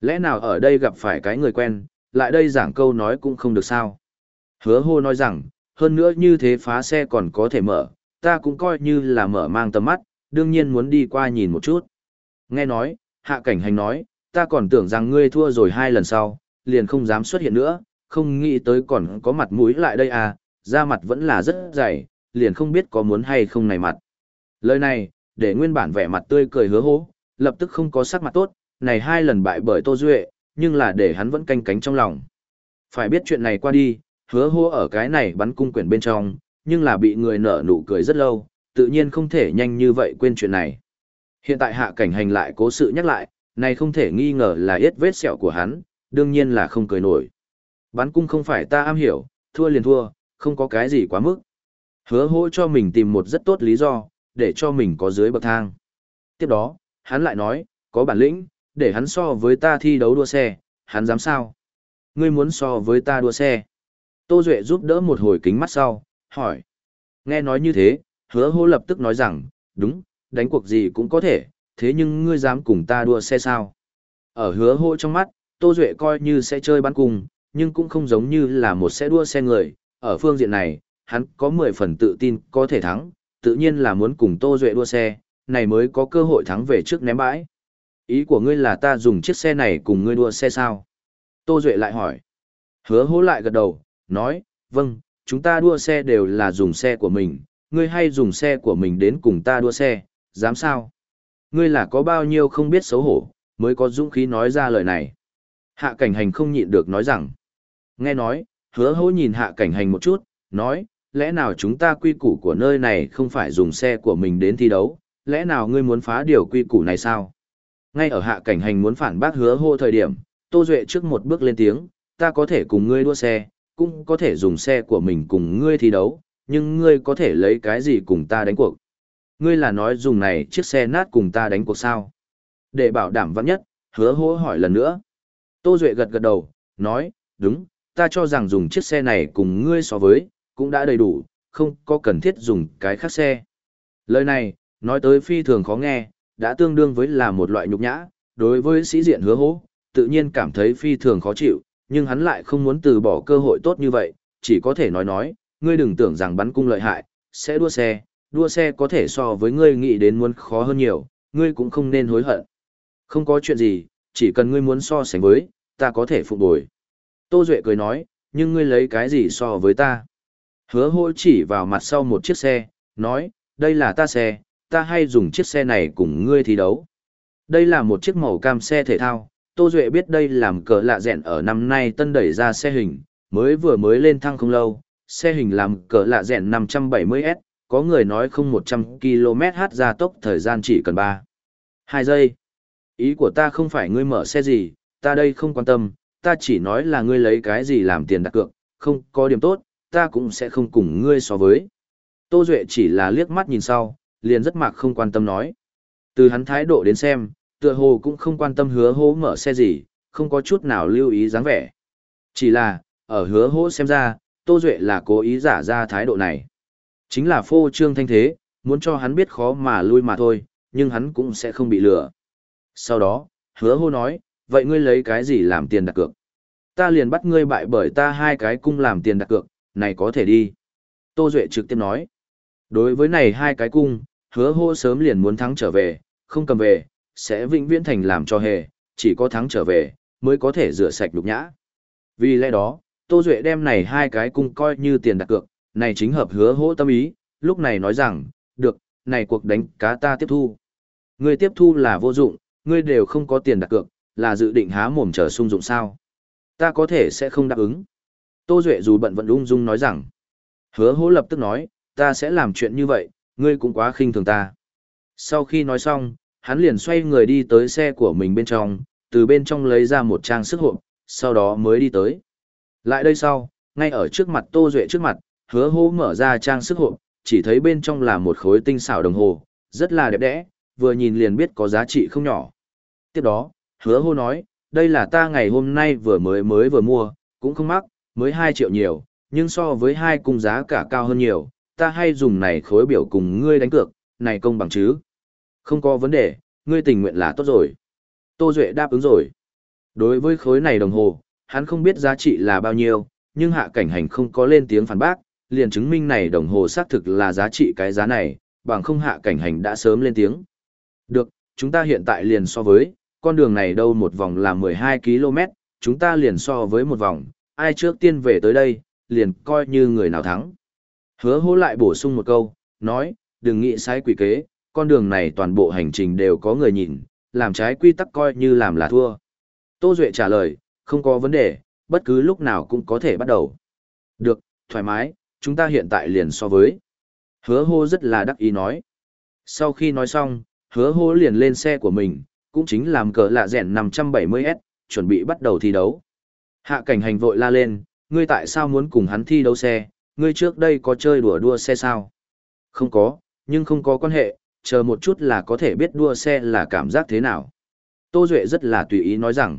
Lẽ nào ở đây gặp phải cái người quen, lại đây giảng câu nói cũng không được sao. Hứa hô nói rằng, hơn nữa như thế phá xe còn có thể mở, ta cũng coi như là mở mang tầm mắt, đương nhiên muốn đi qua nhìn một chút. Nghe nói, hạ cảnh hành nói, ta còn tưởng rằng ngươi thua rồi hai lần sau, liền không dám xuất hiện nữa, không nghĩ tới còn có mặt mũi lại đây à, da mặt vẫn là rất dày, liền không biết có muốn hay không này mặt. Lời này, để nguyên bản vẻ mặt tươi cười hứa hố, lập tức không có sắc mặt tốt, này hai lần bại bởi Tô Duệ, nhưng là để hắn vẫn canh cánh trong lòng. Phải biết chuyện này qua đi, hứa hô ở cái này bắn cung quyển bên trong, nhưng là bị người nở nụ cười rất lâu, tự nhiên không thể nhanh như vậy quên chuyện này. Hiện tại hạ cảnh hành lại cố sự nhắc lại, này không thể nghi ngờ là yết vết sẹo của hắn, đương nhiên là không cười nổi. Bắn cung không phải ta am hiểu, thua liền thua, không có cái gì quá mức. Hứa hô cho mình tìm một rất tốt lý do, để cho mình có dưới bậc thang. Tiếp đó, hắn lại nói, có bản lĩnh, để hắn so với ta thi đấu đua xe, hắn dám sao? Ngươi muốn so với ta đua xe? Tô Duệ giúp đỡ một hồi kính mắt sau, hỏi. Nghe nói như thế, hứa hô lập tức nói rằng, đúng, đánh cuộc gì cũng có thể, thế nhưng ngươi dám cùng ta đua xe sao? Ở hứa hô trong mắt, Tô Duệ coi như sẽ chơi bắn cùng, nhưng cũng không giống như là một xe đua xe người, ở phương diện này, hắn có 10 phần tự tin có thể thắng, tự nhiên là muốn cùng Tô Duệ đua xe, này mới có cơ hội thắng về trước ném bãi. Ý của ngươi là ta dùng chiếc xe này cùng ngươi đua xe sao? Tô Duệ lại hỏi. Hứa hố lại gật đầu, nói, vâng, chúng ta đua xe đều là dùng xe của mình, ngươi hay dùng xe của mình đến cùng ta đua xe, dám sao? Ngươi là có bao nhiêu không biết xấu hổ, mới có dũng khí nói ra lời này. Hạ cảnh hành không nhịn được nói rằng. Nghe nói, hứa hố nhìn hạ cảnh hành một chút, nói, lẽ nào chúng ta quy củ của nơi này không phải dùng xe của mình đến thi đấu, lẽ nào ngươi muốn phá điều quy củ này sao? Ngay ở hạ cảnh hành muốn phản bác hứa hô thời điểm, Tô Duệ trước một bước lên tiếng, ta có thể cùng ngươi đua xe, cũng có thể dùng xe của mình cùng ngươi thi đấu, nhưng ngươi có thể lấy cái gì cùng ta đánh cuộc. Ngươi là nói dùng này chiếc xe nát cùng ta đánh cuộc sao? Để bảo đảm vắng nhất, hứa hô hỏi lần nữa. Tô Duệ gật gật đầu, nói, đúng, ta cho rằng dùng chiếc xe này cùng ngươi so với, cũng đã đầy đủ, không có cần thiết dùng cái khác xe. Lời này, nói tới phi thường khó nghe, đã tương đương với là một loại nhục nhã, đối với sĩ diện hứa hố, tự nhiên cảm thấy phi thường khó chịu, nhưng hắn lại không muốn từ bỏ cơ hội tốt như vậy, chỉ có thể nói nói, ngươi đừng tưởng rằng bắn cung lợi hại, sẽ đua xe, đua xe có thể so với ngươi nghĩ đến muốn khó hơn nhiều, ngươi cũng không nên hối hận. Không có chuyện gì, chỉ cần ngươi muốn so sánh với, ta có thể phục bồi. Tô Duệ cười nói, nhưng ngươi lấy cái gì so với ta? Hứa hô chỉ vào mặt sau một chiếc xe, nói, đây là ta xe, ta hay dùng chiếc xe này cùng ngươi thi đấu. Đây là một chiếc màu cam xe thể thao, Tô Duệ biết đây làm cờ lạ rẹn ở năm nay tân đẩy ra xe hình, mới vừa mới lên thăng không lâu, xe hình làm cờ lạ rẹn 570S, có người nói không 100 km h ra tốc thời gian chỉ cần 3. 2 giây. Ý của ta không phải ngươi mở xe gì, ta đây không quan tâm, ta chỉ nói là ngươi lấy cái gì làm tiền đặt cược, không có điểm tốt, ta cũng sẽ không cùng ngươi so với. Tô Duệ chỉ là liếc mắt nhìn sau, liền rất mạc không quan tâm nói. Từ hắn thái độ đến xem, tựa hồ cũng không quan tâm hứa hố mở xe gì, không có chút nào lưu ý dáng vẻ. Chỉ là, ở hứa hố xem ra, Tô Duệ là cố ý giả ra thái độ này. Chính là phô trương thanh thế, muốn cho hắn biết khó mà lui mà thôi, nhưng hắn cũng sẽ không bị lừa. Sau đó, hứa hô nói, vậy ngươi lấy cái gì làm tiền đặt cược? Ta liền bắt ngươi bại bởi ta hai cái cung làm tiền đặt cược, này có thể đi. Tô Duệ trực tiếp nói. Đối với này hai cái cung, hứa hô sớm liền muốn thắng trở về, không cầm về, sẽ vĩnh viễn thành làm cho hề, chỉ có thắng trở về, mới có thể rửa sạch lục nhã. Vì lẽ đó, Tô Duệ đem này hai cái cung coi như tiền đặt cược, này chính hợp hứa hô tâm ý, lúc này nói rằng, được, này cuộc đánh cá ta tiếp thu. Người tiếp thu là vô dụng, ngươi đều không có tiền đặt cược, là dự định há mồm chờ sung dụng sao. Ta có thể sẽ không đáp ứng. Tô Duệ dù bận vận ung dung nói rằng, hứa hô lập tức nói, ta sẽ làm chuyện như vậy, ngươi cũng quá khinh thường ta. Sau khi nói xong, hắn liền xoay người đi tới xe của mình bên trong, từ bên trong lấy ra một trang sức hộp, sau đó mới đi tới. Lại đây sau, ngay ở trước mặt Tô Duệ trước mặt, hứa hô mở ra trang sức hộp, chỉ thấy bên trong là một khối tinh xảo đồng hồ, rất là đẹp đẽ, vừa nhìn liền biết có giá trị không nhỏ. Tiếp đó, hứa hô nói, đây là ta ngày hôm nay vừa mới mới vừa mua, cũng không mắc, mới 2 triệu nhiều, nhưng so với hai cung giá cả cao hơn nhiều, ta hay dùng này khối biểu cùng ngươi đánh cược, này công bằng chứ. Không có vấn đề, ngươi tình nguyện là tốt rồi. Tô Duệ đáp ứng rồi. Đối với khối này đồng hồ, hắn không biết giá trị là bao nhiêu, nhưng hạ cảnh hành không có lên tiếng phản bác, liền chứng minh này đồng hồ xác thực là giá trị cái giá này, bằng không hạ cảnh hành đã sớm lên tiếng. Được, chúng ta hiện tại liền so với, con đường này đâu một vòng là 12 km, chúng ta liền so với một vòng, ai trước tiên về tới đây, liền coi như người nào thắng. Hứa hô lại bổ sung một câu, nói, đừng nghĩ sai quỷ kế, con đường này toàn bộ hành trình đều có người nhìn, làm trái quy tắc coi như làm là thua. Tô Duệ trả lời, không có vấn đề, bất cứ lúc nào cũng có thể bắt đầu. Được, thoải mái, chúng ta hiện tại liền so với. Hứa hô rất là đắc ý nói. Sau khi nói xong, hứa hô liền lên xe của mình, cũng chính làm cờ lạ rẻn 570S, chuẩn bị bắt đầu thi đấu. Hạ cảnh hành vội la lên, ngươi tại sao muốn cùng hắn thi đấu xe, ngươi trước đây có chơi đùa đua xe sao? Không có, nhưng không có quan hệ, chờ một chút là có thể biết đua xe là cảm giác thế nào. Tô Duệ rất là tùy ý nói rằng,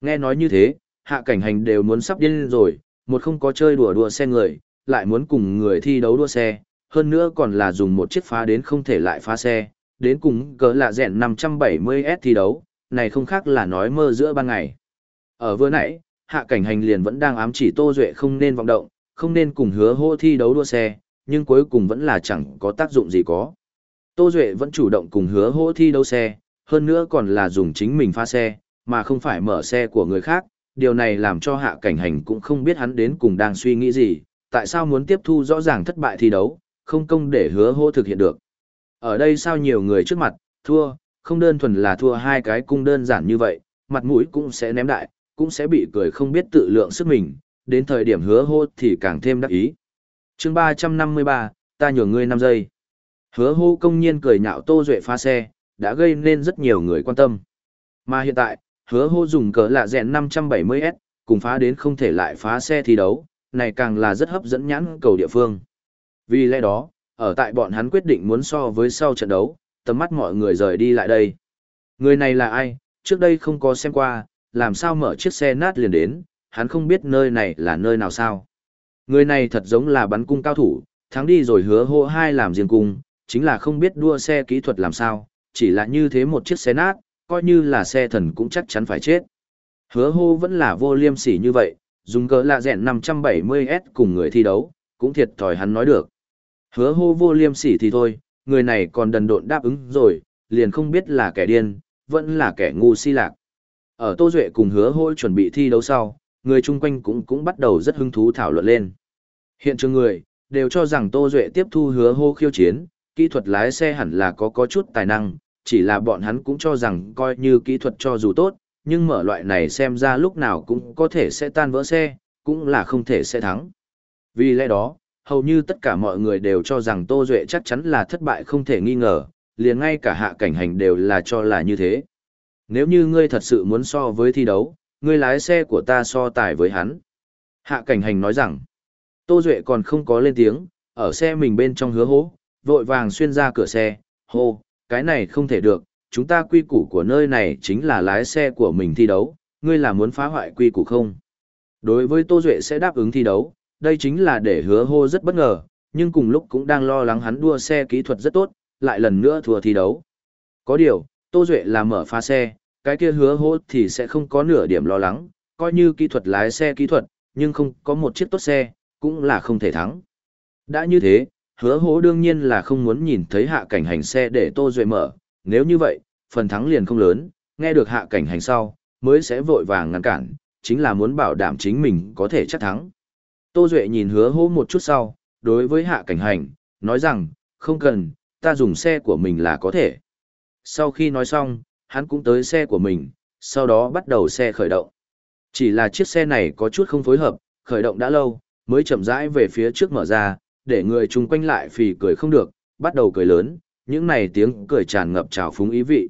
nghe nói như thế, hạ cảnh hành đều muốn sắp điên rồi, một không có chơi đùa đua xe người, lại muốn cùng người thi đấu đua xe, hơn nữa còn là dùng một chiếc phá đến không thể lại phá xe, đến cùng cỡ là rèn 570S thi đấu, này không khác là nói mơ giữa ban ngày. Ở vừa nãy, hạ cảnh hành liền vẫn đang ám chỉ Tô Duệ không nên vọng động, không nên cùng hứa hô thi đấu đua xe, nhưng cuối cùng vẫn là chẳng có tác dụng gì có. Tô Duệ vẫn chủ động cùng hứa hô thi đấu xe, hơn nữa còn là dùng chính mình pha xe, mà không phải mở xe của người khác, điều này làm cho hạ cảnh hành cũng không biết hắn đến cùng đang suy nghĩ gì, tại sao muốn tiếp thu rõ ràng thất bại thi đấu, không công để hứa hô thực hiện được. Ở đây sao nhiều người trước mặt, thua, không đơn thuần là thua hai cái cung đơn giản như vậy, mặt mũi cũng sẽ ném đại, cũng sẽ bị cười không biết tự lượng sức mình, đến thời điểm hứa hô thì càng thêm đắc ý. chương 353, ta nhường ngươi 5 giây. Hứa hô công nhiên cười nhạo Tô Duệ phá xe, đã gây nên rất nhiều người quan tâm. Mà hiện tại, hứa hô dùng cỡ lạ rèn 570S, cùng phá đến không thể lại phá xe thi đấu, này càng là rất hấp dẫn nhãn cầu địa phương. Vì lẽ đó, ở tại bọn hắn quyết định muốn so với sau trận đấu, tầm mắt mọi người rời đi lại đây. Người này là ai, trước đây không có xem qua, làm sao mở chiếc xe nát liền đến, hắn không biết nơi này là nơi nào sao. Người này thật giống là bắn cung cao thủ, thắng đi rồi hứa hô hai làm riêng cung, chính là không biết đua xe kỹ thuật làm sao, chỉ là như thế một chiếc xe nát, coi như là xe thần cũng chắc chắn phải chết. Hứa hô vẫn là vô liêm sỉ như vậy, dùng cỡ lạ dẹn 570S cùng người thi đấu, cũng thiệt thòi hắn nói được. Hứa hô vô liêm sỉ thì thôi, người này còn đần độn đáp ứng rồi, liền không biết là kẻ điên, vẫn là kẻ ngu si lạc. Ở Tô Duệ cùng hứa hô chuẩn bị thi đấu sau, người chung quanh cũng cũng bắt đầu rất hứng thú thảo luận lên. Hiện trường người, đều cho rằng Tô Duệ tiếp thu hứa hô khiêu chiến, kỹ thuật lái xe hẳn là có có chút tài năng, chỉ là bọn hắn cũng cho rằng coi như kỹ thuật cho dù tốt, nhưng mở loại này xem ra lúc nào cũng có thể sẽ tan vỡ xe, cũng là không thể sẽ thắng. Vì lẽ đó, hầu như tất cả mọi người đều cho rằng Tô Duệ chắc chắn là thất bại không thể nghi ngờ, liền ngay cả hạ cảnh hành đều là cho là như thế. Nếu như ngươi thật sự muốn so với thi đấu, ngươi lái xe của ta so tài với hắn. Hạ cảnh hành nói rằng, Tô Duệ còn không có lên tiếng, ở xe mình bên trong hứa hố, vội vàng xuyên ra cửa xe, hô, cái này không thể được, chúng ta quy củ của nơi này chính là lái xe của mình thi đấu, ngươi là muốn phá hoại quy củ không? Đối với Tô Duệ sẽ đáp ứng thi đấu, đây chính là để hứa hô rất bất ngờ, nhưng cùng lúc cũng đang lo lắng hắn đua xe kỹ thuật rất tốt, lại lần nữa thua thi đấu. Có điều, Tô Duệ là mở phá xe, cái kia hứa hô thì sẽ không có nửa điểm lo lắng, coi như kỹ thuật lái xe kỹ thuật, nhưng không có một chiếc tốt xe, cũng là không thể thắng. Đã như thế, hứa hố đương nhiên là không muốn nhìn thấy hạ cảnh hành xe để Tô Duệ mở, nếu như vậy, phần thắng liền không lớn, nghe được hạ cảnh hành sau, mới sẽ vội vàng ngăn cản, chính là muốn bảo đảm chính mình có thể chắc thắng. Tô Duệ nhìn hứa hố một chút sau, đối với hạ cảnh hành, nói rằng, không cần, ta dùng xe của mình là có thể. Sau khi nói xong, hắn cũng tới xe của mình, sau đó bắt đầu xe khởi động. Chỉ là chiếc xe này có chút không phối hợp, khởi động đã lâu, mới chậm rãi về phía trước mở ra, để người chung quanh lại phì cười không được, bắt đầu cười lớn, những này tiếng cười tràn ngập trào phúng ý vị.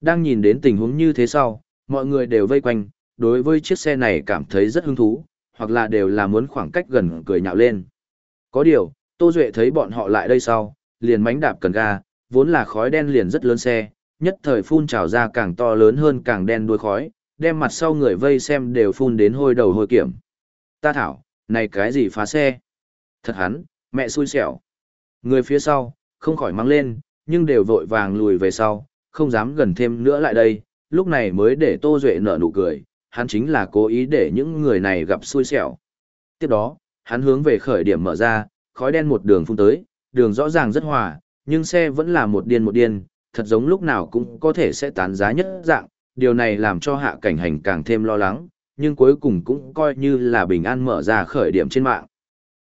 Đang nhìn đến tình huống như thế sau, mọi người đều vây quanh, đối với chiếc xe này cảm thấy rất hứng thú, hoặc là đều là muốn khoảng cách gần cười nhạo lên. Có điều, Tô Duệ thấy bọn họ lại đây sau, liền mánh đạp cần ga, vốn là khói đen liền rất lớn xe, nhất thời phun trào ra càng to lớn hơn càng đen đuôi khói, đem mặt sau người vây xem đều phun đến hôi đầu hôi kiểm. Ta thảo, này cái gì phá xe? Thật hắn, mẹ xui xẻo. Người phía sau, không khỏi mang lên, nhưng đều vội vàng lùi về sau, không dám gần thêm nữa lại đây, lúc này mới để Tô Duệ nở nụ cười, hắn chính là cố ý để những người này gặp xui xẻo. Tiếp đó, hắn hướng về khởi điểm mở ra, khói đen một đường phun tới, đường rõ ràng rất hòa, nhưng xe vẫn là một điên một điên, thật giống lúc nào cũng có thể sẽ tán giá nhất dạng, điều này làm cho hạ cảnh hành càng thêm lo lắng, nhưng cuối cùng cũng coi như là bình an mở ra khởi điểm trên mạng.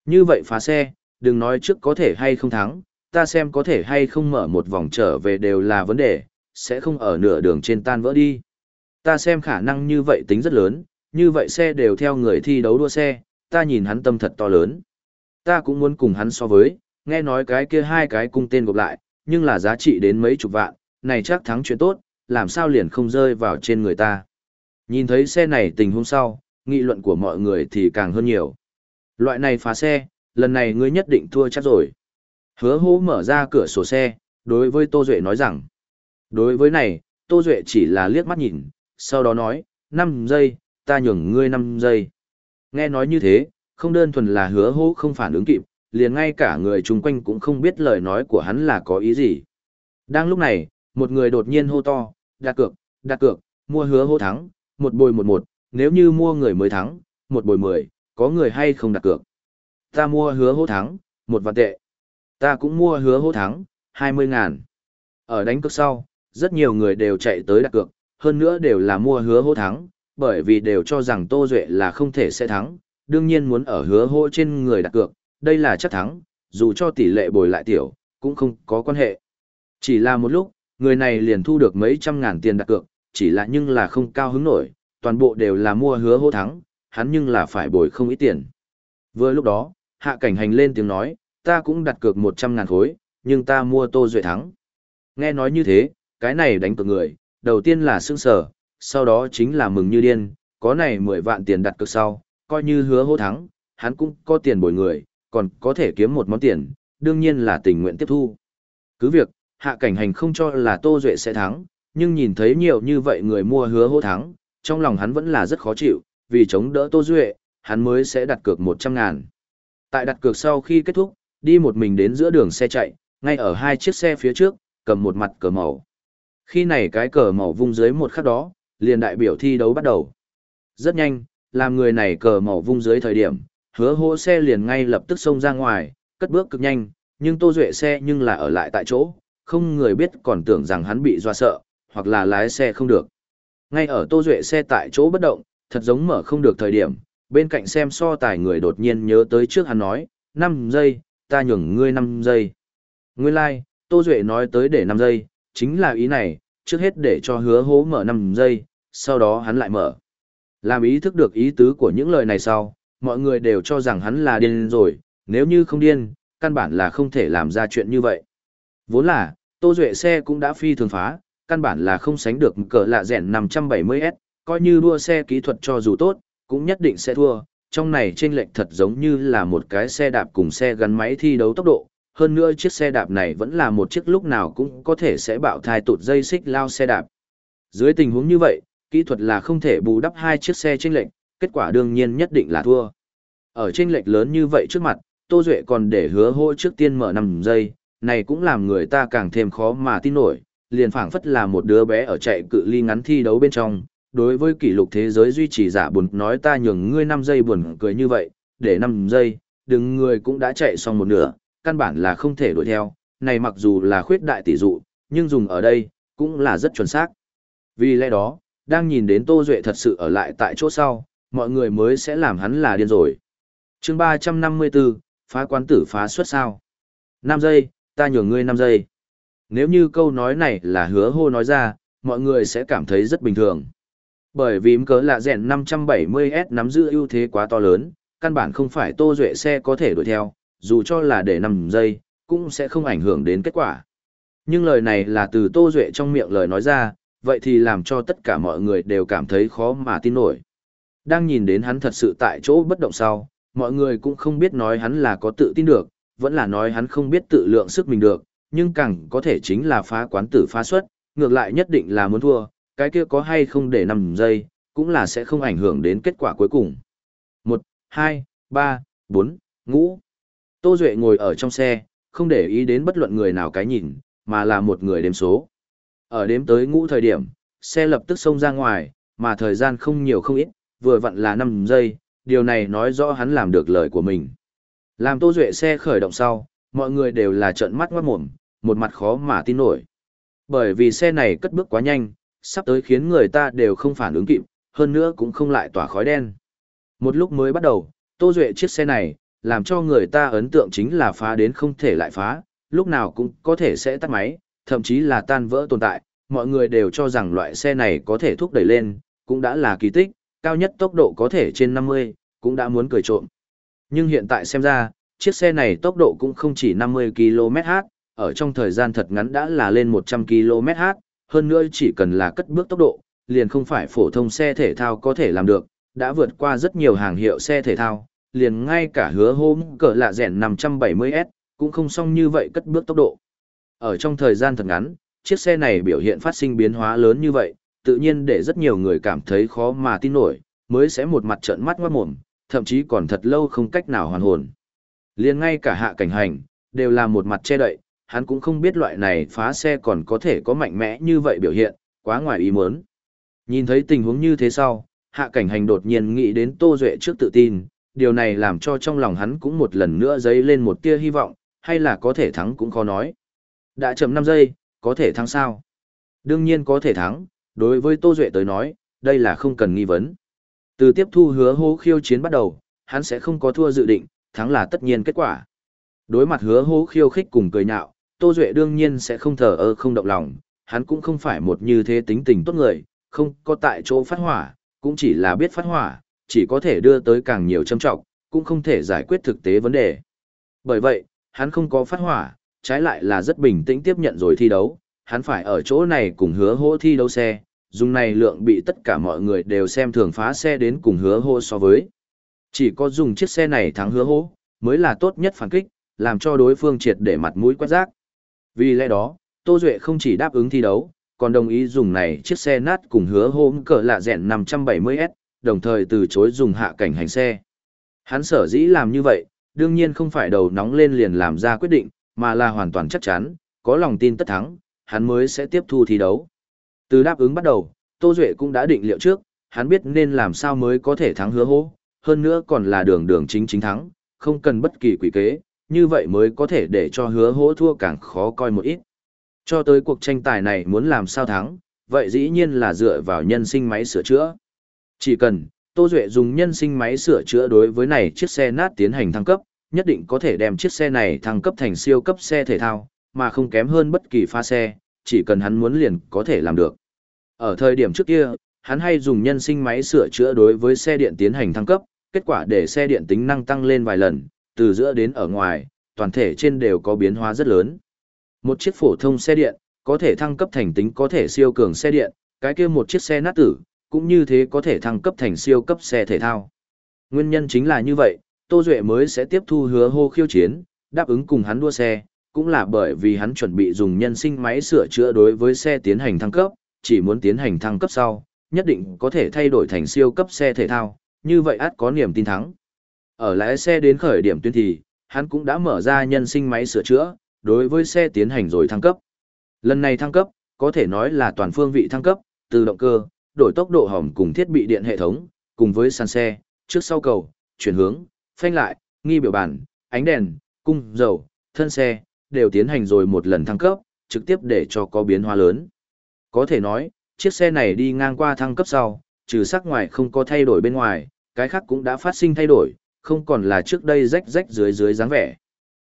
Như vậy phá xe, đừng nói trước có thể hay không thắng, ta xem có thể hay không mở một vòng trở về đều là vấn đề, sẽ không ở nửa đường trên tan vỡ đi. Ta xem khả năng như vậy tính rất lớn, như vậy xe đều theo người thi đấu đua xe, ta nhìn hắn tâm thật to lớn. Ta cũng muốn cùng hắn so với, nghe nói cái kia hai cái cung tên gộp lại, nhưng là giá trị đến mấy chục vạn, này chắc thắng chuyện tốt, làm sao liền không rơi vào trên người ta. Nhìn thấy xe này tình huống sau, nghị luận của mọi người thì càng hơn nhiều. Loại này phá xe, lần này ngươi nhất định thua chắc rồi. Hứa hố mở ra cửa sổ xe, đối với Tô Duệ nói rằng. Đối với này, Tô Duệ chỉ là liếc mắt nhìn, sau đó nói, 5 giây, ta nhường ngươi 5 giây. Nghe nói như thế, không đơn thuần là hứa hố không phản ứng kịp, liền ngay cả người chung quanh cũng không biết lời nói của hắn là có ý gì. Đang lúc này, một người đột nhiên hô to, đặt cược, đặt cược, mua hứa hô thắng, một bồi một một, nếu như mua người mới thắng, một bồi mười, có người hay không đặt cược. Ta mua hứa hô thắng, một vạn tệ. Ta cũng mua hứa hô thắng, hai mươi ngàn. Ở đánh cược sau, rất nhiều người đều chạy tới đặt cược, hơn nữa đều là mua hứa hô thắng, bởi vì đều cho rằng Tô Duệ là không thể sẽ thắng, đương nhiên muốn ở hứa hô trên người đặt cược, đây là chắc thắng, dù cho tỷ lệ bồi lại tiểu, cũng không có quan hệ. Chỉ là một lúc, người này liền thu được mấy trăm ngàn tiền đặt cược, chỉ là nhưng là không cao hứng nổi, toàn bộ đều là mua hứa hô thắng, hắn nhưng là phải bồi không ít tiền. Vừa lúc đó, hạ cảnh hành lên tiếng nói, ta cũng đặt cược 100 ngàn khối, nhưng ta mua tô duệ thắng. Nghe nói như thế, cái này đánh cược người, đầu tiên là sương sở, sau đó chính là mừng như điên, có này 10 vạn tiền đặt cược sau, coi như hứa hô thắng, hắn cũng có tiền bồi người, còn có thể kiếm một món tiền, đương nhiên là tình nguyện tiếp thu. Cứ việc, hạ cảnh hành không cho là Tô Duệ sẽ thắng, nhưng nhìn thấy nhiều như vậy người mua hứa hô thắng, trong lòng hắn vẫn là rất khó chịu, vì chống đỡ Tô Duệ, hắn mới sẽ đặt cược 100 ngàn. Tại đặt cược sau khi kết thúc, đi một mình đến giữa đường xe chạy, ngay ở hai chiếc xe phía trước, cầm một mặt cờ màu. Khi này cái cờ màu vung dưới một khắc đó, liền đại biểu thi đấu bắt đầu. Rất nhanh, làm người này cờ màu vung dưới thời điểm, hứa hô xe liền ngay lập tức xông ra ngoài, cất bước cực nhanh, nhưng Tô Duệ xe nhưng là ở lại tại chỗ, không người biết còn tưởng rằng hắn bị doa sợ, hoặc là lái xe không được. Ngay ở Tô Duệ xe tại chỗ bất động, thật giống mở không được thời điểm, bên cạnh xem so tài người đột nhiên nhớ tới trước hắn nói, 5 giây, ta nhường ngươi 5 giây. Ngươi lai, like, Tô Duệ nói tới để 5 giây, chính là ý này, trước hết để cho hứa hố mở 5 giây, sau đó hắn lại mở. Làm ý thức được ý tứ của những lời này sau, mọi người đều cho rằng hắn là điên rồi, nếu như không điên, căn bản là không thể làm ra chuyện như vậy. Vốn là, Tô Duệ xe cũng đã phi thường phá, căn bản là không sánh được cỡ lạ rẻn 570S, coi như đua xe kỹ thuật cho dù tốt, cũng nhất định sẽ thua. Trong này trên lệnh thật giống như là một cái xe đạp cùng xe gắn máy thi đấu tốc độ, hơn nữa chiếc xe đạp này vẫn là một chiếc lúc nào cũng có thể sẽ bạo thai tụt dây xích lao xe đạp. Dưới tình huống như vậy, kỹ thuật là không thể bù đắp hai chiếc xe trên lệnh, kết quả đương nhiên nhất định là thua. Ở trên lệch lớn như vậy trước mặt, Tô Duệ còn để hứa hô trước tiên mở 5 giây, này cũng làm người ta càng thêm khó mà tin nổi, liền phảng phất là một đứa bé ở chạy cự ly ngắn thi đấu bên trong. Đối với kỷ lục thế giới duy trì giả buồn nói ta nhường ngươi 5 giây buồn cười như vậy, để 5 giây, đừng người cũng đã chạy xong một nửa, căn bản là không thể đuổi theo, này mặc dù là khuyết đại tỷ dụ, nhưng dùng ở đây, cũng là rất chuẩn xác. Vì lẽ đó, đang nhìn đến Tô Duệ thật sự ở lại tại chỗ sau, mọi người mới sẽ làm hắn là điên rồi chương 354, phá quán tử phá xuất sao. 5 giây, ta nhường ngươi 5 giây. Nếu như câu nói này là hứa hô nói ra, mọi người sẽ cảm thấy rất bình thường. Bởi vì cớ là rèn 570S nắm giữ ưu thế quá to lớn, căn bản không phải tô duệ xe có thể đuổi theo, dù cho là để 5 giây, cũng sẽ không ảnh hưởng đến kết quả. Nhưng lời này là từ tô duệ trong miệng lời nói ra, vậy thì làm cho tất cả mọi người đều cảm thấy khó mà tin nổi. Đang nhìn đến hắn thật sự tại chỗ bất động sau, mọi người cũng không biết nói hắn là có tự tin được, vẫn là nói hắn không biết tự lượng sức mình được, nhưng càng có thể chính là phá quán tử phá suất, ngược lại nhất định là muốn thua, cái kia có hay không để 5 giây, cũng là sẽ không ảnh hưởng đến kết quả cuối cùng. 1, 2, 3, 4, ngũ. Tô Duệ ngồi ở trong xe, không để ý đến bất luận người nào cái nhìn, mà là một người đếm số. Ở đếm tới ngũ thời điểm, xe lập tức xông ra ngoài, mà thời gian không nhiều không ít, vừa vặn là 5 giây, điều này nói rõ hắn làm được lời của mình. Làm Tô Duệ xe khởi động sau, mọi người đều là trợn mắt ngoát mồm, một mặt khó mà tin nổi. Bởi vì xe này cất bước quá nhanh, sắp tới khiến người ta đều không phản ứng kịp, hơn nữa cũng không lại tỏa khói đen. Một lúc mới bắt đầu, Tô Duệ chiếc xe này, làm cho người ta ấn tượng chính là phá đến không thể lại phá, lúc nào cũng có thể sẽ tắt máy, thậm chí là tan vỡ tồn tại, mọi người đều cho rằng loại xe này có thể thúc đẩy lên, cũng đã là kỳ tích, cao nhất tốc độ có thể trên 50, cũng đã muốn cười trộm. Nhưng hiện tại xem ra, chiếc xe này tốc độ cũng không chỉ 50 km/h, ở trong thời gian thật ngắn đã là lên 100 km/h, hơn nữa chỉ cần là cất bước tốc độ, liền không phải phổ thông xe thể thao có thể làm được, đã vượt qua rất nhiều hàng hiệu xe thể thao, liền ngay cả hứa hôm cỡ lạ rẻn 570S, cũng không xong như vậy cất bước tốc độ. Ở trong thời gian thật ngắn, chiếc xe này biểu hiện phát sinh biến hóa lớn như vậy, tự nhiên để rất nhiều người cảm thấy khó mà tin nổi, mới sẽ một mặt trợn mắt ngoát mồm, thậm chí còn thật lâu không cách nào hoàn hồn. Liền ngay cả hạ cảnh hành, đều là một mặt che đậy, hắn cũng không biết loại này phá xe còn có thể có mạnh mẽ như vậy biểu hiện, quá ngoài ý muốn. Nhìn thấy tình huống như thế sau, hạ cảnh hành đột nhiên nghĩ đến Tô Duệ trước tự tin, điều này làm cho trong lòng hắn cũng một lần nữa dấy lên một tia hy vọng, hay là có thể thắng cũng khó nói. Đã chậm 5 giây, có thể thắng sao? Đương nhiên có thể thắng, đối với Tô Duệ tới nói, đây là không cần nghi vấn. Từ tiếp thu hứa hô khiêu chiến bắt đầu, hắn sẽ không có thua dự định, thắng là tất nhiên kết quả. Đối mặt hứa hô khiêu khích cùng cười nhạo, Tô Duệ đương nhiên sẽ không thờ ơ không động lòng, hắn cũng không phải một như thế tính tình tốt người, không có tại chỗ phát hỏa, cũng chỉ là biết phát hỏa, chỉ có thể đưa tới càng nhiều châm trọng, cũng không thể giải quyết thực tế vấn đề. Bởi vậy, hắn không có phát hỏa, trái lại là rất bình tĩnh tiếp nhận rồi thi đấu, hắn phải ở chỗ này cùng hứa hô thi đấu xe, dùng này lượng bị tất cả mọi người đều xem thường phá xe đến cùng hứa hô so với. Chỉ có dùng chiếc xe này thắng hứa hô, mới là tốt nhất phản kích, làm cho đối phương triệt để mặt mũi quét rác. Vì lẽ đó, Tô Duệ không chỉ đáp ứng thi đấu, còn đồng ý dùng này chiếc xe nát cùng hứa hôm cỡ lạ dẹn 570S, đồng thời từ chối dùng hạ cảnh hành xe. Hắn sở dĩ làm như vậy, đương nhiên không phải đầu nóng lên liền làm ra quyết định, mà là hoàn toàn chắc chắn, có lòng tin tất thắng, hắn mới sẽ tiếp thu thi đấu. Từ đáp ứng bắt đầu, Tô Duệ cũng đã định liệu trước, hắn biết nên làm sao mới có thể thắng hứa hố, hơn nữa còn là đường đường chính chính thắng, không cần bất kỳ quỷ kế, như vậy mới có thể để cho hứa hố thua càng khó coi một ít. Cho tới cuộc tranh tài này muốn làm sao thắng, vậy dĩ nhiên là dựa vào nhân sinh máy sửa chữa. Chỉ cần, Tô Duệ dùng nhân sinh máy sửa chữa đối với này chiếc xe nát tiến hành thăng cấp, nhất định có thể đem chiếc xe này thăng cấp thành siêu cấp xe thể thao, mà không kém hơn bất kỳ pha xe, chỉ cần hắn muốn liền có thể làm được. Ở thời điểm trước kia, hắn hay dùng nhân sinh máy sửa chữa đối với xe điện tiến hành thăng cấp, kết quả để xe điện tính năng tăng lên vài lần, từ giữa đến ở ngoài, toàn thể trên đều có biến hóa rất lớn. Một chiếc phổ thông xe điện, có thể thăng cấp thành tính có thể siêu cường xe điện, cái kia một chiếc xe nát tử, cũng như thế có thể thăng cấp thành siêu cấp xe thể thao. Nguyên nhân chính là như vậy, Tô Duệ mới sẽ tiếp thu hứa hô khiêu chiến, đáp ứng cùng hắn đua xe, cũng là bởi vì hắn chuẩn bị dùng nhân sinh máy sửa chữa đối với xe tiến hành thăng cấp, chỉ muốn tiến hành thăng cấp sau, nhất định có thể thay đổi thành siêu cấp xe thể thao, như vậy ắt có niềm tin thắng. Ở lái xe đến khởi điểm tuyến thì, hắn cũng đã mở ra nhân sinh máy sửa chữa, đối với xe tiến hành rồi thăng cấp. Lần này thăng cấp, có thể nói là toàn phương vị thăng cấp, từ động cơ, đổi tốc độ hỏng cùng thiết bị điện hệ thống, cùng với sàn xe, trước sau cầu, chuyển hướng, phanh lại, nghi biểu bản, ánh đèn, cung, dầu, thân xe, đều tiến hành rồi một lần thăng cấp, trực tiếp để cho có biến hóa lớn. Có thể nói, chiếc xe này đi ngang qua thăng cấp sau, trừ sắc ngoài không có thay đổi bên ngoài, cái khác cũng đã phát sinh thay đổi, không còn là trước đây rách rách dưới dưới dáng vẻ.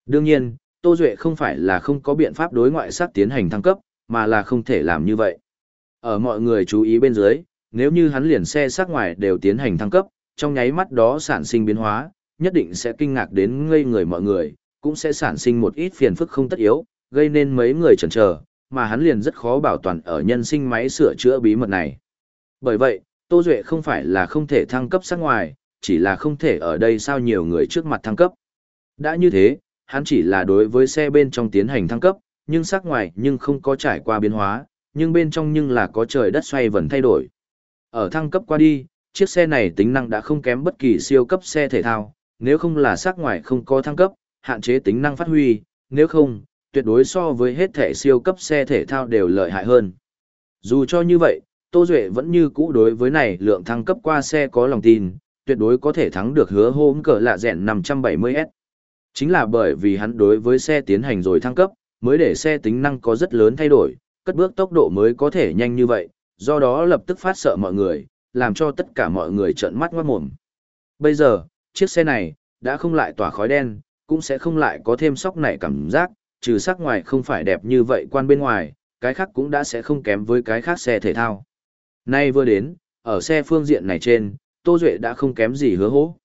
Đương nhiên, Tô Duệ không phải là không có biện pháp đối ngoại sát tiến hành thăng cấp, mà là không thể làm như vậy. Ở mọi người chú ý bên dưới, nếu như hắn liền xe sắc ngoài đều tiến hành thăng cấp, trong nháy mắt đó sản sinh biến hóa, nhất định sẽ kinh ngạc đến ngây người mọi người, cũng sẽ sản sinh một ít phiền phức không tất yếu, gây nên mấy người chần chờ, mà hắn liền rất khó bảo toàn ở nhân sinh máy sửa chữa bí mật này. Bởi vậy, Tô Duệ không phải là không thể thăng cấp sắc ngoài, chỉ là không thể ở đây sao nhiều người trước mặt thăng cấp. Đã như thế, hắn chỉ là đối với xe bên trong tiến hành thăng cấp, nhưng sắc ngoài nhưng không có trải qua biến hóa, nhưng bên trong nhưng là có trời đất xoay vần thay đổi. Ở thăng cấp qua đi, chiếc xe này tính năng đã không kém bất kỳ siêu cấp xe thể thao, nếu không là sắc ngoài không có thăng cấp, hạn chế tính năng phát huy, nếu không, tuyệt đối so với hết thể siêu cấp xe thể thao đều lợi hại hơn. Dù cho như vậy, Tô Duệ vẫn như cũ đối với này lượng thăng cấp qua xe có lòng tin, tuyệt đối có thể thắng được hứa hôm cờ lạ dẹn 570S. Chính là bởi vì hắn đối với xe tiến hành rồi thăng cấp, mới để xe tính năng có rất lớn thay đổi, cất bước tốc độ mới có thể nhanh như vậy, do đó lập tức phát sợ mọi người, làm cho tất cả mọi người trợn mắt ngoát mồm. Bây giờ, chiếc xe này, đã không lại tỏa khói đen, cũng sẽ không lại có thêm sóc nảy cảm giác, trừ sắc ngoài không phải đẹp như vậy quan bên ngoài, cái khác cũng đã sẽ không kém với cái khác xe thể thao. Nay vừa đến, ở xe phương diện này trên, Tô Duệ đã không kém gì hứa hố.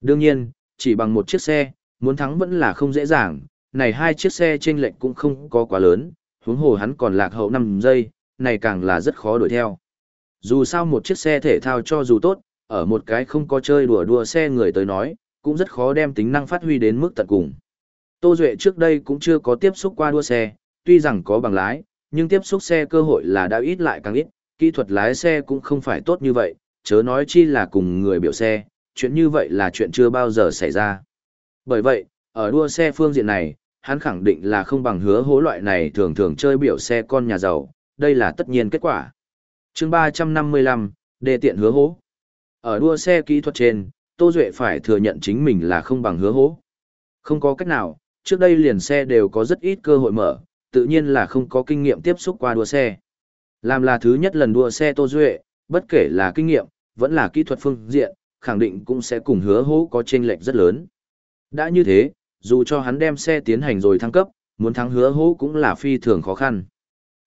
Đương nhiên, chỉ bằng một chiếc xe, muốn thắng vẫn là không dễ dàng, này hai chiếc xe trên lệnh cũng không có quá lớn, huống hồ hắn còn lạc hậu 5 giây, này càng là rất khó đuổi theo. Dù sao một chiếc xe thể thao cho dù tốt, ở một cái không có chơi đùa đùa xe người tới nói, cũng rất khó đem tính năng phát huy đến mức tận cùng. Tô Duệ trước đây cũng chưa có tiếp xúc qua đua xe, tuy rằng có bằng lái, nhưng tiếp xúc xe cơ hội là đã ít lại càng ít, kỹ thuật lái xe cũng không phải tốt như vậy, chớ nói chi là cùng người biểu xe, chuyện như vậy là chuyện chưa bao giờ xảy ra. Bởi vậy, ở đua xe phương diện này, hắn khẳng định là không bằng hứa hố loại này thường thường chơi biểu xe con nhà giàu, đây là tất nhiên kết quả. chương 355, đề tiện hứa hố. Ở đua xe kỹ thuật trên, Tô Duệ phải thừa nhận chính mình là không bằng hứa hố. Không có cách nào, trước đây liền xe đều có rất ít cơ hội mở, tự nhiên là không có kinh nghiệm tiếp xúc qua đua xe. Làm là thứ nhất lần đua xe Tô Duệ, bất kể là kinh nghiệm, vẫn là kỹ thuật phương diện, khẳng định cũng sẽ cùng hứa hố có chênh lệch rất lớn. Đã như thế, dù cho hắn đem xe tiến hành rồi thăng cấp, muốn thắng hứa hố cũng là phi thường khó khăn.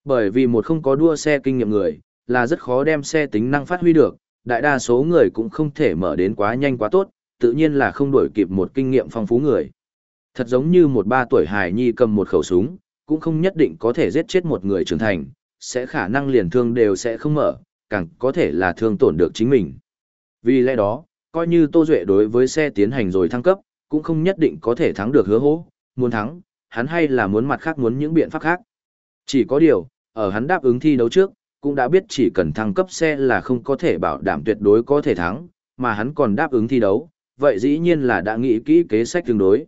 Bởi vì một không có đua xe kinh nghiệm người, là rất khó đem xe tính năng phát huy được, đại đa số người cũng không thể mở đến quá nhanh quá tốt, tự nhiên là không đổi kịp một kinh nghiệm phong phú người. Thật giống như một ba tuổi hài nhi cầm một khẩu súng, cũng không nhất định có thể giết chết một người trưởng thành, sẽ khả năng liền thương đều sẽ không mở, càng có thể là thương tổn được chính mình. Vì lẽ đó, coi như Tô Duệ đối với xe tiến hành rồi thăng cấp, cũng không nhất định có thể thắng được hứa hố, muốn thắng, hắn hay là muốn mặt khác muốn những biện pháp khác. Chỉ có điều, ở hắn đáp ứng thi đấu trước, cũng đã biết chỉ cần thăng cấp xe là không có thể bảo đảm tuyệt đối có thể thắng, mà hắn còn đáp ứng thi đấu, vậy dĩ nhiên là đã nghĩ kỹ kế sách tương đối.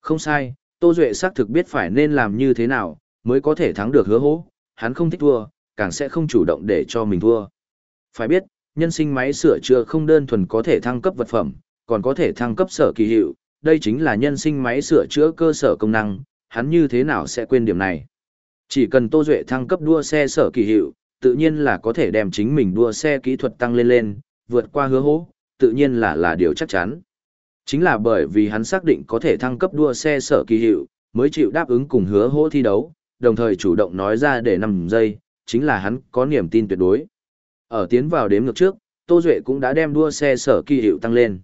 Không sai, Tô Duệ xác thực biết phải nên làm như thế nào, mới có thể thắng được hứa hố, hắn không thích thua, càng sẽ không chủ động để cho mình thua. Phải biết, nhân sinh máy sửa chữa không đơn thuần có thể thăng cấp vật phẩm, còn có thể thăng cấp sở kỳ hiệu, đây chính là nhân sinh máy sửa chữa cơ sở công năng, hắn như thế nào sẽ quên điểm này. Chỉ cần Tô Duệ thăng cấp đua xe sở kỳ hiệu, tự nhiên là có thể đem chính mình đua xe kỹ thuật tăng lên lên, vượt qua hứa hố, tự nhiên là là điều chắc chắn. Chính là bởi vì hắn xác định có thể thăng cấp đua xe sở kỳ hiệu, mới chịu đáp ứng cùng hứa hố thi đấu, đồng thời chủ động nói ra để 5 giây, chính là hắn có niềm tin tuyệt đối. Ở tiến vào đếm ngược trước, Tô Duệ cũng đã đem đua xe sở kỳ hiệu tăng lên.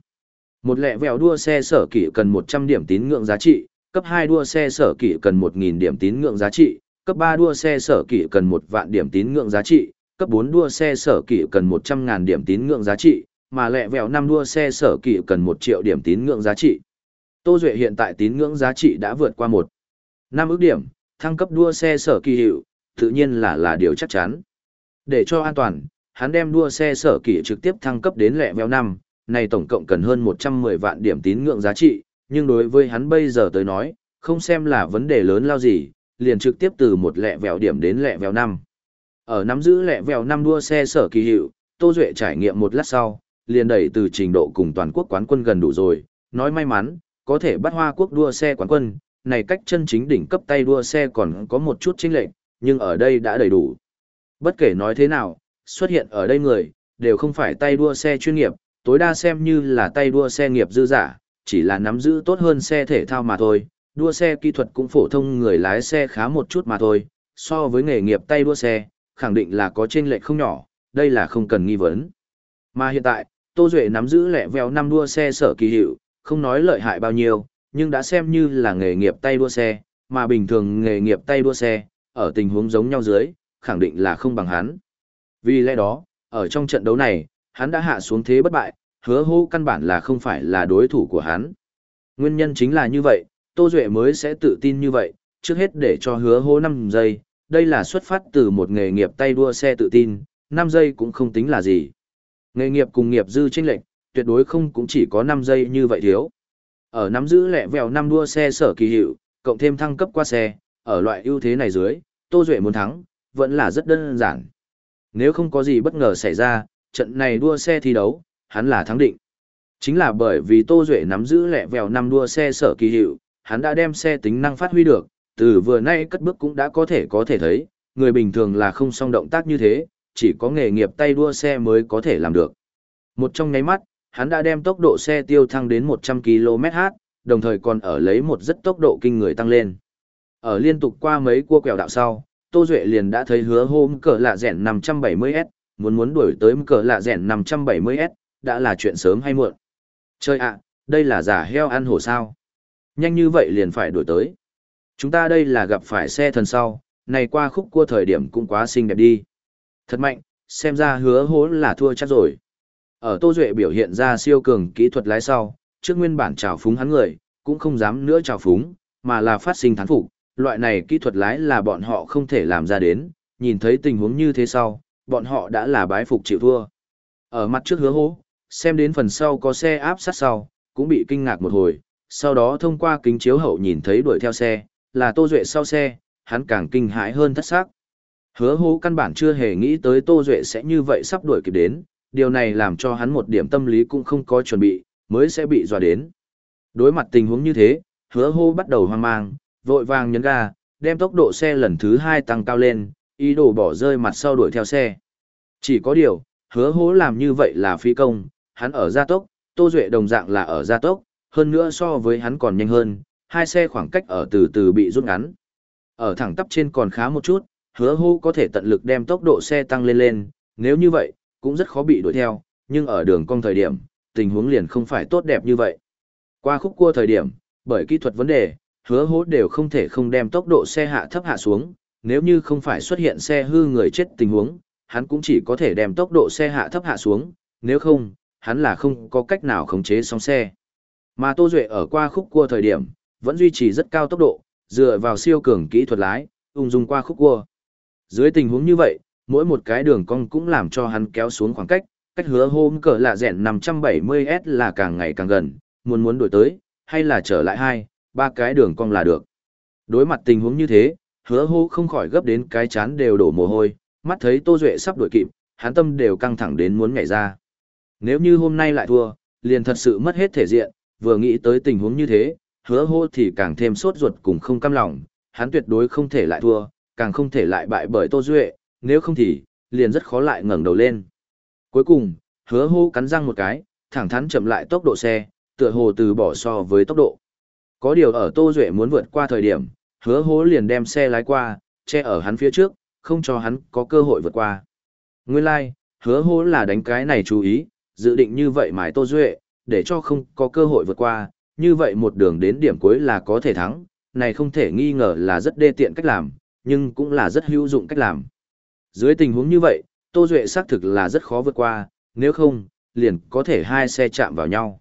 Một lẹ vèo đua xe sở kỳ cần 100 điểm tín ngưỡng giá trị, cấp 2 đua xe sở kỳ cần 1.000 điểm tín ngưỡng giá trị, cấp 3 đua xe sở kỷ cần 1 vạn điểm tín ngưỡng giá trị, cấp 4 đua xe sở kỷ cần 100.000 điểm tín ngưỡng giá trị, mà lẹ vẹo 5 đua xe sở kỷ cần 1 triệu điểm tín ngưỡng giá trị. Tô Duệ hiện tại tín ngưỡng giá trị đã vượt qua 1. 5 ước điểm, thăng cấp đua xe sở kỳ hiệu, tự nhiên là là điều chắc chắn. Để cho an toàn, hắn đem đua xe sở kỳ trực tiếp thăng cấp đến lẹ vẹo 5, này tổng cộng cần hơn 110 vạn điểm tín ngưỡng giá trị, nhưng đối với hắn bây giờ tới nói, không xem là vấn đề lớn lao gì, liền trực tiếp từ một lẹ vèo điểm đến lẹ vèo năm. Ở nắm giữ lẹ vèo năm đua xe sở kỳ hiệu, Tô Duệ trải nghiệm một lát sau, liền đẩy từ trình độ cùng toàn quốc quán quân gần đủ rồi, nói may mắn, có thể bắt hoa quốc đua xe quán quân, này cách chân chính đỉnh cấp tay đua xe còn có một chút chênh lệch, nhưng ở đây đã đầy đủ. Bất kể nói thế nào, xuất hiện ở đây người, đều không phải tay đua xe chuyên nghiệp, tối đa xem như là tay đua xe nghiệp dư giả, chỉ là nắm giữ tốt hơn xe thể thao mà thôi, đua xe kỹ thuật cũng phổ thông người lái xe khá một chút mà thôi, so với nghề nghiệp tay đua xe, khẳng định là có chênh lệch không nhỏ, đây là không cần nghi vấn. Mà hiện tại, Tô Duệ nắm giữ lẻ vèo năm đua xe sở kỳ hiệu, không nói lợi hại bao nhiêu, nhưng đã xem như là nghề nghiệp tay đua xe, mà bình thường nghề nghiệp tay đua xe, ở tình huống giống nhau dưới, khẳng định là không bằng hắn. Vì lẽ đó, ở trong trận đấu này, hắn đã hạ xuống thế bất bại, hứa hô căn bản là không phải là đối thủ của hắn. Nguyên nhân chính là như vậy, Tô Duệ mới sẽ tự tin như vậy, trước hết để cho hứa hô 5 giây, đây là xuất phát từ một nghề nghiệp tay đua xe tự tin, 5 giây cũng không tính là gì. Nghề nghiệp cùng nghiệp dư chênh lệnh, tuyệt đối không cũng chỉ có 5 giây như vậy thiếu. Ở nắm giữ lẹ vèo năm đua xe sở kỳ hiệu, cộng thêm thăng cấp qua xe, ở loại ưu thế này dưới, Tô Duệ muốn thắng, vẫn là rất đơn giản. Nếu không có gì bất ngờ xảy ra, trận này đua xe thi đấu, hắn là thắng định. Chính là bởi vì Tô Duệ nắm giữ lẹ vèo năm đua xe sở kỳ hiệu, hắn đã đem xe tính năng phát huy được, từ vừa nay cất bước cũng đã có thể có thể thấy, người bình thường là không song động tác như thế, chỉ có nghề nghiệp tay đua xe mới có thể làm được. Một trong nháy mắt, hắn đã đem tốc độ xe tiêu thăng đến 100 km/h, đồng thời còn ở lấy một rất tốc độ kinh người tăng lên. Ở liên tục qua mấy cua quẹo đạo sau, Tô Duệ liền đã thấy hứa hôm cờ lạ rẻn 570S, muốn muốn đuổi tới cờ lạ rẻn 570S, đã là chuyện sớm hay muộn. Chơi ạ, đây là giả heo ăn hổ sao. Nhanh như vậy liền phải đổi tới. Chúng ta đây là gặp phải xe thần sau, này qua khúc cua thời điểm cũng quá xinh đẹp đi. Thật mạnh, xem ra hứa hố là thua chắc rồi. Ở Tô Duệ biểu hiện ra siêu cường kỹ thuật lái sau, trước nguyên bản trào phúng hắn người, cũng không dám nữa trào phúng, mà là phát sinh thán phục. Loại này kỹ thuật lái là bọn họ không thể làm ra đến, nhìn thấy tình huống như thế sau, bọn họ đã là bái phục chịu thua. Ở mặt trước hứa hố, xem đến phần sau có xe áp sát sau, cũng bị kinh ngạc một hồi, sau đó thông qua kính chiếu hậu nhìn thấy đuổi theo xe, là Tô Duệ sau xe, hắn càng kinh hãi hơn thất xác. Hứa hố căn bản chưa hề nghĩ tới Tô Duệ sẽ như vậy sắp đuổi kịp đến, điều này làm cho hắn một điểm tâm lý cũng không có chuẩn bị, mới sẽ bị dọa đến. Đối mặt tình huống như thế, hứa hô bắt đầu hoang mang, vội vàng nhấn ga, đem tốc độ xe lần thứ hai tăng cao lên, ý đồ bỏ rơi mặt sau đuổi theo xe. Chỉ có điều, hứa hố làm như vậy là phi công, hắn ở gia tốc, Tô Duệ đồng dạng là ở gia tốc, hơn nữa so với hắn còn nhanh hơn, hai xe khoảng cách ở từ từ bị rút ngắn. Ở thẳng tắp trên còn khá một chút, hứa hô có thể tận lực đem tốc độ xe tăng lên lên, nếu như vậy, cũng rất khó bị đuổi theo, nhưng ở đường cong thời điểm, tình huống liền không phải tốt đẹp như vậy. Qua khúc cua thời điểm, bởi kỹ thuật vấn đề, hứa hô đều không thể không đem tốc độ xe hạ thấp hạ xuống, nếu như không phải xuất hiện xe hư người chết tình huống, hắn cũng chỉ có thể đem tốc độ xe hạ thấp hạ xuống, nếu không, hắn là không có cách nào khống chế xong xe. Mà Tô Duệ ở qua khúc cua thời điểm, vẫn duy trì rất cao tốc độ, dựa vào siêu cường kỹ thuật lái, ung dung qua khúc cua. Dưới tình huống như vậy, mỗi một cái đường cong cũng làm cho hắn kéo xuống khoảng cách, cách hứa hôm cờ lạ rẻn 570S là càng ngày càng gần, muốn muốn đổi tới, hay là trở lại hai, ba cái đường cong là được. Đối mặt tình huống như thế, hứa hô không khỏi gấp đến cái chán đều đổ mồ hôi, mắt thấy Tô Duệ sắp đuổi kịp, hắn tâm đều căng thẳng đến muốn nhảy ra. Nếu như hôm nay lại thua, liền thật sự mất hết thể diện, vừa nghĩ tới tình huống như thế, hứa hô thì càng thêm sốt ruột cùng không cam lòng, hắn tuyệt đối không thể lại thua, càng không thể lại bại bởi Tô Duệ, nếu không thì, liền rất khó lại ngẩng đầu lên. Cuối cùng, hứa hô cắn răng một cái, thẳng thắn chậm lại tốc độ xe, tựa hồ từ bỏ so với tốc độ. Có điều ở Tô Duệ muốn vượt qua thời điểm, hứa hô liền đem xe lái qua, che ở hắn phía trước, không cho hắn có cơ hội vượt qua. Nguyên lai, like, hứa hô là đánh cái này chú ý, dự định như vậy mãi Tô Duệ, để cho không có cơ hội vượt qua, như vậy một đường đến điểm cuối là có thể thắng, này không thể nghi ngờ là rất đê tiện cách làm, nhưng cũng là rất hữu dụng cách làm. Dưới tình huống như vậy, Tô Duệ xác thực là rất khó vượt qua, nếu không, liền có thể hai xe chạm vào nhau.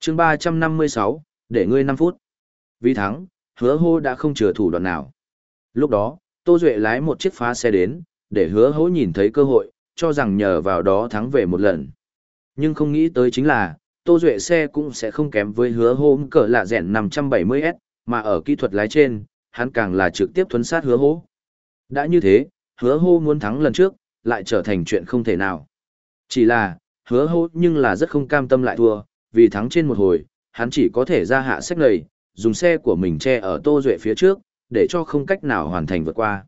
chương 356, để ngươi 5 phút. Vì thắng, hứa hô đã không chừa thủ đoạn nào. Lúc đó, Tô Duệ lái một chiếc phá xe đến, để hứa hố nhìn thấy cơ hội, cho rằng nhờ vào đó thắng về một lần. Nhưng không nghĩ tới chính là, Tô Duệ xe cũng sẽ không kém với hứa hô cỡ lạ rẻn 570S, mà ở kỹ thuật lái trên, hắn càng là trực tiếp thuấn sát hứa Hô. Đã như thế, hứa hô muốn thắng lần trước, lại trở thành chuyện không thể nào. Chỉ là, hứa hô nhưng là rất không cam tâm lại thua, vì thắng trên một hồi, hắn chỉ có thể ra hạ sách lầy, dùng xe của mình che ở Tô Duệ phía trước, để cho không cách nào hoàn thành vượt qua.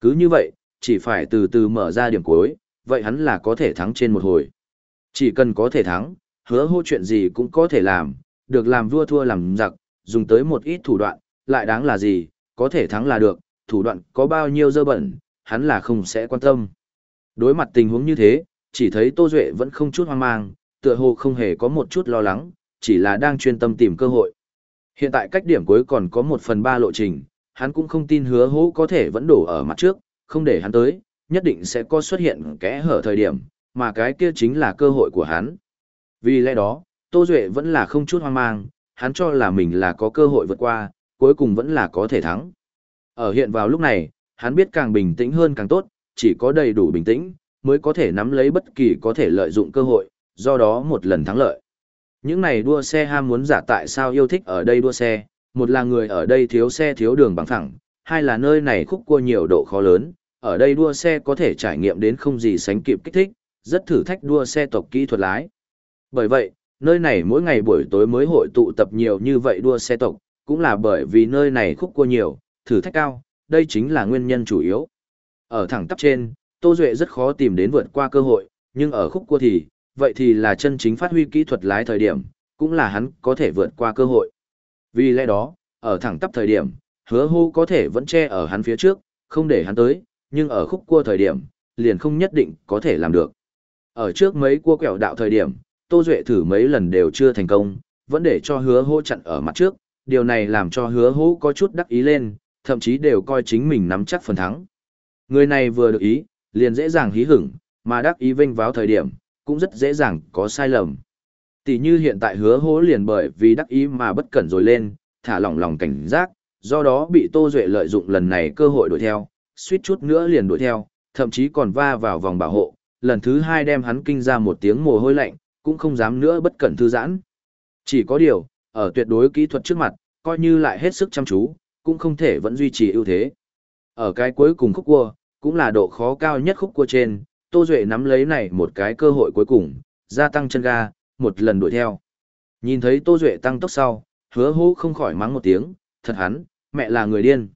Cứ như vậy, chỉ phải từ từ mở ra điểm cuối, vậy hắn là có thể thắng trên một hồi. Chỉ cần có thể thắng, hứa hô chuyện gì cũng có thể làm, được làm vua thua làm giặc, dùng tới một ít thủ đoạn, lại đáng là gì, có thể thắng là được, thủ đoạn có bao nhiêu dơ bẩn, hắn là không sẽ quan tâm. Đối mặt tình huống như thế, chỉ thấy Tô Duệ vẫn không chút hoang mang, tựa hồ không hề có một chút lo lắng, chỉ là đang chuyên tâm tìm cơ hội. Hiện tại cách điểm cuối còn có một phần ba lộ trình, hắn cũng không tin hứa hố có thể vẫn đổ ở mặt trước, không để hắn tới, nhất định sẽ có xuất hiện kẽ hở thời điểm, mà cái kia chính là cơ hội của hắn. Vì lẽ đó, Tô Duệ vẫn là không chút hoang mang, hắn cho là mình là có cơ hội vượt qua, cuối cùng vẫn là có thể thắng. Ở hiện vào lúc này, hắn biết càng bình tĩnh hơn càng tốt, chỉ có đầy đủ bình tĩnh, mới có thể nắm lấy bất kỳ có thể lợi dụng cơ hội, do đó một lần thắng lợi. Những này đua xe ham muốn giả tại sao yêu thích ở đây đua xe, một là người ở đây thiếu xe thiếu đường bằng phẳng, hai là nơi này khúc cua nhiều độ khó lớn, ở đây đua xe có thể trải nghiệm đến không gì sánh kịp kích thích, rất thử thách đua xe tộc kỹ thuật lái. Bởi vậy, nơi này mỗi ngày buổi tối mới hội tụ tập nhiều như vậy đua xe tộc, cũng là bởi vì nơi này khúc cua nhiều, thử thách cao, đây chính là nguyên nhân chủ yếu. Ở thẳng tắp trên, Tô Duệ rất khó tìm đến vượt qua cơ hội, nhưng ở khúc cua thì, vậy thì là chân chính phát huy kỹ thuật lái thời điểm, cũng là hắn có thể vượt qua cơ hội. Vì lẽ đó, ở thẳng tắp thời điểm, hứa hô có thể vẫn che ở hắn phía trước, không để hắn tới, nhưng ở khúc cua thời điểm, liền không nhất định có thể làm được. Ở trước mấy cua quẹo đạo thời điểm, Tô Duệ thử mấy lần đều chưa thành công, vẫn để cho hứa hô chặn ở mặt trước, điều này làm cho hứa hô có chút đắc ý lên, thậm chí đều coi chính mình nắm chắc phần thắng. Người này vừa được ý, liền dễ dàng hí hửng, mà đắc ý vinh vào thời điểm, cũng rất dễ dàng có sai lầm. Tỷ như hiện tại hứa hố liền bởi vì đắc ý mà bất cẩn rồi lên, thả lỏng lòng cảnh giác, do đó bị Tô Duệ lợi dụng lần này cơ hội đuổi theo, suýt chút nữa liền đuổi theo, thậm chí còn va vào vòng bảo hộ, lần thứ hai đem hắn kinh ra một tiếng mồ hôi lạnh, cũng không dám nữa bất cẩn thư giãn. Chỉ có điều, ở tuyệt đối kỹ thuật trước mặt, coi như lại hết sức chăm chú, cũng không thể vẫn duy trì ưu thế. Ở cái cuối cùng khúc cua, cũng là độ khó cao nhất khúc cua trên, Tô Duệ nắm lấy này một cái cơ hội cuối cùng, gia tăng chân ga, một lần đuổi theo. Nhìn thấy Tô Duệ tăng tốc sau, hứa hô không khỏi mắng một tiếng, thật hắn, mẹ là người điên.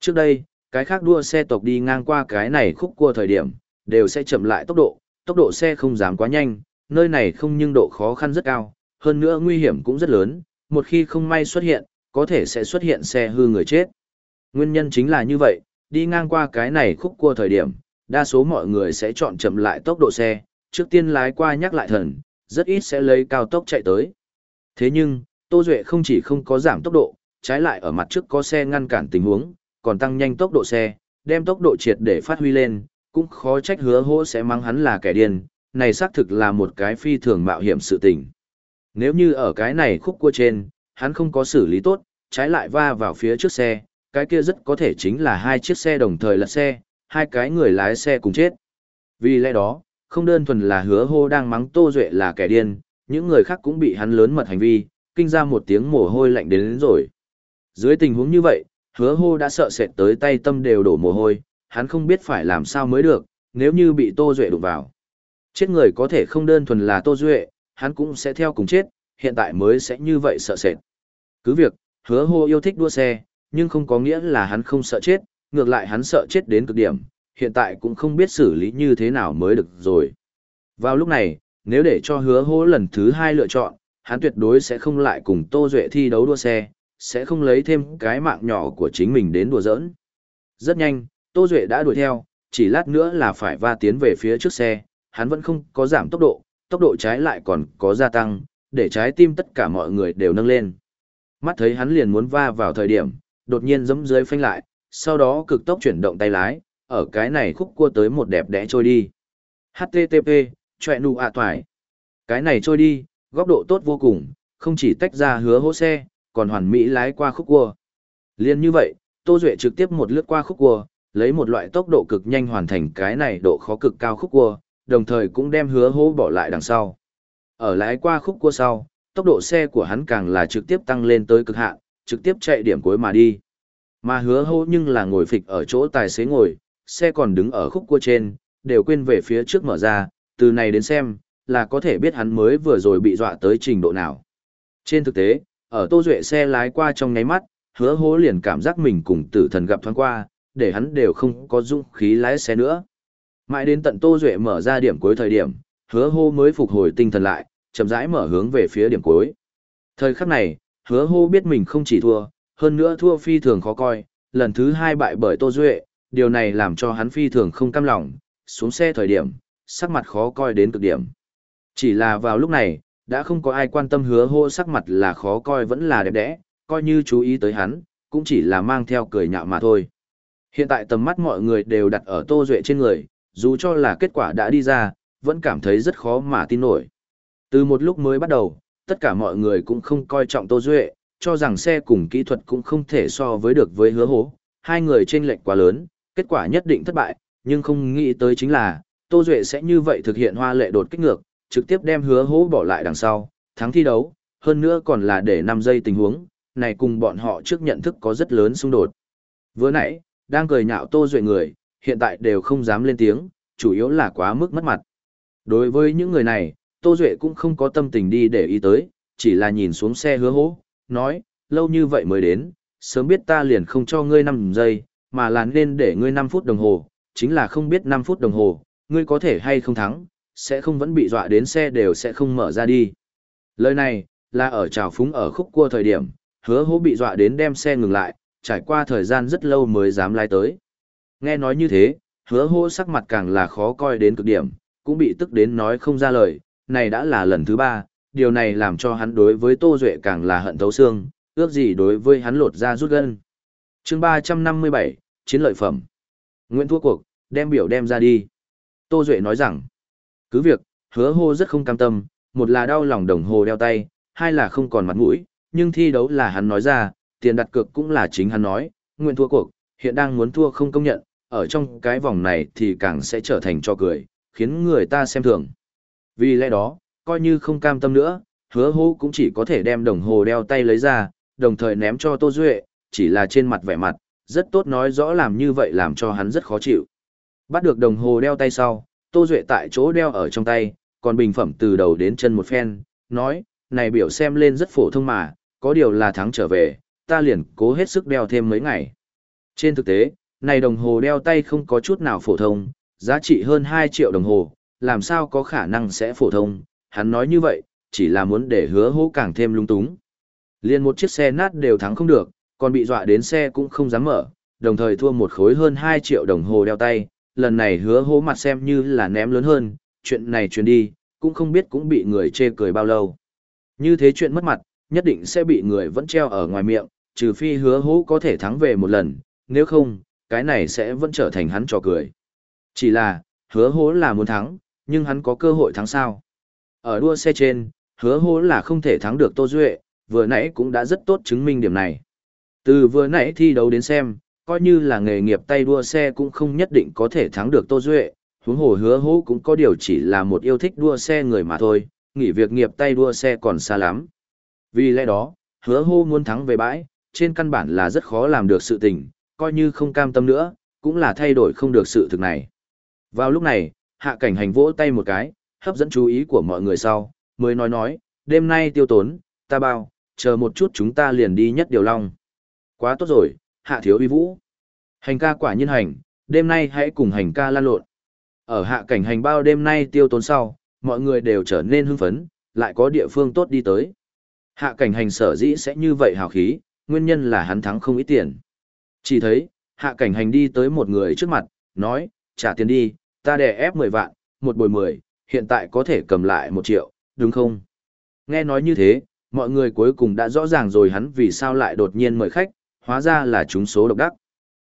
Trước đây, cái khác đua xe tộc đi ngang qua cái này khúc cua thời điểm, đều sẽ chậm lại tốc độ, tốc độ xe không dám quá nhanh, nơi này không nhưng độ khó khăn rất cao, hơn nữa nguy hiểm cũng rất lớn, một khi không may xuất hiện, có thể sẽ xuất hiện xe hư người chết. Nguyên nhân chính là như vậy, đi ngang qua cái này khúc cua thời điểm, đa số mọi người sẽ chọn chậm lại tốc độ xe, trước tiên lái qua nhắc lại thần, rất ít sẽ lấy cao tốc chạy tới. Thế nhưng, Tô Duệ không chỉ không có giảm tốc độ, trái lại ở mặt trước có xe ngăn cản tình huống, còn tăng nhanh tốc độ xe, đem tốc độ triệt để phát huy lên, cũng khó trách hứa hô sẽ mang hắn là kẻ điên, này xác thực là một cái phi thường mạo hiểm sự tình. Nếu như ở cái này khúc cua trên, hắn không có xử lý tốt, trái lại va vào phía trước xe, cái kia rất có thể chính là hai chiếc xe đồng thời lật xe, hai cái người lái xe cùng chết. Vì lẽ đó, không đơn thuần là hứa hô đang mắng Tô Duệ là kẻ điên, những người khác cũng bị hắn lớn mật hành vi, kinh ra một tiếng mồ hôi lạnh đến, đến rồi. Dưới tình huống như vậy, hứa hô đã sợ sệt tới tay tâm đều đổ mồ hôi, hắn không biết phải làm sao mới được, nếu như bị Tô Duệ đụng vào. Chết người có thể không đơn thuần là Tô Duệ, hắn cũng sẽ theo cùng chết, hiện tại mới sẽ như vậy sợ sệt. Cứ việc, hứa hô yêu thích đua xe, nhưng không có nghĩa là hắn không sợ chết, ngược lại hắn sợ chết đến cực điểm, hiện tại cũng không biết xử lý như thế nào mới được rồi. Vào lúc này, nếu để cho hứa hô lần thứ hai lựa chọn, hắn tuyệt đối sẽ không lại cùng Tô Duệ thi đấu đua xe, sẽ không lấy thêm cái mạng nhỏ của chính mình đến đùa giỡn. Rất nhanh, Tô Duệ đã đuổi theo, chỉ lát nữa là phải va tiến về phía trước xe, hắn vẫn không có giảm tốc độ, tốc độ trái lại còn có gia tăng, để trái tim tất cả mọi người đều nâng lên. Mắt thấy hắn liền muốn va vào thời điểm, đột nhiên giẫm dưới phanh lại, sau đó cực tốc chuyển động tay lái, ở cái này khúc cua tới một đẹp đẽ trôi đi. HTTP, chọe nụ ạ toài. Cái này trôi đi, góc độ tốt vô cùng, không chỉ tách ra hứa hỗ xe, còn hoàn mỹ lái qua khúc cua. Liên như vậy, Tô Duệ trực tiếp một lướt qua khúc cua, lấy một loại tốc độ cực nhanh hoàn thành cái này độ khó cực cao khúc cua, đồng thời cũng đem hứa hố bỏ lại đằng sau. Ở lái qua khúc cua sau, tốc độ xe của hắn càng là trực tiếp tăng lên tới cực hạn, trực tiếp chạy điểm cuối mà đi. Mà hứa hố nhưng là ngồi phịch ở chỗ tài xế ngồi, xe còn đứng ở khúc cua trên, đều quên về phía trước mở ra, từ này đến xem, là có thể biết hắn mới vừa rồi bị dọa tới trình độ nào. Trên thực tế, ở Tô Duệ xe lái qua trong nháy mắt, hứa hố liền cảm giác mình cùng tử thần gặp thoáng qua, để hắn đều không có dũng khí lái xe nữa. Mãi đến tận Tô Duệ mở ra điểm cuối thời điểm, hứa hô mới phục hồi tinh thần lại, chậm rãi mở hướng về phía điểm cuối. Thời khắc này, hứa hô biết mình không chỉ thua, hơn nữa thua phi thường khó coi, lần thứ hai bại bởi Tô Duệ, điều này làm cho hắn phi thường không cam lòng, xuống xe thời điểm, sắc mặt khó coi đến cực điểm. Chỉ là vào lúc này, đã không có ai quan tâm hứa hô sắc mặt là khó coi vẫn là đẹp đẽ, coi như chú ý tới hắn, cũng chỉ là mang theo cười nhạo mà thôi. Hiện tại tầm mắt mọi người đều đặt ở Tô Duệ trên người, dù cho là kết quả đã đi ra, vẫn cảm thấy rất khó mà tin nổi. Từ một lúc mới bắt đầu, tất cả mọi người cũng không coi trọng Tô Duệ, cho rằng xe cùng kỹ thuật cũng không thể so với được với hứa hố, hai người chênh lệch quá lớn, kết quả nhất định thất bại, nhưng không nghĩ tới chính là, Tô Duệ sẽ như vậy thực hiện hoa lệ đột kích ngược, trực tiếp đem hứa hố bỏ lại đằng sau, thắng thi đấu, hơn nữa còn là để 5 giây tình huống, này cùng bọn họ trước nhận thức có rất lớn xung đột. Vừa nãy, đang cười nhạo Tô Duệ người, hiện tại đều không dám lên tiếng, chủ yếu là quá mức mất mặt. Đối với những người này, Tô Duệ cũng không có tâm tình đi để ý tới, chỉ là nhìn xuống xe hứa hố, nói, lâu như vậy mới đến, sớm biết ta liền không cho ngươi 5 giây, mà là nên để ngươi 5 phút đồng hồ, chính là không biết 5 phút đồng hồ, ngươi có thể hay không thắng, sẽ không vẫn bị dọa đến xe đều sẽ không mở ra đi. Lời này, là ở trào phúng ở khúc cua thời điểm, hứa hố bị dọa đến đem xe ngừng lại, trải qua thời gian rất lâu mới dám lái tới. Nghe nói như thế, hứa hô sắc mặt càng là khó coi đến cực điểm, cũng bị tức đến nói không ra lời, này đã là lần thứ ba, điều này làm cho hắn đối với Tô Duệ càng là hận thấu xương, ước gì đối với hắn lột ra rút gân. chương 357, Chiến lợi phẩm. Nguyễn Thua Cuộc, đem biểu đem ra đi. Tô Duệ nói rằng, cứ việc, hứa hô rất không cam tâm, một là đau lòng đồng hồ đeo tay, hai là không còn mặt mũi, nhưng thi đấu là hắn nói ra, tiền đặt cược cũng là chính hắn nói, nguyện thua cuộc, hiện đang muốn thua không công nhận, ở trong cái vòng này thì càng sẽ trở thành cho cười, khiến người ta xem thường. Vì lẽ đó, coi như không cam tâm nữa, hứa hô cũng chỉ có thể đem đồng hồ đeo tay lấy ra, đồng thời ném cho Tô Duệ, chỉ là trên mặt vẻ mặt, rất tốt nói rõ làm như vậy làm cho hắn rất khó chịu. Bắt được đồng hồ đeo tay sau, Tô Duệ tại chỗ đeo ở trong tay, còn bình phẩm từ đầu đến chân một phen, nói, này biểu xem lên rất phổ thông mà, có điều là thắng trở về, ta liền cố hết sức đeo thêm mấy ngày. Trên thực tế, này đồng hồ đeo tay không có chút nào phổ thông, giá trị hơn 2 triệu đồng hồ, làm sao có khả năng sẽ phổ thông, hắn nói như vậy, chỉ là muốn để hứa hố càng thêm lung túng. Liên một chiếc xe nát đều thắng không được, còn bị dọa đến xe cũng không dám mở, đồng thời thua một khối hơn 2 triệu đồng hồ đeo tay, lần này hứa hố mặt xem như là ném lớn hơn, chuyện này truyền đi, cũng không biết cũng bị người chê cười bao lâu. Như thế chuyện mất mặt, nhất định sẽ bị người vẫn treo ở ngoài miệng, trừ phi hứa hố có thể thắng về một lần, nếu không, cái này sẽ vẫn trở thành hắn trò cười. Chỉ là, hứa hố là muốn thắng, nhưng hắn có cơ hội thắng sao. Ở đua xe trên, hứa hố là không thể thắng được Tô Duệ, vừa nãy cũng đã rất tốt chứng minh điểm này. Từ vừa nãy thi đấu đến xem, coi như là nghề nghiệp tay đua xe cũng không nhất định có thể thắng được Tô Duệ, huống hồ hứa hố cũng có điều chỉ là một yêu thích đua xe người mà thôi, nghỉ việc nghiệp tay đua xe còn xa lắm. Vì lẽ đó, hứa hô muốn thắng về bãi, trên căn bản là rất khó làm được sự tình, coi như không cam tâm nữa, cũng là thay đổi không được sự thực này. Vào lúc này, hạ cảnh hành vỗ tay một cái, hấp dẫn chú ý của mọi người sau, mới nói nói, đêm nay tiêu tốn, ta bao, chờ một chút chúng ta liền đi nhất điều long. Quá tốt rồi, hạ thiếu uy vũ. Hành ca quả nhiên hành, đêm nay hãy cùng hành ca lan lộn. Ở hạ cảnh hành bao đêm nay tiêu tốn sau, mọi người đều trở nên hưng phấn, lại có địa phương tốt đi tới. Hạ cảnh hành sở dĩ sẽ như vậy hào khí, nguyên nhân là hắn thắng không ít tiền. Chỉ thấy, hạ cảnh hành đi tới một người trước mặt, nói, trả tiền đi, ta đè ép 10 vạn, một bồi 10, hiện tại có thể cầm lại một triệu, đúng không? Nghe nói như thế, mọi người cuối cùng đã rõ ràng rồi hắn vì sao lại đột nhiên mời khách, hóa ra là chúng số độc đắc.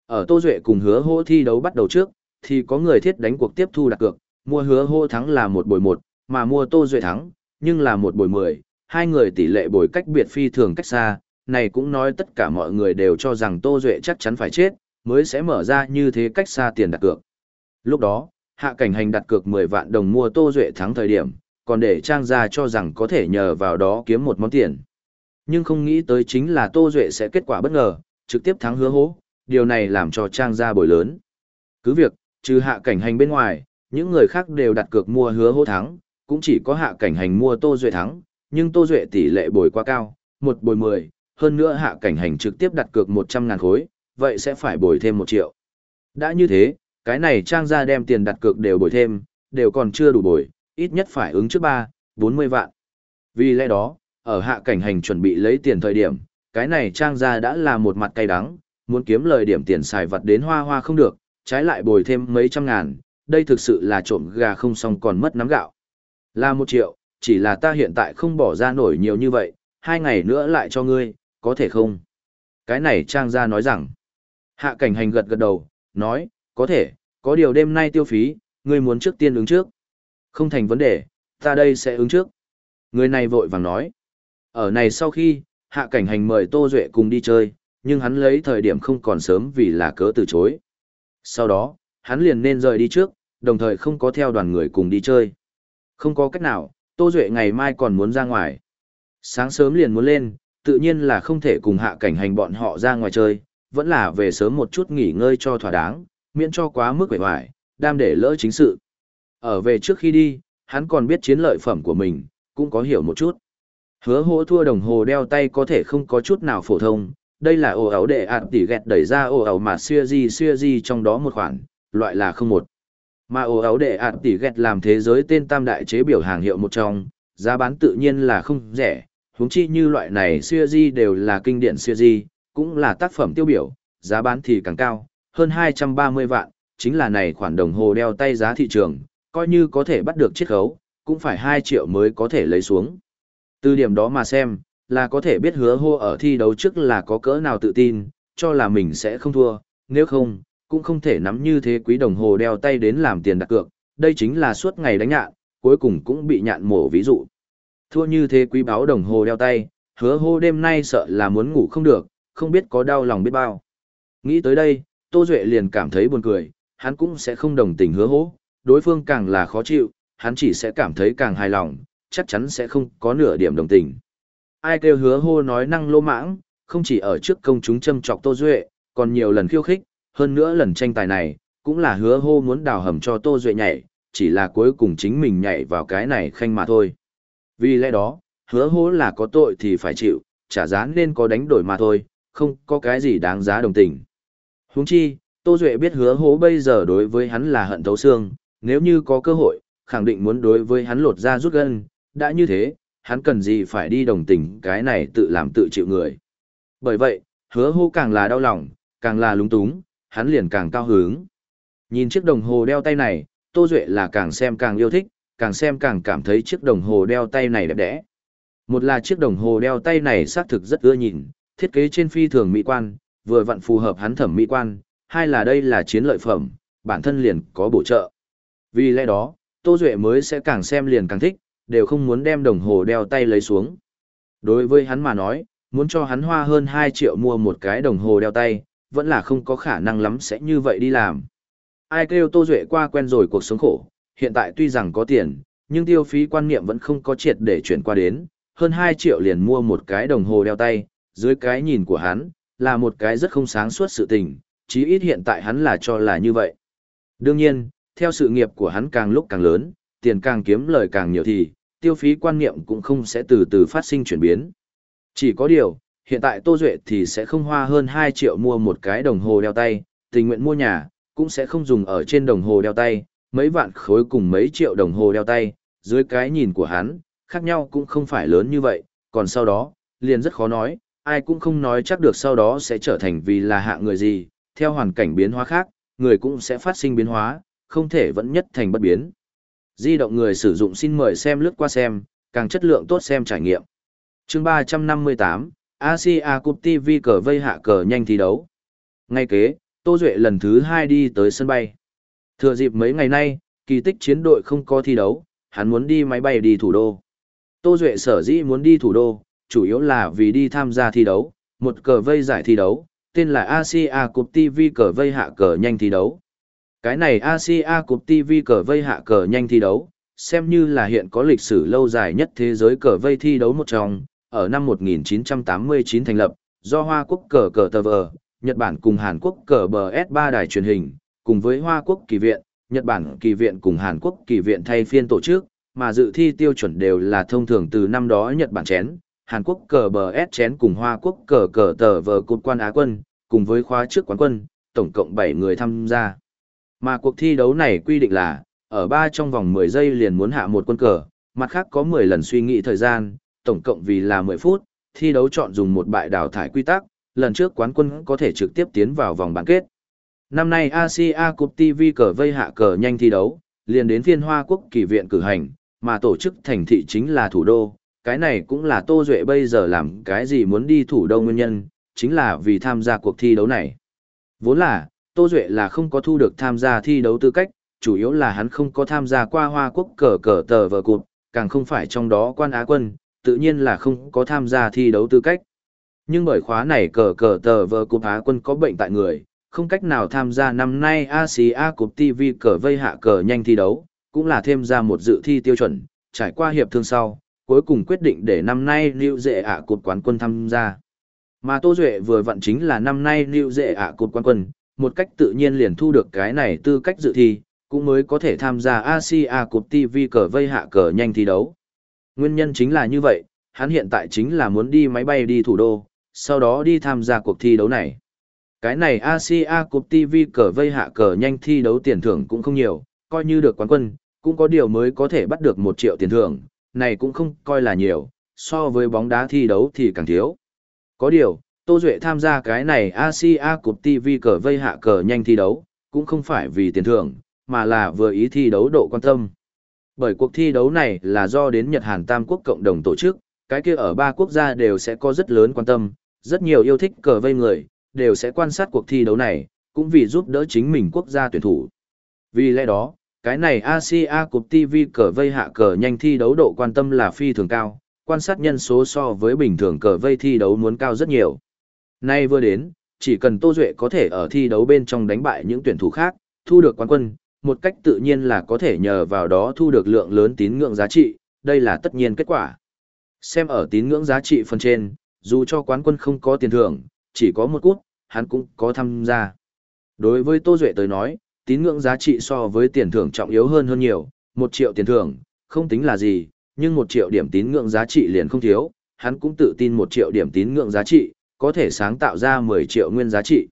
Ở Tô Duệ cùng hứa hô thi đấu bắt đầu trước, thì có người thiết đánh cuộc tiếp thu đặt cược, mua hứa hô thắng là một bồi một, mà mua Tô Duệ thắng, nhưng là một bồi mười, hai người tỷ lệ bồi cách biệt phi thường cách xa, này cũng nói tất cả mọi người đều cho rằng Tô Duệ chắc chắn phải chết, mới sẽ mở ra như thế cách xa tiền đặt cược. Lúc đó, hạ cảnh hành đặt cược 10 vạn đồng mua Tô Duệ thắng thời điểm, còn để trang ra cho rằng có thể nhờ vào đó kiếm một món tiền. Nhưng không nghĩ tới chính là Tô Duệ sẽ kết quả bất ngờ, trực tiếp thắng hứa hố, điều này làm cho trang ra bồi lớn. Cứ việc, trừ hạ cảnh hành bên ngoài, những người khác đều đặt cược mua hứa hố thắng, cũng chỉ có hạ cảnh hành mua Tô Duệ thắng, nhưng Tô Duệ tỷ lệ bồi quá cao, một bồi 10, hơn nữa hạ cảnh hành trực tiếp đặt cược 100 ngàn khối, vậy sẽ phải bồi thêm 1 triệu. Đã như thế, cái này trang ra đem tiền đặt cược đều bồi thêm, đều còn chưa đủ bồi, ít nhất phải ứng trước 3, 40 vạn. Vì lẽ đó, ở hạ cảnh hành chuẩn bị lấy tiền thời điểm, cái này trang ra đã là một mặt cay đắng, muốn kiếm lời điểm tiền xài vật đến hoa hoa không được, trái lại bồi thêm mấy trăm ngàn, đây thực sự là trộm gà không xong còn mất nắm gạo. Là một triệu, chỉ là ta hiện tại không bỏ ra nổi nhiều như vậy, hai ngày nữa lại cho ngươi, có thể không? Cái này trang gia nói rằng, hạ cảnh hành gật gật đầu, nói, có thể, có điều đêm nay tiêu phí, ngươi muốn trước tiên ứng trước. Không thành vấn đề, ta đây sẽ ứng trước. Người này vội vàng nói. Ở này sau khi, hạ cảnh hành mời Tô Duệ cùng đi chơi, nhưng hắn lấy thời điểm không còn sớm vì là cớ từ chối. Sau đó, hắn liền nên rời đi trước, đồng thời không có theo đoàn người cùng đi chơi. Không có cách nào, Tô Duệ ngày mai còn muốn ra ngoài. Sáng sớm liền muốn lên, tự nhiên là không thể cùng hạ cảnh hành bọn họ ra ngoài chơi, vẫn là về sớm một chút nghỉ ngơi cho thỏa đáng, miễn cho quá mức vẻ vải, đam để lỡ chính sự. Ở về trước khi đi, hắn còn biết chiến lợi phẩm của mình, cũng có hiểu một chút. Hứa hỗ thua đồng hồ đeo tay có thể không có chút nào phổ thông, đây là ồ ấu để ạt tỉ ghẹt đẩy ra ồ ấu mà xưa gì xưa gì trong đó một khoản, loại là không một. Mà ồ ấu để ạt tỉ ghẹt làm thế giới tên tam đại chế biểu hàng hiệu một trong, giá bán tự nhiên là không rẻ, huống chi như loại này xưa Di đều là kinh điển xưa Di cũng là tác phẩm tiêu biểu, giá bán thì càng cao, hơn 230 vạn, chính là này khoản đồng hồ đeo tay giá thị trường, coi như có thể bắt được chiết khấu, cũng phải 2 triệu mới có thể lấy xuống. Từ điểm đó mà xem, là có thể biết hứa hô ở thi đấu trước là có cỡ nào tự tin, cho là mình sẽ không thua, nếu không, cũng không thể nắm như thế quý đồng hồ đeo tay đến làm tiền đặt cược, đây chính là suốt ngày đánh nhạn, cuối cùng cũng bị nhạn mổ ví dụ. Thua như thế quý báo đồng hồ đeo tay, hứa hô đêm nay sợ là muốn ngủ không được, không biết có đau lòng biết bao. Nghĩ tới đây, Tô Duệ liền cảm thấy buồn cười, hắn cũng sẽ không đồng tình hứa hô, đối phương càng là khó chịu, hắn chỉ sẽ cảm thấy càng hài lòng, chắc chắn sẽ không có nửa điểm đồng tình. Ai kêu hứa hô nói năng lô mãng, không chỉ ở trước công chúng châm trọc Tô Duệ, còn nhiều lần khiêu khích, hơn nữa lần tranh tài này, cũng là hứa hô muốn đào hầm cho Tô Duệ nhảy, chỉ là cuối cùng chính mình nhảy vào cái này khanh mà thôi. Vì lẽ đó, hứa hố là có tội thì phải chịu, trả giá nên có đánh đổi mà thôi, không có cái gì đáng giá đồng tình. Huống chi, Tô Duệ biết hứa hố bây giờ đối với hắn là hận thấu xương, nếu như có cơ hội, khẳng định muốn đối với hắn lột ra rút gân, đã như thế, hắn cần gì phải đi đồng tình cái này tự làm tự chịu người. Bởi vậy, hứa hố càng là đau lòng, càng là lúng túng, hắn liền càng cao hứng. Nhìn chiếc đồng hồ đeo tay này, Tô Duệ là càng xem càng yêu thích, càng xem càng cảm thấy chiếc đồng hồ đeo tay này đẹp đẽ. Một là chiếc đồng hồ đeo tay này xác thực rất ưa nhìn, thiết kế trên phi thường mỹ quan, vừa vặn phù hợp hắn thẩm mỹ quan, hai là đây là chiến lợi phẩm, bản thân liền có bổ trợ. Vì lẽ đó, Tô Duệ mới sẽ càng xem liền càng thích, đều không muốn đem đồng hồ đeo tay lấy xuống. Đối với hắn mà nói, muốn cho hắn hoa hơn 2 triệu mua một cái đồng hồ đeo tay, vẫn là không có khả năng lắm sẽ như vậy đi làm. Ai kêu Tô Duệ qua quen rồi cuộc sống khổ, hiện tại tuy rằng có tiền, nhưng tiêu phí quan niệm vẫn không có triệt để chuyển qua đến, hơn 2 triệu liền mua một cái đồng hồ đeo tay, dưới cái nhìn của hắn, là một cái rất không sáng suốt sự tình, chí ít hiện tại hắn là cho là như vậy. Đương nhiên, theo sự nghiệp của hắn càng lúc càng lớn, tiền càng kiếm lời càng nhiều thì, tiêu phí quan niệm cũng không sẽ từ từ phát sinh chuyển biến. Chỉ có điều, hiện tại Tô Duệ thì sẽ không hoa hơn 2 triệu mua một cái đồng hồ đeo tay, tình nguyện mua nhà, cũng sẽ không dùng ở trên đồng hồ đeo tay, mấy vạn khối cùng mấy triệu đồng hồ đeo tay, dưới cái nhìn của hắn, khác nhau cũng không phải lớn như vậy, còn sau đó, liền rất khó nói, ai cũng không nói chắc được sau đó sẽ trở thành vì là hạ người gì, theo hoàn cảnh biến hóa khác, người cũng sẽ phát sinh biến hóa, không thể vẫn nhất thành bất biến. Di động người sử dụng xin mời xem lướt qua xem, càng chất lượng tốt xem trải nghiệm. chương 358, Asia Cup TV cờ vây hạ cờ nhanh thi đấu. Ngay kế, Tô Duệ lần thứ 2 đi tới sân bay. Thừa dịp mấy ngày nay, kỳ tích chiến đội không có thi đấu, hắn muốn đi máy bay đi thủ đô. Tô Duệ sở dĩ muốn đi thủ đô, chủ yếu là vì đi tham gia thi đấu, một cờ vây giải thi đấu, tên là Asia Cup TV cờ vây hạ cờ nhanh thi đấu. Cái này Asia Cup TV cờ vây hạ cờ nhanh thi đấu, xem như là hiện có lịch sử lâu dài nhất thế giới cờ vây thi đấu một trong, ở năm 1989 thành lập, do Hoa Quốc cờ cờ tờ vờ, Nhật Bản cùng Hàn Quốc cờ bờ S3 đài truyền hình, cùng với Hoa Quốc kỳ viện, Nhật Bản kỳ viện cùng Hàn Quốc kỳ viện thay phiên tổ chức, mà dự thi tiêu chuẩn đều là thông thường từ năm đó Nhật Bản chén, Hàn Quốc cờ bờ S chén cùng Hoa Quốc cờ cờ tờ vờ cột quan Á quân, cùng với khóa trước quán quân, tổng cộng 7 người tham gia. Mà cuộc thi đấu này quy định là, ở ba trong vòng 10 giây liền muốn hạ một quân cờ, mặt khác có 10 lần suy nghĩ thời gian, tổng cộng vì là 10 phút, thi đấu chọn dùng một bại đào thải quy tắc, lần trước quán quân có thể trực tiếp tiến vào vòng bán kết. Năm nay Asia Cup TV cờ vây hạ cờ nhanh thi đấu, liền đến phiên Hoa Quốc kỳ viện cử hành, mà tổ chức thành thị chính là thủ đô. Cái này cũng là Tô Duệ bây giờ làm cái gì muốn đi thủ đô nguyên nhân, chính là vì tham gia cuộc thi đấu này. Vốn là, Tô Duệ là không có thu được tham gia thi đấu tư cách, chủ yếu là hắn không có tham gia qua Hoa Quốc cờ cờ tờ vờ cụt, càng không phải trong đó quan Á quân, tự nhiên là không có tham gia thi đấu tư cách. Nhưng bởi khóa này cờ cờ tờ vờ cụt Á quân có bệnh tại người, không cách nào tham gia năm nay Asia Cup TV cờ vây hạ cờ nhanh thi đấu, cũng là thêm ra một dự thi tiêu chuẩn, trải qua hiệp thương sau, cuối cùng quyết định để năm nay Lưu Dệ ạ cột quán quân tham gia. Mà Tô Duệ vừa vận chính là năm nay Lưu Dệ ạ cột quán quân, một cách tự nhiên liền thu được cái này tư cách dự thi, cũng mới có thể tham gia Asia Cup TV cờ vây hạ cờ nhanh thi đấu. Nguyên nhân chính là như vậy, hắn hiện tại chính là muốn đi máy bay đi thủ đô, sau đó đi tham gia cuộc thi đấu này. Cái này Asia Cup TV cờ vây hạ cờ nhanh thi đấu tiền thưởng cũng không nhiều, coi như được quán quân, cũng có điều mới có thể bắt được một triệu tiền thưởng, này cũng không coi là nhiều, so với bóng đá thi đấu thì càng thiếu. Có điều, Tô Duệ tham gia cái này Asia Cup TV cờ vây hạ cờ nhanh thi đấu, cũng không phải vì tiền thưởng, mà là vừa ý thi đấu độ quan tâm. Bởi cuộc thi đấu này là do đến Nhật Hàn Tam Quốc cộng đồng tổ chức, cái kia ở ba quốc gia đều sẽ có rất lớn quan tâm, rất nhiều yêu thích cờ vây người, đều sẽ quan sát cuộc thi đấu này, cũng vì giúp đỡ chính mình quốc gia tuyển thủ. Vì lẽ đó, cái này Asia Cup TV cờ vây hạ cờ nhanh thi đấu độ quan tâm là phi thường cao, quan sát nhân số so với bình thường cờ vây thi đấu muốn cao rất nhiều. Nay vừa đến, chỉ cần Tô Duệ có thể ở thi đấu bên trong đánh bại những tuyển thủ khác, thu được quán quân, một cách tự nhiên là có thể nhờ vào đó thu được lượng lớn tín ngưỡng giá trị, đây là tất nhiên kết quả. Xem ở tín ngưỡng giá trị phần trên, dù cho quán quân không có tiền thưởng, chỉ có một cút, hắn cũng có tham gia. Đối với Tô Duệ tới nói, tín ngưỡng giá trị so với tiền thưởng trọng yếu hơn hơn nhiều, một triệu tiền thưởng, không tính là gì, nhưng một triệu điểm tín ngưỡng giá trị liền không thiếu, hắn cũng tự tin một triệu điểm tín ngưỡng giá trị, có thể sáng tạo ra 10 triệu nguyên giá trị.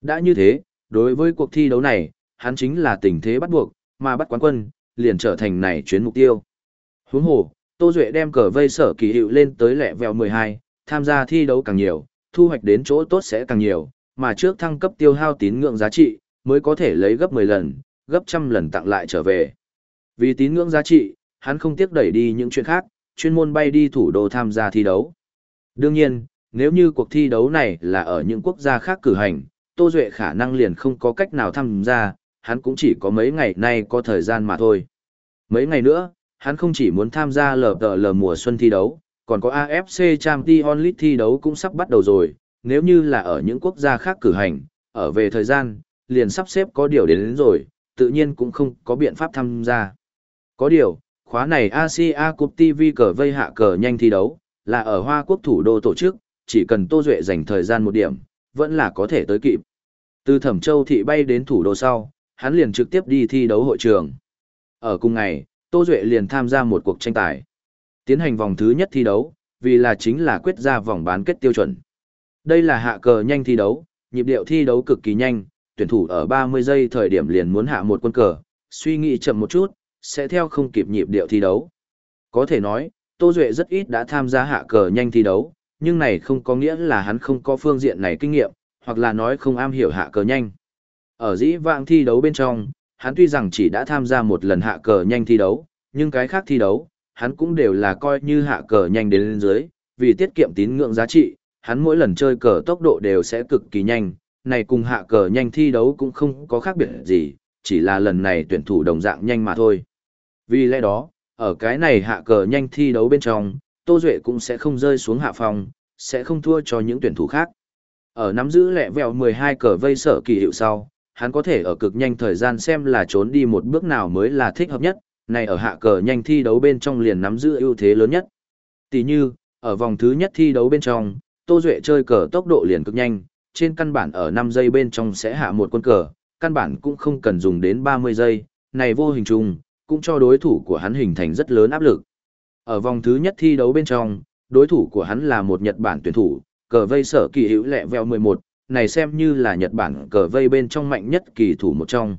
Đã như thế, đối với cuộc thi đấu này, hắn chính là tình thế bắt buộc, mà bắt quán quân, liền trở thành này chuyến mục tiêu. Huống hồ, Tô Duệ đem cờ vây sở kỳ hiệu lên tới lẹ vèo 12, tham gia thi đấu càng nhiều, thu hoạch đến chỗ tốt sẽ càng nhiều, mà trước thăng cấp tiêu hao tín ngưỡng giá trị, mới có thể lấy gấp 10 lần, gấp trăm lần tặng lại trở về. Vì tín ngưỡng giá trị, hắn không tiếc đẩy đi những chuyện khác, chuyên môn bay đi thủ đô tham gia thi đấu. Đương nhiên, nếu như cuộc thi đấu này là ở những quốc gia khác cử hành, Tô Duệ khả năng liền không có cách nào tham gia, hắn cũng chỉ có mấy ngày nay có thời gian mà thôi. Mấy ngày nữa, hắn không chỉ muốn tham gia lờ tờ lờ mùa xuân thi đấu, còn có AFC Champions League thi đấu cũng sắp bắt đầu rồi, nếu như là ở những quốc gia khác cử hành, ở về thời gian, liền sắp xếp có điều đến, đến rồi, tự nhiên cũng không có biện pháp tham gia. Có điều, khóa này Asia Cup TV cờ vây hạ cờ nhanh thi đấu, là ở Hoa Quốc thủ đô tổ chức, chỉ cần Tô Duệ dành thời gian một điểm, vẫn là có thể tới kịp. Từ Thẩm Châu thị bay đến thủ đô sau, hắn liền trực tiếp đi thi đấu hội trường. Ở cùng ngày, Tô Duệ liền tham gia một cuộc tranh tài. Tiến hành vòng thứ nhất thi đấu, vì là chính là quyết ra vòng bán kết tiêu chuẩn. Đây là hạ cờ nhanh thi đấu, nhịp điệu thi đấu cực kỳ nhanh, tuyển thủ ở 30 giây thời điểm liền muốn hạ một quân cờ, suy nghĩ chậm một chút, sẽ theo không kịp nhịp điệu thi đấu. Có thể nói, Tô Duệ rất ít đã tham gia hạ cờ nhanh thi đấu, nhưng này không có nghĩa là hắn không có phương diện này kinh nghiệm, hoặc là nói không am hiểu hạ cờ nhanh. Ở dĩ vãng thi đấu bên trong, hắn tuy rằng chỉ đã tham gia một lần hạ cờ nhanh thi đấu, nhưng cái khác thi đấu, hắn cũng đều là coi như hạ cờ nhanh đến lên dưới, vì tiết kiệm tín ngưỡng giá trị, hắn mỗi lần chơi cờ tốc độ đều sẽ cực kỳ nhanh, này cùng hạ cờ nhanh thi đấu cũng không có khác biệt gì, chỉ là lần này tuyển thủ đồng dạng nhanh mà thôi. Vì lẽ đó, ở cái này hạ cờ nhanh thi đấu bên trong, Tô Duệ cũng sẽ không rơi xuống hạ phòng, sẽ không thua cho những tuyển thủ khác. Ở nắm giữ lẹ vẹo 12 cờ vây sở kỳ hiệu sau, hắn có thể ở cực nhanh thời gian xem là trốn đi một bước nào mới là thích hợp nhất, này ở hạ cờ nhanh thi đấu bên trong liền nắm giữ ưu thế lớn nhất. Tỷ như, ở vòng thứ nhất thi đấu bên trong, Tô Duệ chơi cờ tốc độ liền cực nhanh, trên căn bản ở 5 giây bên trong sẽ hạ một quân cờ, căn bản cũng không cần dùng đến 30 giây, này vô hình chung, cũng cho đối thủ của hắn hình thành rất lớn áp lực. Ở vòng thứ nhất thi đấu bên trong, đối thủ của hắn là một Nhật Bản tuyển thủ, cờ vây sở kỳ hữu lẹ veo 11, này xem như là Nhật Bản cờ vây bên trong mạnh nhất kỳ thủ một trong.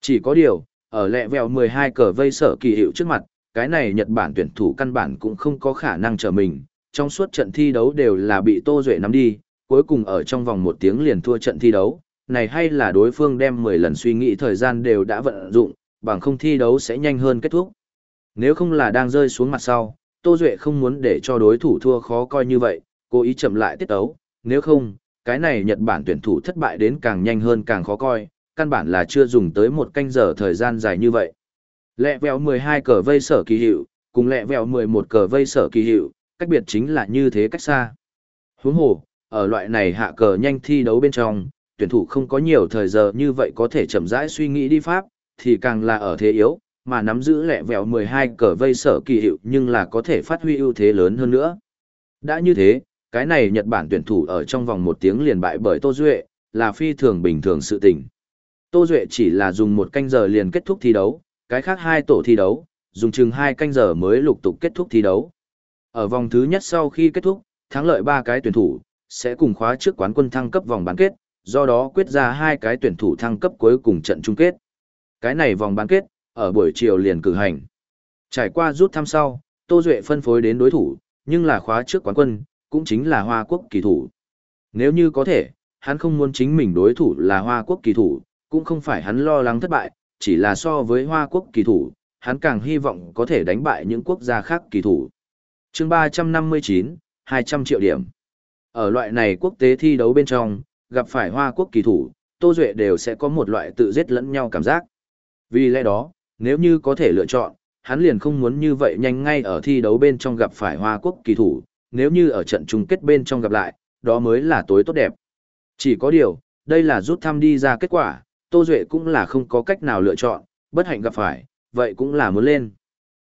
Chỉ có điều, ở lẹ veo 12 cờ vây sở kỳ hiệu trước mặt, cái này Nhật Bản tuyển thủ căn bản cũng không có khả năng trở mình, trong suốt trận thi đấu đều là bị Tô Duệ nắm đi, cuối cùng ở trong vòng một tiếng liền thua trận thi đấu, này hay là đối phương đem 10 lần suy nghĩ thời gian đều đã vận dụng, bằng không thi đấu sẽ nhanh hơn kết thúc. Nếu không là đang rơi xuống mặt sau, Tô Duệ không muốn để cho đối thủ thua khó coi như vậy, cố ý chậm lại tiết đấu nếu không, cái này Nhật Bản tuyển thủ thất bại đến càng nhanh hơn càng khó coi, căn bản là chưa dùng tới một canh giờ thời gian dài như vậy. Lẹ vèo 12 cờ vây sở kỳ hiệu, cùng lẹ vèo 11 cờ vây sở kỳ hiệu, cách biệt chính là như thế cách xa. Huống hồ, ở loại này hạ cờ nhanh thi đấu bên trong, tuyển thủ không có nhiều thời giờ như vậy có thể chậm rãi suy nghĩ đi pháp, thì càng là ở thế yếu, mà nắm giữ lẹ vẹo 12 cờ vây sở kỳ hiệu nhưng là có thể phát huy ưu thế lớn hơn nữa. Đã như thế, cái này Nhật Bản tuyển thủ ở trong vòng một tiếng liền bại bởi Tô Duệ, là phi thường bình thường sự tình. Tô Duệ chỉ là dùng một canh giờ liền kết thúc thi đấu, cái khác hai tổ thi đấu, dùng chừng hai canh giờ mới lục tục kết thúc thi đấu. Ở vòng thứ nhất sau khi kết thúc, thắng lợi ba cái tuyển thủ, sẽ cùng khóa trước quán quân thăng cấp vòng bán kết, do đó quyết ra hai cái tuyển thủ thăng cấp cuối cùng trận chung kết. Cái này vòng bán kết, ở buổi chiều liền cử hành. Trải qua rút thăm sau, Tô Duệ phân phối đến đối thủ, nhưng là khóa trước quán quân, cũng chính là Hoa Quốc kỳ thủ. Nếu như có thể, hắn không muốn chính mình đối thủ là Hoa Quốc kỳ thủ, cũng không phải hắn lo lắng thất bại, chỉ là so với Hoa Quốc kỳ thủ, hắn càng hy vọng có thể đánh bại những quốc gia khác kỳ thủ. chương 359, 200 triệu điểm. Ở loại này quốc tế thi đấu bên trong, gặp phải Hoa Quốc kỳ thủ, Tô Duệ đều sẽ có một loại tự giết lẫn nhau cảm giác. Vì lẽ đó, nếu như có thể lựa chọn, hắn liền không muốn như vậy nhanh ngay ở thi đấu bên trong gặp phải Hoa Quốc kỳ thủ, nếu như ở trận chung kết bên trong gặp lại, đó mới là tối tốt đẹp. Chỉ có điều, đây là rút thăm đi ra kết quả, Tô Duệ cũng là không có cách nào lựa chọn, bất hạnh gặp phải, vậy cũng là muốn lên.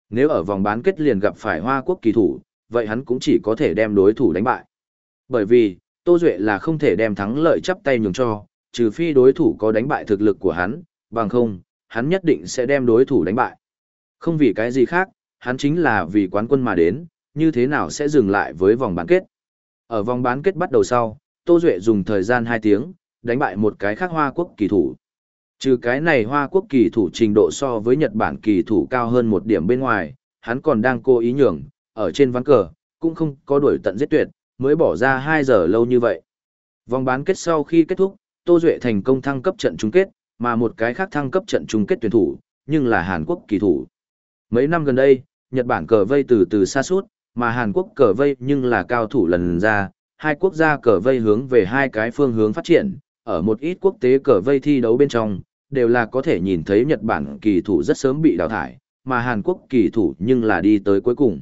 Nếu ở vòng bán kết liền gặp phải Hoa Quốc kỳ thủ, vậy hắn cũng chỉ có thể đem đối thủ đánh bại. Bởi vì, Tô Duệ là không thể đem thắng lợi chắp tay nhường cho, trừ phi đối thủ có đánh bại thực lực của hắn, bằng không, hắn nhất định sẽ đem đối thủ đánh bại. Không vì cái gì khác, hắn chính là vì quán quân mà đến, như thế nào sẽ dừng lại với vòng bán kết. Ở vòng bán kết bắt đầu sau, Tô Duệ dùng thời gian 2 tiếng, đánh bại một cái khác Hoa Quốc kỳ thủ. Trừ cái này Hoa Quốc kỳ thủ trình độ so với Nhật Bản kỳ thủ cao hơn một điểm bên ngoài, hắn còn đang cố ý nhường, ở trên ván cờ, cũng không có đuổi tận giết tuyệt, mới bỏ ra 2 giờ lâu như vậy. Vòng bán kết sau khi kết thúc, Tô Duệ thành công thăng cấp trận chung kết, mà một cái khác thăng cấp trận chung kết tuyển thủ, nhưng là Hàn Quốc kỳ thủ. Mấy năm gần đây, Nhật Bản cờ vây từ từ xa suốt, mà Hàn Quốc cờ vây nhưng là cao thủ lần ra, hai quốc gia cờ vây hướng về hai cái phương hướng phát triển, ở một ít quốc tế cờ vây thi đấu bên trong, đều là có thể nhìn thấy Nhật Bản kỳ thủ rất sớm bị đào thải, mà Hàn Quốc kỳ thủ nhưng là đi tới cuối cùng.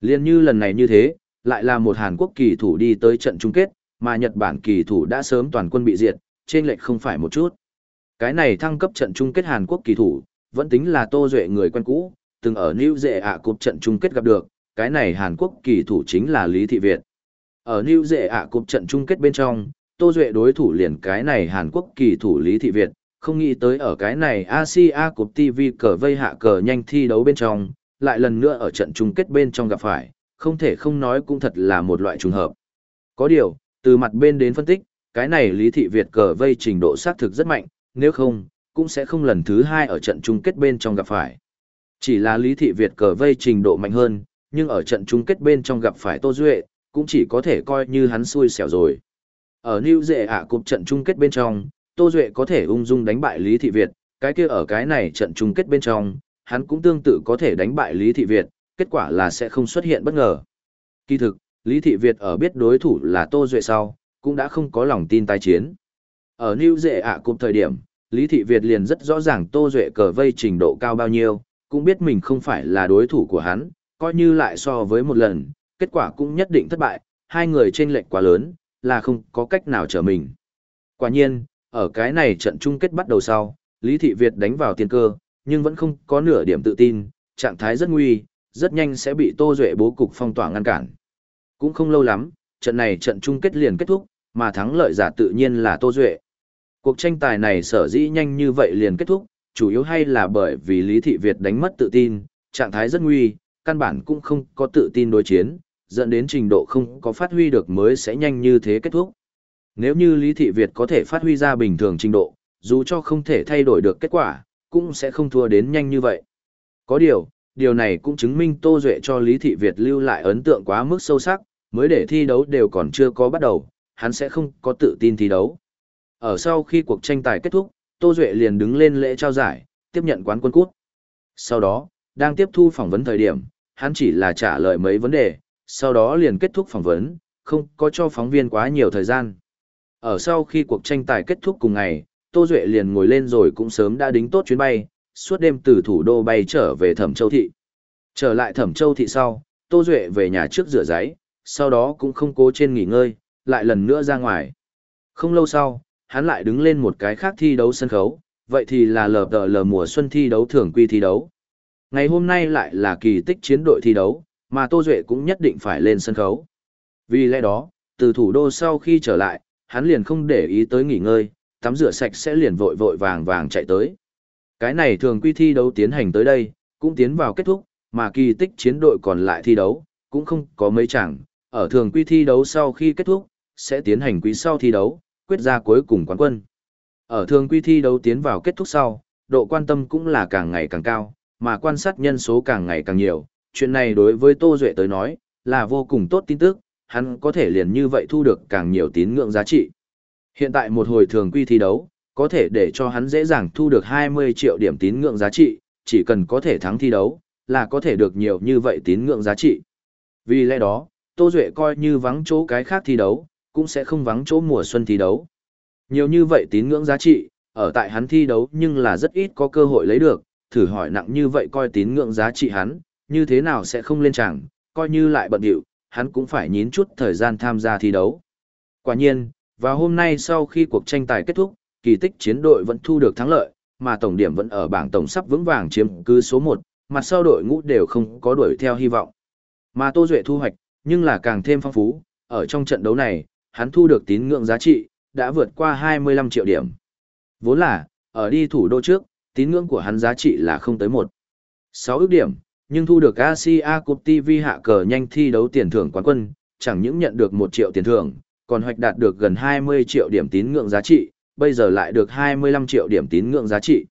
Liên như lần này như thế, lại là một Hàn Quốc kỳ thủ đi tới trận chung kết, mà Nhật Bản kỳ thủ đã sớm toàn quân bị diệt, trên lệch không phải một chút. Cái này thăng cấp trận chung kết Hàn Quốc kỳ thủ, vẫn tính là Tô Duệ người quen cũ, từng ở New Dệ ạ cục trận chung kết gặp được, cái này Hàn Quốc kỳ thủ chính là Lý Thị Việt. Ở New Dệ ạ cục trận chung kết bên trong, Tô Duệ đối thủ liền cái này Hàn Quốc kỳ thủ Lý Thị Việt, không nghĩ tới ở cái này Asia Cup TV cờ vây hạ cờ nhanh thi đấu bên trong, lại lần nữa ở trận chung kết bên trong gặp phải, không thể không nói cũng thật là một loại trùng hợp. Có điều, từ mặt bên đến phân tích, cái này Lý Thị Việt cờ vây trình độ xác thực rất mạnh, nếu không, cũng sẽ không lần thứ hai ở trận chung kết bên trong gặp phải. Chỉ là Lý Thị Việt cờ vây trình độ mạnh hơn, nhưng ở trận chung kết bên trong gặp phải Tô Duệ, cũng chỉ có thể coi như hắn xui xẻo rồi. Ở New Dệ ạ cục trận chung kết bên trong, Tô Duệ có thể ung dung đánh bại Lý Thị Việt, cái kia ở cái này trận chung kết bên trong, hắn cũng tương tự có thể đánh bại Lý Thị Việt, kết quả là sẽ không xuất hiện bất ngờ. Kỳ thực, Lý Thị Việt ở biết đối thủ là Tô Duệ sau, cũng đã không có lòng tin tái chiến. Ở New Dệ ạ cùng thời điểm, Lý Thị Việt liền rất rõ ràng Tô Duệ cờ vây trình độ cao bao nhiêu, cũng biết mình không phải là đối thủ của hắn, coi như lại so với một lần, kết quả cũng nhất định thất bại, hai người trên lệch quá lớn, là không có cách nào trở mình. Quả nhiên, ở cái này trận chung kết bắt đầu sau, Lý Thị Việt đánh vào tiên cơ, nhưng vẫn không có nửa điểm tự tin, trạng thái rất nguy, rất nhanh sẽ bị Tô Duệ bố cục phong tỏa ngăn cản. Cũng không lâu lắm, trận này trận chung kết liền kết thúc, mà thắng lợi giả tự nhiên là Tô Duệ. Cuộc tranh tài này sở dĩ nhanh như vậy liền kết thúc, chủ yếu hay là bởi vì Lý Thị Việt đánh mất tự tin, trạng thái rất nguy, căn bản cũng không có tự tin đối chiến, dẫn đến trình độ không có phát huy được mới sẽ nhanh như thế kết thúc. Nếu như Lý Thị Việt có thể phát huy ra bình thường trình độ, dù cho không thể thay đổi được kết quả, cũng sẽ không thua đến nhanh như vậy. Có điều, điều này cũng chứng minh Tô Duệ cho Lý Thị Việt lưu lại ấn tượng quá mức sâu sắc, mới để thi đấu đều còn chưa có bắt đầu, hắn sẽ không có tự tin thi đấu. Ở sau khi cuộc tranh tài kết thúc, Tô Duệ liền đứng lên lễ trao giải, tiếp nhận quán quân cút. Sau đó, đang tiếp thu phỏng vấn thời điểm, hắn chỉ là trả lời mấy vấn đề, sau đó liền kết thúc phỏng vấn, không có cho phóng viên quá nhiều thời gian. Ở sau khi cuộc tranh tài kết thúc cùng ngày, Tô Duệ liền ngồi lên rồi cũng sớm đã đính tốt chuyến bay, suốt đêm từ thủ đô bay trở về Thẩm Châu Thị. Trở lại Thẩm Châu Thị sau, Tô Duệ về nhà trước rửa giấy, sau đó cũng không cố trên nghỉ ngơi, lại lần nữa ra ngoài. Không lâu sau, hắn lại đứng lên một cái khác thi đấu sân khấu, vậy thì là lờ tờ lờ mùa xuân thi đấu thường quy thi đấu. Ngày hôm nay lại là kỳ tích chiến đội thi đấu, mà Tô Duệ cũng nhất định phải lên sân khấu. Vì lẽ đó, từ thủ đô sau khi trở lại, hắn liền không để ý tới nghỉ ngơi, tắm rửa sạch sẽ liền vội vội vàng vàng chạy tới. Cái này thường quy thi đấu tiến hành tới đây, cũng tiến vào kết thúc, mà kỳ tích chiến đội còn lại thi đấu, cũng không có mấy chẳng, ở thường quy thi đấu sau khi kết thúc, sẽ tiến hành quý sau thi đấu, quyết ra cuối cùng quán quân. Ở thường quy thi đấu tiến vào kết thúc sau, độ quan tâm cũng là càng ngày càng cao, mà quan sát nhân số càng ngày càng nhiều. Chuyện này đối với Tô Duệ tới nói, là vô cùng tốt tin tức, hắn có thể liền như vậy thu được càng nhiều tín ngưỡng giá trị. Hiện tại một hồi thường quy thi đấu, có thể để cho hắn dễ dàng thu được 20 triệu điểm tín ngưỡng giá trị, chỉ cần có thể thắng thi đấu, là có thể được nhiều như vậy tín ngưỡng giá trị. Vì lẽ đó, Tô Duệ coi như vắng chỗ cái khác thi đấu, cũng sẽ không vắng chỗ mùa xuân thi đấu. Nhiều như vậy tín ngưỡng giá trị, ở tại hắn thi đấu nhưng là rất ít có cơ hội lấy được, thử hỏi nặng như vậy coi tín ngưỡng giá trị hắn, như thế nào sẽ không lên chẳng, coi như lại bận điệu, hắn cũng phải nhín chút thời gian tham gia thi đấu. Quả nhiên, vào hôm nay sau khi cuộc tranh tài kết thúc, kỳ tích chiến đội vẫn thu được thắng lợi, mà tổng điểm vẫn ở bảng tổng sắp vững vàng chiếm cứ số 1, mặt sau đội ngũ đều không có đuổi theo hy vọng. Mà Tô Duệ thu hoạch, nhưng là càng thêm phong phú, ở trong trận đấu này, hắn thu được tín ngưỡng giá trị, đã vượt qua 25 triệu điểm. Vốn là, ở đi thủ đô trước, tín ngưỡng của hắn giá trị là không tới 1. 6 ước điểm, nhưng thu được Asia Cup TV hạ cờ nhanh thi đấu tiền thưởng quán quân, chẳng những nhận được 1 triệu tiền thưởng, còn hoạch đạt được gần 20 triệu điểm tín ngưỡng giá trị, bây giờ lại được 25 triệu điểm tín ngưỡng giá trị.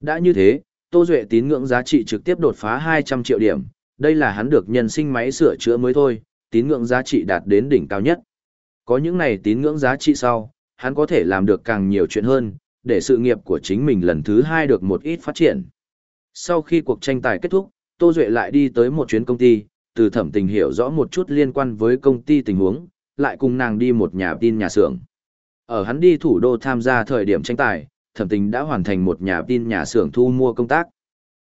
Đã như thế, Tô Duệ tín ngưỡng giá trị trực tiếp đột phá 200 triệu điểm, đây là hắn được nhân sinh máy sửa chữa mới thôi, tín ngưỡng giá trị đạt đến đỉnh cao nhất. Có những này tín ngưỡng giá trị sau, hắn có thể làm được càng nhiều chuyện hơn, để sự nghiệp của chính mình lần thứ hai được một ít phát triển. Sau khi cuộc tranh tài kết thúc, Tô Duệ lại đi tới một chuyến công ty, từ thẩm tình hiểu rõ một chút liên quan với công ty tình huống, lại cùng nàng đi một nhà tin nhà xưởng. Ở hắn đi thủ đô tham gia thời điểm tranh tài, thẩm tình đã hoàn thành một nhà tin nhà xưởng thu mua công tác.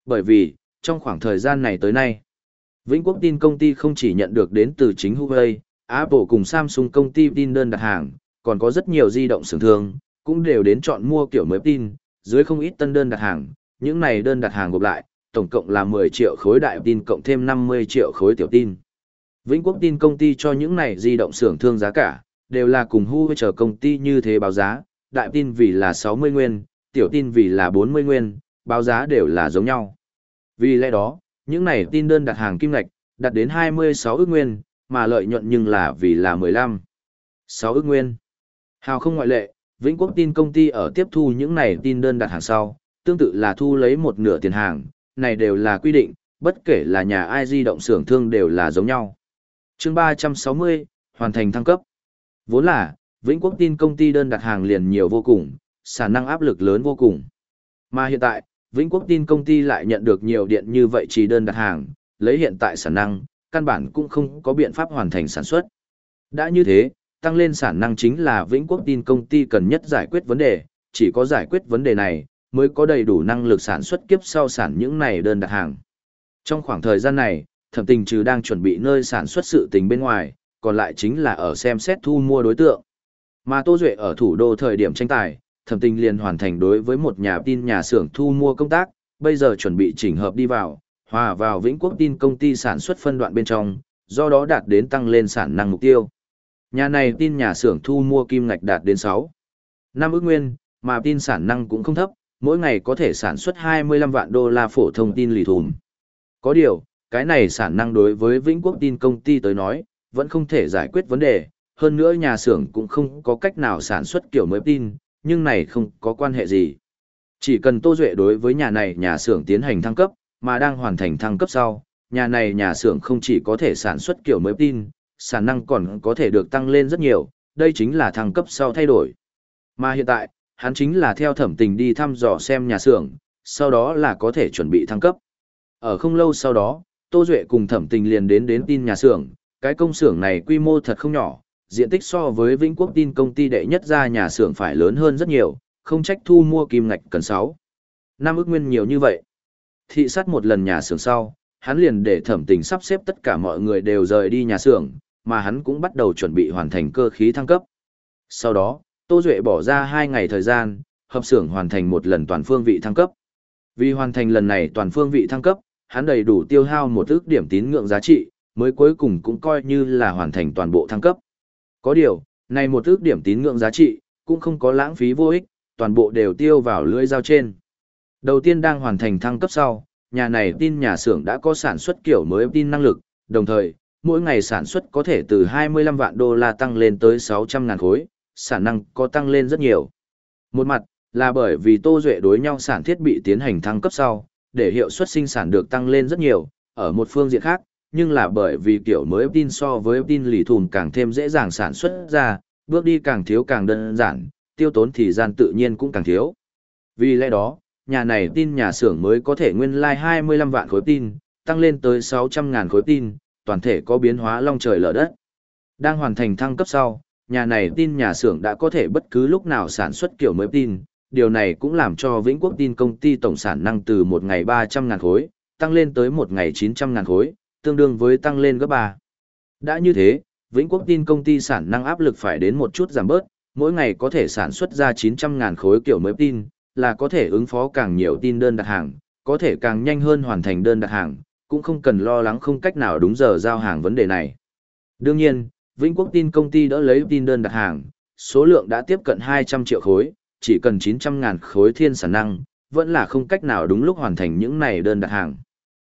Bởi vì, trong khoảng thời gian này tới nay, Vĩnh Quốc tin công ty không chỉ nhận được đến từ chính Huawei, Apple cùng Samsung công ty tin đơn đặt hàng, còn có rất nhiều di động xưởng thương, cũng đều đến chọn mua kiểu mới tin, dưới không ít tân đơn đặt hàng, những này đơn đặt hàng gộp lại, tổng cộng là 10 triệu khối đại tin cộng thêm 50 triệu khối tiểu tin. Vĩnh Quốc tin công ty cho những này di động xưởng thương giá cả, đều là cùng Huawei chờ công ty như thế báo giá, đại tin vì là 60 nguyên, tiểu tin vì là 40 nguyên, báo giá đều là giống nhau. Vì lẽ đó, những này tin đơn đặt hàng kim ngạch, đạt đến 26 ước nguyên, mà lợi nhuận nhưng là vì là 15. 6 ước nguyên. Hào không ngoại lệ, Vĩnh Quốc tin công ty ở tiếp thu những này tin đơn đặt hàng sau, tương tự là thu lấy một nửa tiền hàng, này đều là quy định, bất kể là nhà ai di động xưởng thương đều là giống nhau. chương 360, hoàn thành thăng cấp. Vốn là, Vĩnh Quốc tin công ty đơn đặt hàng liền nhiều vô cùng, sản năng áp lực lớn vô cùng. Mà hiện tại, Vĩnh Quốc tin công ty lại nhận được nhiều điện như vậy chỉ đơn đặt hàng, lấy hiện tại sản năng, căn bản cũng không có biện pháp hoàn thành sản xuất. Đã như thế, tăng lên sản năng chính là Vĩnh Quốc tin công ty cần nhất giải quyết vấn đề, chỉ có giải quyết vấn đề này, mới có đầy đủ năng lực sản xuất kiếp sau sản những này đơn đặt hàng. Trong khoảng thời gian này, thẩm tình trừ đang chuẩn bị nơi sản xuất sự tình bên ngoài, còn lại chính là ở xem xét thu mua đối tượng. Mà Tô Duệ ở thủ đô thời điểm tranh tài, thẩm tình liền hoàn thành đối với một nhà tin nhà xưởng thu mua công tác, bây giờ chuẩn bị chỉnh hợp đi vào, hòa vào Vĩnh Quốc tin công ty sản xuất phân đoạn bên trong, do đó đạt đến tăng lên sản năng mục tiêu. Nhà này tin nhà xưởng thu mua kim ngạch đạt đến 6. năm ước nguyên, mà tin sản năng cũng không thấp, mỗi ngày có thể sản xuất 25 vạn đô la phổ thông tin lì thùm. Có điều, cái này sản năng đối với Vĩnh Quốc tin công ty tới nói, vẫn không thể giải quyết vấn đề, hơn nữa nhà xưởng cũng không có cách nào sản xuất kiểu mới tin, nhưng này không có quan hệ gì. Chỉ cần Tô Duệ đối với nhà này nhà xưởng tiến hành thăng cấp, mà đang hoàn thành thăng cấp sau, nhà này nhà xưởng không chỉ có thể sản xuất kiểu mới tin, sản năng còn có thể được tăng lên rất nhiều, đây chính là thăng cấp sau thay đổi. Mà hiện tại, hắn chính là theo thẩm tình đi thăm dò xem nhà xưởng, sau đó là có thể chuẩn bị thăng cấp. Ở không lâu sau đó, Tô Duệ cùng thẩm tình liền đến đến tin nhà xưởng, cái công xưởng này quy mô thật không nhỏ, diện tích so với Vĩnh Quốc tin công ty đệ nhất ra nhà xưởng phải lớn hơn rất nhiều, không trách thu mua kim ngạch cần 6. Năm ước nguyên nhiều như vậy. Thị sát một lần nhà xưởng sau, hắn liền để thẩm tình sắp xếp tất cả mọi người đều rời đi nhà xưởng, mà hắn cũng bắt đầu chuẩn bị hoàn thành cơ khí thăng cấp. Sau đó, Tô Duệ bỏ ra 2 ngày thời gian, hợp xưởng hoàn thành một lần toàn phương vị thăng cấp. Vì hoàn thành lần này toàn phương vị thăng cấp, hắn đầy đủ tiêu hao một ước điểm tín ngưỡng giá trị, mới cuối cùng cũng coi như là hoàn thành toàn bộ thăng cấp. Có điều, Này một ước điểm tín ngưỡng giá trị, cũng không có lãng phí vô ích, toàn bộ đều tiêu vào lưỡi dao trên. Đầu tiên đang hoàn thành thăng cấp sau, nhà này tin nhà xưởng đã có sản xuất kiểu mới tin năng lực, đồng thời, mỗi ngày sản xuất có thể từ 25 vạn đô la tăng lên tới 600 ngàn khối, sản năng có tăng lên rất nhiều. Một mặt, là bởi vì Tô Duệ đối nhau sản thiết bị tiến hành thăng cấp sau, để hiệu suất sinh sản được tăng lên rất nhiều, ở một phương diện khác, nhưng là bởi vì kiểu mới tin so với tin lì thùm càng thêm dễ dàng sản xuất ra, bước đi càng thiếu càng đơn giản, tiêu tốn thì gian tự nhiên cũng càng thiếu. Vì lẽ đó, nhà này tin nhà xưởng mới có thể nguyên lai like 25 vạn khối tin, tăng lên tới 600 ngàn khối tin, toàn thể có biến hóa long trời lở đất. Đang hoàn thành thăng cấp sau, nhà này tin nhà xưởng đã có thể bất cứ lúc nào sản xuất kiểu mới tin, điều này cũng làm cho Vĩnh Quốc tin công ty tổng sản năng từ một ngày 300 ngàn khối, tăng lên tới một ngày 900 ngàn khối, tương đương với tăng lên gấp 3. Đã như thế, Vĩnh Quốc tin công ty sản năng áp lực phải đến một chút giảm bớt, mỗi ngày có thể sản xuất ra 900 ngàn khối kiểu mới tin, là có thể ứng phó càng nhiều tin đơn đặt hàng, có thể càng nhanh hơn hoàn thành đơn đặt hàng, cũng không cần lo lắng không cách nào đúng giờ giao hàng vấn đề này. Đương nhiên, Vĩnh Quốc tin công ty đã lấy tin đơn đặt hàng, số lượng đã tiếp cận 200 triệu khối, chỉ cần 900 ngàn khối thiên sản năng, vẫn là không cách nào đúng lúc hoàn thành những này đơn đặt hàng.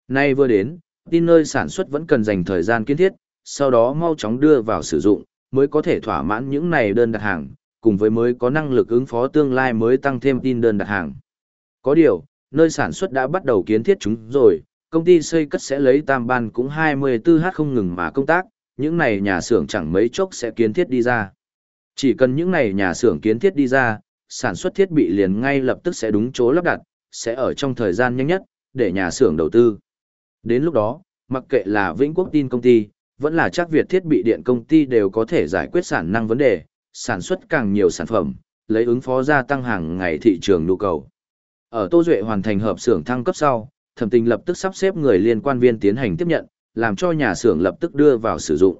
Nay vừa đến, tin nơi sản xuất vẫn cần dành thời gian kiến thiết, sau đó mau chóng đưa vào sử dụng, mới có thể thỏa mãn những này đơn đặt hàng, cùng với mới có năng lực ứng phó tương lai mới tăng thêm tin đơn đặt hàng. Có điều, nơi sản xuất đã bắt đầu kiến thiết chúng rồi, công ty xây cất sẽ lấy tam ban cũng 24h không ngừng mà công tác, những này nhà xưởng chẳng mấy chốc sẽ kiến thiết đi ra. Chỉ cần những này nhà xưởng kiến thiết đi ra, sản xuất thiết bị liền ngay lập tức sẽ đúng chỗ lắp đặt, sẽ ở trong thời gian nhanh nhất, để nhà xưởng đầu tư. Đến lúc đó, mặc kệ là Vĩnh Quốc tin công ty, vẫn là chắc Việt thiết bị điện công ty đều có thể giải quyết sản năng vấn đề, sản xuất càng nhiều sản phẩm, lấy ứng phó gia tăng hàng ngày thị trường nhu cầu. Ở Tô Duệ hoàn thành hợp xưởng thăng cấp sau, thẩm tình lập tức sắp xếp người liên quan viên tiến hành tiếp nhận, làm cho nhà xưởng lập tức đưa vào sử dụng.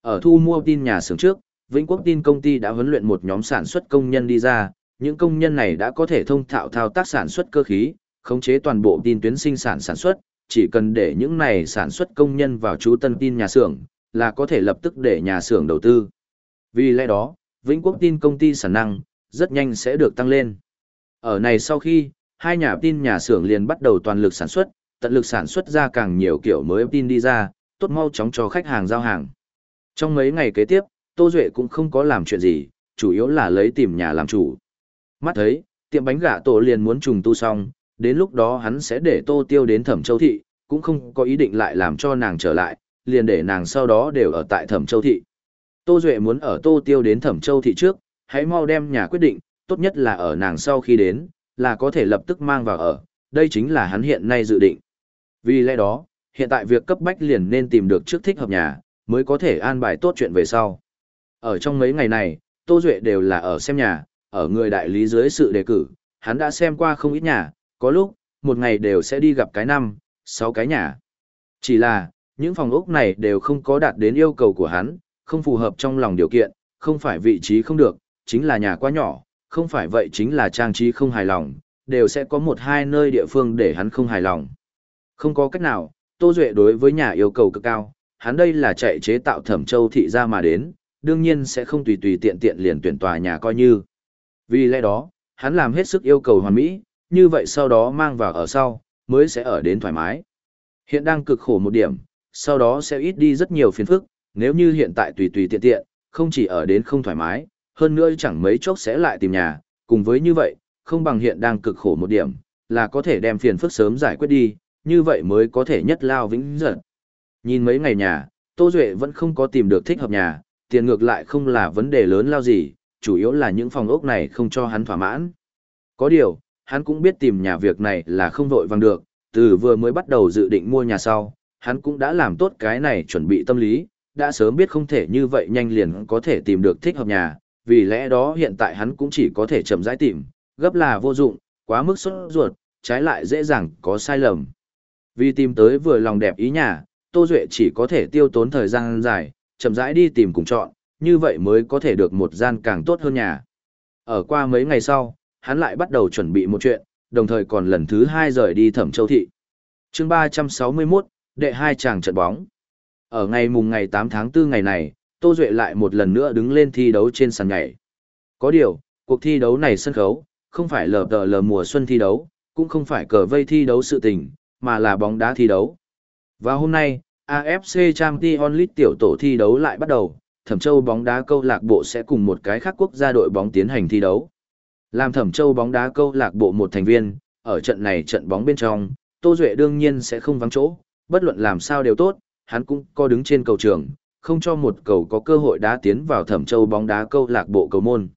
Ở thu mua tin nhà xưởng trước, Vĩnh Quốc tin công ty đã huấn luyện một nhóm sản xuất công nhân đi ra, những công nhân này đã có thể thông thạo thao tác sản xuất cơ khí, khống chế toàn bộ tin tuyến sinh sản sản xuất, chỉ cần để những này sản xuất công nhân vào chú tân tin nhà xưởng, là có thể lập tức để nhà xưởng đầu tư. Vì lẽ đó, Vĩnh Quốc tin công ty sản năng, rất nhanh sẽ được tăng lên. Ở này sau khi, hai nhà tin nhà xưởng liền bắt đầu toàn lực sản xuất, tận lực sản xuất ra càng nhiều kiểu mới tin đi ra, tốt mau chóng cho khách hàng giao hàng. Trong mấy ngày kế tiếp, Tô Duệ cũng không có làm chuyện gì, chủ yếu là lấy tìm nhà làm chủ. Mắt thấy, tiệm bánh gà tổ liền muốn trùng tu xong, đến lúc đó hắn sẽ để Tô Tiêu đến Thẩm Châu Thị, cũng không có ý định lại làm cho nàng trở lại, liền để nàng sau đó đều ở tại Thẩm Châu Thị. Tô Duệ muốn ở Tô Tiêu đến Thẩm Châu Thị trước, hãy mau đem nhà quyết định, tốt nhất là ở nàng sau khi đến, là có thể lập tức mang vào ở, đây chính là hắn hiện nay dự định. Vì lẽ đó, hiện tại việc cấp bách liền nên tìm được trước thích hợp nhà, mới có thể an bài tốt chuyện về sau. Ở trong mấy ngày này, Tô Duệ đều là ở xem nhà, ở người đại lý dưới sự đề cử, hắn đã xem qua không ít nhà, có lúc, một ngày đều sẽ đi gặp cái năm, sáu cái nhà. Chỉ là, những phòng ốc này đều không có đạt đến yêu cầu của hắn, không phù hợp trong lòng điều kiện, không phải vị trí không được, chính là nhà quá nhỏ, không phải vậy chính là trang trí không hài lòng, đều sẽ có một hai nơi địa phương để hắn không hài lòng. Không có cách nào, Tô Duệ đối với nhà yêu cầu cực cao, hắn đây là chạy chế tạo thẩm châu thị ra mà đến, đương nhiên sẽ không tùy tùy tiện tiện liền tuyển tòa nhà coi như. Vì lẽ đó, hắn làm hết sức yêu cầu hoàn mỹ, như vậy sau đó mang vào ở sau, mới sẽ ở đến thoải mái. Hiện đang cực khổ một điểm, sau đó sẽ ít đi rất nhiều phiền phức, nếu như hiện tại tùy tùy tiện tiện, không chỉ ở đến không thoải mái, hơn nữa chẳng mấy chốc sẽ lại tìm nhà, cùng với như vậy, không bằng hiện đang cực khổ một điểm, là có thể đem phiền phức sớm giải quyết đi, như vậy mới có thể nhất lao vĩnh giật. Nhìn mấy ngày nhà, Tô Duệ vẫn không có tìm được thích hợp nhà, tiền ngược lại không là vấn đề lớn lao gì, chủ yếu là những phòng ốc này không cho hắn thỏa mãn. Có điều, hắn cũng biết tìm nhà việc này là không vội vàng được, từ vừa mới bắt đầu dự định mua nhà sau, hắn cũng đã làm tốt cái này chuẩn bị tâm lý, đã sớm biết không thể như vậy nhanh liền có thể tìm được thích hợp nhà, vì lẽ đó hiện tại hắn cũng chỉ có thể chậm rãi tìm, gấp là vô dụng, quá mức sốt ruột, trái lại dễ dàng có sai lầm. Vì tìm tới vừa lòng đẹp ý nhà, Tô Duệ chỉ có thể tiêu tốn thời gian dài, chậm rãi đi tìm cùng chọn, như vậy mới có thể được một gian càng tốt hơn nhà. Ở qua mấy ngày sau, hắn lại bắt đầu chuẩn bị một chuyện, đồng thời còn lần thứ hai rời đi thẩm châu thị. chương 361, đệ hai chàng trận bóng. Ở ngày mùng ngày 8 tháng 4 ngày này, Tô Duệ lại một lần nữa đứng lên thi đấu trên sàn nhảy. Có điều, cuộc thi đấu này sân khấu, không phải lờ tờ lờ mùa xuân thi đấu, cũng không phải cờ vây thi đấu sự tình, mà là bóng đá thi đấu. Và hôm nay, AFC Champions League tiểu tổ thi đấu lại bắt đầu, Thẩm Châu bóng đá câu lạc bộ sẽ cùng một cái khác quốc gia đội bóng tiến hành thi đấu. Làm Thẩm Châu bóng đá câu lạc bộ một thành viên, ở trận này trận bóng bên trong, Tô Duệ đương nhiên sẽ không vắng chỗ, bất luận làm sao đều tốt, hắn cũng có đứng trên cầu trường, không cho một cầu có cơ hội đá tiến vào Thẩm Châu bóng đá câu lạc bộ cầu môn.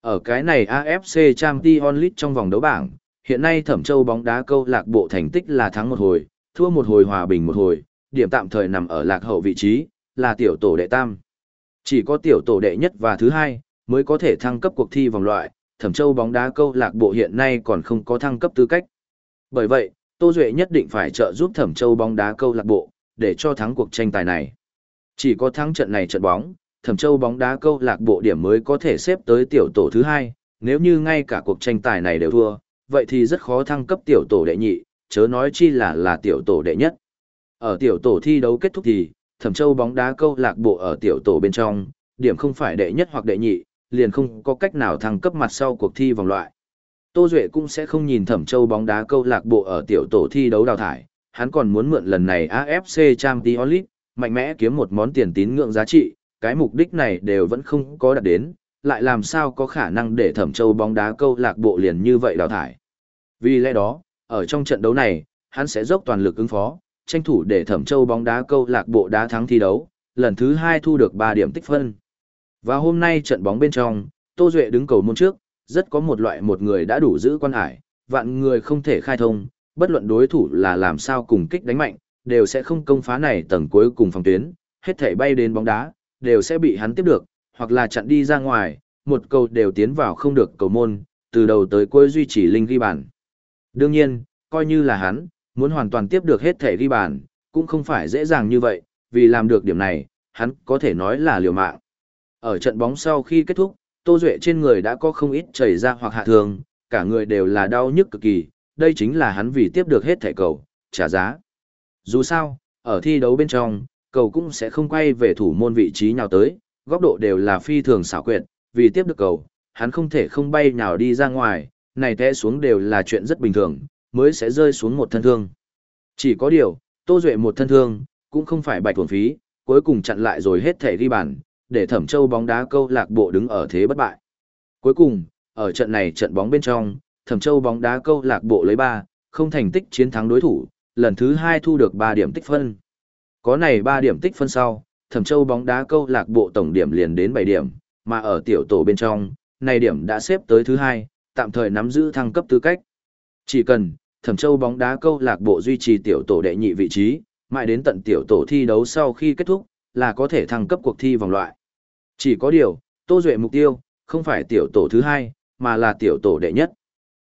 Ở cái này AFC Champions League trong vòng đấu bảng, hiện nay Thẩm Châu bóng đá câu lạc bộ thành tích là thắng một hồi, thua một hồi hòa bình một hồi, điểm tạm thời nằm ở lạc hậu vị trí, là tiểu tổ đệ tam. Chỉ có tiểu tổ đệ nhất và thứ hai mới có thể thăng cấp cuộc thi vòng loại, Thẩm Châu bóng đá câu lạc bộ hiện nay còn không có thăng cấp tư cách. Bởi vậy, Tô Duệ nhất định phải trợ giúp Thẩm Châu bóng đá câu lạc bộ để cho thắng cuộc tranh tài này. Chỉ có thắng trận này trận bóng, Thẩm Châu bóng đá câu lạc bộ điểm mới có thể xếp tới tiểu tổ thứ hai, nếu như ngay cả cuộc tranh tài này đều thua, vậy thì rất khó thăng cấp tiểu tổ đệ nhị, chớ nói chi là là tiểu tổ đệ nhất. Ở tiểu tổ thi đấu kết thúc thì, Thẩm Châu bóng đá câu lạc bộ ở tiểu tổ bên trong, điểm không phải đệ nhất hoặc đệ nhị, liền không có cách nào thăng cấp mặt sau cuộc thi vòng loại. Tô Duệ cũng sẽ không nhìn Thẩm Châu bóng đá câu lạc bộ ở tiểu tổ thi đấu đào thải, hắn còn muốn mượn lần này AFC Champions League, mạnh mẽ kiếm một món tiền tín ngưỡng giá trị, cái mục đích này đều vẫn không có đạt đến, lại làm sao có khả năng để Thẩm Châu bóng đá câu lạc bộ liền như vậy đào thải. Vì lẽ đó, ở trong trận đấu này, hắn sẽ dốc toàn lực ứng phó, tranh thủ để Thẩm Châu bóng đá câu lạc bộ đá thắng thi đấu, lần thứ hai thu được 3 điểm tích phân. Và hôm nay trận bóng bên trong, Tô Duệ đứng cầu môn trước, rất có một loại một người đã đủ giữ quan hải, vạn người không thể khai thông, bất luận đối thủ là làm sao cùng kích đánh mạnh, đều sẽ không công phá này tầng cuối cùng phòng tuyến, hết thể bay đến bóng đá, đều sẽ bị hắn tiếp được, hoặc là chặn đi ra ngoài, một cầu đều tiến vào không được cầu môn, từ đầu tới cuối duy trì linh ghi bàn. Đương nhiên, coi như là hắn, muốn hoàn toàn tiếp được hết thể ghi bàn, cũng không phải dễ dàng như vậy, vì làm được điểm này, hắn có thể nói là liều mạng. Ở trận bóng sau khi kết thúc, Tô Duệ trên người đã có không ít chảy ra hoặc hạ thường, cả người đều là đau nhức cực kỳ, đây chính là hắn vì tiếp được hết thẻ cầu, trả giá. Dù sao, ở thi đấu bên trong, cầu cũng sẽ không quay về thủ môn vị trí nào tới, góc độ đều là phi thường xảo quyệt, vì tiếp được cầu, hắn không thể không bay nào đi ra ngoài, này té xuống đều là chuyện rất bình thường, mới sẽ rơi xuống một thân thương. Chỉ có điều, Tô Duệ một thân thương, cũng không phải bạch thuần phí, cuối cùng chặn lại rồi hết thể ghi bàn, để Thẩm Châu bóng đá câu lạc bộ đứng ở thế bất bại. Cuối cùng, ở trận này trận bóng bên trong, Thẩm Châu bóng đá câu lạc bộ lấy 3, không thành tích chiến thắng đối thủ, lần thứ 2 thu được 3 điểm tích phân. Có này 3 điểm tích phân sau, Thẩm Châu bóng đá câu lạc bộ tổng điểm liền đến 7 điểm, mà ở tiểu tổ bên trong, này điểm đã xếp tới thứ 2, tạm thời nắm giữ thăng cấp tư cách. Chỉ cần, Thẩm Châu bóng đá câu lạc bộ duy trì tiểu tổ đệ nhị vị trí, mãi đến tận tiểu tổ thi đấu sau khi kết thúc, là có thể thăng cấp cuộc thi vòng loại. Chỉ có điều, Tô Duệ mục tiêu, không phải tiểu tổ thứ hai, mà là tiểu tổ đệ nhất.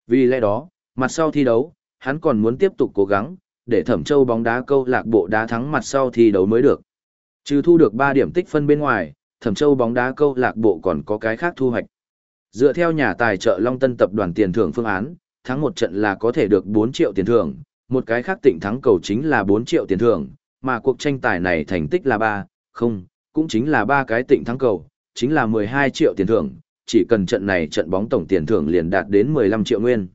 Vì lẽ đó, mặt sau thi đấu, hắn còn muốn tiếp tục cố gắng, để thẩm châu bóng đá câu lạc bộ đá thắng mặt sau thi đấu mới được. Trừ thu được 3 điểm tích phân bên ngoài, thẩm châu bóng đá câu lạc bộ còn có cái khác thu hoạch. Dựa theo nhà tài trợ Long Tân tập đoàn tiền thưởng phương án, thắng một trận là có thể được 4 triệu tiền thưởng, một cái khác tỉnh thắng cầu chính là 4 triệu tiền thưởng, mà cuộc tranh tài này thành tích là 3, không, cũng chính là ba cái tỉnh thắng cầu, chính là 12 triệu tiền thưởng, chỉ cần trận này trận bóng tổng tiền thưởng liền đạt đến 15 triệu nguyên.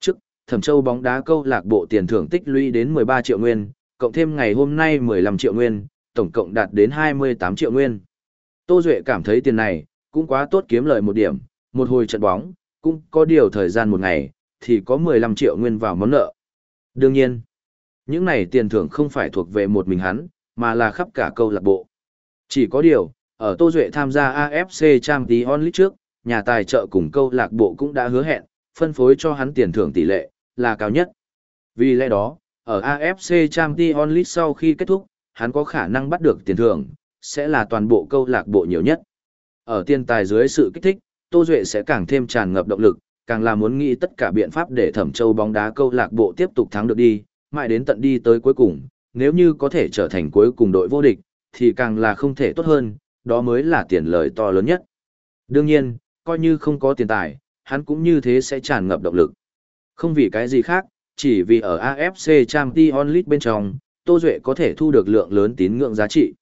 Trước, Thẩm Châu bóng đá câu lạc bộ tiền thưởng tích lũy đến 13 triệu nguyên, cộng thêm ngày hôm nay 15 triệu nguyên, tổng cộng đạt đến 28 triệu nguyên. Tô Duệ cảm thấy tiền này, cũng quá tốt kiếm lợi một điểm, một hồi trận bóng, cũng có điều thời gian một ngày, thì có 15 triệu nguyên vào món nợ. Đương nhiên, những này tiền thưởng không phải thuộc về một mình hắn, mà là khắp cả câu lạc bộ. Chỉ có điều, ở Tô Duệ tham gia AFC Champions League trước, nhà tài trợ cùng câu lạc bộ cũng đã hứa hẹn, phân phối cho hắn tiền thưởng tỷ lệ, là cao nhất. Vì lẽ đó, ở AFC Champions League sau khi kết thúc, hắn có khả năng bắt được tiền thưởng, sẽ là toàn bộ câu lạc bộ nhiều nhất. Ở tiền tài dưới sự kích thích, Tô Duệ sẽ càng thêm tràn ngập động lực, càng là muốn nghĩ tất cả biện pháp để Thẩm Châu bóng đá câu lạc bộ tiếp tục thắng được đi, mãi đến tận đi tới cuối cùng, nếu như có thể trở thành cuối cùng đội vô địch, thì càng là không thể tốt hơn, đó mới là tiền lời to lớn nhất. Đương nhiên, coi như không có tiền tài, hắn cũng như thế sẽ tràn ngập động lực. Không vì cái gì khác, chỉ vì ở AFC Champions League bên trong, Tô Duệ có thể thu được lượng lớn tín ngưỡng giá trị.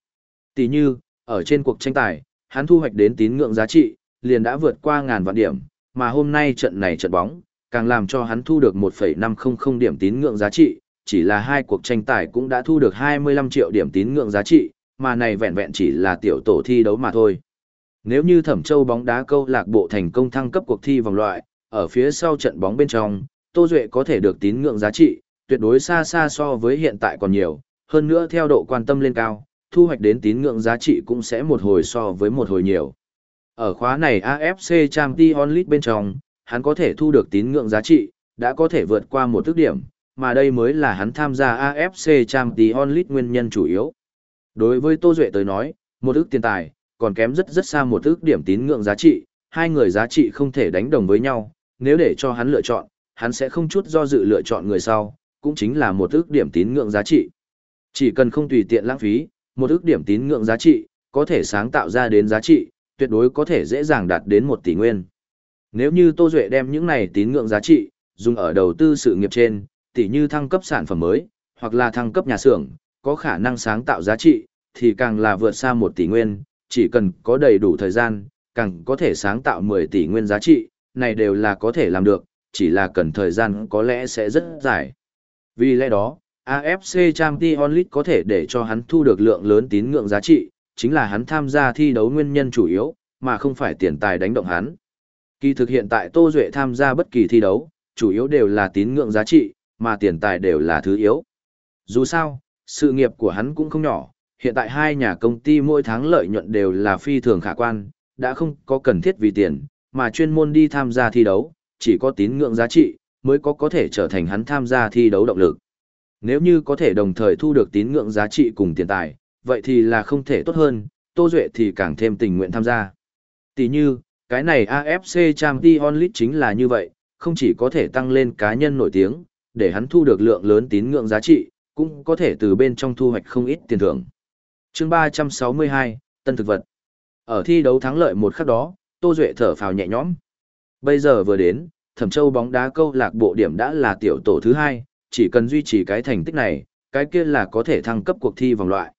Tỷ như, Ở trên cuộc tranh tài, hắn thu hoạch đến tín ngưỡng giá trị, liền đã vượt qua ngàn vạn điểm, mà hôm nay trận này trận bóng, càng làm cho hắn thu được 1,500 điểm tín ngưỡng giá trị, chỉ là hai cuộc tranh tài cũng đã thu được 25 triệu điểm tín ngưỡng giá trị, mà này vẹn vẹn chỉ là tiểu tổ thi đấu mà thôi. Nếu như Thẩm Châu bóng đá câu lạc bộ thành công thăng cấp cuộc thi vòng loại, ở phía sau trận bóng bên trong, Tô Duệ có thể được tín ngưỡng giá trị, tuyệt đối xa xa so với hiện tại còn nhiều, hơn nữa theo độ quan tâm lên cao, thu hoạch đến tín ngưỡng giá trị cũng sẽ một hồi so với một hồi nhiều. Ở khóa này AFC Champions League bên trong, hắn có thể thu được tín ngưỡng giá trị, đã có thể vượt qua một thức điểm, mà đây mới là hắn tham gia AFC Champions League nguyên nhân chủ yếu. Đối với Tô Duệ tới nói, một ước tiền tài, còn kém rất rất xa một ước điểm tín ngưỡng giá trị, hai người giá trị không thể đánh đồng với nhau, nếu để cho hắn lựa chọn, hắn sẽ không chút do dự lựa chọn người sau, cũng chính là một ước điểm tín ngưỡng giá trị. Chỉ cần không tùy tiện lãng phí, một ước điểm tín ngưỡng giá trị, có thể sáng tạo ra đến giá trị, tuyệt đối có thể dễ dàng đạt đến một tỷ nguyên. Nếu như Tô Duệ đem những này tín ngưỡng giá trị, dùng ở đầu tư sự nghiệp trên, tỷ như thăng cấp sản phẩm mới, hoặc là thăng cấp nhà xưởng, có khả năng sáng tạo giá trị, thì càng là vượt xa một tỷ nguyên, chỉ cần có đầy đủ thời gian, càng có thể sáng tạo 10 tỷ nguyên giá trị, này đều là có thể làm được, chỉ là cần thời gian có lẽ sẽ rất dài. Vì lẽ đó, AFC Champions League có thể để cho hắn thu được lượng lớn tín ngưỡng giá trị, chính là hắn tham gia thi đấu nguyên nhân chủ yếu, mà không phải tiền tài đánh động hắn. Kỳ thực hiện tại Tô Duệ tham gia bất kỳ thi đấu, chủ yếu đều là tín ngưỡng giá trị, mà tiền tài đều là thứ yếu. Dù sao, sự nghiệp của hắn cũng không nhỏ, hiện tại hai nhà công ty mỗi tháng lợi nhuận đều là phi thường khả quan, đã không có cần thiết vì tiền, mà chuyên môn đi tham gia thi đấu, chỉ có tín ngưỡng giá trị, mới có có thể trở thành hắn tham gia thi đấu động lực. Nếu như có thể đồng thời thu được tín ngưỡng giá trị cùng tiền tài, vậy thì là không thể tốt hơn, Tô Duệ thì càng thêm tình nguyện tham gia. Tỷ như, cái này AFC Champions League chính là như vậy, không chỉ có thể tăng lên cá nhân nổi tiếng, để hắn thu được lượng lớn tín ngưỡng giá trị, cũng có thể từ bên trong thu hoạch không ít tiền thưởng. chương 362, Tân Thực Vật Ở thi đấu thắng lợi một khắc đó, Tô Duệ thở phào nhẹ nhõm. Bây giờ vừa đến, Thẩm Châu bóng đá câu lạc bộ điểm đã là tiểu tổ thứ hai, chỉ cần duy trì cái thành tích này, cái kia là có thể thăng cấp cuộc thi vòng loại.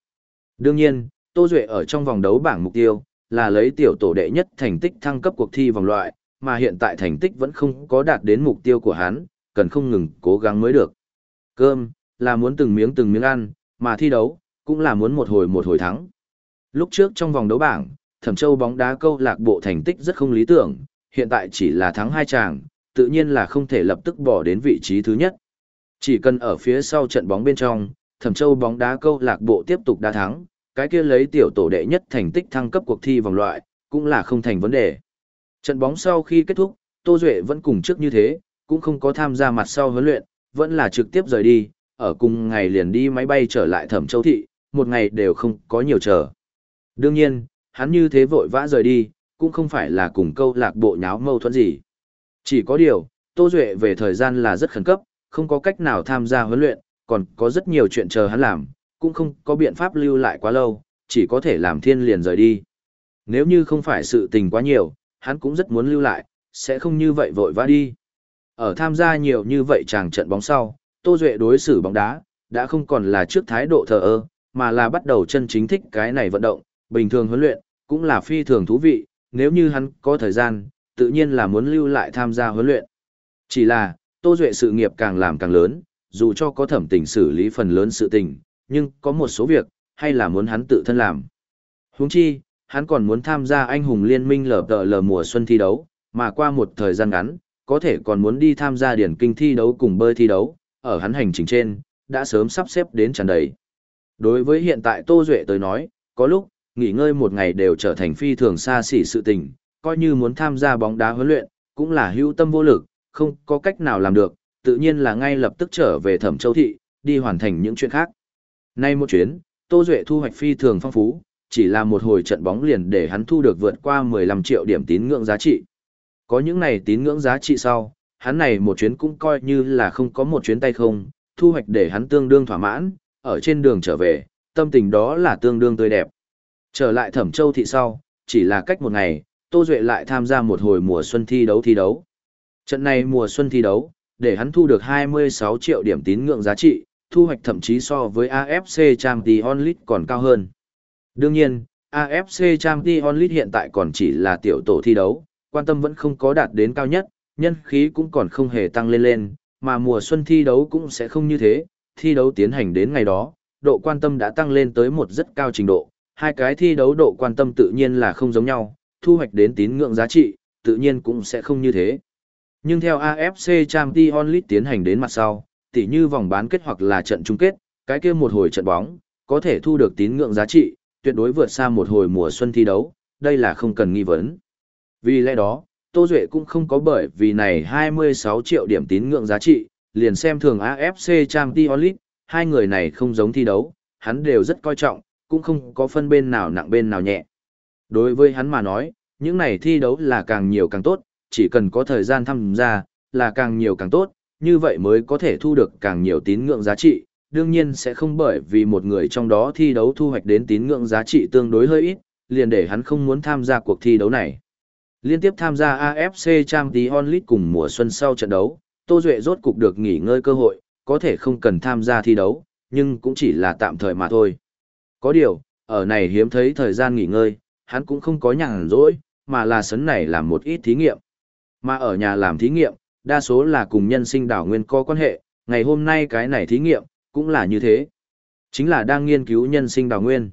Đương nhiên, Tô Duệ ở trong vòng đấu bảng mục tiêu, là lấy tiểu tổ đệ nhất thành tích thăng cấp cuộc thi vòng loại, mà hiện tại thành tích vẫn không có đạt đến mục tiêu của hắn, cần không ngừng cố gắng mới được. Cơm, là muốn từng miếng từng miếng ăn, mà thi đấu, cũng là muốn một hồi một hồi thắng. Lúc trước trong vòng đấu bảng, Thẩm Châu bóng đá câu lạc bộ thành tích rất không lý tưởng, hiện tại chỉ là thắng hai chàng, tự nhiên là không thể lập tức bỏ đến vị trí thứ nhất. Chỉ cần ở phía sau trận bóng bên trong, Thẩm Châu bóng đá câu lạc bộ tiếp tục đá thắng, cái kia lấy tiểu tổ đệ nhất thành tích thăng cấp cuộc thi vòng loại, cũng là không thành vấn đề. Trận bóng sau khi kết thúc, Tô Duệ vẫn cùng trước như thế, cũng không có tham gia mặt sau huấn luyện, vẫn là trực tiếp rời đi, ở cùng ngày liền đi máy bay trở lại Thẩm Châu thị, một ngày đều không có nhiều chờ. Đương nhiên, hắn như thế vội vã rời đi, cũng không phải là cùng câu lạc bộ nháo mâu thuẫn gì. Chỉ có điều, Tô Duệ về thời gian là rất khẩn cấp, không có cách nào tham gia huấn luyện, còn có rất nhiều chuyện chờ hắn làm, cũng không có biện pháp lưu lại quá lâu, chỉ có thể làm thiên liền rời đi. Nếu như không phải sự tình quá nhiều, hắn cũng rất muốn lưu lại, sẽ không như vậy vội vã đi. Ở tham gia nhiều như vậy chàng trận bóng sau, Tô Duệ đối xử bóng đá, đã không còn là trước thái độ thờ ơ, mà là bắt đầu chân chính thích cái này vận động, bình thường huấn luyện, cũng là phi thường thú vị, nếu như hắn có thời gian, tự nhiên là muốn lưu lại tham gia huấn luyện. Chỉ là, Tô Duệ sự nghiệp càng làm càng lớn, dù cho có thẩm tình xử lý phần lớn sự tình, nhưng có một số việc, hay là muốn hắn tự thân làm. Huống chi, hắn còn muốn tham gia anh hùng liên minh lở tợ lờ mùa xuân thi đấu, mà qua một thời gian ngắn, có thể còn muốn đi tham gia điển kinh thi đấu cùng bơi thi đấu, ở hắn hành trình trên, đã sớm sắp xếp đến tràn đầy. Đối với hiện tại Tô Duệ tới nói, có lúc, nghỉ ngơi một ngày đều trở thành phi thường xa xỉ sự tình, coi như muốn tham gia bóng đá huấn luyện, cũng là hữu tâm vô lực, không có cách nào làm được, tự nhiên là ngay lập tức trở về Thẩm Châu Thị, đi hoàn thành những chuyện khác. Nay một chuyến, Tô Duệ thu hoạch phi thường phong phú, chỉ là một hồi trận bóng liền để hắn thu được vượt qua 15 triệu điểm tín ngưỡng giá trị. Có những này tín ngưỡng giá trị sau, hắn này một chuyến cũng coi như là không có một chuyến tay không, thu hoạch để hắn tương đương thỏa mãn, ở trên đường trở về, tâm tình đó là tương đương tươi đẹp. Trở lại Thẩm Châu thị sau, chỉ là cách một ngày, Tô Duệ lại tham gia một hồi mùa xuân thi đấu thi đấu. Trận này mùa xuân thi đấu, để hắn thu được 26 triệu điểm tín ngưỡng giá trị, thu hoạch thậm chí so với AFC Champions League còn cao hơn. Đương nhiên, AFC Champions League hiện tại còn chỉ là tiểu tổ thi đấu, quan tâm vẫn không có đạt đến cao nhất, nhân khí cũng còn không hề tăng lên lên, mà mùa xuân thi đấu cũng sẽ không như thế, thi đấu tiến hành đến ngày đó, độ quan tâm đã tăng lên tới một rất cao trình độ, hai cái thi đấu độ quan tâm tự nhiên là không giống nhau, thu hoạch đến tín ngưỡng giá trị, tự nhiên cũng sẽ không như thế. Nhưng theo AFC Champions League tiến hành đến mặt sau, tỉ như vòng bán kết hoặc là trận chung kết, cái kia một hồi trận bóng, có thể thu được tín ngưỡng giá trị, tuyệt đối vượt xa một hồi mùa xuân thi đấu, đây là không cần nghi vấn. Vì lẽ đó, Tô Duệ cũng không có bởi vì này 26 triệu điểm tín ngưỡng giá trị, liền xem thường AFC Champions League, hai người này không giống thi đấu, hắn đều rất coi trọng, cũng không có phân bên nào nặng bên nào nhẹ. Đối với hắn mà nói, những này thi đấu là càng nhiều càng tốt, chỉ cần có thời gian tham gia, là càng nhiều càng tốt, như vậy mới có thể thu được càng nhiều tín ngưỡng giá trị, đương nhiên sẽ không bởi vì một người trong đó thi đấu thu hoạch đến tín ngưỡng giá trị tương đối hơi ít, liền để hắn không muốn tham gia cuộc thi đấu này. Liên tiếp tham gia AFC Champions League cùng mùa xuân sau trận đấu, Tô Duệ rốt cục được nghỉ ngơi cơ hội, có thể không cần tham gia thi đấu, nhưng cũng chỉ là tạm thời mà thôi. Có điều, ở này hiếm thấy thời gian nghỉ ngơi, hắn cũng không có nhàn rỗi, mà là sấn này làm một ít thí nghiệm. Mà ở nhà làm thí nghiệm, đa số là cùng nhân sinh đảo nguyên có quan hệ, ngày hôm nay cái này thí nghiệm, cũng là như thế. Chính là đang nghiên cứu nhân sinh đảo nguyên.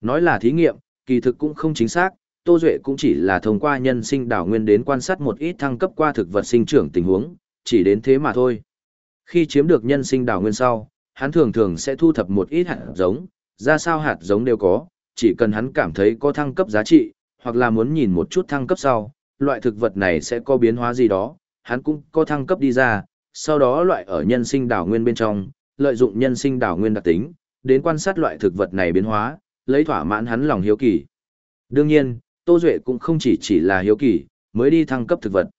Nói là thí nghiệm, kỳ thực cũng không chính xác, Tô Duệ cũng chỉ là thông qua nhân sinh đảo nguyên đến quan sát một ít thăng cấp qua thực vật sinh trưởng tình huống, chỉ đến thế mà thôi. Khi chiếm được nhân sinh đảo nguyên sau, hắn thường thường sẽ thu thập một ít hạt giống, ra sao hạt giống đều có, chỉ cần hắn cảm thấy có thăng cấp giá trị, hoặc là muốn nhìn một chút thăng cấp sau, loại thực vật này sẽ có biến hóa gì đó, hắn cũng có thăng cấp đi ra, sau đó loại ở nhân sinh đảo nguyên bên trong, lợi dụng nhân sinh đảo nguyên đặc tính, đến quan sát loại thực vật này biến hóa, lấy thỏa mãn hắn lòng hiếu kỳ. Đương nhiên, Tô Duệ cũng không chỉ chỉ là hiếu kỳ, mới đi thăng cấp thực vật.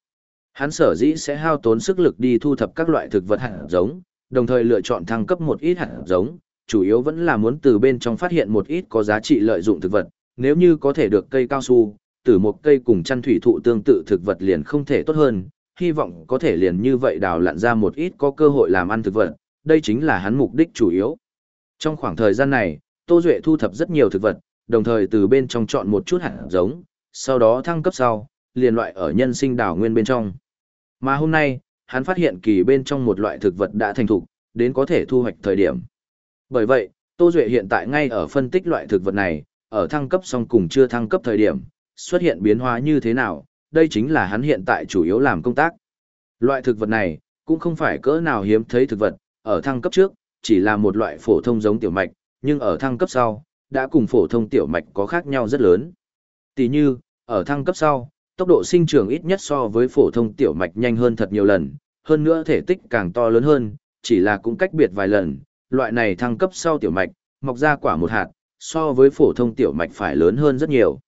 Hắn sở dĩ sẽ hao tốn sức lực đi thu thập các loại thực vật hạt giống, đồng thời lựa chọn thăng cấp một ít hạt giống, chủ yếu vẫn là muốn từ bên trong phát hiện một ít có giá trị lợi dụng thực vật, nếu như có thể được cây cao su, từ một cây cùng chăn thủy thụ tương tự thực vật liền không thể tốt hơn, hy vọng có thể liền như vậy đào lặn ra một ít có cơ hội làm ăn thực vật, đây chính là hắn mục đích chủ yếu. Trong khoảng thời gian này, Tô Duệ thu thập rất nhiều thực vật, đồng thời từ bên trong chọn một chút hạt giống, sau đó thăng cấp sau, liền loại ở nhân sinh đảo nguyên bên trong. Mà hôm nay, hắn phát hiện kỳ bên trong một loại thực vật đã thành thục, đến có thể thu hoạch thời điểm. Bởi vậy, Tô Duệ hiện tại ngay ở phân tích loại thực vật này, ở thăng cấp xong cùng chưa thăng cấp thời điểm, xuất hiện biến hóa như thế nào, đây chính là hắn hiện tại chủ yếu làm công tác. Loại thực vật này, cũng không phải cỡ nào hiếm thấy thực vật, ở thăng cấp trước, chỉ là một loại phổ thông giống tiểu mạch, nhưng ở thăng cấp sau, đã cùng phổ thông tiểu mạch có khác nhau rất lớn. Tỷ như, ở thăng cấp sau, tốc độ sinh trưởng ít nhất so với phổ thông tiểu mạch nhanh hơn thật nhiều lần, hơn nữa thể tích càng to lớn hơn, chỉ là cũng cách biệt vài lần, loại này thăng cấp sau tiểu mạch, mọc ra quả một hạt, so với phổ thông tiểu mạch phải lớn hơn rất nhiều.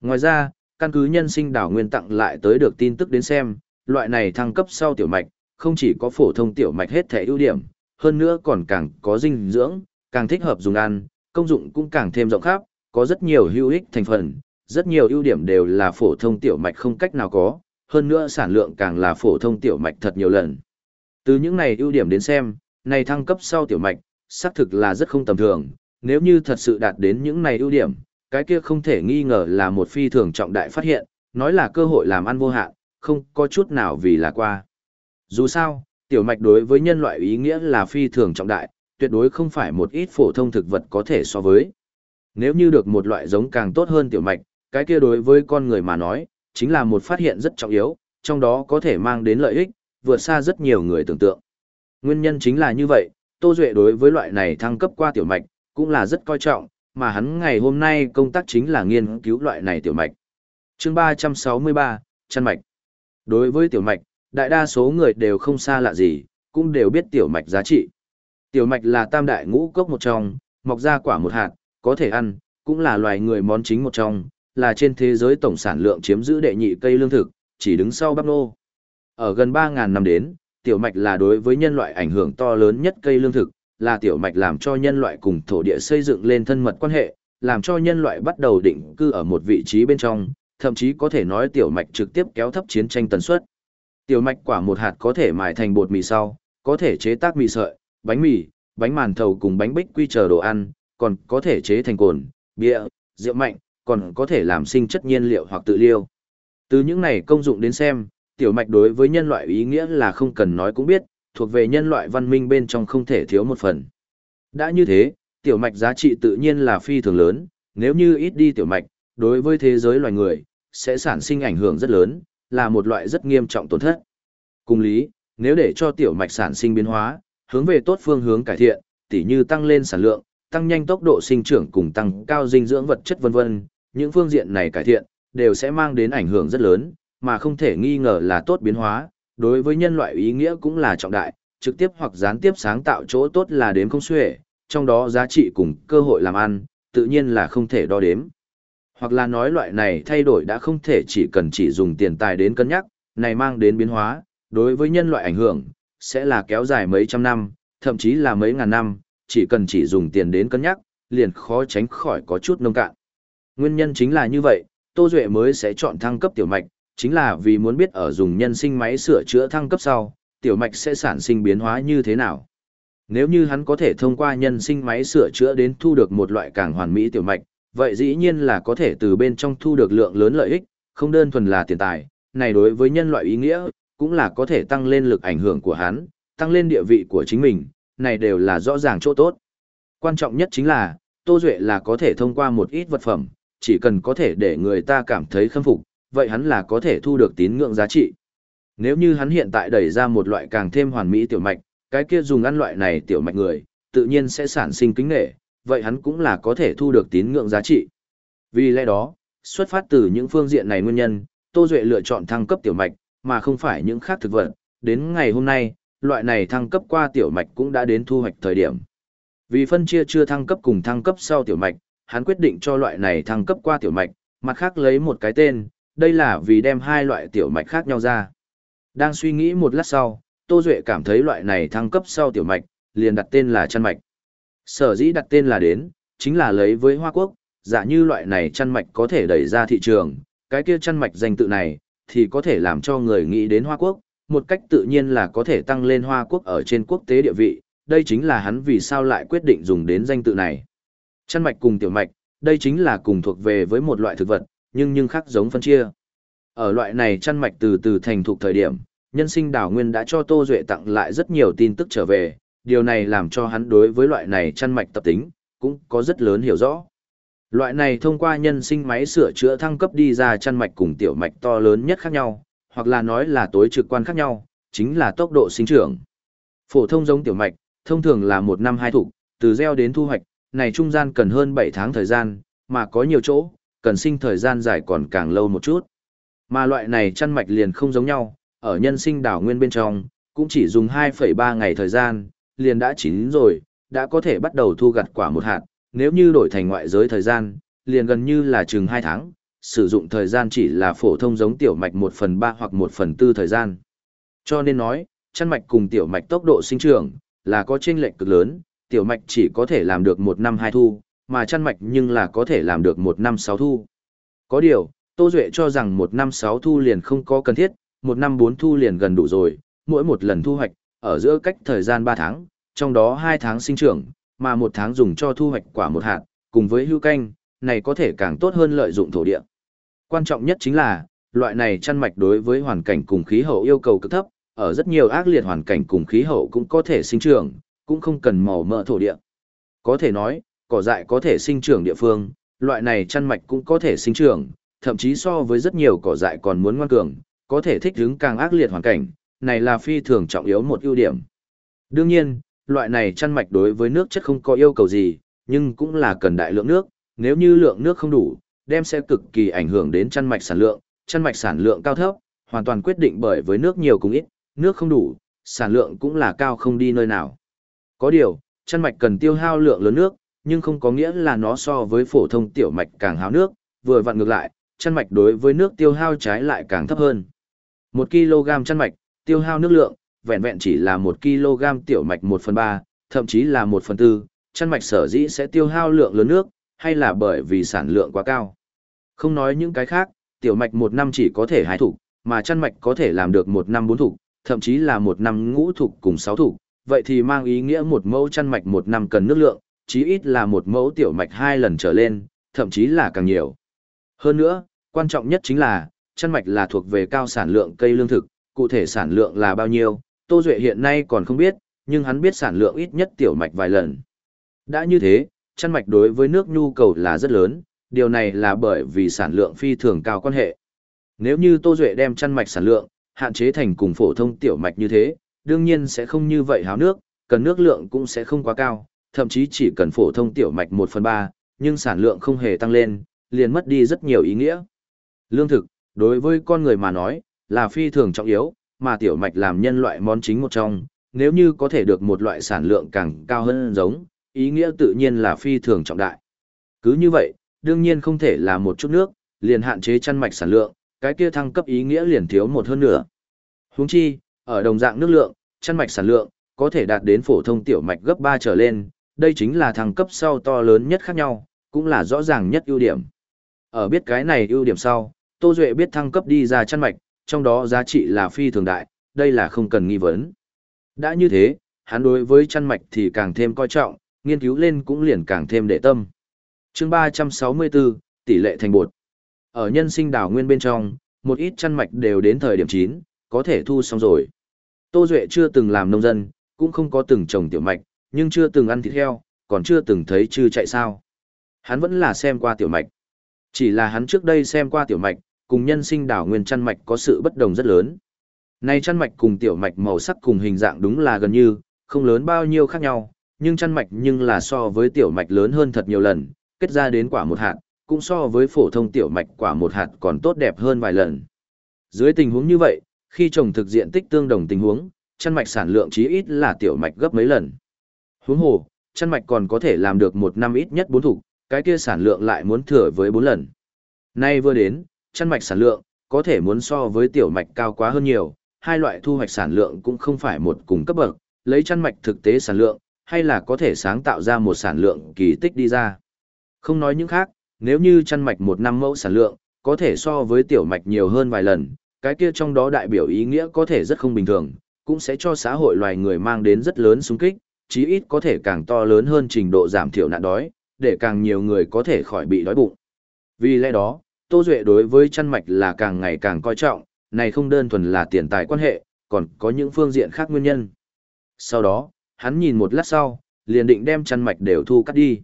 Ngoài ra, căn cứ nhân sinh đảo nguyên tặng lại tới được tin tức đến xem, loại này thăng cấp sau tiểu mạch, không chỉ có phổ thông tiểu mạch hết thể ưu điểm, hơn nữa còn càng có dinh dưỡng, càng thích hợp dùng ăn, công dụng cũng càng thêm rộng khắp, có rất nhiều hữu ích thành phần, rất nhiều ưu điểm đều là phổ thông tiểu mạch không cách nào có, hơn nữa sản lượng càng là phổ thông tiểu mạch thật nhiều lần. Từ những này ưu điểm đến xem, này thăng cấp sau tiểu mạch, xác thực là rất không tầm thường, nếu như thật sự đạt đến những này ưu điểm, cái kia không thể nghi ngờ là một phi thường trọng đại phát hiện, nói là cơ hội làm ăn vô hạn, không có chút nào vì là qua. Dù sao, tiểu mạch đối với nhân loại ý nghĩa là phi thường trọng đại, tuyệt đối không phải một ít phổ thông thực vật có thể so với. Nếu như được một loại giống càng tốt hơn tiểu mạch, cái kia đối với con người mà nói, chính là một phát hiện rất trọng yếu, trong đó có thể mang đến lợi ích, vượt xa rất nhiều người tưởng tượng. Nguyên nhân chính là như vậy, Tô Duệ đối với loại này thăng cấp qua tiểu mạch, cũng là rất coi trọng, mà hắn ngày hôm nay công tác chính là nghiên cứu loại này tiểu mạch. chương 363, chăn mạch. Đối với tiểu mạch, đại đa số người đều không xa lạ gì, cũng đều biết tiểu mạch giá trị. Tiểu mạch là tam đại ngũ cốc một trong, mọc ra quả một hạt, có thể ăn, cũng là loài người món chính một trong, là trên thế giới tổng sản lượng chiếm giữ đệ nhị cây lương thực, chỉ đứng sau bắp nô. Ở gần 3.000 năm đến, tiểu mạch là đối với nhân loại ảnh hưởng to lớn nhất cây lương thực, là tiểu mạch làm cho nhân loại cùng thổ địa xây dựng lên thân mật quan hệ, làm cho nhân loại bắt đầu định cư ở một vị trí bên trong, thậm chí có thể nói tiểu mạch trực tiếp kéo thấp chiến tranh tần suất. Tiểu mạch quả một hạt có thể mài thành bột mì sau, có thể chế tác mì sợi, bánh mì, bánh màn thầu cùng bánh bích quy chờ đồ ăn, còn có thể chế thành cồn, bia, rượu mạnh, còn có thể làm sinh chất nhiên liệu hoặc tự liêu. Từ những này công dụng đến xem, tiểu mạch đối với nhân loại ý nghĩa là không cần nói cũng biết, thuộc về nhân loại văn minh bên trong không thể thiếu một phần. Đã như thế, tiểu mạch giá trị tự nhiên là phi thường lớn, nếu như ít đi tiểu mạch, đối với thế giới loài người, sẽ sản sinh ảnh hưởng rất lớn, là một loại rất nghiêm trọng tổn thất. Cùng lý, nếu để cho tiểu mạch sản sinh biến hóa, hướng về tốt phương hướng cải thiện, tỉ như tăng lên sản lượng, tăng nhanh tốc độ sinh trưởng cùng tăng cao dinh dưỡng vật chất vân vân, những phương diện này cải thiện đều sẽ mang đến ảnh hưởng rất lớn, mà không thể nghi ngờ là tốt biến hóa, đối với nhân loại ý nghĩa cũng là trọng đại, trực tiếp hoặc gián tiếp sáng tạo chỗ tốt là đếm không xuể, trong đó giá trị cùng cơ hội làm ăn, tự nhiên là không thể đo đếm. Hoặc là nói loại này thay đổi đã không thể chỉ cần chỉ dùng tiền tài đến cân nhắc, này mang đến biến hóa, đối với nhân loại ảnh hưởng, sẽ là kéo dài mấy trăm năm, thậm chí là mấy ngàn năm, chỉ cần chỉ dùng tiền đến cân nhắc, liền khó tránh khỏi có chút nông cạn. Nguyên nhân chính là như vậy, Tô Duệ mới sẽ chọn thăng cấp tiểu mạch, chính là vì muốn biết ở dùng nhân sinh máy sửa chữa thăng cấp sau, tiểu mạch sẽ sản sinh biến hóa như thế nào. Nếu như hắn có thể thông qua nhân sinh máy sửa chữa đến thu được một loại càng hoàn mỹ tiểu mạch, vậy dĩ nhiên là có thể từ bên trong thu được lượng lớn lợi ích, không đơn thuần là tiền tài, này đối với nhân loại ý nghĩa, cũng là có thể tăng lên lực ảnh hưởng của hắn, tăng lên địa vị của chính mình, này đều là rõ ràng chỗ tốt. Quan trọng nhất chính là, Tô Duệ là có thể thông qua một ít vật phẩm, chỉ cần có thể để người ta cảm thấy khâm phục, vậy hắn là có thể thu được tín ngưỡng giá trị. Nếu như hắn hiện tại đẩy ra một loại càng thêm hoàn mỹ tiểu mạch, cái kia dùng ăn loại này tiểu mạch người, tự nhiên sẽ sản sinh kính nghệ, vậy hắn cũng là có thể thu được tín ngưỡng giá trị. Vì lẽ đó, xuất phát từ những phương diện này nguyên nhân, Tô Duệ lựa chọn thăng cấp tiểu mạch, mà không phải những khác thực vật. Đến ngày hôm nay, loại này thăng cấp qua tiểu mạch cũng đã đến thu hoạch thời điểm. Vì phân chia chưa thăng cấp cùng thăng cấp sau tiểu mạch, hắn quyết định cho loại này thăng cấp qua tiểu mạch, mặt khác lấy một cái tên, đây là vì đem hai loại tiểu mạch khác nhau ra. Đang suy nghĩ một lát sau, Tô Duệ cảm thấy loại này thăng cấp sau tiểu mạch, liền đặt tên là chăn mạch. Sở dĩ đặt tên là đến, chính là lấy với Hoa Quốc, giả như loại này chăn mạch có thể đẩy ra thị trường, cái kia chăn mạch danh tự này, thì có thể làm cho người nghĩ đến Hoa Quốc, một cách tự nhiên là có thể tăng lên Hoa Quốc ở trên quốc tế địa vị, đây chính là hắn vì sao lại quyết định dùng đến danh tự này. Chăn mạch cùng tiểu mạch, đây chính là cùng thuộc về với một loại thực vật, nhưng nhưng khác giống phân chia. Ở loại này chăn mạch từ từ thành thục thời điểm, nhân sinh đảo nguyên đã cho Tô Duệ tặng lại rất nhiều tin tức trở về, điều này làm cho hắn đối với loại này chăn mạch tập tính, cũng có rất lớn hiểu rõ. Loại này thông qua nhân sinh máy sửa chữa thăng cấp đi ra chăn mạch cùng tiểu mạch to lớn nhất khác nhau, hoặc là nói là tối trực quan khác nhau, chính là tốc độ sinh trưởng. Phổ thông giống tiểu mạch, thông thường là một năm hai thủ, từ gieo đến thu hoạch, này trung gian cần hơn 7 tháng thời gian, mà có nhiều chỗ, cần sinh thời gian dài còn càng lâu một chút. Mà loại này chăn mạch liền không giống nhau, ở nhân sinh đảo nguyên bên trong, cũng chỉ dùng 2,3 ngày thời gian, liền đã chín rồi, đã có thể bắt đầu thu gặt quả một hạt, nếu như đổi thành ngoại giới thời gian, liền gần như là chừng 2 tháng, sử dụng thời gian chỉ là phổ thông giống tiểu mạch 1 phần 3 hoặc 1 phần 4 thời gian. Cho nên nói, chăn mạch cùng tiểu mạch tốc độ sinh trưởng là có chênh lệch cực lớn, tiểu mạch chỉ có thể làm được một năm hai thu, mà chăn mạch nhưng là có thể làm được một năm sáu thu. Có điều, Tô Duệ cho rằng một năm sáu thu liền không có cần thiết, một năm bốn thu liền gần đủ rồi, mỗi một lần thu hoạch, ở giữa cách thời gian ba tháng, trong đó hai tháng sinh trưởng, mà một tháng dùng cho thu hoạch quả một hạt, cùng với hưu canh, này có thể càng tốt hơn lợi dụng thổ địa. Quan trọng nhất chính là, loại này chăn mạch đối với hoàn cảnh cùng khí hậu yêu cầu cực thấp, ở rất nhiều ác liệt hoàn cảnh cùng khí hậu cũng có thể sinh trưởng, cũng không cần màu mỡ thổ địa. Có thể nói, cỏ dại có thể sinh trưởng địa phương, loại này chăn mạch cũng có thể sinh trưởng, thậm chí so với rất nhiều cỏ dại còn muốn ngoan cường, có thể thích ứng càng ác liệt hoàn cảnh, này là phi thường trọng yếu một ưu điểm. Đương nhiên, loại này chăn mạch đối với nước chất không có yêu cầu gì, nhưng cũng là cần đại lượng nước, nếu như lượng nước không đủ, đem sẽ cực kỳ ảnh hưởng đến chăn mạch sản lượng, chăn mạch sản lượng cao thấp, hoàn toàn quyết định bởi với nước nhiều cũng ít, nước không đủ, sản lượng cũng là cao không đi nơi nào. Có điều, chăn mạch cần tiêu hao lượng lớn nước, nhưng không có nghĩa là nó so với phổ thông tiểu mạch càng háo nước, vừa vặn ngược lại, chăn mạch đối với nước tiêu hao trái lại càng thấp hơn. 1 kg chăn mạch, tiêu hao nước lượng, vẹn vẹn chỉ là 1 kg tiểu mạch 1 phần 3, thậm chí là 1 phần 4, chăn mạch sở dĩ sẽ tiêu hao lượng lớn nước, hay là bởi vì sản lượng quá cao. Không nói những cái khác, tiểu mạch 1 năm chỉ có thể hái thủ, mà chăn mạch có thể làm được 1 năm 4 thủ, thậm chí là 1 năm ngũ thủ cùng 6 thủ, vậy thì mang ý nghĩa một mẫu chăn mạch 1 năm cần nước lượng, chí ít là một mẫu tiểu mạch hai lần trở lên, thậm chí là càng nhiều. Hơn nữa, quan trọng nhất chính là, chăn mạch là thuộc về cao sản lượng cây lương thực, cụ thể sản lượng là bao nhiêu, Tô Duệ hiện nay còn không biết, nhưng hắn biết sản lượng ít nhất tiểu mạch vài lần. Đã như thế, chăn mạch đối với nước nhu cầu là rất lớn, điều này là bởi vì sản lượng phi thường cao quan hệ. Nếu như Tô Duệ đem chăn mạch sản lượng, hạn chế thành cùng phổ thông tiểu mạch như thế, đương nhiên sẽ không như vậy háo nước, cần nước lượng cũng sẽ không quá cao, thậm chí chỉ cần phổ thông tiểu mạch 1 phần 3, nhưng sản lượng không hề tăng lên, liền mất đi rất nhiều ý nghĩa. Lương thực, đối với con người mà nói, là phi thường trọng yếu, mà tiểu mạch làm nhân loại món chính một trong, nếu như có thể được một loại sản lượng càng cao hơn giống, ý nghĩa tự nhiên là phi thường trọng đại. Cứ như vậy, đương nhiên không thể là một chút nước, liền hạn chế chăn mạch sản lượng, cái kia thăng cấp ý nghĩa liền thiếu một hơn nữa. Huống chi, ở đồng dạng nước lượng, chăn mạch sản lượng, có thể đạt đến phổ thông tiểu mạch gấp 3 trở lên, đây chính là thăng cấp sau to lớn nhất khác nhau, cũng là rõ ràng nhất ưu điểm. Ở biết cái này ưu điểm sau, Tô Duệ biết thăng cấp đi ra chăn mạch, trong đó giá trị là phi thường đại, đây là không cần nghi vấn. Đã như thế, hắn đối với chăn mạch thì càng thêm coi trọng, nghiên cứu lên cũng liền càng thêm để tâm. chương 364, tỷ lệ thành bột. Ở nhân sinh đảo nguyên bên trong, một ít chăn mạch đều đến thời điểm 9, có thể thu xong rồi. Tô Duệ chưa từng làm nông dân, cũng không có từng trồng tiểu mạch, nhưng chưa từng ăn thịt heo, còn chưa từng thấy chư chạy sao. Hắn vẫn là xem qua tiểu mạch. Chỉ là hắn trước đây xem qua tiểu mạch, cùng nhân sinh đảo nguyên chăn mạch có sự bất đồng rất lớn. Này chăn mạch cùng tiểu mạch màu sắc cùng hình dạng đúng là gần như, không lớn bao nhiêu khác nhau, nhưng chăn mạch nhưng là so với tiểu mạch lớn hơn thật nhiều lần, kết ra đến quả một hạt, cũng so với phổ thông tiểu mạch quả một hạt còn tốt đẹp hơn vài lần. Dưới tình huống như vậy, khi trồng thực diện tích tương đồng tình huống, chăn mạch sản lượng chí ít là tiểu mạch gấp mấy lần. Huống hồ, chăn mạch còn có thể làm được một năm ít nhất bốn thủ, cái kia sản lượng lại muốn thừa với bốn lần. Nay vừa đến, chăn mạch sản lượng, có thể muốn so với tiểu mạch cao quá hơn nhiều, hai loại thu hoạch sản lượng cũng không phải một cùng cấp bậc, lấy chăn mạch thực tế sản lượng, hay là có thể sáng tạo ra một sản lượng kỳ tích đi ra. Không nói những khác, nếu như chăn mạch một năm mẫu sản lượng, có thể so với tiểu mạch nhiều hơn vài lần, cái kia trong đó đại biểu ý nghĩa có thể rất không bình thường, cũng sẽ cho xã hội loài người mang đến rất lớn xung kích, chí ít có thể càng to lớn hơn trình độ giảm thiểu nạn đói, để càng nhiều người có thể khỏi bị đói bụng. Vì lẽ đó, Tô Duệ đối với chăn mạch là càng ngày càng coi trọng, này không đơn thuần là tiền tài quan hệ, còn có những phương diện khác nguyên nhân. Sau đó, hắn nhìn một lát sau, liền định đem chăn mạch đều thu cắt đi.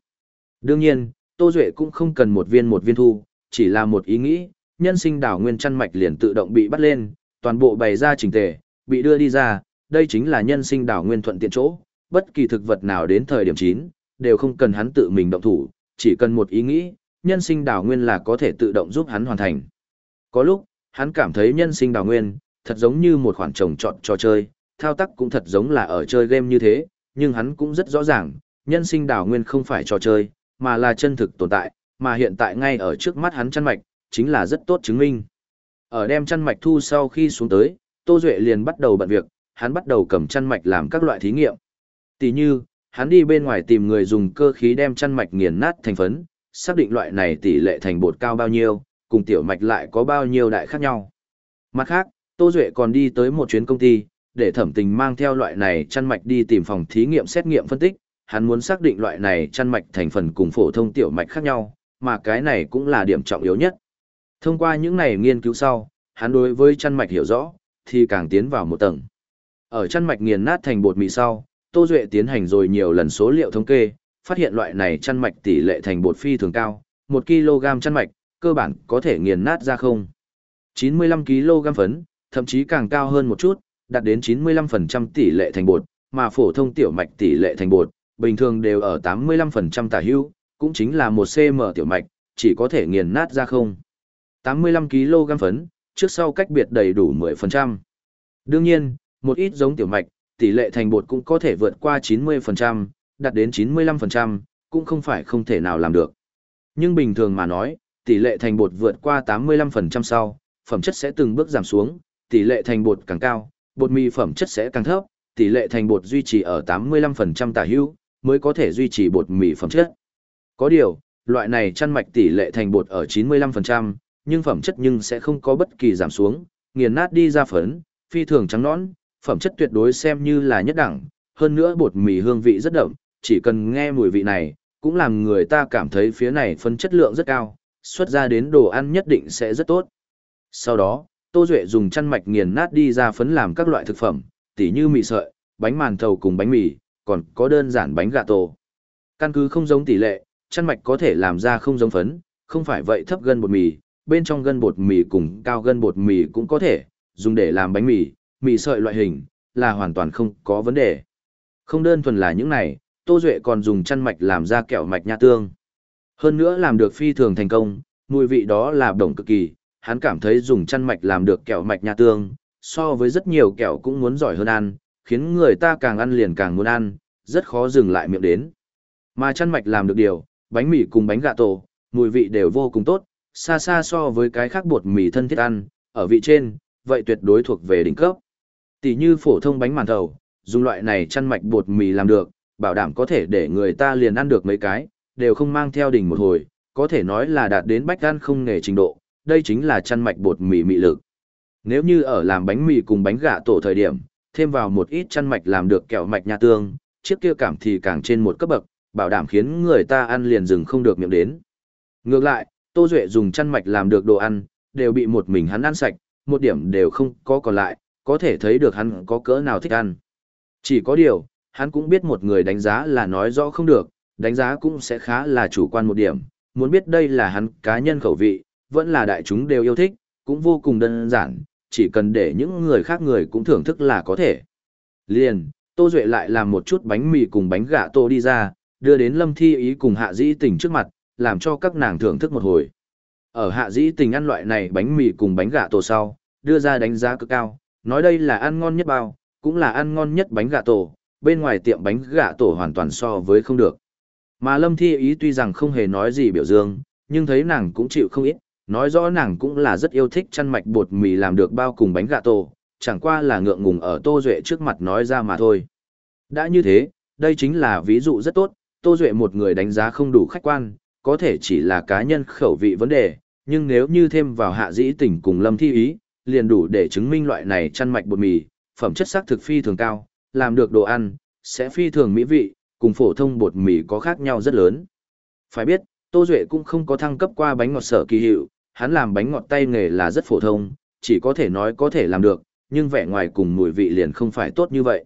Đương nhiên, Tô Duệ cũng không cần một viên một viên thu, chỉ là một ý nghĩ, nhân sinh đảo nguyên chăn mạch liền tự động bị bắt lên, toàn bộ bày ra chỉnh tề, bị đưa đi ra, đây chính là nhân sinh đảo nguyên thuận tiện chỗ, bất kỳ thực vật nào đến thời điểm chín, đều không cần hắn tự mình động thủ, chỉ cần một ý nghĩ, nhân sinh đảo nguyên là có thể tự động giúp hắn hoàn thành. Có lúc, hắn cảm thấy nhân sinh đảo nguyên, thật giống như một khoản trồng trọt trò chơi, thao tác cũng thật giống là ở chơi game như thế, nhưng hắn cũng rất rõ ràng, nhân sinh đảo nguyên không phải trò chơi, mà là chân thực tồn tại, mà hiện tại ngay ở trước mắt hắn chăn mạch, chính là rất tốt chứng minh. Ở đem chăn mạch thu sau khi xuống tới, Tô Duệ liền bắt đầu bận việc, hắn bắt đầu cầm chăn mạch làm các loại thí nghiệm. Tỷ như, hắn đi bên ngoài tìm người dùng cơ khí đem chăn mạch nghiền nát thành phấn, xác định loại này tỷ lệ thành bột cao bao nhiêu, cùng tiểu mạch lại có bao nhiêu đại khác nhau. Mặt khác, Tô Duệ còn đi tới một chuyến công ty, để thẩm tình mang theo loại này chăn mạch đi tìm phòng thí nghiệm xét nghiệm phân tích, hắn muốn xác định loại này chăn mạch thành phần cùng phổ thông tiểu mạch khác nhau, mà cái này cũng là điểm trọng yếu nhất. Thông qua những này nghiên cứu sau, hắn đối với chăn mạch hiểu rõ, thì càng tiến vào một tầng. Ở chăn mạch nghiền nát thành bột mì sau, Tô Duệ tiến hành rồi nhiều lần số liệu thống kê, phát hiện loại này chăn mạch tỷ lệ thành bột phi thường cao, 1 kg chăn mạch, cơ bản có thể nghiền nát ra không. 95 kg phấn, thậm chí càng cao hơn một chút, đạt đến 95% tỷ lệ thành bột, mà phổ thông tiểu mạch tỷ lệ thành bột, bình thường đều ở 85% tả hữu, cũng chính là một cm tiểu mạch, chỉ có thể nghiền nát ra không. 85 kg phấn, trước sau cách biệt đầy đủ 10%. Đương nhiên, một ít giống tiểu mạch, tỷ lệ thành bột cũng có thể vượt qua 90%, đạt đến 95%, cũng không phải không thể nào làm được. Nhưng bình thường mà nói, tỷ lệ thành bột vượt qua 85% sau, phẩm chất sẽ từng bước giảm xuống, tỷ lệ thành bột càng cao, bột mì phẩm chất sẽ càng thấp, tỷ lệ thành bột duy trì ở 85% tả hữu, mới có thể duy trì bột mì phẩm chất. Có điều, loại này chăn mạch tỷ lệ thành bột ở 95%, nhưng phẩm chất nhưng sẽ không có bất kỳ giảm xuống, nghiền nát đi ra phấn, phi thường trắng nõn, phẩm chất tuyệt đối xem như là nhất đẳng, hơn nữa bột mì hương vị rất đậm, chỉ cần nghe mùi vị này, cũng làm người ta cảm thấy phía này phân chất lượng rất cao, xuất ra đến đồ ăn nhất định sẽ rất tốt. Sau đó, Tô Duệ dùng chăn mạch nghiền nát đi ra phấn làm các loại thực phẩm, tỉ như mì sợi, bánh màn thầu cùng bánh mì, còn có đơn giản bánh gà tổ. Căn cứ không giống tỷ lệ, chăn mạch có thể làm ra không giống phấn, không phải vậy thấp gân bột mì, bên trong gân bột mì cùng cao gân bột mì cũng có thể, dùng để làm bánh mì, mì sợi loại hình, là hoàn toàn không có vấn đề. Không đơn thuần là những này, Tô Duệ còn dùng chăn mạch làm ra kẹo mạch nha tương. Hơn nữa làm được phi thường thành công, mùi vị đó là đồng cực kỳ, hắn cảm thấy dùng chăn mạch làm được kẹo mạch nha tương, so với rất nhiều kẹo cũng muốn giỏi hơn ăn, khiến người ta càng ăn liền càng muốn ăn, rất khó dừng lại miệng đến. Mà chăn mạch làm được điều, bánh mì cùng bánh gà tổ, mùi vị đều vô cùng tốt, xa xa so với cái khác bột mì thân thiết ăn, ở vị trên, vậy tuyệt đối thuộc về đỉnh cấp. Tỷ như phổ thông bánh màn thầu, dùng loại này chăn mạch bột mì làm được, bảo đảm có thể để người ta liền ăn được mấy cái, đều không mang theo đỉnh một hồi, có thể nói là đạt đến bách ăn không nghề trình độ, đây chính là chăn mạch bột mì mị lực. Nếu như ở làm bánh mì cùng bánh gà tổ thời điểm, thêm vào một ít chăn mạch làm được kẹo mạch nha tương, chiếc kia cảm thì càng trên một cấp bậc, bảo đảm khiến người ta ăn liền dừng không được miệng đến. Ngược lại, Tô Duệ dùng chăn mạch làm được đồ ăn, đều bị một mình hắn ăn sạch, một điểm đều không có còn lại, có thể thấy được hắn có cỡ nào thích ăn. Chỉ có điều, hắn cũng biết một người đánh giá là nói rõ không được, đánh giá cũng sẽ khá là chủ quan một điểm, muốn biết đây là hắn cá nhân khẩu vị, vẫn là đại chúng đều yêu thích, cũng vô cùng đơn giản, chỉ cần để những người khác người cũng thưởng thức là có thể. Liền, Tô Duệ lại làm một chút bánh mì cùng bánh gà tô đi ra, đưa đến Lâm Thi Ý cùng Hạ Dĩ Tình trước mặt, làm cho các nàng thưởng thức một hồi. Ở Hạ Dĩ Tình ăn loại này bánh mì cùng bánh gà tô sau, đưa ra đánh giá cực cao, nói đây là ăn ngon nhất bao, cũng là ăn ngon nhất bánh gà tổ, bên ngoài tiệm bánh gà tổ hoàn toàn so với không được. Mà Lâm Thi Ý tuy rằng không hề nói gì biểu dương, nhưng thấy nàng cũng chịu không ít, nói rõ nàng cũng là rất yêu thích chăn mạch bột mì làm được bao cùng bánh gà tổ, chẳng qua là ngượng ngùng ở Tô Duệ trước mặt nói ra mà thôi. Đã như thế, đây chính là ví dụ rất tốt, Tô Duệ một người đánh giá không đủ khách quan, có thể chỉ là cá nhân khẩu vị vấn đề, nhưng nếu như thêm vào hạ dĩ tỉnh cùng lâm thi ý, liền đủ để chứng minh loại này chăn mạch bột mì, phẩm chất sắc thực phi thường cao, làm được đồ ăn, sẽ phi thường mỹ vị, cùng phổ thông bột mì có khác nhau rất lớn. Phải biết, Tô Duệ cũng không có thăng cấp qua bánh ngọt sở kỳ hiệu, hắn làm bánh ngọt tay nghề là rất phổ thông, chỉ có thể nói có thể làm được, nhưng vẻ ngoài cùng mùi vị liền không phải tốt như vậy.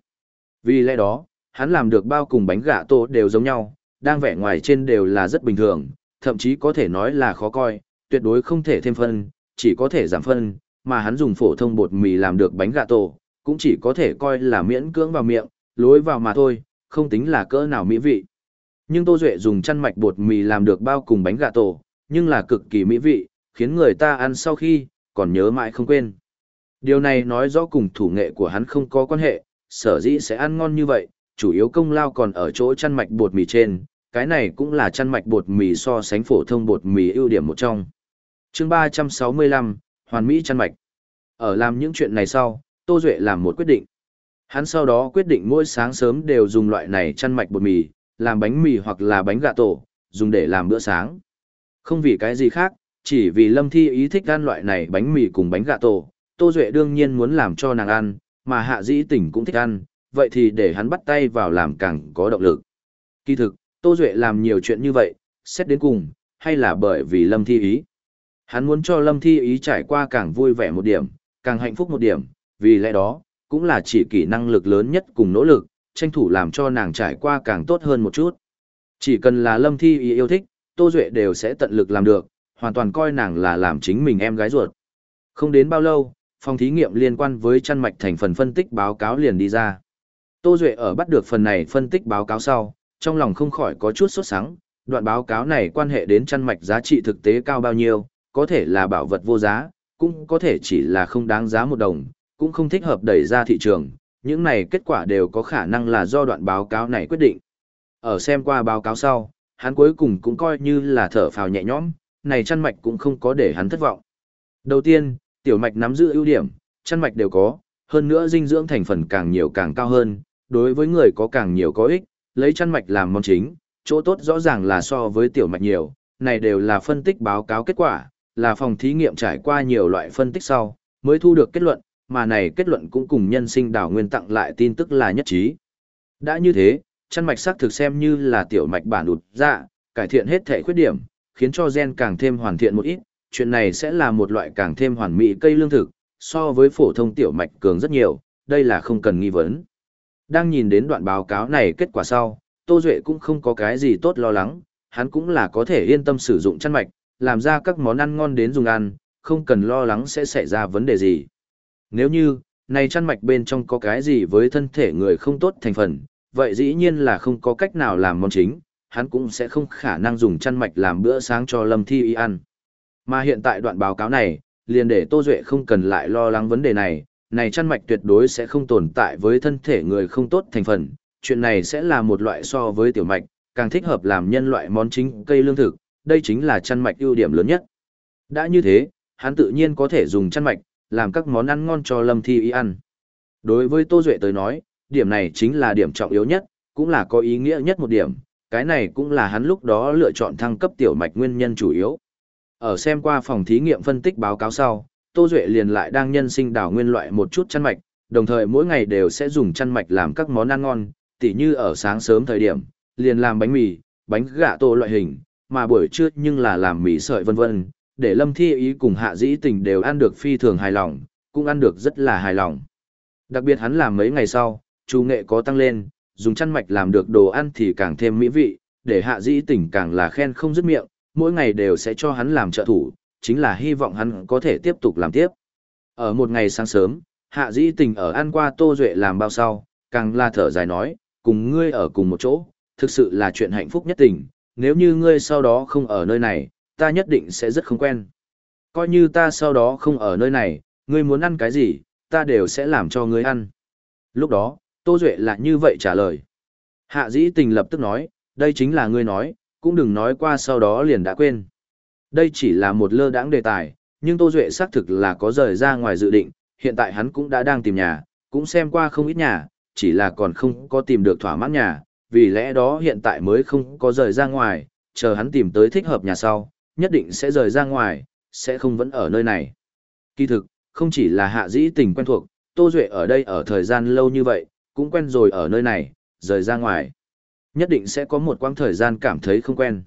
Vì lẽ đó, hắn làm được bao cùng bánh gà tô đều giống nhau, đang vẻ ngoài trên đều là rất bình thường, thậm chí có thể nói là khó coi, tuyệt đối không thể thêm phân, chỉ có thể giảm phân, mà hắn dùng phổ thông bột mì làm được bánh gà tổ, cũng chỉ có thể coi là miễn cưỡng vào miệng, lối vào mà thôi, không tính là cỡ nào mỹ vị. Nhưng Tô Duệ dùng chăn mạch bột mì làm được bao cùng bánh gà tổ, nhưng là cực kỳ mỹ vị, khiến người ta ăn sau khi, còn nhớ mãi không quên. Điều này nói rõ cùng thủ nghệ của hắn không có quan hệ, sở dĩ sẽ ăn ngon như vậy, chủ yếu công lao còn ở chỗ chăn mạch bột mì trên, cái này cũng là chăn mạch bột mì so sánh phổ thông bột mì ưu điểm một trong. chương 365, Hoàn Mỹ chăn mạch. Ở làm những chuyện này sau, Tô Duệ làm một quyết định. Hắn sau đó quyết định mỗi sáng sớm đều dùng loại này chăn mạch bột mì, làm bánh mì hoặc là bánh gà tổ, dùng để làm bữa sáng. Không vì cái gì khác, chỉ vì Lâm Thi ý thích ăn loại này bánh mì cùng bánh gà tổ, Tô Duệ đương nhiên muốn làm cho nàng ăn, mà Hạ Dĩ Tỉnh cũng thích ăn, vậy thì để hắn bắt tay vào làm càng có động lực. Kỳ thực, Tô Duệ làm nhiều chuyện như vậy, xét đến cùng, hay là bởi vì Lâm Thi ý. Hắn muốn cho Lâm Thi ý trải qua càng vui vẻ một điểm, càng hạnh phúc một điểm, vì lẽ đó, cũng là chỉ kỹ năng lực lớn nhất cùng nỗ lực, tranh thủ làm cho nàng trải qua càng tốt hơn một chút. Chỉ cần là Lâm Thi ý yêu thích, Tô Duệ đều sẽ tận lực làm được, hoàn toàn coi nàng là làm chính mình em gái ruột. Không đến bao lâu, phòng thí nghiệm liên quan với chăn mạch thành phần phân tích báo cáo liền đi ra. Tô Duệ ở bắt được phần này phân tích báo cáo sau, trong lòng không khỏi có chút sốt sắng, đoạn báo cáo này quan hệ đến chăn mạch giá trị thực tế cao bao nhiêu, có thể là bảo vật vô giá, cũng có thể chỉ là không đáng giá một đồng, cũng không thích hợp đẩy ra thị trường, những này kết quả đều có khả năng là do đoạn báo cáo này quyết định. Ở xem qua báo cáo sau, hắn cuối cùng cũng coi như là thở phào nhẹ nhõm, này chăn mạch cũng không có để hắn thất vọng. Đầu tiên, tiểu mạch nắm giữ ưu điểm, chăn mạch đều có, hơn nữa dinh dưỡng thành phần càng nhiều càng cao hơn, đối với người có càng nhiều có ích, lấy chăn mạch làm món chính, chỗ tốt rõ ràng là so với tiểu mạch nhiều, này đều là phân tích báo cáo kết quả, là phòng thí nghiệm trải qua nhiều loại phân tích sau, mới thu được kết luận, mà này kết luận cũng cùng nhân sinh đảo nguyên tặng lại tin tức là nhất trí. Đã như thế, chăn mạch xác thực xem như là tiểu mạch bản đụt dạ, cải thiện hết thể khuyết điểm, khiến cho gen càng thêm hoàn thiện một ít, chuyện này sẽ là một loại càng thêm hoàn mỹ cây lương thực, so với phổ thông tiểu mạch cường rất nhiều, đây là không cần nghi vấn. Đang nhìn đến đoạn báo cáo này kết quả sau, Tô Duệ cũng không có cái gì tốt lo lắng, hắn cũng là có thể yên tâm sử dụng chăn mạch, làm ra các món ăn ngon đến dùng ăn, không cần lo lắng sẽ xảy ra vấn đề gì. Nếu như, này chăn mạch bên trong có cái gì với thân thể người không tốt thành phần, vậy dĩ nhiên là không có cách nào làm món chính, hắn cũng sẽ không khả năng dùng chăn mạch làm bữa sáng cho Lâm Thi Y ăn. Mà hiện tại đoạn báo cáo này, liền để Tô Duệ không cần lại lo lắng vấn đề này, này chăn mạch tuyệt đối sẽ không tồn tại với thân thể người không tốt thành phần, chuyện này sẽ là một loại so với tiểu mạch, càng thích hợp làm nhân loại món chính cây lương thực, đây chính là chăn mạch ưu điểm lớn nhất. Đã như thế, hắn tự nhiên có thể dùng chăn mạch, làm các món ăn ngon cho Lâm Thi Y ăn. Đối với Tô Duệ tới nói, điểm này chính là điểm trọng yếu nhất, cũng là có ý nghĩa nhất một điểm, cái này cũng là hắn lúc đó lựa chọn thăng cấp tiểu mạch nguyên nhân chủ yếu. Ở xem qua phòng thí nghiệm phân tích báo cáo sau, Tô Duệ liền lại đang nhân sinh đảo nguyên loại một chút chăn mạch, đồng thời mỗi ngày đều sẽ dùng chăn mạch làm các món ăn ngon, tỉ như ở sáng sớm thời điểm, liền làm bánh mì, bánh gà tô loại hình, mà buổi trưa nhưng là làm mì sợi vân vân, để Lâm Thi ý cùng Hạ Dĩ Tình đều ăn được phi thường hài lòng, cũng ăn được rất là hài lòng. Đặc biệt hắn làm mấy ngày sau, chú nghệ có tăng lên, dùng chăn mạch làm được đồ ăn thì càng thêm mỹ vị, để Hạ Dĩ Tình càng là khen không dứt miệng, mỗi ngày đều sẽ cho hắn làm trợ thủ, chính là hy vọng hắn có thể tiếp tục làm tiếp. Ở một ngày sáng sớm, Hạ Dĩ Tình ở ăn qua Tô Duệ làm bao sau, càng là thở dài nói, cùng ngươi ở cùng một chỗ, thực sự là chuyện hạnh phúc nhất tình, nếu như ngươi sau đó không ở nơi này, ta nhất định sẽ rất không quen. Coi như ta sau đó không ở nơi này, ngươi muốn ăn cái gì, ta đều sẽ làm cho ngươi ăn. Lúc đó, Tô Duệ là như vậy trả lời. Hạ dĩ tình lập tức nói, đây chính là ngươi nói, cũng đừng nói qua sau đó liền đã quên. Đây chỉ là một lơ đãng đề tài, nhưng Tô Duệ xác thực là có rời ra ngoài dự định, hiện tại hắn cũng đã đang tìm nhà, cũng xem qua không ít nhà, chỉ là còn không có tìm được thỏa mãn nhà, vì lẽ đó hiện tại mới không có rời ra ngoài, chờ hắn tìm tới thích hợp nhà sau, nhất định sẽ rời ra ngoài, sẽ không vẫn ở nơi này. Kỳ thực, không chỉ là hạ dĩ tình quen thuộc, Tô Duệ ở đây ở thời gian lâu như vậy, cũng quen rồi ở nơi này, rời ra ngoài. Nhất định sẽ có một quãng thời gian cảm thấy không quen.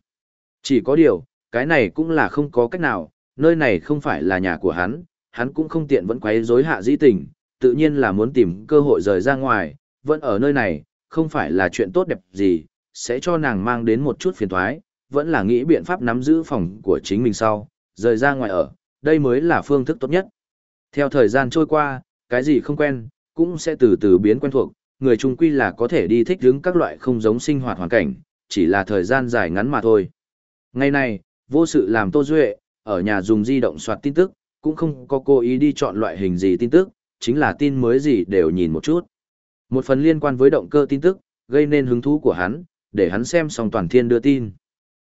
Chỉ có điều, cái này cũng là không có cách nào, nơi này không phải là nhà của hắn, hắn cũng không tiện vẫn quấy rối hạ dĩ tình, tự nhiên là muốn tìm cơ hội rời ra ngoài, vẫn ở nơi này, không phải là chuyện tốt đẹp gì, sẽ cho nàng mang đến một chút phiền thoái, vẫn là nghĩ biện pháp nắm giữ phòng của chính mình sau, rời ra ngoài ở, đây mới là phương thức tốt nhất. Theo thời gian trôi qua, cái gì không quen, cũng sẽ từ từ biến quen thuộc, người trung quy là có thể đi thích ứng các loại không giống sinh hoạt hoàn cảnh, chỉ là thời gian dài ngắn mà thôi. Ngày này, vô sự làm Tô Duệ, ở nhà dùng di động soạt tin tức, cũng không có cố ý đi chọn loại hình gì tin tức, chính là tin mới gì đều nhìn một chút. Một phần liên quan với động cơ tin tức, gây nên hứng thú của hắn, để hắn xem xong toàn thiên đưa tin.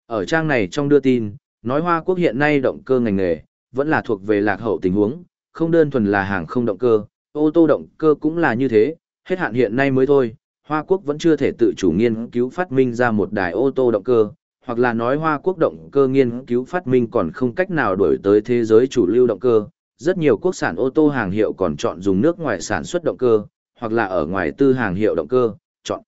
Ở trang này trong đưa tin, nói Hoa Quốc hiện nay động cơ ngành nghề, vẫn là thuộc về lạc hậu tình huống, không đơn thuần là hàng không động cơ, ô tô động cơ cũng là như thế, hết hạn hiện nay mới thôi, Hoa Quốc vẫn chưa thể tự chủ nghiên cứu phát minh ra một đài ô tô động cơ, hoặc là nói Hoa Quốc động cơ nghiên cứu phát minh còn không cách nào đổi tới thế giới chủ lưu động cơ. Rất nhiều quốc sản ô tô hàng hiệu còn chọn dùng nước ngoài sản xuất động cơ, hoặc là ở ngoài tư hàng hiệu động cơ, chọn.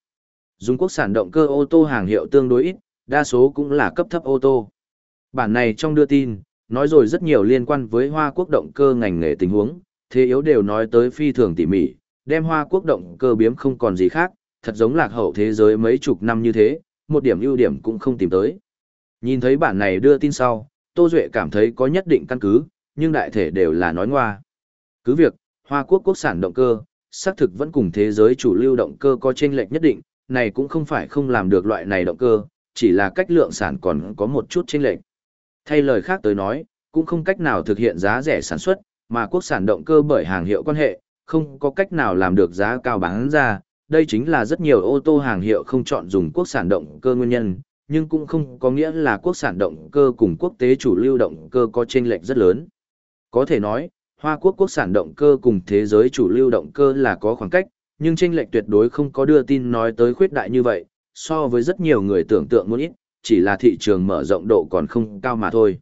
Dùng quốc sản động cơ ô tô hàng hiệu tương đối ít, đa số cũng là cấp thấp ô tô. Bản này trong đưa tin, nói rồi rất nhiều liên quan với Hoa Quốc động cơ ngành nghề tình huống, thế yếu đều nói tới phi thường tỉ mỉ, đem Hoa Quốc động cơ biếm không còn gì khác, thật giống lạc hậu thế giới mấy chục năm như thế, một điểm ưu điểm cũng không tìm tới. Nhìn thấy bản này đưa tin sau, Tô Duệ cảm thấy có nhất định căn cứ, nhưng đại thể đều là nói ngoa. Cứ việc, Hoa Quốc quốc sản động cơ, xác thực vẫn cùng thế giới chủ lưu động cơ có chênh lệch nhất định, này cũng không phải không làm được loại này động cơ, chỉ là cách lượng sản còn có một chút chênh lệch. Thay lời khác tới nói, cũng không cách nào thực hiện giá rẻ sản xuất, mà quốc sản động cơ bởi hàng hiệu quan hệ, không có cách nào làm được giá cao bán ra, đây chính là rất nhiều ô tô hàng hiệu không chọn dùng quốc sản động cơ nguyên nhân, nhưng cũng không có nghĩa là quốc sản động cơ cùng quốc tế chủ lưu động cơ có chênh lệch rất lớn. Có thể nói, Hoa Quốc quốc sản động cơ cùng thế giới chủ lưu động cơ là có khoảng cách, nhưng chênh lệch tuyệt đối không có đưa tin nói tới khuyết đại như vậy, so với rất nhiều người tưởng tượng muốn ít, chỉ là thị trường mở rộng độ còn không cao mà thôi.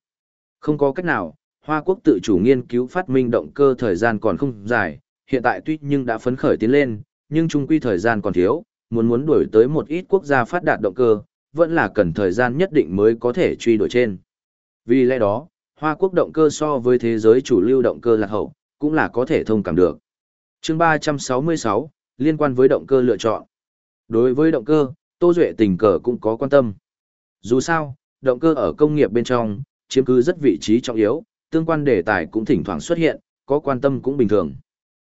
Không có cách nào, Hoa Quốc tự chủ nghiên cứu phát minh động cơ thời gian còn không dài, hiện tại tuy nhưng đã phấn khởi tiến lên, nhưng chung quy thời gian còn thiếu, muốn muốn đuổi tới một ít quốc gia phát đạt động cơ, vẫn là cần thời gian nhất định mới có thể truy đuổi trên. Vì lẽ đó, Hoa Quốc động cơ so với thế giới chủ lưu động cơ lạc hậu, cũng là có thể thông cảm được. Chương 366, liên quan với động cơ lựa chọn. Đối với động cơ, Tô Duệ tình cờ cũng có quan tâm. Dù sao, động cơ ở công nghiệp bên trong, chiếm cứ rất vị trí trọng yếu, tương quan đề tài cũng thỉnh thoảng xuất hiện, có quan tâm cũng bình thường.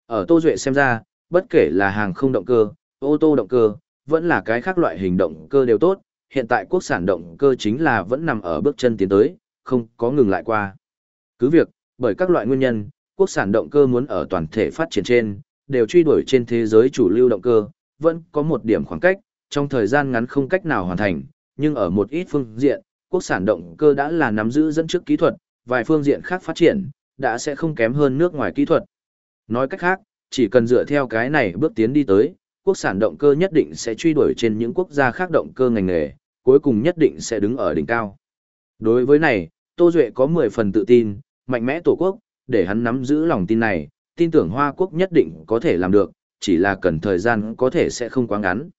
Ở Tô Duệ xem ra, bất kể là hàng không động cơ, ô tô động cơ, vẫn là cái khác loại hình động cơ đều tốt, hiện tại quốc sản động cơ chính là vẫn nằm ở bước chân tiến tới, không có ngừng lại qua. Cứ việc, bởi các loại nguyên nhân, quốc sản động cơ muốn ở toàn thể phát triển trên, đều truy đuổi trên thế giới chủ lưu động cơ, vẫn có một điểm khoảng cách, trong thời gian ngắn không cách nào hoàn thành, nhưng ở một ít phương diện, quốc sản động cơ đã là nắm giữ dẫn trước kỹ thuật, vài phương diện khác phát triển, đã sẽ không kém hơn nước ngoài kỹ thuật. Nói cách khác, chỉ cần dựa theo cái này bước tiến đi tới, quốc sản động cơ nhất định sẽ truy đuổi trên những quốc gia khác động cơ ngành nghề, cuối cùng nhất định sẽ đứng ở đỉnh cao. Đối với này, Tô Duệ có 10 phần tự tin, mạnh mẽ tổ quốc, để hắn nắm giữ lòng tin này, tin tưởng Hoa Quốc nhất định có thể làm được, chỉ là cần thời gian có thể sẽ không quá ngắn.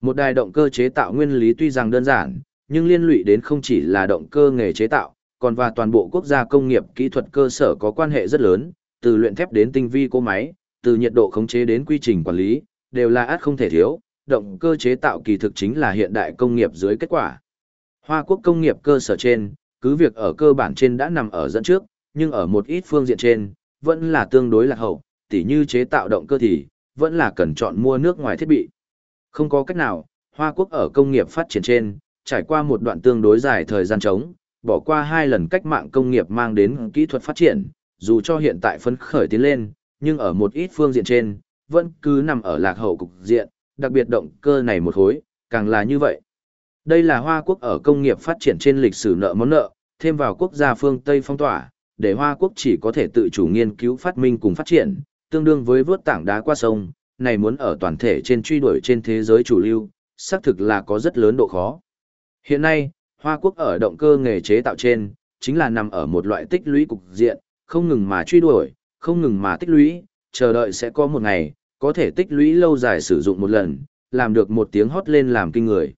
Một đài động cơ chế tạo nguyên lý tuy rằng đơn giản, nhưng liên lụy đến không chỉ là động cơ nghề chế tạo, còn và toàn bộ quốc gia công nghiệp kỹ thuật cơ sở có quan hệ rất lớn, từ luyện thép đến tinh vi cỗ máy, từ nhiệt độ khống chế đến quy trình quản lý, đều là át không thể thiếu, động cơ chế tạo kỳ thực chính là hiện đại công nghiệp dưới kết quả. Hoa quốc công nghiệp cơ sở trên, cứ việc ở cơ bản trên đã nằm ở dẫn trước, nhưng ở một ít phương diện trên, vẫn là tương đối lạc hậu, tỉ như chế tạo động cơ thì, vẫn là cần chọn mua nước ngoài thiết bị. Không có cách nào, Hoa Quốc ở công nghiệp phát triển trên, trải qua một đoạn tương đối dài thời gian trống, bỏ qua hai lần cách mạng công nghiệp mang đến kỹ thuật phát triển, dù cho hiện tại phấn khởi tiến lên, nhưng ở một ít phương diện trên, vẫn cứ nằm ở lạc hậu cục diện, đặc biệt động cơ này một hối, càng là như vậy. Đây là Hoa Quốc ở công nghiệp phát triển trên lịch sử nợ món nợ, thêm vào quốc gia phương Tây phong tỏa, để Hoa Quốc chỉ có thể tự chủ nghiên cứu phát minh cùng phát triển, tương đương với vớt tảng đá qua sông, này muốn ở toàn thể trên truy đuổi trên thế giới chủ lưu, xác thực là có rất lớn độ khó. Hiện nay, Hoa Quốc ở động cơ nghề chế tạo trên, chính là nằm ở một loại tích lũy cục diện, không ngừng mà truy đuổi, không ngừng mà tích lũy, chờ đợi sẽ có một ngày, có thể tích lũy lâu dài sử dụng một lần, làm được một tiếng hót lên làm kinh người.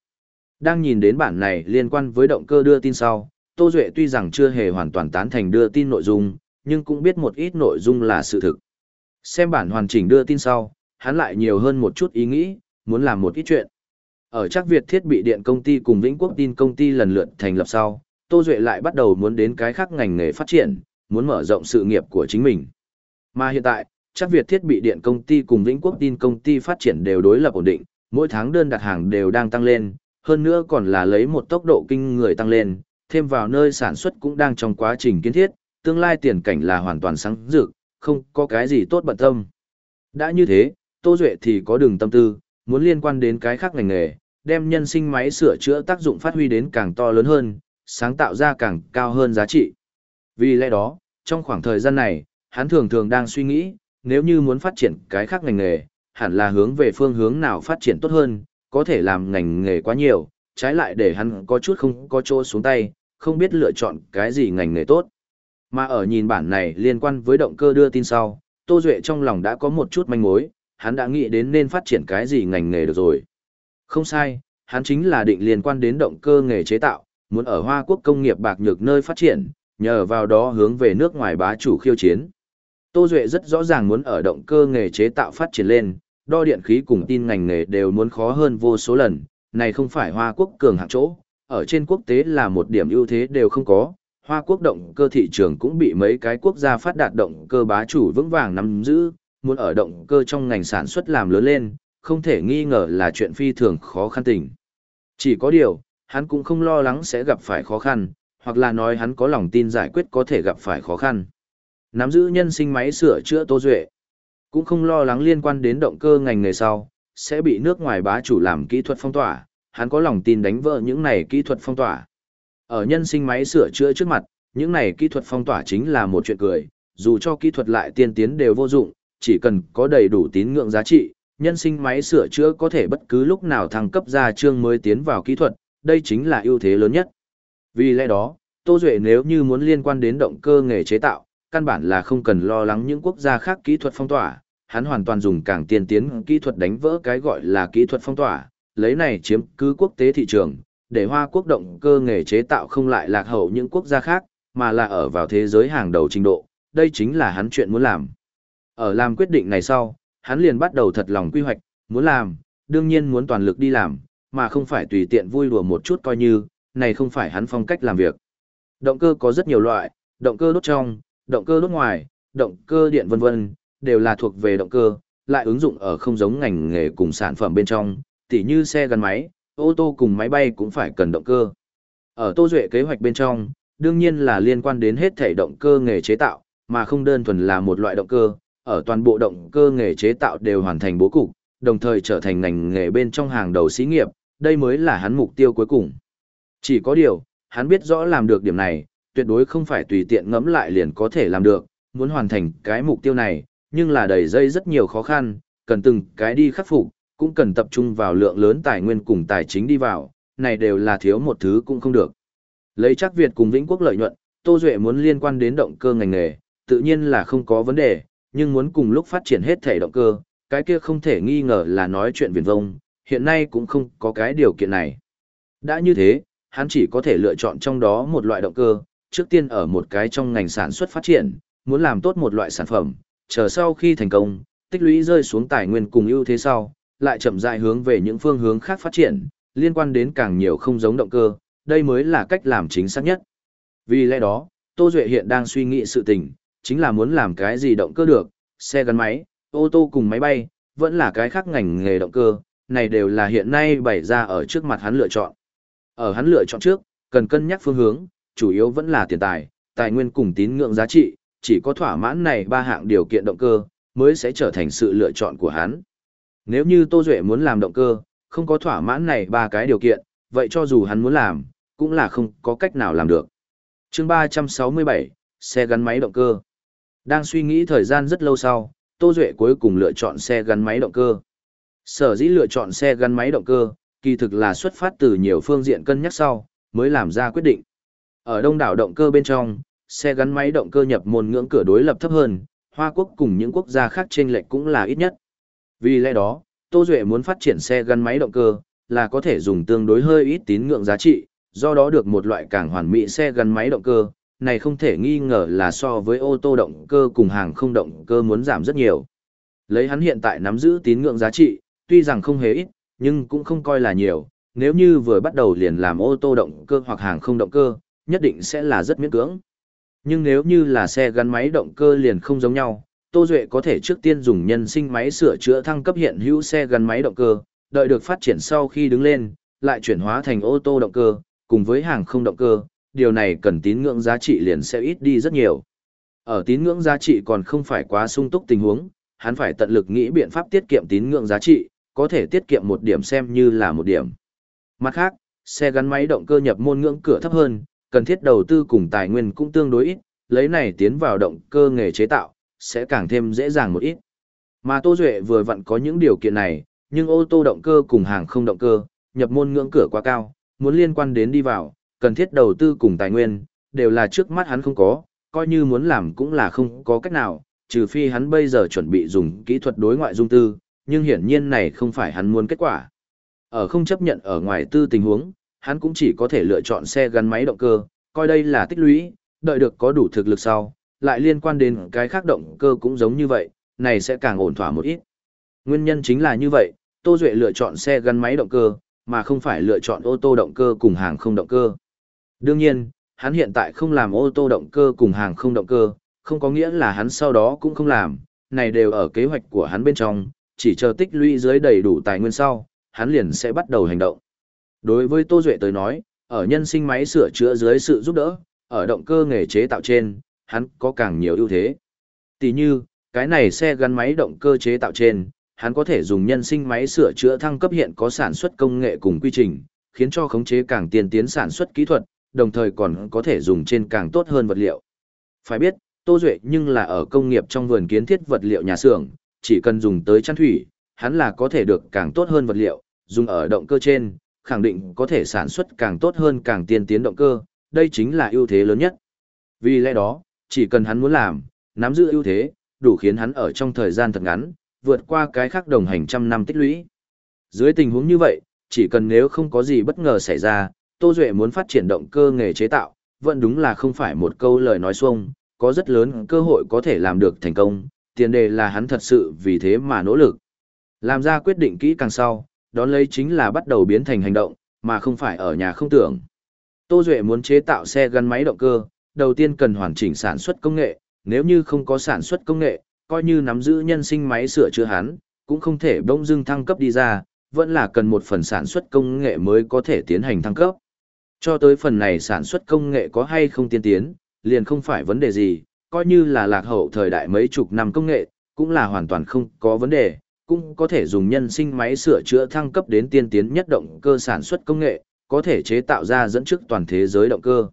Đang nhìn đến bản này liên quan với động cơ đưa tin sau, Tô Duệ tuy rằng chưa hề hoàn toàn tán thành đưa tin nội dung, nhưng cũng biết một ít nội dung là sự thực. Xem bản hoàn chỉnh đưa tin sau, hắn lại nhiều hơn một chút ý nghĩ, muốn làm một ít chuyện. Ở chắc Việt thiết bị điện công ty cùng Vĩnh Quốc tin công ty lần lượt thành lập sau, Tô Duệ lại bắt đầu muốn đến cái khác ngành nghề phát triển, muốn mở rộng sự nghiệp của chính mình. Mà hiện tại, chắc Việt thiết bị điện công ty cùng Vĩnh Quốc tin công ty phát triển đều đối lập ổn định, mỗi tháng đơn đặt hàng đều đang tăng lên, hơn nữa còn là lấy một tốc độ kinh người tăng lên, thêm vào nơi sản xuất cũng đang trong quá trình kiến thiết, tương lai tiền cảnh là hoàn toàn sáng rực, không có cái gì tốt bận tâm. Đã như thế, Tô Duệ thì có đường tâm tư, muốn liên quan đến cái khác ngành nghề, đem nhân sinh máy sửa chữa tác dụng phát huy đến càng to lớn hơn, sáng tạo ra càng cao hơn giá trị. Vì lẽ đó, trong khoảng thời gian này, hắn thường thường đang suy nghĩ, nếu như muốn phát triển cái khác ngành nghề, hẳn là hướng về phương hướng nào phát triển tốt hơn, có thể làm ngành nghề quá nhiều, trái lại để hắn có chút không có chỗ xuống tay, không biết lựa chọn cái gì ngành nghề tốt. Mà ở nhìn bản này liên quan với động cơ đưa tin sau, Tô Duệ trong lòng đã có một chút manh mối, hắn đã nghĩ đến nên phát triển cái gì ngành nghề được rồi. Không sai, hắn chính là định liên quan đến động cơ nghề chế tạo, muốn ở Hoa Quốc công nghiệp bạc nhược nơi phát triển, nhờ vào đó hướng về nước ngoài bá chủ khiêu chiến. Tô Duệ rất rõ ràng muốn ở động cơ nghề chế tạo phát triển lên, đo điện khí cùng tin ngành nghề đều muốn khó hơn vô số lần, này không phải Hoa Quốc cường hạng chỗ, ở trên quốc tế là một điểm ưu thế đều không có. Hoa Quốc động cơ thị trường cũng bị mấy cái quốc gia phát đạt động cơ bá chủ vững vàng nắm giữ, muốn ở động cơ trong ngành sản xuất làm lớn lên, không thể nghi ngờ là chuyện phi thường khó khăn tình. Chỉ có điều, hắn cũng không lo lắng sẽ gặp phải khó khăn, hoặc là nói hắn có lòng tin giải quyết có thể gặp phải khó khăn. Nắm giữ nhân sinh máy sửa chữa Tô Duệ, cũng không lo lắng liên quan đến động cơ ngành nghề sau, sẽ bị nước ngoài bá chủ làm kỹ thuật phong tỏa, hắn có lòng tin đánh vỡ những này kỹ thuật phong tỏa. Ở nhân sinh máy sửa chữa trước mặt, những này kỹ thuật phong tỏa chính là một chuyện cười, dù cho kỹ thuật lại tiên tiến đều vô dụng, chỉ cần có đầy đủ tín ngưỡng giá trị, nhân sinh máy sửa chữa có thể bất cứ lúc nào thăng cấp ra chương mới tiến vào kỹ thuật, đây chính là ưu thế lớn nhất. Vì lẽ đó, Tô Duệ nếu như muốn liên quan đến động cơ nghề chế tạo, căn bản là không cần lo lắng những quốc gia khác kỹ thuật phong tỏa, hắn hoàn toàn dùng càng tiên tiến kỹ thuật đánh vỡ cái gọi là kỹ thuật phong tỏa, lấy này chiếm cứ quốc tế thị trường, để Hoa quốc động cơ nghề chế tạo không lại lạc hậu những quốc gia khác, mà là ở vào thế giới hàng đầu trình độ, đây chính là hắn chuyện muốn làm. Ở làm quyết định này sau, hắn liền bắt đầu thật lòng quy hoạch, muốn làm, đương nhiên muốn toàn lực đi làm, mà không phải tùy tiện vui đùa một chút coi như, này không phải hắn phong cách làm việc. Động cơ có rất nhiều loại, động cơ đốt trong, động cơ đốt ngoài, động cơ điện vân vân, đều là thuộc về động cơ, lại ứng dụng ở không giống ngành nghề cùng sản phẩm bên trong, tỉ như xe gắn máy, ô tô cùng máy bay cũng phải cần động cơ. Ở Tô Duệ kế hoạch bên trong, đương nhiên là liên quan đến hết thể động cơ nghề chế tạo, mà không đơn thuần là một loại động cơ, ở toàn bộ động cơ nghề chế tạo đều hoàn thành bố cục, đồng thời trở thành ngành nghề bên trong hàng đầu xí nghiệp, đây mới là hắn mục tiêu cuối cùng. Chỉ có điều, hắn biết rõ làm được điểm này, tuyệt đối không phải tùy tiện ngẫm lại liền có thể làm được, muốn hoàn thành cái mục tiêu này, nhưng là đầy dây rất nhiều khó khăn, cần từng cái đi khắc phục, cũng cần tập trung vào lượng lớn tài nguyên cùng tài chính đi vào, này đều là thiếu một thứ cũng không được. Lấy chắc Việt cùng Vĩnh Quốc lợi nhuận, Tô Duệ muốn liên quan đến động cơ ngành nghề, tự nhiên là không có vấn đề, nhưng muốn cùng lúc phát triển hết thể động cơ, cái kia không thể nghi ngờ là nói chuyện viển vông, hiện nay cũng không có cái điều kiện này. Đã như thế, hắn chỉ có thể lựa chọn trong đó một loại động cơ, trước tiên ở một cái trong ngành sản xuất phát triển, muốn làm tốt một loại sản phẩm, chờ sau khi thành công, tích lũy rơi xuống tài nguyên cùng ưu thế sau, lại chậm rãi hướng về những phương hướng khác phát triển, liên quan đến càng nhiều không giống động cơ, đây mới là cách làm chính xác nhất. Vì lẽ đó, Tô Duệ hiện đang suy nghĩ sự tình, chính là muốn làm cái gì động cơ được, xe gắn máy, ô tô cùng máy bay, vẫn là cái khác ngành nghề động cơ, này đều là hiện nay bày ra ở trước mặt hắn lựa chọn. Ở hắn lựa chọn trước, cần cân nhắc phương hướng, chủ yếu vẫn là tiền tài, tài nguyên cùng tín ngưỡng giá trị, chỉ có thỏa mãn này ba hạng điều kiện động cơ, mới sẽ trở thành sự lựa chọn của hắn. Nếu như Tô Duệ muốn làm động cơ, không có thỏa mãn này ba cái điều kiện, vậy cho dù hắn muốn làm, cũng là không có cách nào làm được. chương 367, xe gắn máy động cơ. Đang suy nghĩ thời gian rất lâu sau, Tô Duệ cuối cùng lựa chọn xe gắn máy động cơ. Sở dĩ lựa chọn xe gắn máy động cơ, kỳ thực là xuất phát từ nhiều phương diện cân nhắc sau, mới làm ra quyết định. Ở đông đảo động cơ bên trong, xe gắn máy động cơ nhập môn ngưỡng cửa đối lập thấp hơn, Hoa Quốc cùng những quốc gia khác trên lệch cũng là ít nhất. Vì lẽ đó, Tô Duệ muốn phát triển xe gắn máy động cơ, là có thể dùng tương đối hơi ít tín ngưỡng giá trị, do đó được một loại càng hoàn mỹ xe gắn máy động cơ, này không thể nghi ngờ là so với ô tô động cơ cùng hàng không động cơ muốn giảm rất nhiều. Lấy hắn hiện tại nắm giữ tín ngưỡng giá trị, tuy rằng không hề ít, nhưng cũng không coi là nhiều, nếu như vừa bắt đầu liền làm ô tô động cơ hoặc hàng không động cơ, nhất định sẽ là rất miễn cưỡng. Nhưng nếu như là xe gắn máy động cơ liền không giống nhau, Tô Duệ có thể trước tiên dùng nhân sinh máy sửa chữa thăng cấp hiện hữu xe gắn máy động cơ, đợi được phát triển sau khi đứng lên, lại chuyển hóa thành ô tô động cơ, cùng với hàng không động cơ, điều này cần tín ngưỡng giá trị liền sẽ ít đi rất nhiều. Ở tín ngưỡng giá trị còn không phải quá sung túc tình huống, hắn phải tận lực nghĩ biện pháp tiết kiệm tín ngưỡng giá trị, có thể tiết kiệm một điểm xem như là một điểm. Mặt khác, xe gắn máy động cơ nhập môn ngưỡng cửa thấp hơn, cần thiết đầu tư cùng tài nguyên cũng tương đối ít, lấy này tiến vào động cơ nghề chế tạo, sẽ càng thêm dễ dàng một ít. Mà Tô Duệ vừa vặn có những điều kiện này, nhưng ô tô động cơ cùng hàng không động cơ, nhập môn ngưỡng cửa quá cao, muốn liên quan đến đi vào, cần thiết đầu tư cùng tài nguyên, đều là trước mắt hắn không có, coi như muốn làm cũng là không có cách nào, trừ phi hắn bây giờ chuẩn bị dùng kỹ thuật đối ngoại dung tư, nhưng hiển nhiên này không phải hắn muốn kết quả. Ở không chấp nhận ở ngoài tư tình huống, hắn cũng chỉ có thể lựa chọn xe gắn máy động cơ, coi đây là tích lũy, đợi được có đủ thực lực sau, lại liên quan đến cái khác động cơ cũng giống như vậy, này sẽ càng ổn thỏa một ít. Nguyên nhân chính là như vậy, Tô Duệ lựa chọn xe gắn máy động cơ, mà không phải lựa chọn ô tô động cơ cùng hàng không động cơ. Đương nhiên, hắn hiện tại không làm ô tô động cơ cùng hàng không động cơ, không có nghĩa là hắn sau đó cũng không làm, này đều ở kế hoạch của hắn bên trong, chỉ chờ tích lũy dưới đầy đủ tài nguyên sau, hắn liền sẽ bắt đầu hành động. Đối với Tô Duệ tới nói, ở nhân sinh máy sửa chữa dưới sự giúp đỡ, ở động cơ nghề chế tạo trên, hắn có càng nhiều ưu thế. Tỷ như, cái này xe gắn máy động cơ chế tạo trên, hắn có thể dùng nhân sinh máy sửa chữa thăng cấp hiện có sản xuất công nghệ cùng quy trình, khiến cho khống chế càng tiên tiến sản xuất kỹ thuật, đồng thời còn có thể dùng trên càng tốt hơn vật liệu. Phải biết, Tô Duệ nhưng là ở công nghiệp trong vườn kiến thiết vật liệu nhà xưởng, chỉ cần dùng tới chăn thủy, hắn là có thể được càng tốt hơn vật liệu, dùng ở động cơ trên, khẳng định có thể sản xuất càng tốt hơn càng tiên tiến động cơ, đây chính là ưu thế lớn nhất. Vì lẽ đó, chỉ cần hắn muốn làm, nắm giữ ưu thế, đủ khiến hắn ở trong thời gian thật ngắn, vượt qua cái khác đồng hành trăm năm tích lũy. Dưới tình huống như vậy, chỉ cần nếu không có gì bất ngờ xảy ra, Tô Duệ muốn phát triển động cơ nghề chế tạo, vẫn đúng là không phải một câu lời nói xuông, có rất lớn cơ hội có thể làm được thành công, tiền đề là hắn thật sự vì thế mà nỗ lực. Làm ra quyết định kỹ càng sau, đón lấy chính là bắt đầu biến thành hành động, mà không phải ở nhà không tưởng. Tô Duệ muốn chế tạo xe gắn máy động cơ, đầu tiên cần hoàn chỉnh sản xuất công nghệ, nếu như không có sản xuất công nghệ, coi như nắm giữ nhân sinh máy sửa chữa hắn, cũng không thể bỗng dưng thăng cấp đi ra, vẫn là cần một phần sản xuất công nghệ mới có thể tiến hành thăng cấp. Cho tới phần này sản xuất công nghệ có hay không tiên tiến, liền không phải vấn đề gì, coi như là lạc hậu thời đại mấy chục năm công nghệ, cũng là hoàn toàn không có vấn đề, cũng có thể dùng nhân sinh máy sửa chữa thăng cấp đến tiên tiến nhất động cơ sản xuất công nghệ, có thể chế tạo ra dẫn trước toàn thế giới động cơ.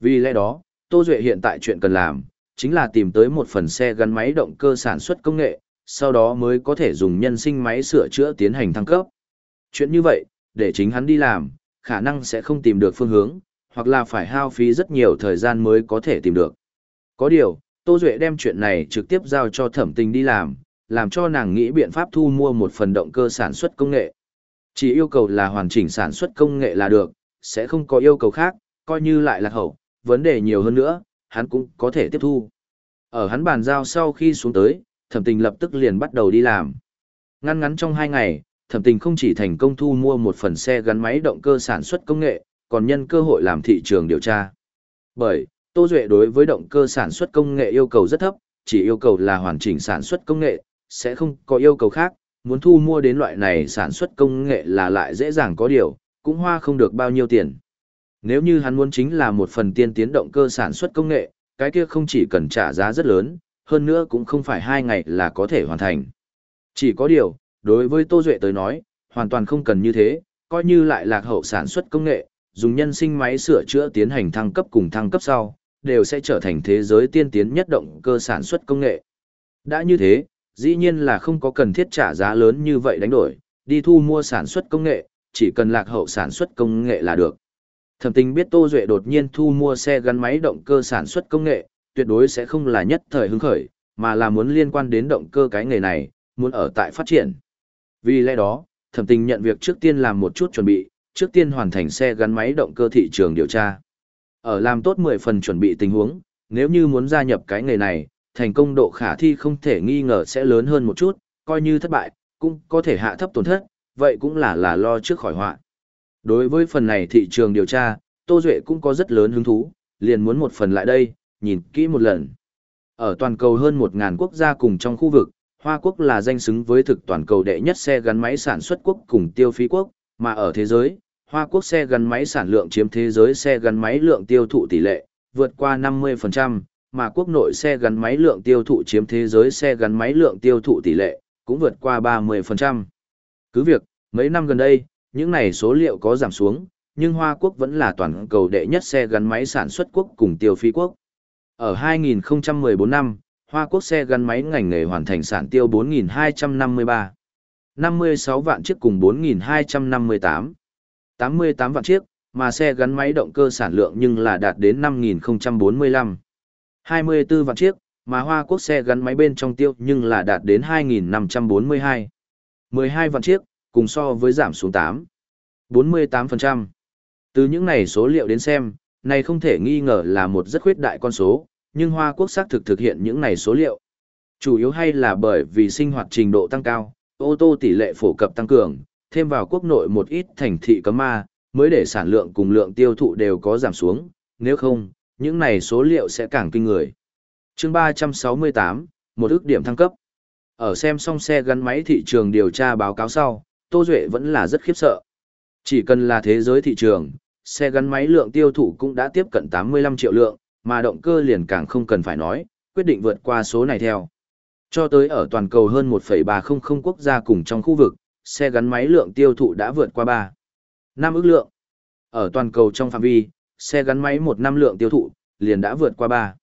Vì lẽ đó, Tô Duệ hiện tại chuyện cần làm, chính là tìm tới một phần xe gắn máy động cơ sản xuất công nghệ, sau đó mới có thể dùng nhân sinh máy sửa chữa tiến hành thăng cấp. Chuyện như vậy, để chính hắn đi làm, khả năng sẽ không tìm được phương hướng, hoặc là phải hao phí rất nhiều thời gian mới có thể tìm được. Có điều, Tô Duệ đem chuyện này trực tiếp giao cho thẩm tình đi làm, làm cho nàng nghĩ biện pháp thu mua một phần động cơ sản xuất công nghệ. Chỉ yêu cầu là hoàn chỉnh sản xuất công nghệ là được, sẽ không có yêu cầu khác, coi như lại là hậu, vấn đề nhiều hơn nữa, hắn cũng có thể tiếp thu. Ở hắn bàn giao sau khi xuống tới, thẩm tình lập tức liền bắt đầu đi làm. Ngăn ngắn trong hai ngày, thẩm tình không chỉ thành công thu mua một phần xe gắn máy động cơ sản xuất công nghệ, còn nhân cơ hội làm thị trường điều tra. Bởi, Tô Duệ đối với động cơ sản xuất công nghệ yêu cầu rất thấp, chỉ yêu cầu là hoàn chỉnh sản xuất công nghệ, sẽ không có yêu cầu khác, muốn thu mua đến loại này sản xuất công nghệ là lại dễ dàng có điều, cũng hoa không được bao nhiêu tiền. Nếu như hắn muốn chính là một phần tiên tiến động cơ sản xuất công nghệ, cái kia không chỉ cần trả giá rất lớn, hơn nữa cũng không phải hai ngày là có thể hoàn thành. Chỉ có điều, đối với Tô Duệ tới nói, hoàn toàn không cần như thế, coi như lại lạc hậu sản xuất công nghệ, dùng nhân sinh máy sửa chữa tiến hành thăng cấp cùng thăng cấp sau, đều sẽ trở thành thế giới tiên tiến nhất động cơ sản xuất công nghệ. Đã như thế, dĩ nhiên là không có cần thiết trả giá lớn như vậy đánh đổi, đi thu mua sản xuất công nghệ, chỉ cần lạc hậu sản xuất công nghệ là được. Thẩm tình biết Tô Duệ đột nhiên thu mua xe gắn máy động cơ sản xuất công nghệ, tuyệt đối sẽ không là nhất thời hứng khởi, mà là muốn liên quan đến động cơ cái nghề này, muốn ở tại phát triển. Vì lẽ đó, thẩm tình nhận việc trước tiên làm một chút chuẩn bị, trước tiên hoàn thành xe gắn máy động cơ thị trường điều tra. Ở làm tốt 10 phần chuẩn bị tình huống, nếu như muốn gia nhập cái nghề này, thành công độ khả thi không thể nghi ngờ sẽ lớn hơn một chút, coi như thất bại, cũng có thể hạ thấp tổn thất, vậy cũng là là lo trước khỏi họa. Đối với phần này thị trường điều tra, Tô Duệ cũng có rất lớn hứng thú, liền muốn một phần lại đây, nhìn kỹ một lần. Ở toàn cầu hơn 1.000 quốc gia cùng trong khu vực, Hoa Quốc là danh xứng với thực toàn cầu đệ nhất xe gắn máy sản xuất quốc cùng tiêu phí quốc, mà ở thế giới, Hoa Quốc xe gắn máy sản lượng chiếm thế giới xe gắn máy lượng tiêu thụ tỷ lệ, vượt qua 50%, mà quốc nội xe gắn máy lượng tiêu thụ chiếm thế giới xe gắn máy lượng tiêu thụ tỷ lệ, cũng vượt qua 30%. Cứ việc, mấy năm gần đây, những này số liệu có giảm xuống, nhưng Hoa Quốc vẫn là toàn cầu đệ nhất xe gắn máy sản xuất quốc cùng tiêu phí quốc. Ở 2014 năm, Hoa Quốc xe gắn máy ngành nghề hoàn thành sản tiêu 4.253. 56 vạn chiếc cùng 4.258. 88 vạn chiếc, mà xe gắn máy động cơ sản lượng nhưng là đạt đến 5.045. 24 vạn chiếc, mà Hoa Quốc xe gắn máy bên trong tiêu nhưng là đạt đến 2.542. 12 vạn chiếc, cùng so với giảm xuống 8. 48%. Từ những này số liệu đến xem, này không thể nghi ngờ là một rất khuyết đại con số, nhưng Hoa Quốc xác thực thực hiện những này số liệu. Chủ yếu hay là bởi vì sinh hoạt trình độ tăng cao, ô tô tỷ lệ phổ cập tăng cường, thêm vào quốc nội một ít thành thị cấm ma, mới để sản lượng cùng lượng tiêu thụ đều có giảm xuống, nếu không, những này số liệu sẽ càng kinh người. chương 368, một ước điểm thăng cấp. Ở xem xong xe gắn máy thị trường điều tra báo cáo sau, Tô Duệ vẫn là rất khiếp sợ. Chỉ cần là thế giới thị trường, xe gắn máy lượng tiêu thụ cũng đã tiếp cận 85 triệu lượng, mà động cơ liền càng không cần phải nói, quyết định vượt qua số này theo. Cho tới ở toàn cầu hơn 1,300 quốc gia cùng trong khu vực, xe gắn máy lượng tiêu thụ đã vượt qua 3. năm ước lượng. Ở toàn cầu trong phạm vi, xe gắn máy một năm lượng tiêu thụ, liền đã vượt qua 3.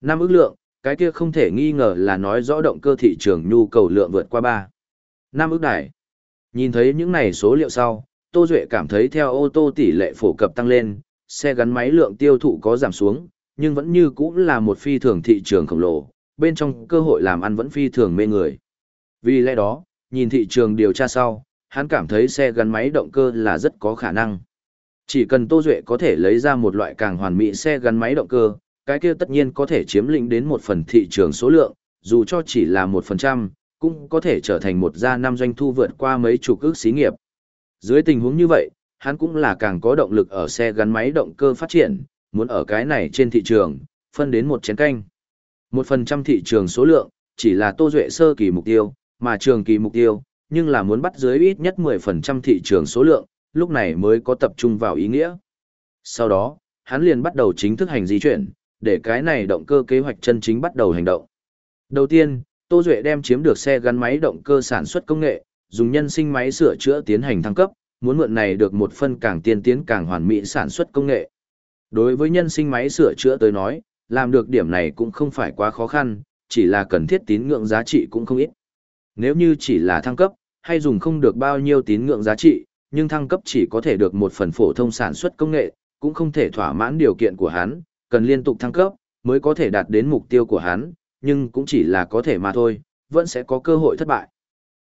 năm ước lượng, cái kia không thể nghi ngờ là nói rõ động cơ thị trường nhu cầu lượng vượt qua 3. năm ước đài. Nhìn thấy những này số liệu sau, Tô Duệ cảm thấy theo ô tô tỷ lệ phổ cập tăng lên, xe gắn máy lượng tiêu thụ có giảm xuống, nhưng vẫn như cũng là một phi thường thị trường khổng lồ, bên trong cơ hội làm ăn vẫn phi thường mê người. Vì lẽ đó, nhìn thị trường điều tra sau, hắn cảm thấy xe gắn máy động cơ là rất có khả năng. Chỉ cần Tô Duệ có thể lấy ra một loại càng hoàn mỹ xe gắn máy động cơ, cái kia tất nhiên có thể chiếm lĩnh đến một phần thị trường số lượng, dù cho chỉ là một phần trăm, cũng có thể trở thành một gia năm doanh thu vượt qua mấy chục ước xí nghiệp. Dưới tình huống như vậy, hắn cũng là càng có động lực ở xe gắn máy động cơ phát triển, muốn ở cái này trên thị trường, phân đến một chén canh. Một phần trăm thị trường số lượng, chỉ là Tô Duệ sơ kỳ mục tiêu, mà trường kỳ mục tiêu, nhưng là muốn bắt dưới ít nhất 10% thị trường số lượng, lúc này mới có tập trung vào ý nghĩa. Sau đó, hắn liền bắt đầu chính thức hành di chuyển, để cái này động cơ kế hoạch chân chính bắt đầu hành động. Đầu tiên, Tô Duệ đem chiếm được xe gắn máy động cơ sản xuất công nghệ, dùng nhân sinh máy sửa chữa tiến hành thăng cấp, muốn mượn này được một phân càng tiên tiến càng hoàn mỹ sản xuất công nghệ. Đối với nhân sinh máy sửa chữa tới nói, làm được điểm này cũng không phải quá khó khăn, chỉ là cần thiết tín ngưỡng giá trị cũng không ít. Nếu như chỉ là thăng cấp, hay dùng không được bao nhiêu tín ngưỡng giá trị, nhưng thăng cấp chỉ có thể được một phần phổ thông sản xuất công nghệ, cũng không thể thỏa mãn điều kiện của hắn, cần liên tục thăng cấp, mới có thể đạt đến mục tiêu của hắn, nhưng cũng chỉ là có thể mà thôi, vẫn sẽ có cơ hội thất bại.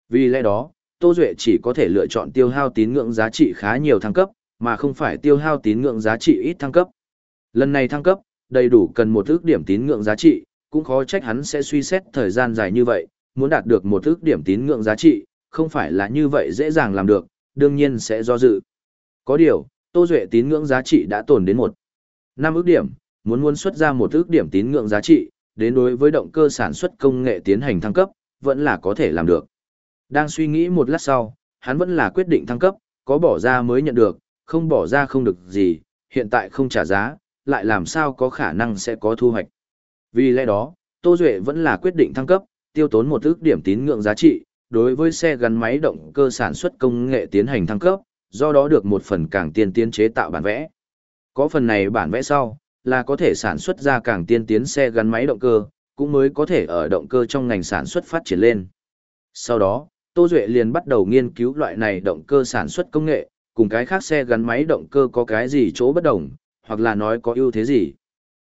Vì lẽ đó, Tô Duệ chỉ có thể lựa chọn tiêu hao tín ngưỡng giá trị khá nhiều thăng cấp, mà không phải tiêu hao tín ngưỡng giá trị ít thăng cấp. Lần này thăng cấp, đầy đủ cần một ước điểm tín ngưỡng giá trị, cũng khó trách hắn sẽ suy xét thời gian dài như vậy, muốn đạt được một ước điểm tín ngưỡng giá trị, không phải là như vậy dễ dàng làm được, đương nhiên sẽ do dự. Có điều, Tô Duệ tín ngưỡng giá trị đã tồn đến một năm ước điểm, muốn muốn xuất ra một ước điểm tín ngưỡng giá trị, đến đối với động cơ sản xuất công nghệ tiến hành thăng cấp, vẫn là có thể làm được. Đang suy nghĩ một lát sau, hắn vẫn là quyết định thăng cấp, có bỏ ra mới nhận được, không bỏ ra không được gì, hiện tại không trả giá, lại làm sao có khả năng sẽ có thu hoạch. Vì lẽ đó, Tô Duệ vẫn là quyết định thăng cấp, tiêu tốn một ước điểm tín ngưỡng giá trị, đối với xe gắn máy động cơ sản xuất công nghệ tiến hành thăng cấp, do đó được một phần càng tiên tiến chế tạo bản vẽ. Có phần này bản vẽ sau, là có thể sản xuất ra càng tiên tiến xe gắn máy động cơ, cũng mới có thể ở động cơ trong ngành sản xuất phát triển lên. Sau đó, Tô Duệ liền bắt đầu nghiên cứu loại này động cơ sản xuất công nghệ, cùng cái khác xe gắn máy động cơ có cái gì chỗ bất đồng, hoặc là nói có ưu thế gì.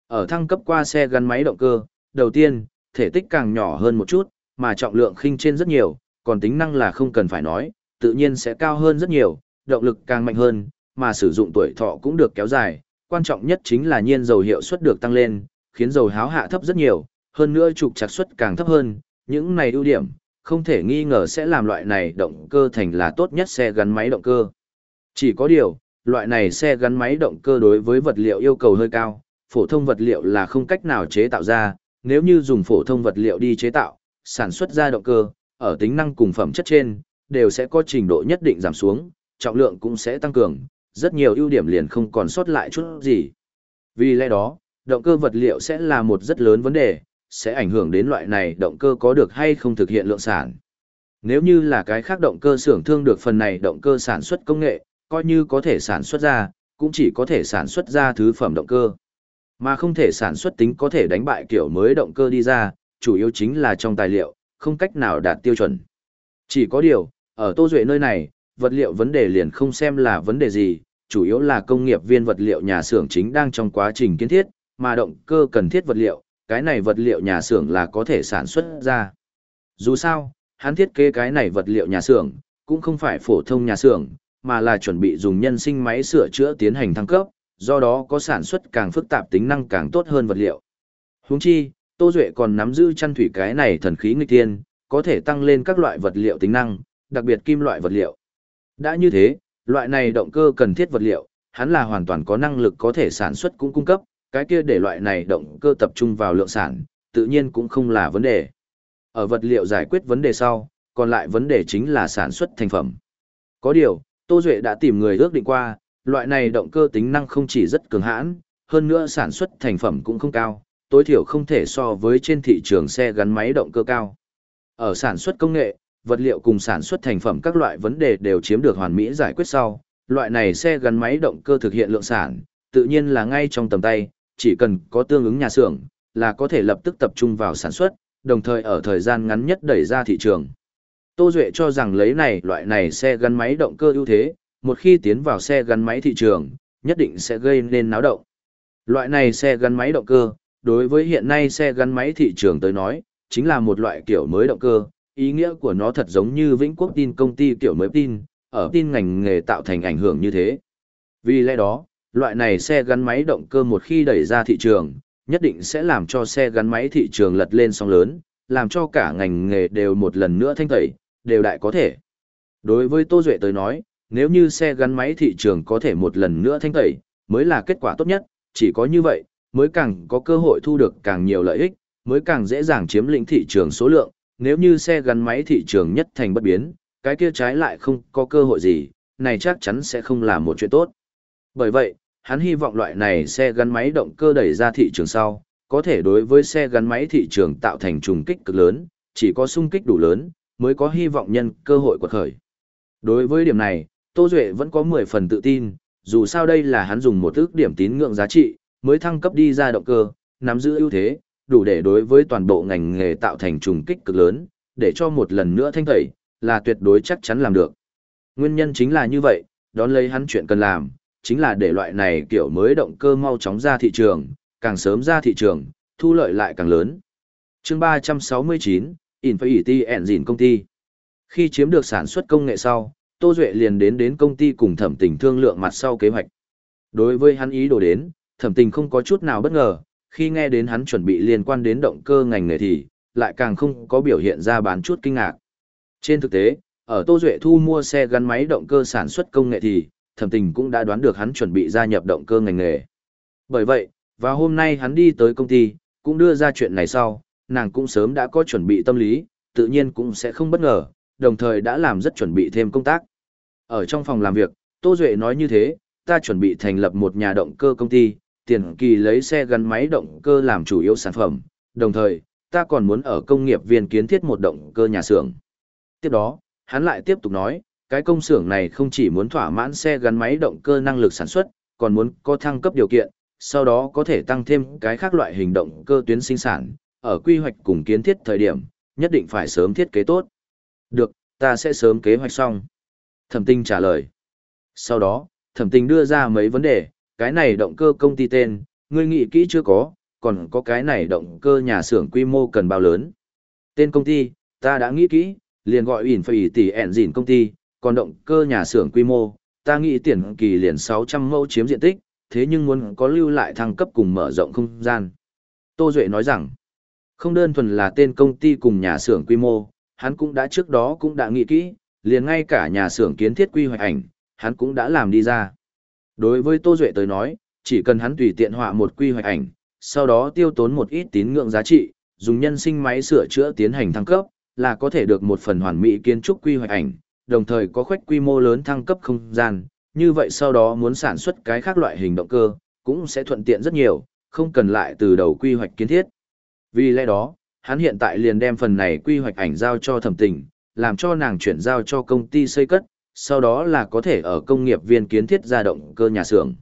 Ở thăng cấp qua xe gắn máy động cơ, đầu tiên, thể tích càng nhỏ hơn một chút, mà trọng lượng khinh trên rất nhiều, còn tính năng là không cần phải nói, tự nhiên sẽ cao hơn rất nhiều, động lực càng mạnh hơn, mà sử dụng tuổi thọ cũng được kéo dài, quan trọng nhất chính là nhiên dầu hiệu suất được tăng lên, khiến dầu háo hạ thấp rất nhiều, hơn nữa trục chặt suất càng thấp hơn, những này ưu điểm, không thể nghi ngờ sẽ làm loại này động cơ thành là tốt nhất xe gắn máy động cơ. Chỉ có điều, loại này xe gắn máy động cơ đối với vật liệu yêu cầu hơi cao, phổ thông vật liệu là không cách nào chế tạo ra, nếu như dùng phổ thông vật liệu đi chế tạo, sản xuất ra động cơ, ở tính năng cùng phẩm chất trên, đều sẽ có trình độ nhất định giảm xuống, trọng lượng cũng sẽ tăng cường, rất nhiều ưu điểm liền không còn sót lại chút gì. Vì lẽ đó, động cơ vật liệu sẽ là một rất lớn vấn đề, sẽ ảnh hưởng đến loại này động cơ có được hay không thực hiện lượng sản. Nếu như là cái khác động cơ xưởng thương được phần này động cơ sản xuất công nghệ, coi như có thể sản xuất ra, cũng chỉ có thể sản xuất ra thứ phẩm động cơ. Mà không thể sản xuất tính có thể đánh bại kiểu mới động cơ đi ra, chủ yếu chính là trong tài liệu, không cách nào đạt tiêu chuẩn. Chỉ có điều, ở Tô Duệ nơi này, vật liệu vấn đề liền không xem là vấn đề gì, chủ yếu là công nghiệp viên vật liệu nhà xưởng chính đang trong quá trình kiến thiết, mà động cơ cần thiết vật liệu, cái này vật liệu nhà xưởng là có thể sản xuất ra. Dù sao, hắn thiết kế cái này vật liệu nhà xưởng, cũng không phải phổ thông nhà xưởng, mà là chuẩn bị dùng nhân sinh máy sửa chữa tiến hành thăng cấp, do đó có sản xuất càng phức tạp tính năng càng tốt hơn vật liệu. Huống chi, Tô Duệ còn nắm giữ chăn thủy cái này thần khí nghịch tiên, có thể tăng lên các loại vật liệu tính năng, đặc biệt kim loại vật liệu. Đã như thế, loại này động cơ cần thiết vật liệu, hắn là hoàn toàn có năng lực có thể sản xuất cũng cung cấp, cái kia để loại này động cơ tập trung vào lượng sản, tự nhiên cũng không là vấn đề. Ở vật liệu giải quyết vấn đề sau, còn lại vấn đề chính là sản xuất thành phẩm. Có điều, Tô Duệ đã tìm người ước định qua, loại này động cơ tính năng không chỉ rất cường hãn, hơn nữa sản xuất thành phẩm cũng không cao, tối thiểu không thể so với trên thị trường xe gắn máy động cơ cao. Ở sản xuất công nghệ, vật liệu cùng sản xuất thành phẩm các loại vấn đề đều chiếm được hoàn mỹ giải quyết sau, loại này xe gắn máy động cơ thực hiện lượng sản, tự nhiên là ngay trong tầm tay, chỉ cần có tương ứng nhà xưởng, là có thể lập tức tập trung vào sản xuất, đồng thời ở thời gian ngắn nhất đẩy ra thị trường. Tô Duệ cho rằng lấy này loại này xe gắn máy động cơ ưu thế, một khi tiến vào xe gắn máy thị trường, nhất định sẽ gây nên náo động. Loại này xe gắn máy động cơ, đối với hiện nay xe gắn máy thị trường tới nói, chính là một loại kiểu mới động cơ, ý nghĩa của nó thật giống như Vĩnh Quốc tin công ty kiểu mới tin, ở tin ngành nghề tạo thành ảnh hưởng như thế. Vì lẽ đó, loại này xe gắn máy động cơ một khi đẩy ra thị trường, nhất định sẽ làm cho xe gắn máy thị trường lật lên sóng lớn, làm cho cả ngành nghề đều một lần nữa thanh tẩy, đều đại có thể. Đối với Tô Duệ tới nói, nếu như xe gắn máy thị trường có thể một lần nữa thanh tẩy, mới là kết quả tốt nhất, chỉ có như vậy, mới càng có cơ hội thu được càng nhiều lợi ích, mới càng dễ dàng chiếm lĩnh thị trường số lượng, nếu như xe gắn máy thị trường nhất thành bất biến, cái kia trái lại không có cơ hội gì, này chắc chắn sẽ không là một chuyện tốt. Bởi vậy, hắn hy vọng loại này xe gắn máy động cơ đẩy ra thị trường sau, có thể đối với xe gắn máy thị trường tạo thành trùng kích cực lớn, chỉ có sung kích đủ lớn, mới có hy vọng nhân cơ hội quật khởi. Đối với điểm này, Tô Duệ vẫn có 10 phần tự tin, dù sao đây là hắn dùng một ước điểm tín ngưỡng giá trị, mới thăng cấp đi ra động cơ, nắm giữ ưu thế, đủ để đối với toàn bộ ngành nghề tạo thành trùng kích cực lớn, để cho một lần nữa thanh tẩy, là tuyệt đối chắc chắn làm được. Nguyên nhân chính là như vậy, đón lấy hắn chuyện cần làm, chính là để loại này kiểu mới động cơ mau chóng ra thị trường, càng sớm ra thị trường, thu lợi lại càng lớn. chương 369, Infinity Engine công ty. Khi chiếm được sản xuất công nghệ sau, Tô Duệ liền đến đến công ty cùng thẩm tình thương lượng mặt sau kế hoạch. Đối với hắn ý đồ đến, thẩm tình không có chút nào bất ngờ, khi nghe đến hắn chuẩn bị liên quan đến động cơ ngành nghề thì, lại càng không có biểu hiện ra bán chút kinh ngạc. Trên thực tế, ở Tô Duệ thu mua xe gắn máy động cơ sản xuất công nghệ thì, thẩm tình cũng đã đoán được hắn chuẩn bị gia nhập động cơ ngành nghề. Bởi vậy, và hôm nay hắn đi tới công ty, cũng đưa ra chuyện này sau, nàng cũng sớm đã có chuẩn bị tâm lý, tự nhiên cũng sẽ không bất ngờ, đồng thời đã làm rất chuẩn bị thêm công tác. Ở trong phòng làm việc, Tô Duệ nói như thế, ta chuẩn bị thành lập một nhà động cơ công ty, tiền kỳ lấy xe gắn máy động cơ làm chủ yếu sản phẩm, đồng thời, ta còn muốn ở công nghiệp viên kiến thiết một động cơ nhà xưởng. Tiếp đó, hắn lại tiếp tục nói, cái công xưởng này không chỉ muốn thỏa mãn xe gắn máy động cơ năng lực sản xuất, còn muốn có thăng cấp điều kiện, sau đó có thể tăng thêm cái khác loại hình động cơ tuyến sinh sản, ở quy hoạch cùng kiến thiết thời điểm, nhất định phải sớm thiết kế tốt. Được, ta sẽ sớm kế hoạch xong. Thẩm tinh trả lời. Sau đó, thẩm tinh đưa ra mấy vấn đề, cái này động cơ công ty tên, ngươi nghĩ kỹ chưa có, còn có cái này động cơ nhà xưởng quy mô cần bao lớn. Tên công ty, ta đã nghĩ kỹ, liền gọi ỉn phải tỷ ẹn dỉn công ty, còn động cơ nhà xưởng quy mô, ta nghĩ tiền kỳ liền 600 mẫu chiếm diện tích, thế nhưng muốn có lưu lại thăng cấp cùng mở rộng không gian. Tô Duệ nói rằng, không đơn thuần là tên công ty cùng nhà xưởng quy mô, hắn cũng đã trước đó cũng đã nghĩ kỹ, liền ngay cả nhà xưởng kiến thiết quy hoạch ảnh, hắn cũng đã làm đi ra. Đối với Tô Duệ tới nói, chỉ cần hắn tùy tiện họa một quy hoạch ảnh, sau đó tiêu tốn một ít tín ngưỡng giá trị, dùng nhân sinh máy sửa chữa tiến hành thăng cấp, là có thể được một phần hoàn mỹ kiến trúc quy hoạch ảnh, đồng thời có khoách quy mô lớn thăng cấp không gian, như vậy sau đó muốn sản xuất cái khác loại hình động cơ, cũng sẽ thuận tiện rất nhiều, không cần lại từ đầu quy hoạch kiến thiết. Vì lẽ đó, hắn hiện tại liền đem phần này quy hoạch ảnh giao cho thẩm tình, làm cho nàng chuyển giao cho công ty xây cất, sau đó là có thể ở công nghiệp viên kiến thiết ra động cơ nhà xưởng.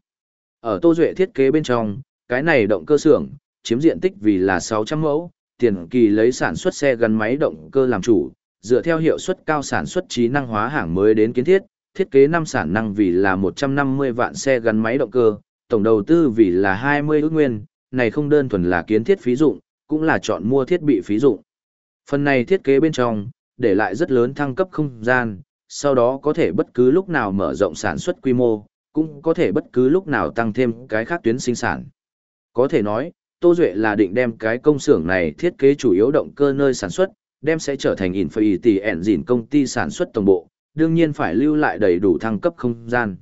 Ở Tô Duệ thiết kế bên trong, cái này động cơ xưởng chiếm diện tích vì là 600 mẫu, tiền kỳ lấy sản xuất xe gắn máy động cơ làm chủ, dựa theo hiệu suất cao sản xuất trí năng hóa hàng mới đến kiến thiết, thiết kế năm sản năng vì là 150 vạn xe gắn máy động cơ, tổng đầu tư vì là 20 ước nguyên, này không đơn thuần là kiến thiết phí dụng, cũng là chọn mua thiết bị phí dụng. Phần này thiết kế bên trong, để lại rất lớn thăng cấp không gian, sau đó có thể bất cứ lúc nào mở rộng sản xuất quy mô, cũng có thể bất cứ lúc nào tăng thêm cái khác tuyến sinh sản. Có thể nói, Tô Duệ là định đem cái công xưởng này thiết kế chủ yếu động cơ nơi sản xuất, đem sẽ trở thành Infinity Engine công ty sản xuất tổng bộ, đương nhiên phải lưu lại đầy đủ thăng cấp không gian.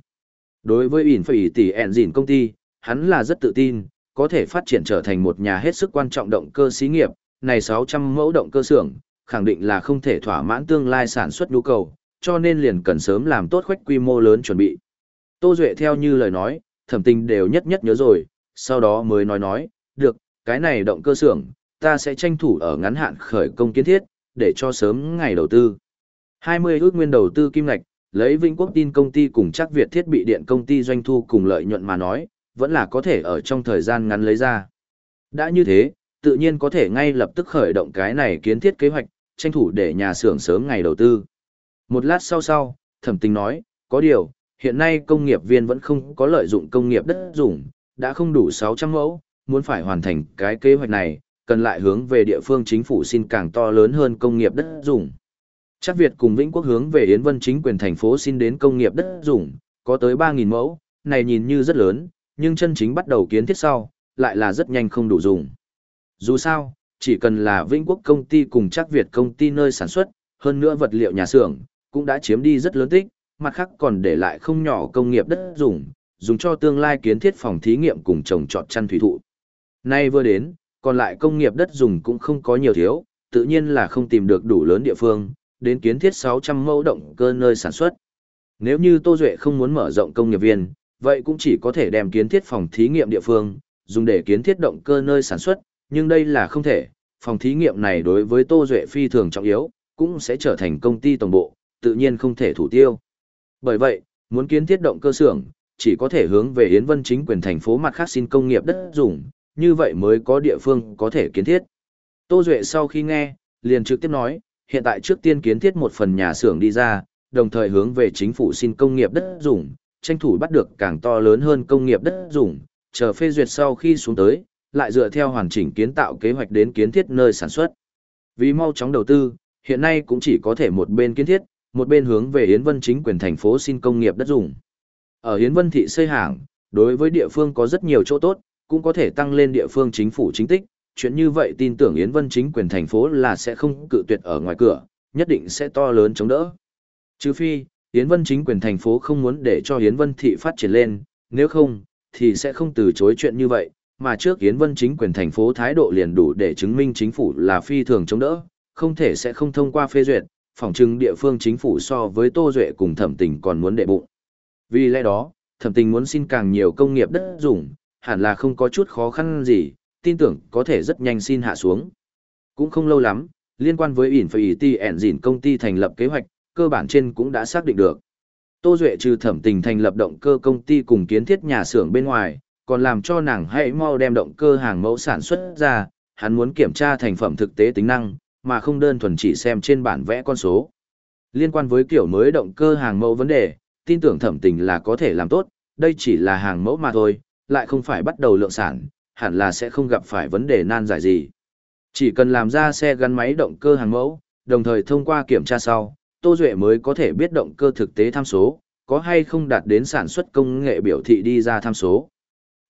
Đối với Infinity Engine công ty, hắn là rất tự tin, có thể phát triển trở thành một nhà hết sức quan trọng động cơ xí nghiệp, này 600 mẫu động cơ xưởng, khẳng định là không thể thỏa mãn tương lai sản xuất nhu cầu, cho nên liền cần sớm làm tốt khoách quy mô lớn chuẩn bị. Tô Duệ theo như lời nói, thẩm tình đều nhất nhất nhớ rồi, sau đó mới nói nói, được, cái này động cơ xưởng, ta sẽ tranh thủ ở ngắn hạn khởi công kiến thiết, để cho sớm ngày đầu tư. 20 ước nguyên đầu tư kim ngạch, lấy Vĩnh Quốc tin công ty cùng chắc Việt thiết bị điện công ty doanh thu cùng lợi nhuận mà nói, vẫn là có thể ở trong thời gian ngắn lấy ra. Đã như thế, tự nhiên có thể ngay lập tức khởi động cái này kiến thiết kế hoạch, tranh thủ để nhà xưởng sớm ngày đầu tư. Một lát sau sau, thẩm tình nói, có điều, hiện nay công nghiệp viên vẫn không có lợi dụng công nghiệp đất dùng, đã không đủ 600 mẫu, muốn phải hoàn thành cái kế hoạch này, cần lại hướng về địa phương chính phủ xin càng to lớn hơn công nghiệp đất dùng. Chắc Việt cùng Vĩnh Quốc hướng về Yến Vân chính quyền thành phố xin đến công nghiệp đất dùng, có tới 3.000 mẫu, này nhìn như rất lớn, nhưng chân chính bắt đầu kiến thiết sau, lại là rất nhanh không đủ dùng. Dù sao, chỉ cần là Vĩnh Quốc công ty cùng chắc Việt công ty nơi sản xuất, hơn nữa vật liệu nhà xưởng, cũng đã chiếm đi rất lớn tích, mặt khác còn để lại không nhỏ công nghiệp đất dùng, dùng cho tương lai kiến thiết phòng thí nghiệm cùng trồng trọt chăn thủy thụ. Nay vừa đến, còn lại công nghiệp đất dùng cũng không có nhiều thiếu, tự nhiên là không tìm được đủ lớn địa phương, đến kiến thiết 600 mẫu động cơ nơi sản xuất. Nếu như Tô Duệ không muốn mở rộng công nghiệp viên, vậy cũng chỉ có thể đem kiến thiết phòng thí nghiệm địa phương, dùng để kiến thiết động cơ nơi sản xuất, nhưng đây là không thể, phòng thí nghiệm này đối với Tô Duệ phi thường trọng yếu, cũng sẽ trở thành công ty tổng bộ, tự nhiên không thể thủ tiêu. Bởi vậy, muốn kiến thiết động cơ xưởng, chỉ có thể hướng về Yến Vân chính quyền thành phố mặt khác xin công nghiệp đất dùng, như vậy mới có địa phương có thể kiến thiết. Tô Duệ sau khi nghe, liền trực tiếp nói, hiện tại trước tiên kiến thiết một phần nhà xưởng đi ra, đồng thời hướng về chính phủ xin công nghiệp đất dùng, tranh thủ bắt được càng to lớn hơn công nghiệp đất dùng, chờ phê duyệt sau khi xuống tới, lại dựa theo hoàn chỉnh kiến tạo kế hoạch đến kiến thiết nơi sản xuất. Vì mau chóng đầu tư, hiện nay cũng chỉ có thể một bên kiến thiết, một bên hướng về Yến Vân chính quyền thành phố xin công nghiệp đất dùng. Ở Yến Vân thị xây hàng, đối với địa phương có rất nhiều chỗ tốt, cũng có thể tăng lên địa phương chính phủ chính tích, chuyện như vậy tin tưởng Yến Vân chính quyền thành phố là sẽ không cự tuyệt ở ngoài cửa, nhất định sẽ to lớn chống đỡ. Trừ phi, Yến Vân chính quyền thành phố không muốn để cho Yến Vân thị phát triển lên, nếu không, thì sẽ không từ chối chuyện như vậy, mà trước Yến Vân chính quyền thành phố thái độ liền đủ để chứng minh chính phủ là phi thường chống đỡ, không thể sẽ không thông qua phê duyệt, phòng trưng địa phương chính phủ so với Tô Duệ cùng thẩm tình còn muốn đệ bụng. Vì lẽ đó, thẩm tình muốn xin càng nhiều công nghiệp đất dùng, hẳn là không có chút khó khăn gì, tin tưởng có thể rất nhanh xin hạ xuống. Cũng không lâu lắm, liên quan với ỉn phải ti ẻn dỉn công ty thành lập kế hoạch, cơ bản trên cũng đã xác định được. Tô Duệ trừ thẩm tình thành lập động cơ công ty cùng kiến thiết nhà xưởng bên ngoài, còn làm cho nàng hãy mau đem động cơ hàng mẫu sản xuất ra, hắn muốn kiểm tra thành phẩm thực tế tính năng, mà không đơn thuần chỉ xem trên bản vẽ con số. Liên quan với kiểu mới động cơ hàng mẫu vấn đề, tin tưởng thẩm tình là có thể làm tốt, đây chỉ là hàng mẫu mà thôi, lại không phải bắt đầu lượng sản, hẳn là sẽ không gặp phải vấn đề nan giải gì. Chỉ cần làm ra xe gắn máy động cơ hàng mẫu, đồng thời thông qua kiểm tra sau, Tô Duệ mới có thể biết động cơ thực tế tham số, có hay không đạt đến sản xuất công nghệ biểu thị đi ra tham số.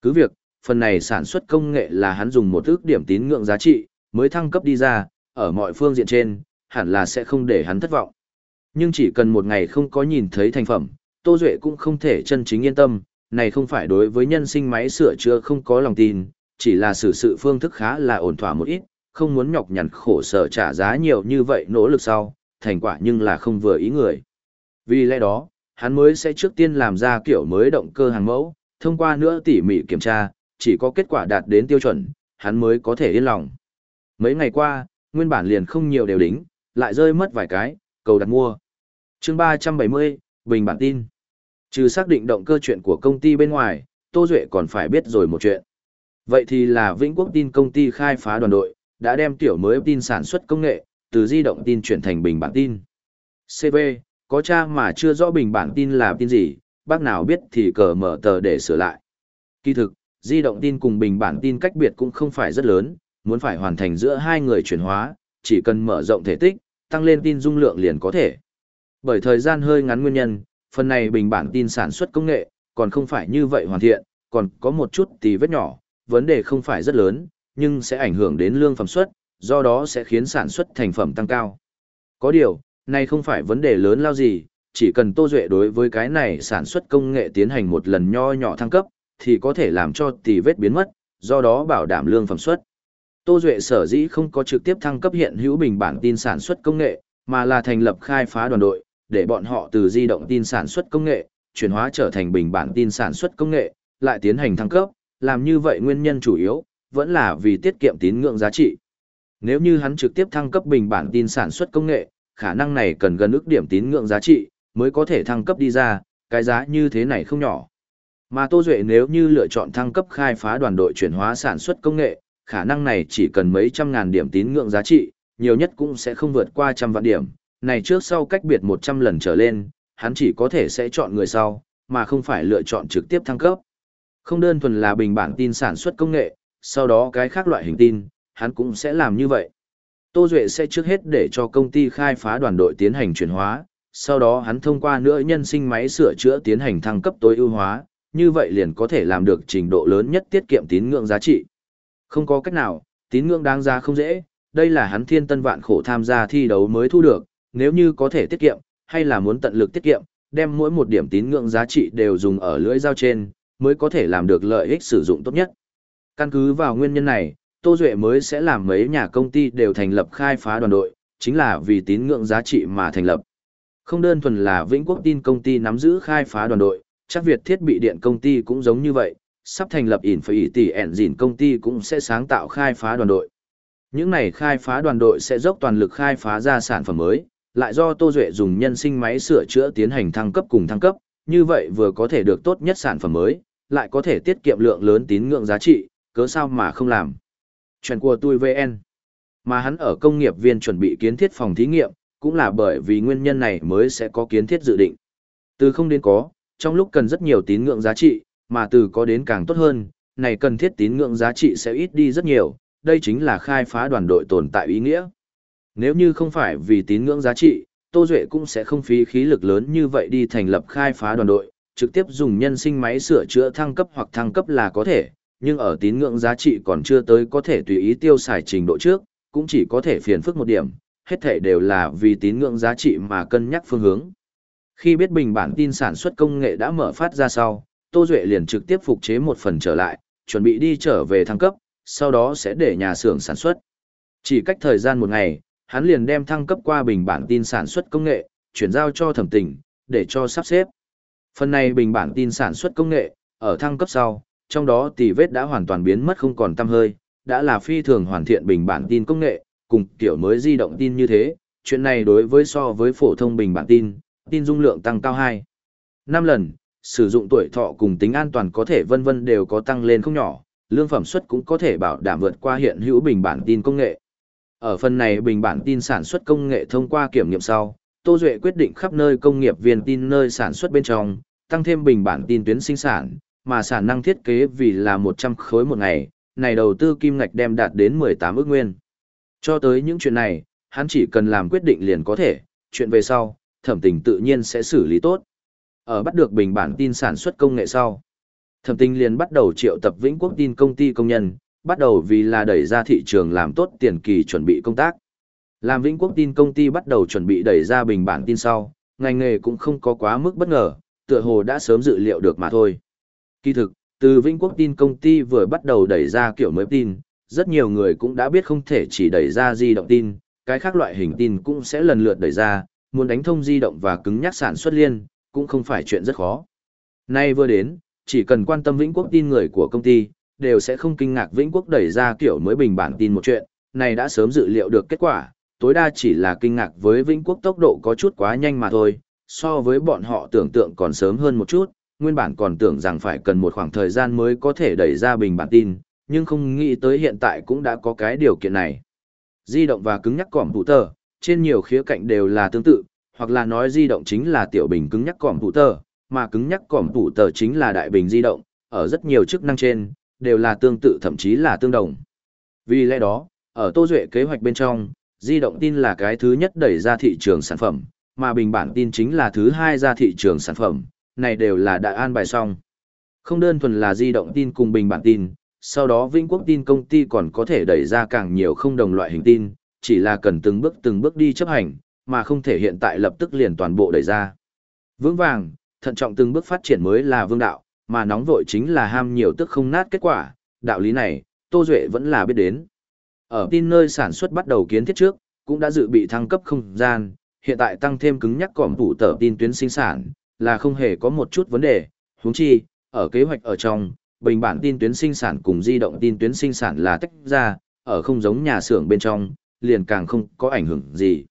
Cứ việc, phần này sản xuất công nghệ là hắn dùng một ước điểm tín ngưỡng giá trị, mới thăng cấp đi ra, ở mọi phương diện trên, hẳn là sẽ không để hắn thất vọng. Nhưng chỉ cần một ngày không có nhìn thấy thành phẩm, Tô Duệ cũng không thể chân chính yên tâm, này không phải đối với nhân sinh máy sửa chữa không có lòng tin, chỉ là xử sự phương thức khá là ổn thỏa một ít, không muốn nhọc nhằn khổ sở trả giá nhiều như vậy nỗ lực sau, thành quả nhưng là không vừa ý người. Vì lẽ đó, hắn mới sẽ trước tiên làm ra kiểu mới động cơ hàng mẫu, thông qua nữa tỉ mỉ kiểm tra, chỉ có kết quả đạt đến tiêu chuẩn, hắn mới có thể yên lòng. Mấy ngày qua, nguyên bản liền không nhiều đều đính, lại rơi mất vài cái, cầu đặt mua. chương 370, Bình bản tin. Trừ xác định động cơ chuyện của công ty bên ngoài, Tô Duệ còn phải biết rồi một chuyện. Vậy thì là Vĩnh Quốc tin công ty khai phá đoàn đội, đã đem tiểu mới tin sản xuất công nghệ, từ di động tin chuyển thành bình bản tin. CV, có cha mà chưa rõ bình bản tin là tin gì, bác nào biết thì cờ mở tờ để sửa lại. Kỳ thực, di động tin cùng bình bản tin cách biệt cũng không phải rất lớn, muốn phải hoàn thành giữa hai người chuyển hóa, chỉ cần mở rộng thể tích, tăng lên tin dung lượng liền có thể. Bởi thời gian hơi ngắn nguyên nhân, phần này bình bản tin sản xuất công nghệ, còn không phải như vậy hoàn thiện, còn có một chút tì vết nhỏ, vấn đề không phải rất lớn, nhưng sẽ ảnh hưởng đến lương phẩm suất, do đó sẽ khiến sản xuất thành phẩm tăng cao. Có điều, này không phải vấn đề lớn lao gì, chỉ cần Tô Duệ đối với cái này sản xuất công nghệ tiến hành một lần nho nhỏ thăng cấp, thì có thể làm cho tì vết biến mất, do đó bảo đảm lương phẩm suất. Tô Duệ sở dĩ không có trực tiếp thăng cấp hiện hữu bình bản tin sản xuất công nghệ, mà là thành lập khai phá đoàn đội, để bọn họ từ di động tin sản xuất công nghệ, chuyển hóa trở thành bình bản tin sản xuất công nghệ, lại tiến hành thăng cấp, làm như vậy nguyên nhân chủ yếu, vẫn là vì tiết kiệm tín ngưỡng giá trị. Nếu như hắn trực tiếp thăng cấp bình bản tin sản xuất công nghệ, khả năng này cần gần ức điểm tín ngưỡng giá trị, mới có thể thăng cấp đi ra, cái giá như thế này không nhỏ. Mà Tô Duệ nếu như lựa chọn thăng cấp khai phá đoàn đội chuyển hóa sản xuất công nghệ, khả năng này chỉ cần mấy trăm ngàn điểm tín ngưỡng giá trị, nhiều nhất cũng sẽ không vượt qua trăm vạn điểm. Này trước sau cách biệt 100 lần trở lên, hắn chỉ có thể sẽ chọn người sau, mà không phải lựa chọn trực tiếp thăng cấp. Không đơn thuần là bình bản tin sản xuất công nghệ, sau đó cái khác loại hình tin, hắn cũng sẽ làm như vậy. Tô Duệ sẽ trước hết để cho công ty khai phá đoàn đội tiến hành chuyển hóa, sau đó hắn thông qua nữa nhân sinh máy sửa chữa tiến hành thăng cấp tối ưu hóa, như vậy liền có thể làm được trình độ lớn nhất tiết kiệm tín ngưỡng giá trị. Không có cách nào, tín ngưỡng đáng giá không dễ, đây là hắn thiên tân vạn khổ tham gia thi đấu mới thu được, nếu như có thể tiết kiệm, hay là muốn tận lực tiết kiệm, đem mỗi một điểm tín ngưỡng giá trị đều dùng ở lưỡi dao trên, mới có thể làm được lợi ích sử dụng tốt nhất. Căn cứ vào nguyên nhân này, Tô Duệ mới sẽ làm mấy nhà công ty đều thành lập khai phá đoàn đội, chính là vì tín ngưỡng giá trị mà thành lập. Không đơn thuần là Vĩnh Quốc tin công ty nắm giữ khai phá đoàn đội, chắc Việt thiết bị điện công ty cũng giống như vậy, sắp thành lập ỉn phải tỷ ẻn dìn công ty cũng sẽ sáng tạo khai phá đoàn đội. Những này khai phá đoàn đội sẽ dốc toàn lực khai phá ra sản phẩm mới, lại do Tô Duệ dùng nhân sinh máy sửa chữa tiến hành thăng cấp cùng thăng cấp, như vậy vừa có thể được tốt nhất sản phẩm mới, lại có thể tiết kiệm lượng lớn tín ngưỡng giá trị, cớ sao mà không làm. Chuyện của tôi VN. Mà hắn ở công nghiệp viên chuẩn bị kiến thiết phòng thí nghiệm, cũng là bởi vì nguyên nhân này mới sẽ có kiến thiết dự định. Từ không đến có, trong lúc cần rất nhiều tín ngưỡng giá trị, mà từ có đến càng tốt hơn, này cần thiết tín ngưỡng giá trị sẽ ít đi rất nhiều, đây chính là khai phá đoàn đội tồn tại ý nghĩa. Nếu như không phải vì tín ngưỡng giá trị, Tô Duệ cũng sẽ không phí khí lực lớn như vậy đi thành lập khai phá đoàn đội, trực tiếp dùng nhân sinh máy sửa chữa thăng cấp hoặc thăng cấp là có thể, nhưng ở tín ngưỡng giá trị còn chưa tới có thể tùy ý tiêu xài trình độ trước, cũng chỉ có thể phiền phức một điểm, hết thể đều là vì tín ngưỡng giá trị mà cân nhắc phương hướng. Khi biết bình bản tin sản xuất công nghệ đã mở phát ra sau, Tô Duệ liền trực tiếp phục chế một phần trở lại, chuẩn bị đi trở về thăng cấp, sau đó sẽ để nhà xưởng sản xuất. Chỉ cách thời gian một ngày, hắn liền đem thăng cấp qua bình bản tin sản xuất công nghệ, chuyển giao cho thẩm tình, để cho sắp xếp. Phần này bình bản tin sản xuất công nghệ, ở thăng cấp sau, trong đó tỷ vết đã hoàn toàn biến mất không còn tăm hơi, đã là phi thường hoàn thiện bình bản tin công nghệ, cùng kiểu mới di động tin như thế, chuyện này đối với so với phổ thông bình bản tin, tin dung lượng tăng cao 2. 5 lần, sử dụng tuổi thọ cùng tính an toàn có thể vân vân đều có tăng lên không nhỏ, lương phẩm suất cũng có thể bảo đảm vượt qua hiện hữu bình bản tin công nghệ. Ở phần này bình bản tin sản xuất công nghệ thông qua kiểm nghiệm sau, Tô Duệ quyết định khắp nơi công nghiệp viên tin nơi sản xuất bên trong, tăng thêm bình bản tin tuyến sinh sản, mà sản năng thiết kế vì là 100 khối một ngày, này đầu tư kim ngạch đem đạt đến 18 ước nguyên. Cho tới những chuyện này, hắn chỉ cần làm quyết định liền có thể, chuyện về sau, thẩm tình tự nhiên sẽ xử lý tốt. Ở bắt được bình bản tin sản xuất công nghệ sau, thẩm tinh liền bắt đầu triệu tập Vĩnh Quốc tin công ty công nhân, bắt đầu vì là đẩy ra thị trường làm tốt tiền kỳ chuẩn bị công tác. Làm Vĩnh Quốc tin công ty bắt đầu chuẩn bị đẩy ra bình bản tin sau, ngành nghề cũng không có quá mức bất ngờ, tựa hồ đã sớm dự liệu được mà thôi. Kỳ thực, từ Vĩnh Quốc tin công ty vừa bắt đầu đẩy ra kiểu mới tin, rất nhiều người cũng đã biết không thể chỉ đẩy ra di động tin, cái khác loại hình tin cũng sẽ lần lượt đẩy ra, muốn đánh thông di động và cứng nhắc sản xuất liên, cũng không phải chuyện rất khó. Nay vừa đến, chỉ cần quan tâm Vĩnh Quốc tin người của công ty, đều sẽ không kinh ngạc Vĩnh Quốc đẩy ra kiểu mới bình bản tin một chuyện, này đã sớm dự liệu được kết quả, tối đa chỉ là kinh ngạc với Vĩnh Quốc tốc độ có chút quá nhanh mà thôi, so với bọn họ tưởng tượng còn sớm hơn một chút, nguyên bản còn tưởng rằng phải cần một khoảng thời gian mới có thể đẩy ra bình bản tin, nhưng không nghĩ tới hiện tại cũng đã có cái điều kiện này. Di động và cứng nhắc cỏm phụ tờ, trên nhiều khía cạnh đều là tương tự, hoặc là nói di động chính là tiểu bình cứng nhắc cỏm tủ tờ, mà cứng nhắc cỏm tủ tờ chính là đại bình di động, ở rất nhiều chức năng trên, đều là tương tự thậm chí là tương đồng. Vì lẽ đó, ở Tô Duệ kế hoạch bên trong, di động tin là cái thứ nhất đẩy ra thị trường sản phẩm, mà bình bản tin chính là thứ hai ra thị trường sản phẩm, này đều là đại an bài xong. Không đơn thuần là di động tin cùng bình bản tin, sau đó Vĩnh Quốc tin công ty còn có thể đẩy ra càng nhiều không đồng loại hình tin, chỉ là cần từng bước từng bước đi chấp hành, mà không thể hiện tại lập tức liền toàn bộ đẩy ra. Vững vàng, thận trọng từng bước phát triển mới là vương đạo, mà nóng vội chính là ham nhiều tức không nát kết quả, đạo lý này, Tô Duệ vẫn là biết đến. Ở tin nơi sản xuất bắt đầu kiến thiết trước, cũng đã dự bị thăng cấp không gian, hiện tại tăng thêm cứng nhắc cỏm tủ tờ tin tuyến sinh sản, là không hề có một chút vấn đề, huống chi, ở kế hoạch ở trong, bình bản tin tuyến sinh sản cùng di động tin tuyến sinh sản là tách ra, ở không giống nhà xưởng bên trong, liền càng không có ảnh hưởng gì.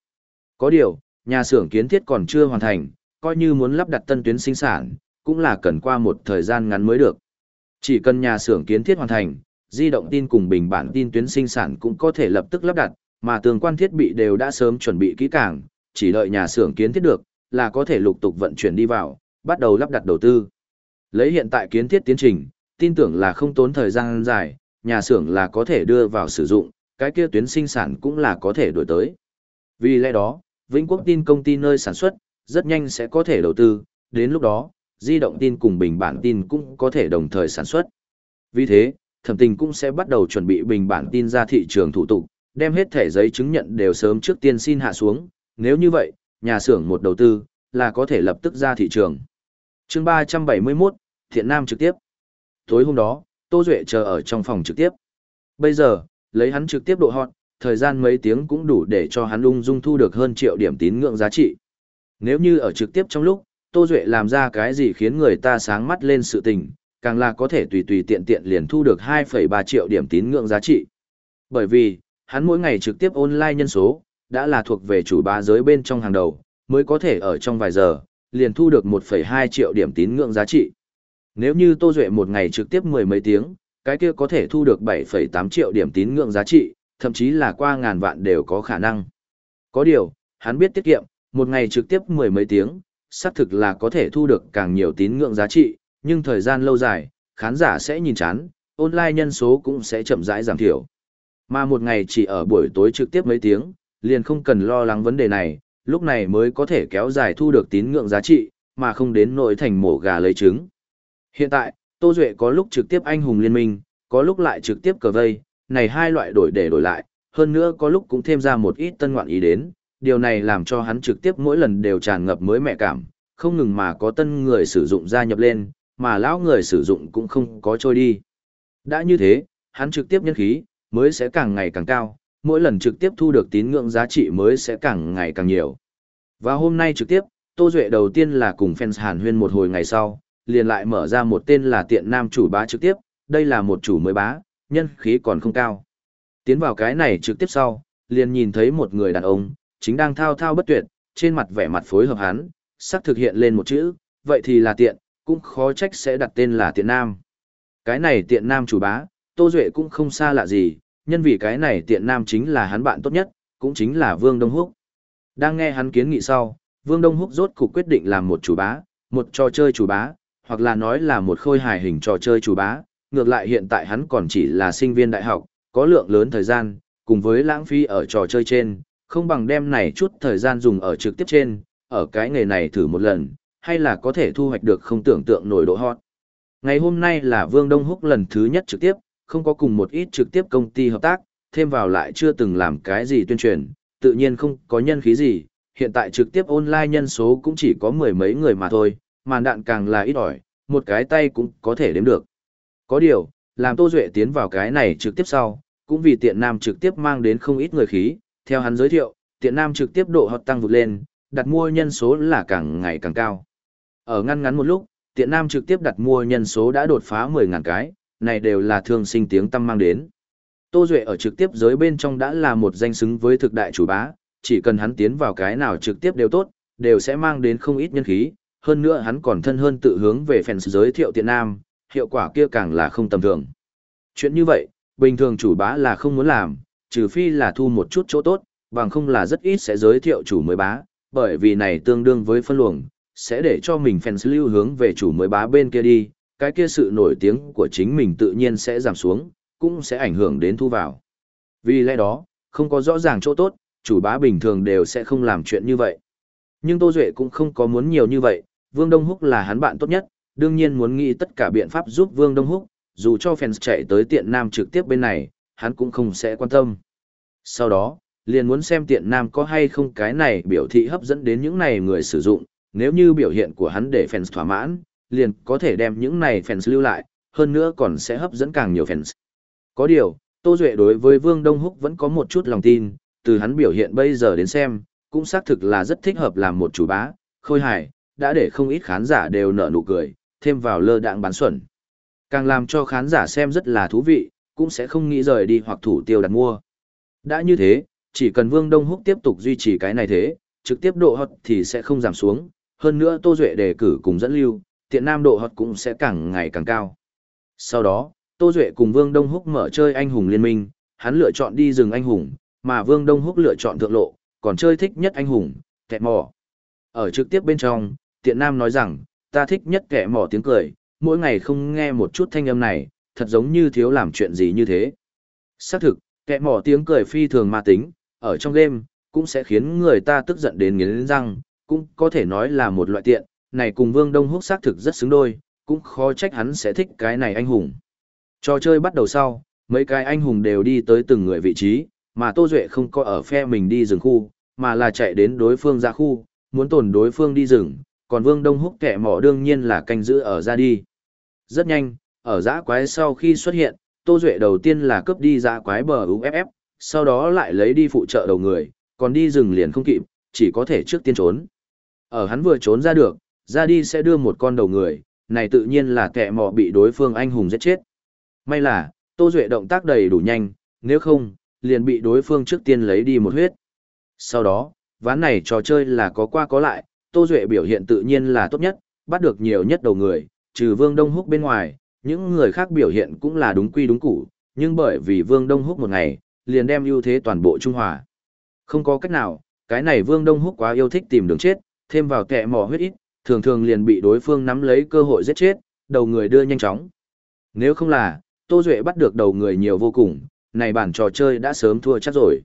Có điều, nhà xưởng kiến thiết còn chưa hoàn thành, coi như muốn lắp đặt tân tuyến sinh sản, cũng là cần qua một thời gian ngắn mới được. Chỉ cần nhà xưởng kiến thiết hoàn thành, di động tin cùng bình bản tin tuyến sinh sản cũng có thể lập tức lắp đặt, mà tường quan thiết bị đều đã sớm chuẩn bị kỹ càng, chỉ đợi nhà xưởng kiến thiết được, là có thể lục tục vận chuyển đi vào, bắt đầu lắp đặt đầu tư. Lấy hiện tại kiến thiết tiến trình, tin tưởng là không tốn thời gian dài, nhà xưởng là có thể đưa vào sử dụng, cái kia tuyến sinh sản cũng là có thể đổi tới. Vì lẽ đó, Vĩnh Quốc tin công ty nơi sản xuất, rất nhanh sẽ có thể đầu tư, đến lúc đó, di động tin cùng bình bản tin cũng có thể đồng thời sản xuất. Vì thế, thẩm tình cũng sẽ bắt đầu chuẩn bị bình bản tin ra thị trường thủ tục, đem hết thẻ giấy chứng nhận đều sớm trước tiên xin hạ xuống, nếu như vậy, nhà xưởng một đầu tư, là có thể lập tức ra thị trường. chương 371, Thiện Nam trực tiếp. Tối hôm đó, Tô Duệ chờ ở trong phòng trực tiếp. Bây giờ, lấy hắn trực tiếp độ hot, thời gian mấy tiếng cũng đủ để cho hắn ung dung thu được hơn triệu điểm tín ngưỡng giá trị. Nếu như ở trực tiếp trong lúc, Tô Duệ làm ra cái gì khiến người ta sáng mắt lên sự tình, càng là có thể tùy tùy tiện tiện liền thu được 2,3 triệu điểm tín ngưỡng giá trị. Bởi vì, hắn mỗi ngày trực tiếp online nhân số, đã là thuộc về chủ bá giới bên trong hàng đầu, mới có thể ở trong vài giờ, liền thu được 1,2 triệu điểm tín ngưỡng giá trị. Nếu như Tô Duệ một ngày trực tiếp mười mấy tiếng, cái kia có thể thu được 7,8 triệu điểm tín ngưỡng giá trị, thậm chí là qua ngàn vạn đều có khả năng. Có điều, hắn biết tiết kiệm, một ngày trực tiếp mười mấy tiếng, xác thực là có thể thu được càng nhiều tín ngưỡng giá trị, nhưng thời gian lâu dài, khán giả sẽ nhìn chán, online nhân số cũng sẽ chậm rãi giảm thiểu. Mà một ngày chỉ ở buổi tối trực tiếp mấy tiếng, liền không cần lo lắng vấn đề này, lúc này mới có thể kéo dài thu được tín ngưỡng giá trị, mà không đến nỗi thành mổ gà lấy trứng. Hiện tại, Tô Duệ có lúc trực tiếp anh hùng liên minh, có lúc lại trực tiếp cờ vây, này hai loại đổi để đổi lại, hơn nữa có lúc cũng thêm ra một ít tân ngoạn ý đến, điều này làm cho hắn trực tiếp mỗi lần đều tràn ngập mới mẹ cảm, không ngừng mà có tân người sử dụng gia nhập lên, mà lão người sử dụng cũng không có trôi đi. Đã như thế, hắn trực tiếp nhân khí, mới sẽ càng ngày càng cao, mỗi lần trực tiếp thu được tín ngưỡng giá trị mới sẽ càng ngày càng nhiều. Và hôm nay trực tiếp, Tô Duệ đầu tiên là cùng fans Hàn Huyên một hồi ngày sau, liền lại mở ra một tên là tiện nam chủ bá trực tiếp, đây là một chủ mới bá, nhân khí còn không cao. Tiến vào cái này trực tiếp sau, liền nhìn thấy một người đàn ông, chính đang thao thao bất tuyệt, trên mặt vẻ mặt phối hợp hắn, sắc thực hiện lên một chữ, vậy thì là tiện, cũng khó trách sẽ đặt tên là tiện nam. Cái này tiện nam chủ bá, Tô Duệ cũng không xa lạ gì, nhân vì cái này tiện nam chính là hắn bạn tốt nhất, cũng chính là Vương Đông Húc. Đang nghe hắn kiến nghị sau, Vương Đông Húc rốt cục quyết định làm một chủ bá, một trò chơi chủ bá, hoặc là nói là một khôi hài hình trò chơi chủ bá, ngược lại hiện tại hắn còn chỉ là sinh viên đại học, có lượng lớn thời gian, cùng với lãng phí ở trò chơi trên, không bằng đem này chút thời gian dùng ở trực tiếp trên, ở cái nghề này thử một lần, hay là có thể thu hoạch được không tưởng tượng nổi độ hot. Ngày hôm nay là Vương Đông Húc lần thứ nhất trực tiếp, không có cùng một ít trực tiếp công ty hợp tác, thêm vào lại chưa từng làm cái gì tuyên truyền, tự nhiên không có nhân khí gì, hiện tại trực tiếp online nhân số cũng chỉ có mười mấy người mà thôi, màn đạn càng là ít ỏi, một cái tay cũng có thể đếm được. Có điều, làm Tô Duệ tiến vào cái này trực tiếp sau, cũng vì tiện nam trực tiếp mang đến không ít người khí, theo hắn giới thiệu, tiện nam trực tiếp độ hot tăng vụt lên, đặt mua nhân số là càng ngày càng cao. Ở ngăn ngắn một lúc, tiện nam trực tiếp đặt mua nhân số đã đột phá 10.000 cái, này đều là thương sinh tiếng tâm mang đến. Tô Duệ ở trực tiếp giới bên trong đã là một danh xứng với thực đại chủ bá, chỉ cần hắn tiến vào cái nào trực tiếp đều tốt, đều sẽ mang đến không ít nhân khí, hơn nữa hắn còn thân hơn tự hướng về fans giới thiệu tiện nam, hiệu quả kia càng là không tầm thường. Chuyện như vậy, bình thường chủ bá là không muốn làm, trừ phi là thu một chút chỗ tốt, bằng không là rất ít sẽ giới thiệu chủ mới bá, bởi vì này tương đương với phân luồng, sẽ để cho mình fans lưu hướng về chủ mới bá bên kia đi, cái kia sự nổi tiếng của chính mình tự nhiên sẽ giảm xuống, cũng sẽ ảnh hưởng đến thu vào. Vì lẽ đó, không có rõ ràng chỗ tốt, chủ bá bình thường đều sẽ không làm chuyện như vậy. Nhưng Tô Duệ cũng không có muốn nhiều như vậy, Vương Đông Húc là hắn bạn tốt nhất, đương nhiên muốn nghĩ tất cả biện pháp giúp Vương Đông Húc, dù cho fans chạy tới tiện nam trực tiếp bên này, hắn cũng không sẽ quan tâm. Sau đó, liền muốn xem tiện nam có hay không cái này biểu thị hấp dẫn đến những này người sử dụng, nếu như biểu hiện của hắn để fans thỏa mãn, liền có thể đem những này fans lưu lại, hơn nữa còn sẽ hấp dẫn càng nhiều fans. Có điều, Tô Duệ đối với Vương Đông Húc vẫn có một chút lòng tin, từ hắn biểu hiện bây giờ đến xem, cũng xác thực là rất thích hợp làm một chủ bá, khôi hài, đã để không ít khán giả đều nở nụ cười, thêm vào lơ đạng bán xuẩn. Càng làm cho khán giả xem rất là thú vị, cũng sẽ không nghĩ rời đi hoặc thủ tiêu đặt mua. Đã như thế, chỉ cần Vương Đông Húc tiếp tục duy trì cái này thế, trực tiếp độ hot thì sẽ không giảm xuống, hơn nữa Tô Duệ đề cử cùng dẫn lưu, tiện nam độ hot cũng sẽ càng ngày càng cao. Sau đó, Tô Duệ cùng Vương Đông Húc mở chơi anh hùng liên minh, hắn lựa chọn đi rừng anh hùng, mà Vương Đông Húc lựa chọn thượng lộ, còn chơi thích nhất anh hùng, kẹt mò. Ở trực tiếp bên trong, tiện nam nói rằng, ta thích nhất kẻ mỏ tiếng cười, mỗi ngày không nghe một chút thanh âm này, thật giống như thiếu làm chuyện gì như thế. Xác thực, kẻ mỏ tiếng cười phi thường ma tính, ở trong game, cũng sẽ khiến người ta tức giận đến nghiến răng, cũng có thể nói là một loại tiện, này cùng Vương Đông Húc xác thực rất xứng đôi, cũng khó trách hắn sẽ thích cái này anh hùng. Trò chơi bắt đầu sau, mấy cái anh hùng đều đi tới từng người vị trí, mà Tô Duệ không có ở phe mình đi rừng khu, mà là chạy đến đối phương ra khu, muốn tổn đối phương đi rừng, còn Vương Đông Húc kẻ mỏ đương nhiên là canh giữ ở ra đi. Rất nhanh, ở giã quái sau khi xuất hiện, Tô Duệ đầu tiên là cướp đi giã quái bờ UFF, sau đó lại lấy đi phụ trợ đầu người, còn đi rừng liền không kịp, chỉ có thể trước tiên trốn. Ở hắn vừa trốn ra được, ra đi sẽ đưa một con đầu người, này tự nhiên là kẻ mỏ bị đối phương anh hùng giết chết. May là, Tô Duệ động tác đầy đủ nhanh, nếu không, liền bị đối phương trước tiên lấy đi một huyết. Sau đó, ván này trò chơi là có qua có lại, Tô Duệ biểu hiện tự nhiên là tốt nhất, bắt được nhiều nhất đầu người, trừ Vương Đông Húc bên ngoài, những người khác biểu hiện cũng là đúng quy đúng củ, nhưng bởi vì Vương Đông Húc một ngày, liền đem ưu thế toàn bộ Trung Hòa. Không có cách nào, cái này Vương Đông Húc quá yêu thích tìm đường chết, thêm vào kẻ mỏ huyết ít, thường thường liền bị đối phương nắm lấy cơ hội giết chết, đầu người đưa nhanh chóng. Nếu không là, Tô Duệ bắt được đầu người nhiều vô cùng, này bản trò chơi đã sớm thua chắc rồi.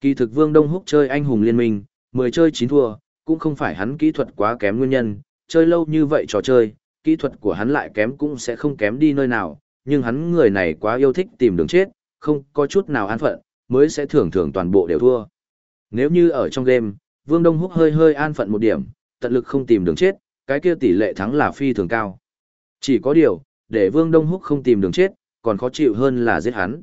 Kỳ thực Vương Đông Húc chơi anh hùng liên minh, 10 chơi 9 thua, cũng không phải hắn kỹ thuật quá kém nguyên nhân, chơi lâu như vậy trò chơi, kỹ thuật của hắn lại kém cũng sẽ không kém đi nơi nào, nhưng hắn người này quá yêu thích tìm đường chết, không có chút nào an phận, mới sẽ thường thường toàn bộ đều thua. Nếu như ở trong game, Vương Đông Húc hơi hơi an phận một điểm, tận lực không tìm đường chết, cái kia tỷ lệ thắng là phi thường cao. Chỉ có điều, để Vương Đông Húc không tìm đường chết, còn khó chịu hơn là giết hắn.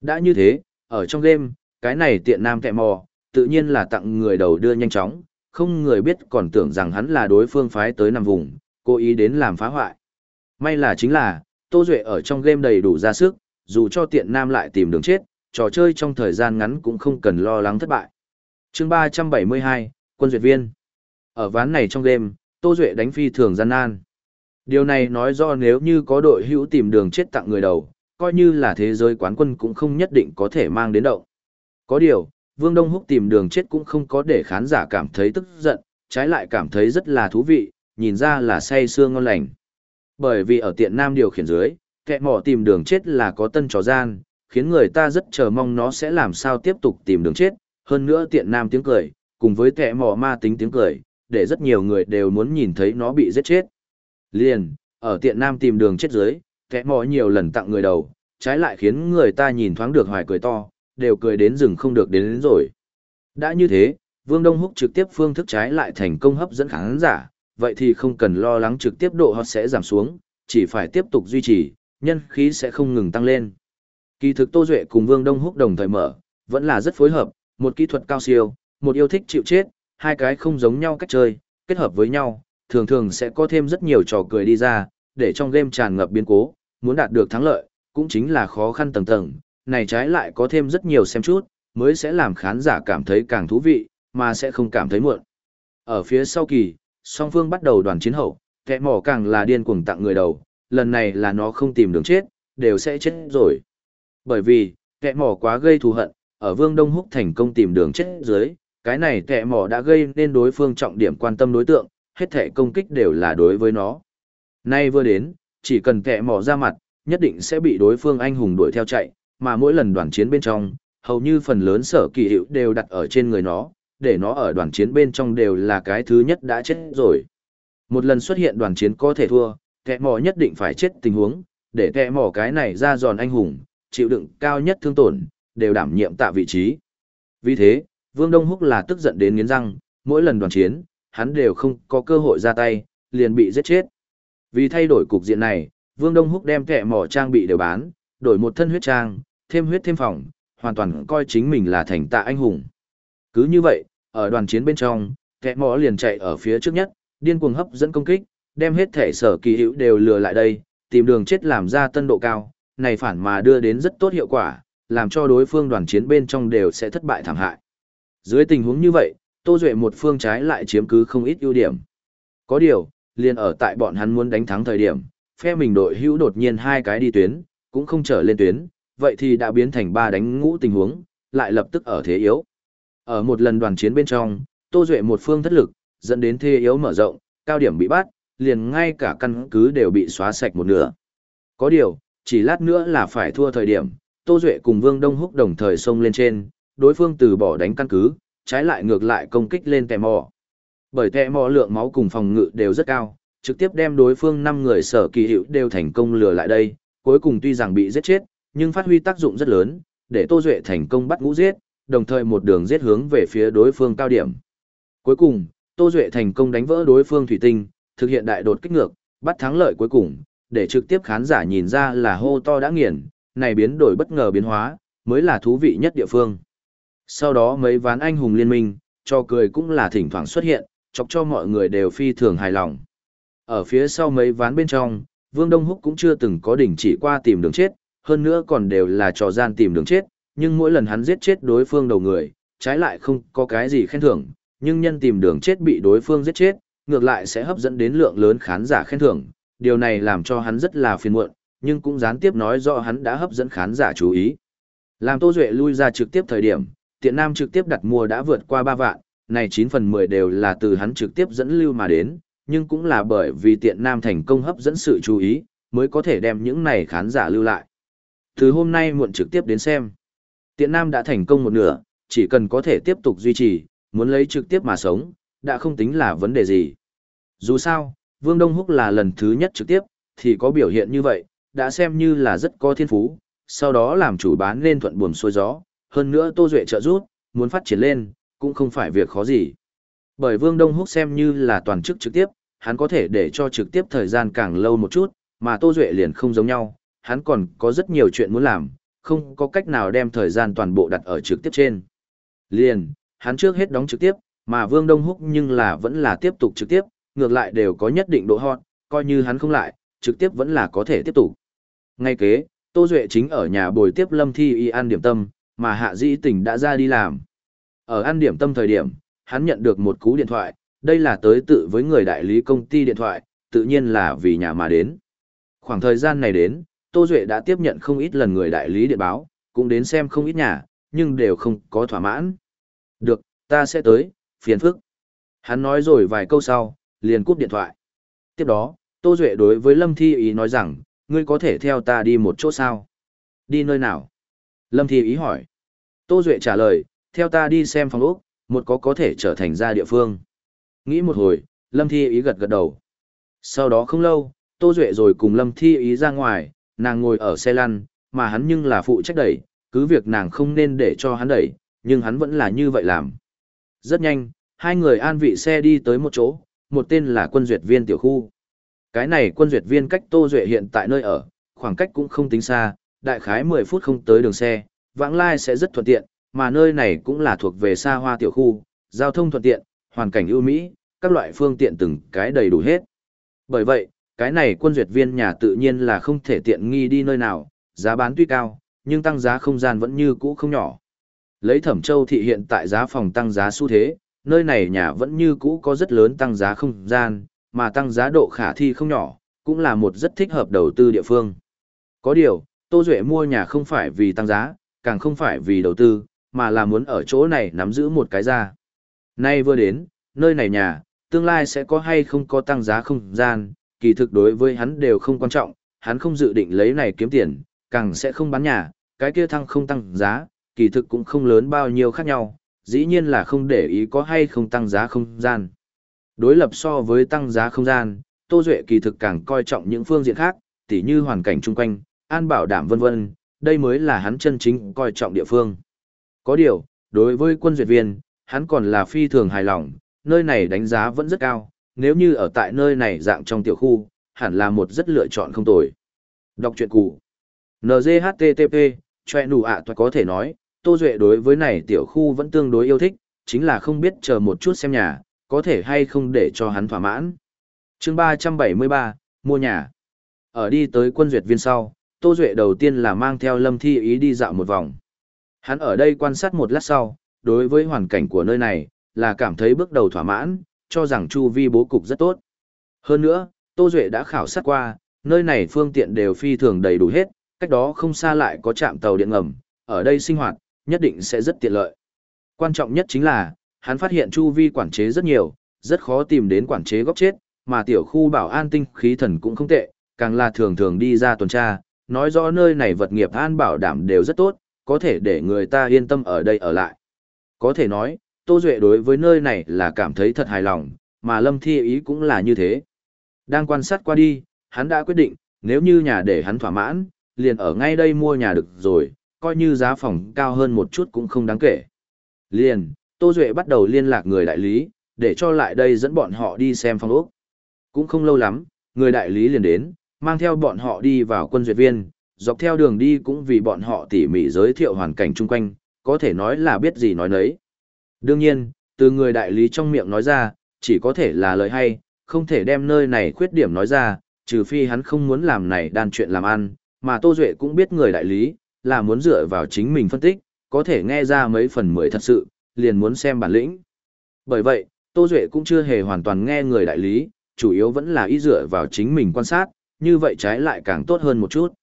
Đã như thế, ở trong game, cái này tiện nam kẹ mò, tự nhiên là tặng người đầu đưa nhanh chóng, không người biết còn tưởng rằng hắn là đối phương phái tới nằm vùng, cố ý đến làm phá hoại. May là chính là, Tô Duệ ở trong game đầy đủ ra sức, dù cho tiện nam lại tìm đường chết, trò chơi trong thời gian ngắn cũng không cần lo lắng thất bại. chương 372, Quân Duyệt Viên Ở ván này trong game, Tô Duệ đánh phi thường gian nan. Điều này nói do nếu như có đội hữu tìm đường chết tặng người đầu, coi như là thế giới quán quân cũng không nhất định có thể mang đến động. Có điều, Vương Đông Húc tìm đường chết cũng không có để khán giả cảm thấy tức giận, trái lại cảm thấy rất là thú vị, nhìn ra là say xương ngon lành. Bởi vì ở tiện nam điều khiển dưới, kẻ mỏ tìm đường chết là có tân trò gian, khiến người ta rất chờ mong nó sẽ làm sao tiếp tục tìm đường chết, hơn nữa tiện nam tiếng cười, cùng với kẻ mỏ ma tính tiếng cười, để rất nhiều người đều muốn nhìn thấy nó bị giết chết. Liền, ở tiện nam tìm đường chết dưới, kẻ mỏ nhiều lần tặng người đầu, trái lại khiến người ta nhìn thoáng được hoài cười to, đều cười đến rừng không được đến, đến rồi. Đã như thế, Vương Đông Húc trực tiếp phương thức trái lại thành công hấp dẫn khán giả, vậy thì không cần lo lắng trực tiếp độ hot sẽ giảm xuống, chỉ phải tiếp tục duy trì, nhân khí sẽ không ngừng tăng lên. Kỳ thực Tô Duệ cùng Vương Đông Húc đồng thời mở, vẫn là rất phối hợp, một kỹ thuật cao siêu, một yêu thích chịu chết, hai cái không giống nhau cách chơi, kết hợp với nhau, thường thường sẽ có thêm rất nhiều trò cười đi ra, để trong game tràn ngập biến cố, muốn đạt được thắng lợi, cũng chính là khó khăn tầng tầng, này trái lại có thêm rất nhiều xem chút, mới sẽ làm khán giả cảm thấy càng thú vị, mà sẽ không cảm thấy muộn. Ở phía sau kỳ, song phương bắt đầu đoàn chiến hậu, kẻ mỏ càng là điên cuồng tặng người đầu, lần này là nó không tìm đường chết, đều sẽ chết rồi. Bởi vì, kẻ mỏ quá gây thù hận, ở Vương Đông Húc thành công tìm đường chết dưới, cái này kẻ mỏ đã gây nên đối phương trọng điểm quan tâm đối tượng, hết thể công kích đều là đối với nó. Nay vừa đến, chỉ cần kẻ mỏ ra mặt, nhất định sẽ bị đối phương anh hùng đuổi theo chạy, mà mỗi lần đoàn chiến bên trong, hầu như phần lớn sở kỳ hiệu đều đặt ở trên người nó, để nó ở đoàn chiến bên trong đều là cái thứ nhất đã chết rồi. Một lần xuất hiện đoàn chiến có thể thua, kẻ mỏ nhất định phải chết tình huống, để kẻ mỏ cái này ra giòn anh hùng, chịu đựng cao nhất thương tổn, đều đảm nhiệm tạ vị trí. Vì thế, Vương Đông Húc là tức giận đến nghiến răng, mỗi lần đoàn chiến, hắn đều không có cơ hội ra tay, liền bị giết chết. Vì thay đổi cục diện này, Vương Đông Húc đem kẻ mỏ trang bị đều bán, đổi một thân huyết trang, thêm huyết thêm phòng, hoàn toàn coi chính mình là thành tạ anh hùng. Cứ như vậy, ở đoàn chiến bên trong, kẻ mỏ liền chạy ở phía trước nhất, điên cuồng hấp dẫn công kích, đem hết thể sở kỳ hữu đều lừa lại đây, tìm đường chết làm ra tân độ cao, này phản mà đưa đến rất tốt hiệu quả, làm cho đối phương đoàn chiến bên trong đều sẽ thất bại thảm hại. Dưới tình huống như vậy, Tô Duệ một phương trái lại chiếm cứ không ít ưu điểm. Có điều, liền ở tại bọn hắn muốn đánh thắng thời điểm, phe mình đội hữu đột nhiên hai cái đi tuyến, cũng không trở lên tuyến, vậy thì đã biến thành ba đánh ngũ tình huống, lại lập tức ở thế yếu. Ở một lần đoàn chiến bên trong, Tô Duệ một phương thất lực, dẫn đến thế yếu mở rộng, cao điểm bị bắt, liền ngay cả căn cứ đều bị xóa sạch một nửa. Có điều, chỉ lát nữa là phải thua thời điểm, Tô Duệ cùng Vương Đông Húc đồng thời xông lên trên, đối phương từ bỏ đánh căn cứ, trái lại ngược lại công kích lên tè mò. Bởi tè mò lượng máu cùng phòng ngự đều rất cao, trực tiếp đem đối phương 5 người sở kỳ hiệu đều thành công lừa lại đây, cuối cùng tuy rằng bị giết chết, nhưng phát huy tác dụng rất lớn, để Tô Duệ thành công bắt ngũ giết, đồng thời một đường giết hướng về phía đối phương cao điểm. Cuối cùng, Tô Duệ thành công đánh vỡ đối phương thủy tinh, thực hiện đại đột kích ngược, bắt thắng lợi cuối cùng, để trực tiếp khán giả nhìn ra là hô to đã nghiền, này biến đổi bất ngờ biến hóa, mới là thú vị nhất địa phương. Sau đó mấy ván anh hùng liên minh, cho cười cũng là thỉnh thoảng xuất hiện, chọc cho mọi người đều phi thường hài lòng. Ở phía sau mấy ván bên trong, Vương Đông Húc cũng chưa từng có đỉnh chỉ qua tìm đường chết, hơn nữa còn đều là trò gian tìm đường chết, nhưng mỗi lần hắn giết chết đối phương đầu người, trái lại không có cái gì khen thưởng, nhưng nhân tìm đường chết bị đối phương giết chết, ngược lại sẽ hấp dẫn đến lượng lớn khán giả khen thưởng, điều này làm cho hắn rất là phiền muộn, nhưng cũng gián tiếp nói rõ hắn đã hấp dẫn khán giả chú ý. Làm Tô Duệ lui ra trực tiếp thời điểm, tiện nam trực tiếp đặt mua đã vượt qua 3 vạn, này 9 phần 10 đều là từ hắn trực tiếp dẫn lưu mà đến, nhưng cũng là bởi vì tiện nam thành công hấp dẫn sự chú ý, mới có thể đem những này khán giả lưu lại. Từ hôm nay muộn trực tiếp đến xem, tiện nam đã thành công một nửa, chỉ cần có thể tiếp tục duy trì, muốn lấy trực tiếp mà sống, đã không tính là vấn đề gì. Dù sao, Vương Đông Húc là lần thứ nhất trực tiếp, thì có biểu hiện như vậy, đã xem như là rất có thiên phú, sau đó làm chủ bán lên thuận buồm xuôi gió, hơn nữa Tô Duệ trợ rút, muốn phát triển lên, cũng không phải việc khó gì. Bởi Vương Đông Húc xem như là toàn chức trực tiếp, hắn có thể để cho trực tiếp thời gian càng lâu một chút, mà Tô Duệ liền không giống nhau, hắn còn có rất nhiều chuyện muốn làm, không có cách nào đem thời gian toàn bộ đặt ở trực tiếp trên. Liền, hắn trước hết đóng trực tiếp, mà Vương Đông Húc nhưng là vẫn là tiếp tục trực tiếp, ngược lại đều có nhất định độ hot, coi như hắn không lại, trực tiếp vẫn là có thể tiếp tục. Ngay kế, Tô Duệ chính ở nhà bồi tiếp Lâm Thi Y ăn điểm tâm, mà Hạ Dĩ Tình đã ra đi làm. Ở ăn điểm tâm thời điểm, hắn nhận được một cú điện thoại, đây là tới tự với người đại lý công ty điện thoại, tự nhiên là vì nhà mà đến. Khoảng thời gian này đến, Tô Duệ đã tiếp nhận không ít lần người đại lý điện báo, cũng đến xem không ít nhà, nhưng đều không có thỏa mãn. Được, ta sẽ tới, phiền phức. Hắn nói rồi vài câu sau, liền cúp điện thoại. Tiếp đó, Tô Duệ đối với Lâm Thi Ý nói rằng, ngươi có thể theo ta đi một chỗ sao? Đi nơi nào? Lâm Thi Ý hỏi. Tô Duệ trả lời, theo ta đi xem phòng ốc, một có có thể trở thành ra địa phương. Nghĩ một hồi, Lâm Thi Ý gật gật đầu. Sau đó không lâu, Tô Duệ rồi cùng Lâm Thi Ý ra ngoài, nàng ngồi ở xe lăn, mà hắn nhưng là phụ trách đẩy, cứ việc nàng không nên để cho hắn đẩy, nhưng hắn vẫn là như vậy làm. Rất nhanh, hai người an vị xe đi tới một chỗ, một tên là quân duyệt viên tiểu khu. Cái này quân duyệt viên cách Tô Duệ hiện tại nơi ở, khoảng cách cũng không tính xa, đại khái 10 phút không tới đường xe, vãng lai sẽ rất thuận tiện, mà nơi này cũng là thuộc về xa hoa tiểu khu, giao thông thuận tiện, hoàn cảnh ưu mỹ, các loại phương tiện từng cái đầy đủ hết. Bởi vậy, cái này quân duyệt viên nhà tự nhiên là không thể tiện nghi đi nơi nào, giá bán tuy cao, nhưng tăng giá không gian vẫn như cũ không nhỏ. Lấy Thẩm Châu thị hiện tại giá phòng tăng giá xu thế, nơi này nhà vẫn như cũ có rất lớn tăng giá không gian, mà tăng giá độ khả thi không nhỏ, cũng là một rất thích hợp đầu tư địa phương. Có điều, Tô Duệ mua nhà không phải vì tăng giá, càng không phải vì đầu tư, mà là muốn ở chỗ này nắm giữ một cái ra. Nay vừa đến, nơi này nhà, tương lai sẽ có hay không có tăng giá không gian, kỳ thực đối với hắn đều không quan trọng, hắn không dự định lấy này kiếm tiền, càng sẽ không bán nhà, cái kia thăng không tăng giá, kỳ thực cũng không lớn bao nhiêu khác nhau, dĩ nhiên là không để ý có hay không tăng giá không gian. Đối lập so với tăng giá không gian, Tô Duệ kỳ thực càng coi trọng những phương diện khác, tỉ như hoàn cảnh chung quanh, an bảo đảm vân vân, đây mới là hắn chân chính coi trọng địa phương. Có điều, đối với quân duyệt viên, hắn còn là phi thường hài lòng, nơi này đánh giá vẫn rất cao, nếu như ở tại nơi này dạng trong tiểu khu, hẳn là một rất lựa chọn không tồi. Đọc truyện cũ. NGHTTP, choe nụ ạ tôi có thể nói, Tô Duệ đối với này tiểu khu vẫn tương đối yêu thích, chính là không biết chờ một chút xem nhà, có thể hay không để cho hắn thỏa mãn. chương 373, mua nhà. Ở đi tới quân duyệt viên sau, Tô Duệ đầu tiên là mang theo Lâm Thi ý đi dạo một vòng. Hắn ở đây quan sát một lát sau, đối với hoàn cảnh của nơi này, là cảm thấy bước đầu thỏa mãn, cho rằng chu vi bố cục rất tốt. Hơn nữa, Tô Duệ đã khảo sát qua, nơi này phương tiện đều phi thường đầy đủ hết, cách đó không xa lại có trạm tàu điện ngầm, ở đây sinh hoạt, nhất định sẽ rất tiện lợi. Quan trọng nhất chính là, hắn phát hiện chu vi quản chế rất nhiều, rất khó tìm đến quản chế góc chết, mà tiểu khu bảo an tinh khí thần cũng không tệ, càng là thường thường đi ra tuần tra, nói rõ nơi này vật nghiệp an bảo đảm đều rất tốt, có thể để người ta yên tâm ở đây ở lại. Có thể nói, Tô Duệ đối với nơi này là cảm thấy thật hài lòng, mà Lâm Thi ý cũng là như thế. Đang quan sát qua đi, hắn đã quyết định, nếu như nhà để hắn thỏa mãn, liền ở ngay đây mua nhà được rồi, coi như giá phòng cao hơn một chút cũng không đáng kể. Liền, Tô Duệ bắt đầu liên lạc người đại lý, để cho lại đây dẫn bọn họ đi xem phòng ốc. Cũng không lâu lắm, người đại lý liền đến, mang theo bọn họ đi vào quân duyệt viên, dọc theo đường đi cũng vì bọn họ tỉ mỉ giới thiệu hoàn cảnh chung quanh, có thể nói là biết gì nói nấy. Đương nhiên, từ người đại lý trong miệng nói ra, chỉ có thể là lời hay, không thể đem nơi này khuyết điểm nói ra, trừ phi hắn không muốn làm này đan chuyện làm ăn, mà Tô Duệ cũng biết người đại lý, là muốn dựa vào chính mình phân tích, có thể nghe ra mấy phần mười thật sự, liền muốn xem bản lĩnh. Bởi vậy, Tô Duệ cũng chưa hề hoàn toàn nghe người đại lý, chủ yếu vẫn là ý dựa vào chính mình quan sát, như vậy trái lại càng tốt hơn một chút.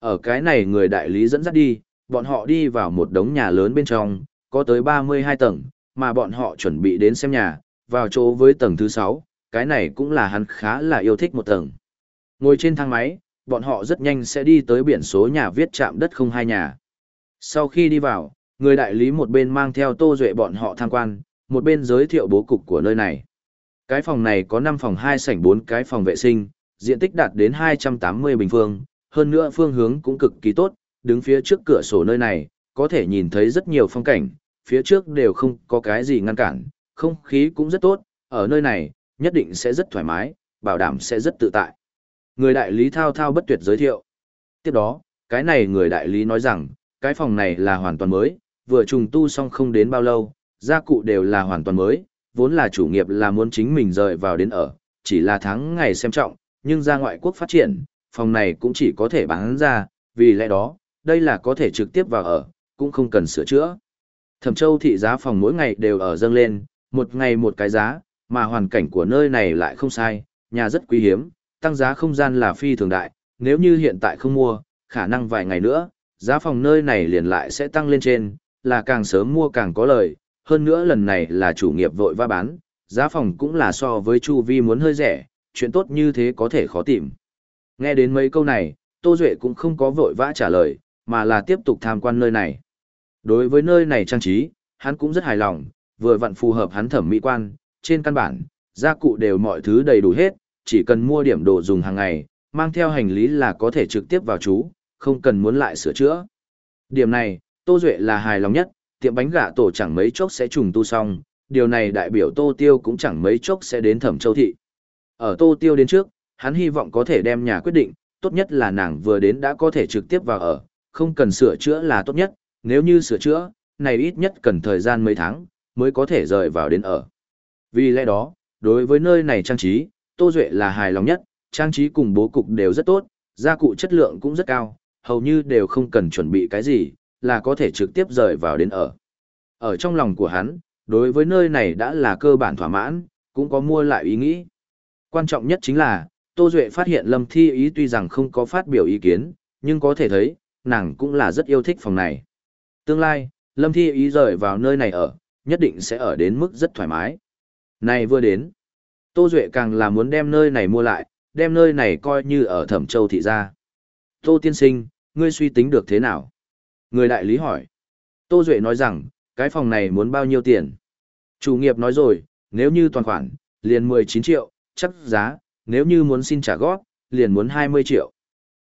Ở cái này người đại lý dẫn dắt đi, bọn họ đi vào một đống nhà lớn bên trong, có tới 32 tầng, mà bọn họ chuẩn bị đến xem nhà, vào chỗ với tầng thứ 6, cái này cũng là hắn khá là yêu thích một tầng. Ngồi trên thang máy, bọn họ rất nhanh sẽ đi tới biển số nhà viết chạm đất không hai nhà. Sau khi đi vào, người đại lý một bên mang theo tô duệ bọn họ tham quan, một bên giới thiệu bố cục của nơi này. Cái phòng này có 5 phòng 2 sảnh 4 cái phòng vệ sinh, diện tích đạt đến 280 bình phương, hơn nữa phương hướng cũng cực kỳ tốt, đứng phía trước cửa sổ nơi này, có thể nhìn thấy rất nhiều phong cảnh, phía trước đều không có cái gì ngăn cản, không khí cũng rất tốt, ở nơi này, nhất định sẽ rất thoải mái, bảo đảm sẽ rất tự tại. Người đại lý thao thao bất tuyệt giới thiệu. Tiếp đó, cái này người đại lý nói rằng, cái phòng này là hoàn toàn mới, vừa trùng tu xong không đến bao lâu, gia cụ đều là hoàn toàn mới, vốn là chủ nghiệp là muốn chính mình rời vào đến ở, chỉ là tháng ngày xem trọng, nhưng ra ngoại quốc phát triển, phòng này cũng chỉ có thể bán ra, vì lẽ đó, đây là có thể trực tiếp vào ở, cũng không cần sửa chữa. Thẩm Châu thị giá phòng mỗi ngày đều ở dâng lên, một ngày một cái giá, mà hoàn cảnh của nơi này lại không sai, nhà rất quý hiếm, tăng giá không gian là phi thường đại, nếu như hiện tại không mua, khả năng vài ngày nữa, giá phòng nơi này liền lại sẽ tăng lên trên, là càng sớm mua càng có lời, hơn nữa lần này là chủ nghiệp vội va bán, giá phòng cũng là so với Chu Vi muốn hơi rẻ, chuyện tốt như thế có thể khó tìm. Nghe đến mấy câu này, Tô Duệ cũng không có vội vã trả lời, mà là tiếp tục tham quan nơi này. Đối với nơi này trang trí, hắn cũng rất hài lòng, vừa vặn phù hợp hắn thẩm mỹ quan, trên căn bản, gia cụ đều mọi thứ đầy đủ hết, chỉ cần mua điểm đồ dùng hàng ngày, mang theo hành lý là có thể trực tiếp vào chú, không cần muốn lại sửa chữa. Điểm này, Tô Duệ là hài lòng nhất, tiệm bánh gà tổ chẳng mấy chốc sẽ trùng tu xong, điều này đại biểu Tô Tiêu cũng chẳng mấy chốc sẽ đến Thẩm Châu Thị. Ở Tô Tiêu đến trước, hắn hy vọng có thể đem nhà quyết định, tốt nhất là nàng vừa đến đã có thể trực tiếp vào ở, không cần sửa chữa là tốt nhất, nếu như sửa chữa, này ít nhất cần thời gian mấy tháng, mới có thể rời vào đến ở. Vì lẽ đó, đối với nơi này trang trí, Tô Duệ là hài lòng nhất, trang trí cùng bố cục đều rất tốt, gia cụ chất lượng cũng rất cao, hầu như đều không cần chuẩn bị cái gì, là có thể trực tiếp rời vào đến ở. Ở trong lòng của hắn, đối với nơi này đã là cơ bản thỏa mãn, cũng có mua lại ý nghĩ. Quan trọng nhất chính là, Tô Duệ phát hiện Lâm Thi Ý tuy rằng không có phát biểu ý kiến, nhưng có thể thấy, nàng cũng là rất yêu thích phòng này. Tương lai, Lâm Thi Ý rời vào nơi này ở, nhất định sẽ ở đến mức rất thoải mái. Này vừa đến, Tô Duệ càng là muốn đem nơi này mua lại, đem nơi này coi như ở Thẩm Châu thị gia. Tô tiên sinh, ngươi suy tính được thế nào? Người đại lý hỏi. Tô Duệ nói rằng, cái phòng này muốn bao nhiêu tiền? Chủ nghiệp nói rồi, nếu như toàn khoản, liền 19 triệu, chắc giá, nếu như muốn xin trả góp, liền muốn 20 triệu.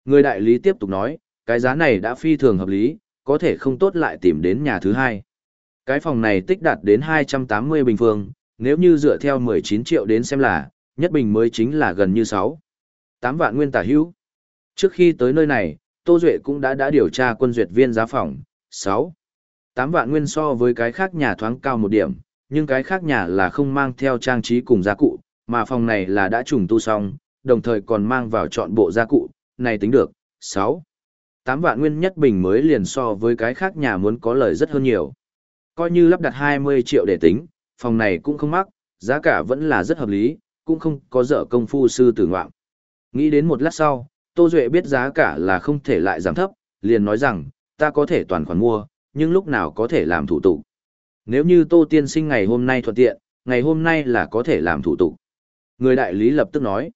Người đại lý tiếp tục nói, cái giá này đã phi thường hợp lý, có thể không tốt lại tìm đến nhà thứ hai. Cái phòng này tích đạt đến 280 bình phương, nếu như dựa theo 19 triệu đến xem là, nhất bình mới chính là gần như 6. 8 vạn nguyên tả hữu. Trước khi tới nơi này, Tô Duệ cũng đã đã điều tra quân duyệt viên giá phòng, 6. 8 vạn nguyên so với cái khác nhà thoáng cao một điểm, nhưng cái khác nhà là không mang theo trang trí cùng gia cụ, mà phòng này là đã trùng tu xong, đồng thời còn mang vào chọn bộ gia cụ, này tính được, 6 tám vạn nguyên nhất bình mới liền so với cái khác nhà muốn có lời rất hơn nhiều. Coi như lắp đặt 20 triệu để tính, phòng này cũng không mắc, giá cả vẫn là rất hợp lý, cũng không có dở công phu sư tử ngoạm. Nghĩ đến một lát sau, Tô Duệ biết giá cả là không thể lại giảm thấp, liền nói rằng, ta có thể toàn khoản mua, nhưng lúc nào có thể làm thủ tục. Nếu như Tô Tiên sinh ngày hôm nay thuận tiện, ngày hôm nay là có thể làm thủ tục. Người đại lý lập tức nói,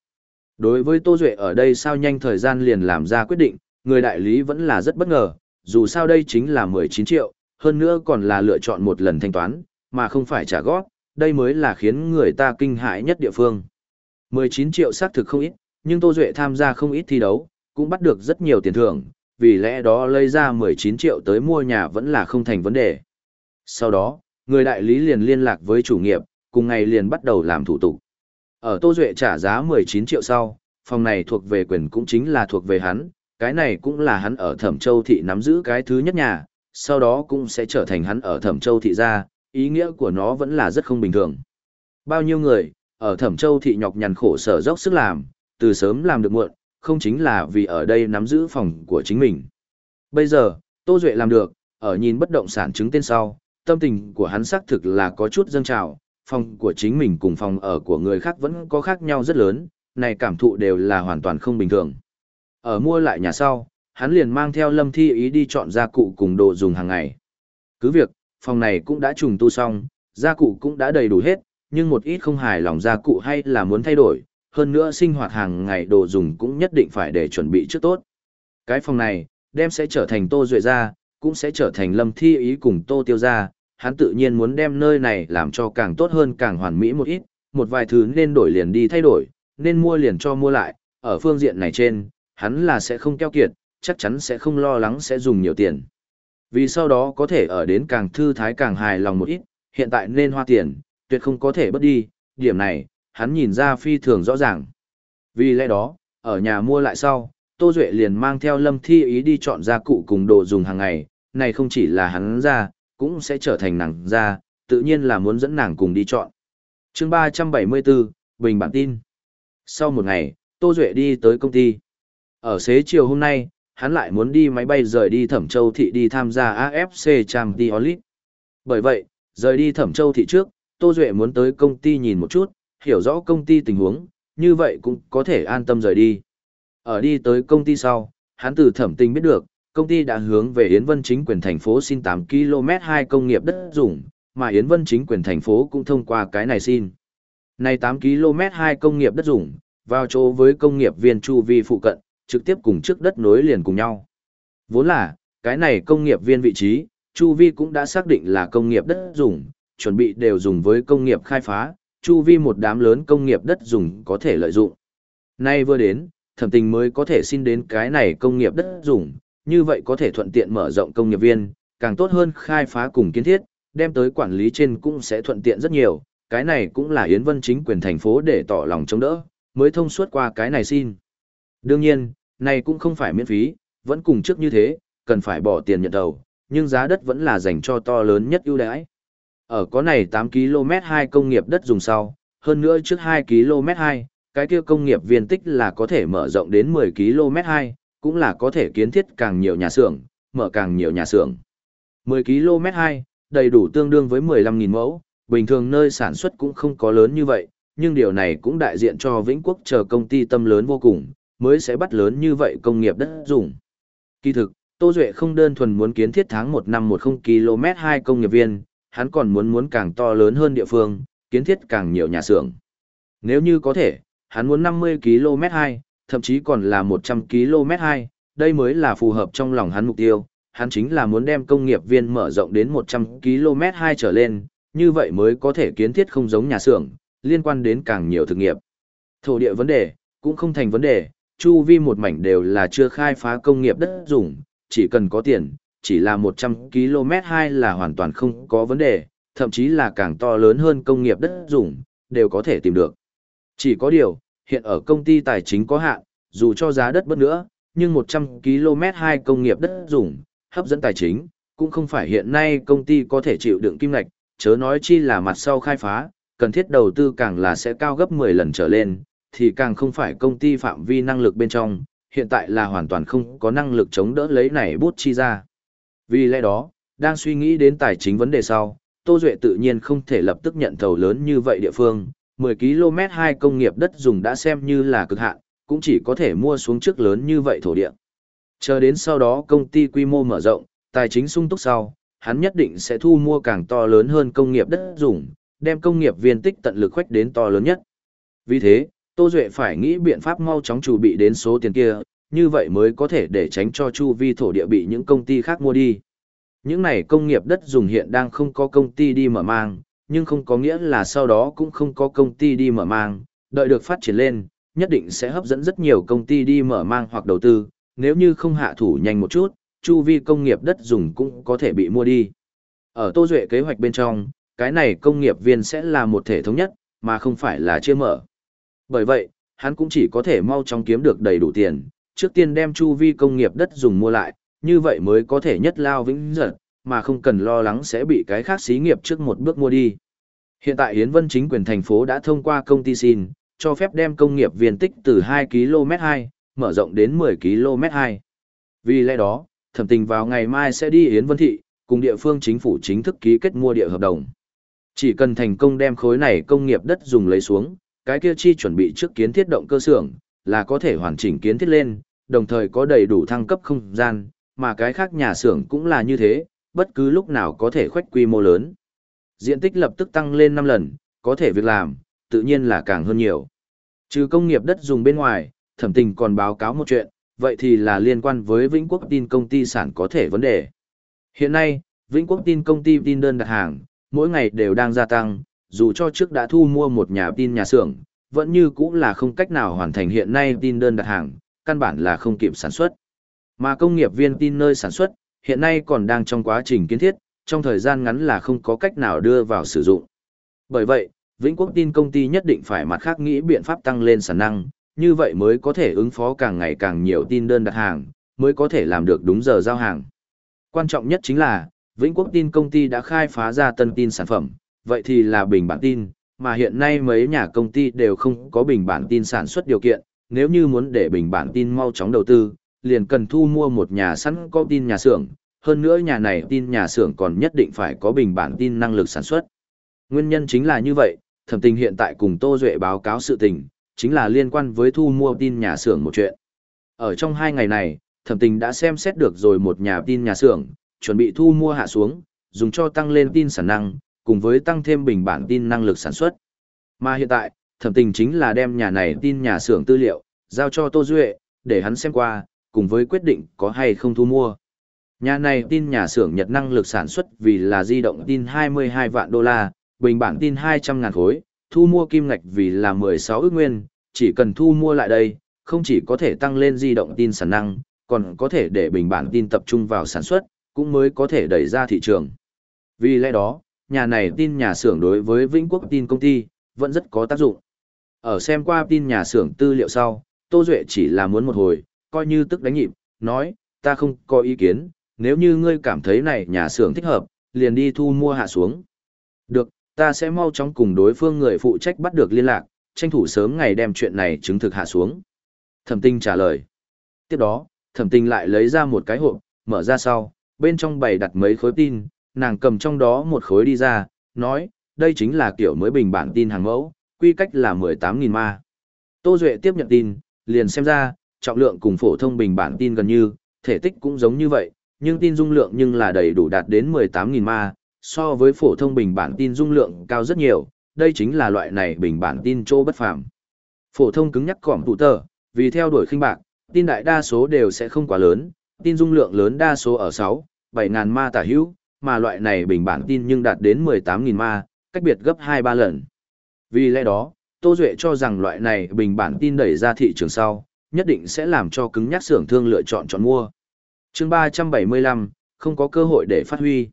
đối với Tô Duệ ở đây sao nhanh thời gian liền làm ra quyết định, người đại lý vẫn là rất bất ngờ, dù sao đây chính là 19 triệu, hơn nữa còn là lựa chọn một lần thanh toán, mà không phải trả góp, đây mới là khiến người ta kinh hãi nhất địa phương. 19 triệu xác thực không ít, nhưng Tô Duệ tham gia không ít thi đấu, cũng bắt được rất nhiều tiền thưởng, vì lẽ đó lấy ra 19 triệu tới mua nhà vẫn là không thành vấn đề. Sau đó, người đại lý liền liên lạc với chủ nghiệp, cùng ngày liền bắt đầu làm thủ tục. Ở Tô Duệ trả giá 19 triệu sau, phòng này thuộc về quyền cũng chính là thuộc về hắn, cái này cũng là hắn ở Thẩm Châu Thị nắm giữ cái thứ nhất nhà, sau đó cũng sẽ trở thành hắn ở Thẩm Châu Thị gia, ý nghĩa của nó vẫn là rất không bình thường. Bao nhiêu người, ở Thẩm Châu Thị nhọc nhằn khổ sở dốc sức làm, từ sớm làm được muộn, không chính là vì ở đây nắm giữ phòng của chính mình. Bây giờ, Tô Duệ làm được, ở nhìn bất động sản chứng tên sau, tâm tình của hắn xác thực là có chút dâng trào, phòng của chính mình cùng phòng ở của người khác vẫn có khác nhau rất lớn, này cảm thụ đều là hoàn toàn không bình thường. Ở mua lại nhà sau, hắn liền mang theo lâm thi ý đi chọn gia cụ cùng đồ dùng hàng ngày. Cứ việc, phòng này cũng đã trùng tu xong, gia cụ cũng đã đầy đủ hết, nhưng một ít không hài lòng gia cụ hay là muốn thay đổi, hơn nữa sinh hoạt hàng ngày đồ dùng cũng nhất định phải để chuẩn bị trước tốt. Cái phòng này, đem sẽ trở thành Tô Duệ gia, cũng sẽ trở thành Lâm Thi Ý cùng Tô Tiêu gia, hắn tự nhiên muốn đem nơi này làm cho càng tốt hơn càng hoàn mỹ một ít, một vài thứ nên đổi liền đi thay đổi, nên mua liền cho mua lại, ở phương diện này trên, hắn là sẽ không keo kiệt, chắc chắn sẽ không lo lắng sẽ dùng nhiều tiền. Vì sau đó có thể ở đến càng thư thái càng hài lòng một ít, hiện tại nên hoa tiền, tuyệt không có thể bất đi, điểm này, hắn nhìn ra phi thường rõ ràng. Vì lẽ đó, ở nhà mua lại sau, Tô Duệ liền mang theo Lâm Thi ý đi chọn gia cụ cùng đồ dùng hàng ngày, này không chỉ là hắn ra, cũng sẽ trở thành nàng ra, tự nhiên là muốn dẫn nàng cùng đi chọn. chương 374, Bình bản tin. Sau một ngày, Tô Duệ đi tới công ty. Ở xế chiều hôm nay, hắn lại muốn đi máy bay rời đi Thẩm Châu Thị đi tham gia AFC Champions League. Bởi vậy, rời đi Thẩm Châu Thị trước, Tô Duệ muốn tới công ty nhìn một chút, hiểu rõ công ty tình huống, như vậy cũng có thể an tâm rời đi. Ở đi tới công ty sau, hắn từ thẩm tình biết được, công ty đã hướng về Yến Vân chính quyền thành phố xin 8 km 2 công nghiệp đất dùng, mà Yến Vân chính quyền thành phố cũng thông qua cái này xin. Này 8 km 2 công nghiệp đất dùng, vào chỗ với công nghiệp viên chu vi phụ cận, trực tiếp cùng trước đất nối liền cùng nhau. Vốn là, cái này công nghiệp viên vị trí, chu vi cũng đã xác định là công nghiệp đất dùng, chuẩn bị đều dùng với công nghiệp khai phá, chu vi một đám lớn công nghiệp đất dùng có thể lợi dụng. Nay vừa đến, thẩm tình mới có thể xin đến cái này công nghiệp đất dùng, như vậy có thể thuận tiện mở rộng công nghiệp viên, càng tốt hơn khai phá cùng kiến thiết, đem tới quản lý trên cũng sẽ thuận tiện rất nhiều, cái này cũng là Yến Vân chính quyền thành phố để tỏ lòng chống đỡ, mới thông suốt qua cái này xin. Đương nhiên, này cũng không phải miễn phí, vẫn cùng trước như thế, cần phải bỏ tiền nhận đầu, nhưng giá đất vẫn là dành cho to lớn nhất ưu đãi. Ở có này 8 km 2 công nghiệp đất dùng sau, hơn nữa trước 2 km 2, cái kia công nghiệp viên tích là có thể mở rộng đến 10 km 2, cũng là có thể kiến thiết càng nhiều nhà xưởng, mở càng nhiều nhà xưởng. 10 km 2, đầy đủ tương đương với 15.000 mẫu, bình thường nơi sản xuất cũng không có lớn như vậy, nhưng điều này cũng đại diện cho Vĩnh Quốc chờ công ty tâm lớn vô cùng, mới sẽ bắt lớn như vậy công nghiệp đất dùng. Kỳ thực, Tô Duệ không đơn thuần muốn kiến thiết tháng 1 năm 10 km 2 công nghiệp viên, hắn còn muốn muốn càng to lớn hơn địa phương, kiến thiết càng nhiều nhà xưởng. Nếu như có thể, hắn muốn 50 km 2, thậm chí còn là 100 km 2, đây mới là phù hợp trong lòng hắn mục tiêu. Hắn chính là muốn đem công nghiệp viên mở rộng đến 100 km 2 trở lên, như vậy mới có thể kiến thiết không giống nhà xưởng, liên quan đến càng nhiều thực nghiệp. Thổ địa vấn đề, cũng không thành vấn đề, chu vi một mảnh đều là chưa khai phá công nghiệp đất dùng, chỉ cần có tiền, chỉ là 100 km 2 là hoàn toàn không có vấn đề, thậm chí là càng to lớn hơn công nghiệp đất dùng, đều có thể tìm được. Chỉ có điều, hiện ở công ty tài chính có hạn, dù cho giá đất bất nữa, nhưng 100 km 2 công nghiệp đất dùng, hấp dẫn tài chính, cũng không phải hiện nay công ty có thể chịu đựng kim ngạch, chớ nói chi là mặt sau khai phá, cần thiết đầu tư càng là sẽ cao gấp 10 lần trở lên, thì càng không phải công ty phạm vi năng lực bên trong, hiện tại là hoàn toàn không có năng lực chống đỡ lấy này bút chi ra. Vì lẽ đó, đang suy nghĩ đến tài chính vấn đề sau, Tô Duệ tự nhiên không thể lập tức nhận thầu lớn như vậy địa phương, 10 km 2 công nghiệp đất dùng đã xem như là cực hạn, cũng chỉ có thể mua xuống trước lớn như vậy thổ địa. Chờ đến sau đó công ty quy mô mở rộng, tài chính sung túc sau, hắn nhất định sẽ thu mua càng to lớn hơn công nghiệp đất dùng, đem công nghiệp viên tích tận lực khoách đến to lớn nhất. Vì thế, Tô Duệ phải nghĩ biện pháp mau chóng chuẩn bị đến số tiền kia, như vậy mới có thể để tránh cho chu vi thổ địa bị những công ty khác mua đi. Những này công nghiệp đất dùng hiện đang không có công ty đi mở mang, nhưng không có nghĩa là sau đó cũng không có công ty đi mở mang, đợi được phát triển lên, nhất định sẽ hấp dẫn rất nhiều công ty đi mở mang hoặc đầu tư, nếu như không hạ thủ nhanh một chút, chu vi công nghiệp đất dùng cũng có thể bị mua đi. Ở Tô Duệ kế hoạch bên trong, cái này công nghiệp viên sẽ là một thể thống nhất, mà không phải là chia mở. Bởi vậy, hắn cũng chỉ có thể mau chóng kiếm được đầy đủ tiền, trước tiên đem chu vi công nghiệp đất dùng mua lại, như vậy mới có thể nhất lao vĩnh giật, mà không cần lo lắng sẽ bị cái khác xí nghiệp trước một bước mua đi. Hiện tại Hiến Vân chính quyền thành phố đã thông qua công ty xin, cho phép đem công nghiệp viên tích từ 2 km 2, mở rộng đến 10 km 2. Vì lẽ đó, thẩm tình vào ngày mai sẽ đi Yến Vân Thị, cùng địa phương chính phủ chính thức ký kết mua địa hợp đồng. Chỉ cần thành công đem khối này công nghiệp đất dùng lấy xuống, cái kia chi chuẩn bị trước kiến thiết động cơ xưởng, là có thể hoàn chỉnh kiến thiết lên, đồng thời có đầy đủ thăng cấp không gian, mà cái khác nhà xưởng cũng là như thế, bất cứ lúc nào có thể khoách quy mô lớn. Diện tích lập tức tăng lên 5 lần, có thể việc làm, tự nhiên là càng hơn nhiều. Trừ công nghiệp đất dùng bên ngoài, thẩm tình còn báo cáo một chuyện, vậy thì là liên quan với Vĩnh Quốc tin công ty sản có thể vấn đề. Hiện nay, Vĩnh Quốc tin công ty tin đơn đặt hàng, mỗi ngày đều đang gia tăng, dù cho trước đã thu mua một nhà tin nhà xưởng, vẫn như cũng là không cách nào hoàn thành hiện nay tin đơn đặt hàng, căn bản là không kịp sản xuất. Mà công nghiệp viên tin nơi sản xuất, hiện nay còn đang trong quá trình kiến thiết, trong thời gian ngắn là không có cách nào đưa vào sử dụng. Bởi vậy, Vĩnh Quốc tin công ty nhất định phải mặt khác nghĩ biện pháp tăng lên sản năng, như vậy mới có thể ứng phó càng ngày càng nhiều tin đơn đặt hàng, mới có thể làm được đúng giờ giao hàng. Quan trọng nhất chính là, Vĩnh Quốc tin công ty đã khai phá ra tân tin sản phẩm, vậy thì là bình bản tin, mà hiện nay mấy nhà công ty đều không có bình bản tin sản xuất điều kiện, nếu như muốn để bình bản tin mau chóng đầu tư, liền cần thu mua một nhà sẵn có tin nhà xưởng, hơn nữa nhà này tin nhà xưởng còn nhất định phải có bình bản tin năng lực sản xuất. Nguyên nhân chính là như vậy, thẩm tình hiện tại cùng Tô Duệ báo cáo sự tình, chính là liên quan với thu mua tin nhà xưởng một chuyện. Ở trong hai ngày này, thẩm tình đã xem xét được rồi một nhà tin nhà xưởng, chuẩn bị thu mua hạ xuống, dùng cho tăng lên tin sản năng, cùng với tăng thêm bình bản tin năng lực sản xuất. Mà hiện tại, thẩm tình chính là đem nhà này tin nhà xưởng tư liệu, giao cho Tô Duệ, để hắn xem qua, cùng với quyết định có hay không thu mua. Nhà này tin nhà xưởng nhật năng lực sản xuất vì là di động tin 22 vạn đô la, bình bản tin 200 ngàn khối, thu mua kim ngạch vì là 16 ước nguyên, chỉ cần thu mua lại đây, không chỉ có thể tăng lên di động tin sản năng, còn có thể để bình bản tin tập trung vào sản xuất, cũng mới có thể đẩy ra thị trường. Vì lẽ đó, nhà này tin nhà xưởng đối với Vĩnh Quốc tin công ty, vẫn rất có tác dụng. Ở xem qua tin nhà xưởng tư liệu sau, Tô Duệ chỉ là muốn một hồi, coi như tức đánh nhịp, nói, ta không có ý kiến, nếu như ngươi cảm thấy này nhà xưởng thích hợp, liền đi thu mua hạ xuống. Được, ta sẽ mau chóng cùng đối phương người phụ trách bắt được liên lạc, tranh thủ sớm ngày đem chuyện này chứng thực hạ xuống. Thẩm tinh trả lời. Tiếp đó, thẩm tinh lại lấy ra một cái hộp, mở ra sau, bên trong bày đặt mấy khối tin, nàng cầm trong đó một khối đi ra, nói, đây chính là kiểu mới bình bản tin hàng mẫu, quy cách là 18.000 ma. Tô Duệ tiếp nhận tin, liền xem ra, trọng lượng cùng phổ thông bình bản tin gần như, thể tích cũng giống như vậy, nhưng tin dung lượng nhưng là đầy đủ đạt đến 18.000 ma, so với phổ thông bình bản tin dung lượng cao rất nhiều, đây chính là loại này bình bản tin chỗ bất phàm. Phổ thông cứng nhắc cỏm tụ tờ, vì theo đuổi khinh bạc, tin đại đa số đều sẽ không quá lớn, tin dung lượng lớn đa số ở 6, 7 ngàn ma tả hữu, mà loại này bình bản tin nhưng đạt đến 18.000 ma, cách biệt gấp 2-3 lần. Vì lẽ đó, Tô Duệ cho rằng loại này bình bản tin đẩy ra thị trường sau, nhất định sẽ làm cho cứng nhắc xưởng thương lựa chọn chọn mua. chương 375, không có cơ hội để phát huy.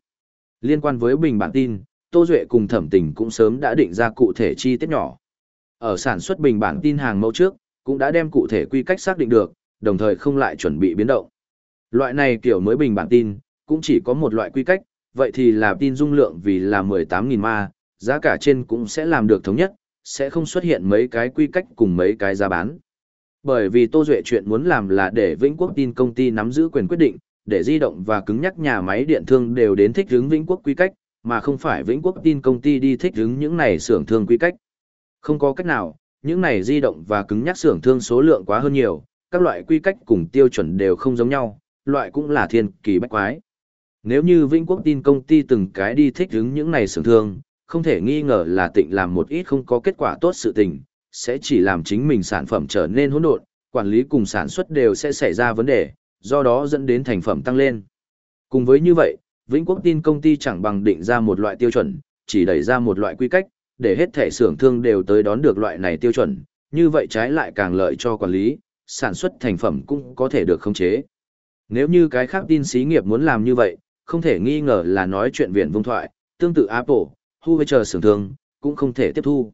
Liên quan với bình bản tin, Tô Duệ cùng thẩm tình cũng sớm đã định ra cụ thể chi tiết nhỏ. Ở sản xuất bình bản tin hàng mẫu trước, cũng đã đem cụ thể quy cách xác định được, đồng thời không lại chuẩn bị biến động. Loại này kiểu mới bình bản tin, cũng chỉ có một loại quy cách, vậy thì là tin dung lượng vì là 18.000 ma, giá cả trên cũng sẽ làm được thống nhất, sẽ không xuất hiện mấy cái quy cách cùng mấy cái giá bán. Bởi vì Tô Duệ chuyện muốn làm là để Vĩnh Quốc tin công ty nắm giữ quyền quyết định, để di động và cứng nhắc nhà máy điện thương đều đến thích hướng Vĩnh Quốc quy cách, mà không phải Vĩnh Quốc tin công ty đi thích hướng những này xưởng thương quy cách. Không có cách nào, những này di động và cứng nhắc xưởng thương số lượng quá hơn nhiều, các loại quy cách cùng tiêu chuẩn đều không giống nhau, loại cũng là thiên kỳ bách quái. Nếu như Vĩnh Quốc tin công ty từng cái đi thích hướng những này sưởng thương, không thể nghi ngờ là tịnh làm một ít không có kết quả tốt sự tình, sẽ chỉ làm chính mình sản phẩm trở nên hỗn độn, quản lý cùng sản xuất đều sẽ xảy ra vấn đề, do đó dẫn đến thành phẩm tăng lên. Cùng với như vậy, Vĩnh Quốc tin công ty chẳng bằng định ra một loại tiêu chuẩn, chỉ đẩy ra một loại quy cách, để hết thể xưởng thương đều tới đón được loại này tiêu chuẩn, như vậy trái lại càng lợi cho quản lý, sản xuất thành phẩm cũng có thể được khống chế. Nếu như cái khác tin xí nghiệp muốn làm như vậy, không thể nghi ngờ là nói chuyện viện vung thoại, tương tự Apple, Huawei sưởng thương, cũng không thể tiếp thu.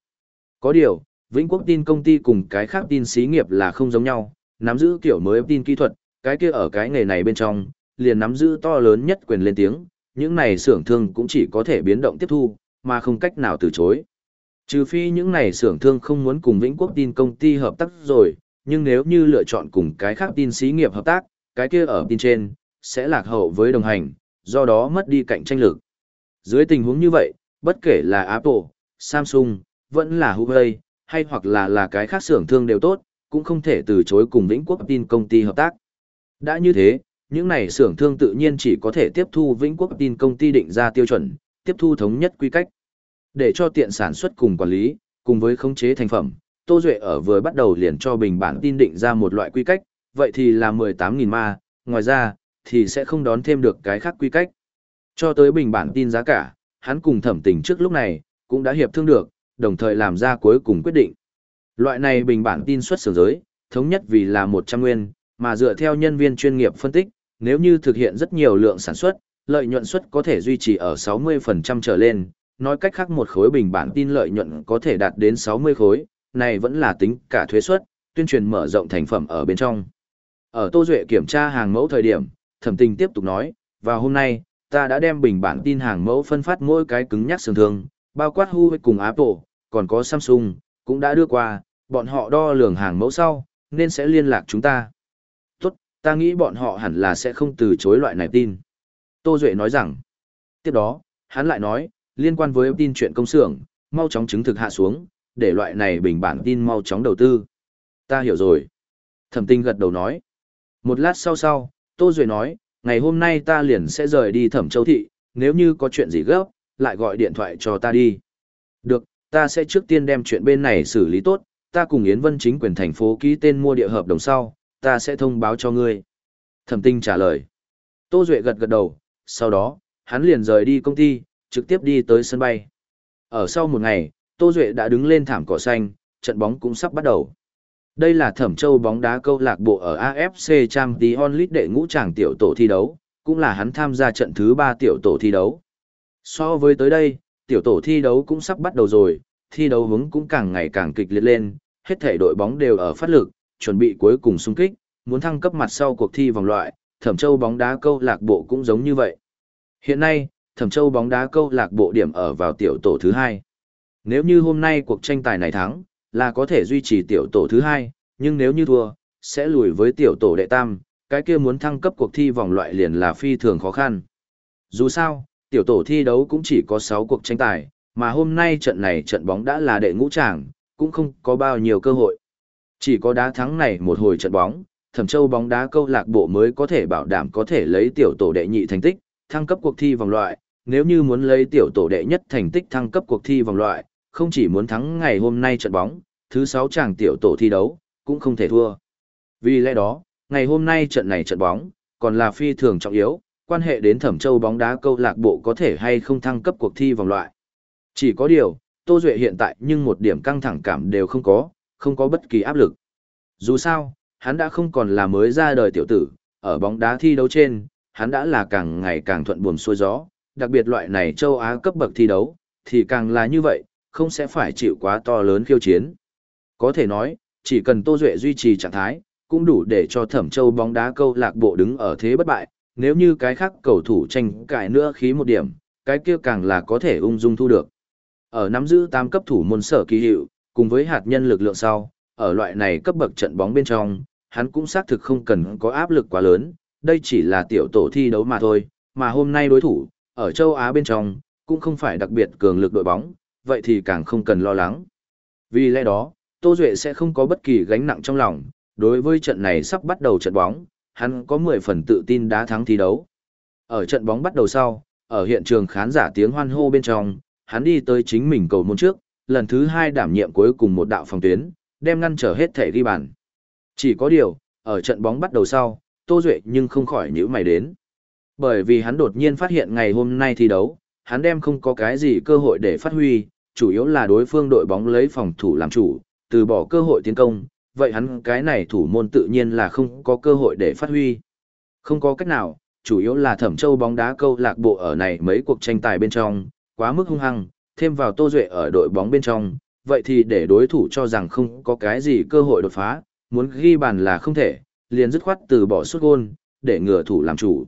Có điều, Vĩnh Quốc tin công ty cùng cái khác tin xí nghiệp là không giống nhau, nắm giữ kiểu mới tin kỹ thuật, cái kia ở cái nghề này bên trong, liền nắm giữ to lớn nhất quyền lên tiếng, những này xưởng thương cũng chỉ có thể biến động tiếp thu, mà không cách nào từ chối. Trừ phi những này xưởng thương không muốn cùng Vĩnh Quốc tin công ty hợp tác rồi, nhưng nếu như lựa chọn cùng cái khác tin xí nghiệp hợp tác, cái kia ở tin trên, sẽ lạc hậu với đồng hành, do đó mất đi cạnh tranh lực. Dưới tình huống như vậy, bất kể là Apple, Samsung, vẫn là Huawei, hay hoặc là là cái khác xưởng thương đều tốt, cũng không thể từ chối cùng Vĩnh Quốc tin công ty hợp tác. Đã như thế, những này xưởng thương tự nhiên chỉ có thể tiếp thu Vĩnh Quốc tin công ty định ra tiêu chuẩn, tiếp thu thống nhất quy cách. Để cho tiện sản xuất cùng quản lý, cùng với khống chế thành phẩm, Tô Duệ ở vừa bắt đầu liền cho bình bản tin định ra một loại quy cách, vậy thì là 18.000 ma, ngoài ra, thì sẽ không đón thêm được cái khác quy cách. Cho tới bình bản tin giá cả, hắn cùng thẩm tình trước lúc này, cũng đã hiệp thương được, đồng thời làm ra cuối cùng quyết định. Loại này bình bản tin xuất xưởng giới, thống nhất vì là 100 nguyên, mà dựa theo nhân viên chuyên nghiệp phân tích, nếu như thực hiện rất nhiều lượng sản xuất, lợi nhuận suất có thể duy trì ở 60% trở lên, nói cách khác một khối bình bản tin lợi nhuận có thể đạt đến 60 khối, này vẫn là tính cả thuế suất, tuyên truyền mở rộng thành phẩm ở bên trong. Ở Tô Duệ kiểm tra hàng mẫu thời điểm, thẩm tình tiếp tục nói, và hôm nay, ta đã đem bình bản tin hàng mẫu phân phát mỗi cái cứng nhắc sườn thường, bao quát Huawei cùng Apple, còn có Samsung, cũng đã đưa qua, bọn họ đo lường hàng mẫu sau, nên sẽ liên lạc chúng ta. Tốt, ta nghĩ bọn họ hẳn là sẽ không từ chối loại này tin. Tô Duệ nói rằng, tiếp đó, hắn lại nói, liên quan với tin chuyện công xưởng, mau chóng chứng thực hạ xuống, để loại này bình bản tin mau chóng đầu tư. Ta hiểu rồi. Thẩm tinh gật đầu nói. Một lát sau sau, Tô Duệ nói, ngày hôm nay ta liền sẽ rời đi thẩm châu thị, nếu như có chuyện gì gấp, lại gọi điện thoại cho ta đi. Được, ta sẽ trước tiên đem chuyện bên này xử lý tốt, ta cùng Yến Vân chính quyền thành phố ký tên mua địa hợp đồng sau, ta sẽ thông báo cho ngươi. Thẩm tinh trả lời. Tô Duệ gật gật đầu, sau đó, hắn liền rời đi công ty, trực tiếp đi tới sân bay. Ở sau một ngày, Tô Duệ đã đứng lên thảm cỏ xanh, trận bóng cũng sắp bắt đầu. Đây là Thẩm Châu bóng đá câu lạc bộ ở AFC Champions League đệ ngũ tràng tiểu tổ thi đấu, cũng là hắn tham gia trận thứ 3 tiểu tổ thi đấu. So với tới đây, tiểu tổ thi đấu cũng sắp bắt đầu rồi, thi đấu hướng cũng càng ngày càng kịch liệt lên, hết thể đội bóng đều ở phát lực, chuẩn bị cuối cùng xung kích, muốn thăng cấp mặt sau cuộc thi vòng loại, Thẩm Châu bóng đá câu lạc bộ cũng giống như vậy. Hiện nay, Thẩm Châu bóng đá câu lạc bộ điểm ở vào tiểu tổ thứ 2. Nếu như hôm nay cuộc tranh tài này thắng, là có thể duy trì tiểu tổ thứ hai, nhưng nếu như thua, sẽ lùi với tiểu tổ đệ tam, cái kia muốn thăng cấp cuộc thi vòng loại liền là phi thường khó khăn. Dù sao, tiểu tổ thi đấu cũng chỉ có 6 cuộc tranh tài, mà hôm nay trận này trận bóng đã là đệ ngũ tràng, cũng không có bao nhiêu cơ hội. Chỉ có đá thắng này một hồi trận bóng, Thẩm Châu bóng đá câu lạc bộ mới có thể bảo đảm có thể lấy tiểu tổ đệ nhị thành tích, thăng cấp cuộc thi vòng loại, nếu như muốn lấy tiểu tổ đệ nhất thành tích thăng cấp cuộc thi vòng loại, không chỉ muốn thắng ngày hôm nay trận bóng, thứ 6 chàng tiểu tổ thi đấu, cũng không thể thua. Vì lẽ đó, ngày hôm nay trận này trận bóng, còn là phi thường trọng yếu, quan hệ đến Thẩm Châu bóng đá câu lạc bộ có thể hay không thăng cấp cuộc thi vòng loại. Chỉ có điều, Tô Duệ hiện tại nhưng một điểm căng thẳng cảm đều không có, không có bất kỳ áp lực. Dù sao, hắn đã không còn là mới ra đời tiểu tử, ở bóng đá thi đấu trên, hắn đã là càng ngày càng thuận buồm xuôi gió, đặc biệt loại này châu Á cấp bậc thi đấu, thì càng là như vậy, không sẽ phải chịu quá to lớn khiêu chiến. Có thể nói, chỉ cần Tô Duệ duy trì trạng thái, cũng đủ để cho Thẩm Châu bóng đá câu lạc bộ đứng ở thế bất bại, nếu như cái khác cầu thủ tranh cãi nữa khí một điểm, cái kia càng là có thể ung dung thu được. Ở nắm giữ tam cấp thủ môn sở kỳ hiệu, cùng với hạt nhân lực lượng sau, ở loại này cấp bậc trận bóng bên trong, hắn cũng xác thực không cần có áp lực quá lớn, đây chỉ là tiểu tổ thi đấu mà thôi, mà hôm nay đối thủ, ở châu Á bên trong, cũng không phải đặc biệt cường lực đội bóng, vậy thì càng không cần lo lắng. Vì lẽ đó, Tô Duệ sẽ không có bất kỳ gánh nặng trong lòng, đối với trận này sắp bắt đầu trận bóng, hắn có 10 phần tự tin đá thắng thi đấu. Ở trận bóng bắt đầu sau, ở hiện trường khán giả tiếng hoan hô bên trong, hắn đi tới chính mình cầu môn trước, lần thứ hai đảm nhiệm cuối cùng một đạo phòng tuyến, đem ngăn trở hết thể ghi bàn. Chỉ có điều, ở trận bóng bắt đầu sau, Tô Duệ nhưng không khỏi nhíu mày đến. Bởi vì hắn đột nhiên phát hiện ngày hôm nay thi đấu, hắn đem không có cái gì cơ hội để phát huy, chủ yếu là đối phương đội bóng lấy phòng thủ làm chủ, từ bỏ cơ hội tiến công, vậy hắn cái này thủ môn tự nhiên là không có cơ hội để phát huy. Không có cách nào, chủ yếu là thẩm châu bóng đá câu lạc bộ ở này mấy cuộc tranh tài bên trong, quá mức hung hăng, thêm vào Tô Duệ ở đội bóng bên trong, vậy thì để đối thủ cho rằng không có cái gì cơ hội đột phá, muốn ghi bàn là không thể, liền dứt khoát từ bỏ suốt gôn, để ngừa thủ làm chủ.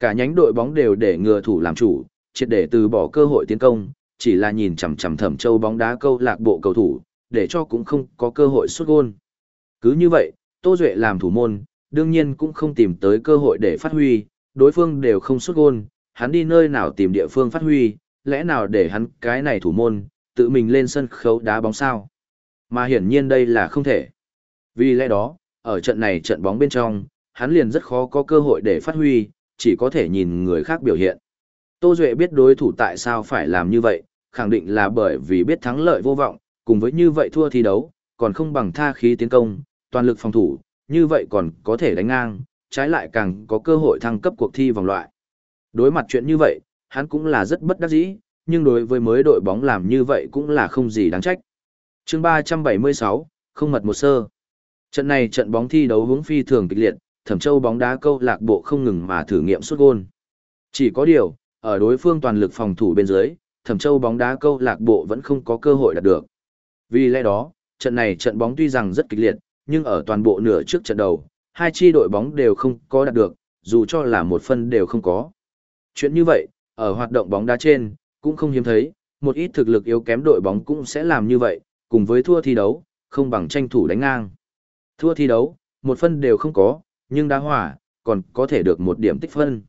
Cả nhánh đội bóng đều để ngừa thủ làm chủ, triệt để từ bỏ cơ hội tiến công, chỉ là nhìn chằm chằm Thẩm Châu bóng đá câu lạc bộ cầu thủ, để cho cũng không có cơ hội xuất gôn. Cứ như vậy, Tô Duệ làm thủ môn, đương nhiên cũng không tìm tới cơ hội để phát huy, đối phương đều không xuất gôn, hắn đi nơi nào tìm địa phương phát huy, lẽ nào để hắn cái này thủ môn, tự mình lên sân khấu đá bóng sao? Mà hiển nhiên đây là không thể. Vì lẽ đó, ở trận này trận bóng bên trong, hắn liền rất khó có cơ hội để phát huy, chỉ có thể nhìn người khác biểu hiện. Tô Duệ biết đối thủ tại sao phải làm như vậy, khẳng định là bởi vì biết thắng lợi vô vọng, cùng với như vậy thua thi đấu, còn không bằng tha khí tiến công, toàn lực phòng thủ, như vậy còn có thể đánh ngang, trái lại càng có cơ hội thăng cấp cuộc thi vòng loại. Đối mặt chuyện như vậy, hắn cũng là rất bất đắc dĩ, nhưng đối với mới đội bóng làm như vậy cũng là không gì đáng trách. chương 376, không mật một sơ. Trận này trận bóng thi đấu hướng phi thường kịch liệt, Thẩm Châu bóng đá câu lạc bộ không ngừng mà thử nghiệm suốt gôn. Chỉ có điều, ở đối phương toàn lực phòng thủ bên dưới, Thẩm Châu bóng đá câu lạc bộ vẫn không có cơ hội đạt được. Vì lẽ đó, trận này trận bóng tuy rằng rất kịch liệt, nhưng ở toàn bộ nửa trước trận đầu, hai chi đội bóng đều không có đạt được, dù cho là một phân đều không có. Chuyện như vậy, ở hoạt động bóng đá trên, cũng không hiếm thấy, một ít thực lực yếu kém đội bóng cũng sẽ làm như vậy, cùng với thua thi đấu, không bằng tranh thủ đánh ngang. Thua thi đấu, một phân đều không có, nhưng đá hỏa, còn có thể được một điểm tích phân.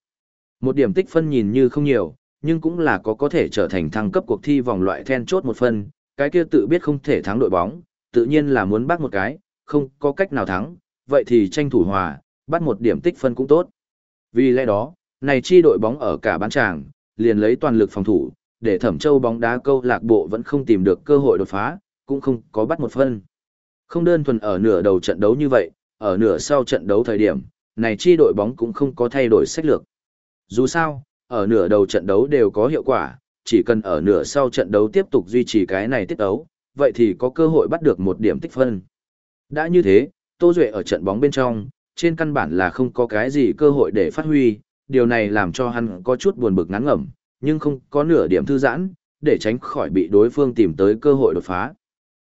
Một điểm tích phân nhìn như không nhiều, nhưng cũng là có có thể trở thành thăng cấp cuộc thi vòng loại then chốt một phân, cái kia tự biết không thể thắng đội bóng, tự nhiên là muốn bắt một cái, không có cách nào thắng, vậy thì tranh thủ hòa, bắt một điểm tích phân cũng tốt. Vì lẽ đó, này chi đội bóng ở cả bán tràng, liền lấy toàn lực phòng thủ, để thẩm châu bóng đá câu lạc bộ vẫn không tìm được cơ hội đột phá, cũng không có bắt một phân. Không đơn thuần ở nửa đầu trận đấu như vậy, ở nửa sau trận đấu thời điểm, này chi đội bóng cũng không có thay đổi sách lược. Dù sao, ở nửa đầu trận đấu đều có hiệu quả, chỉ cần ở nửa sau trận đấu tiếp tục duy trì cái này tiết đấu, vậy thì có cơ hội bắt được một điểm tích phân. Đã như thế, Tô Duệ ở trận bóng bên trong, trên căn bản là không có cái gì cơ hội để phát huy, điều này làm cho hắn có chút buồn bực ngắn ngẩm, nhưng không có nửa điểm thư giãn, để tránh khỏi bị đối phương tìm tới cơ hội đột phá.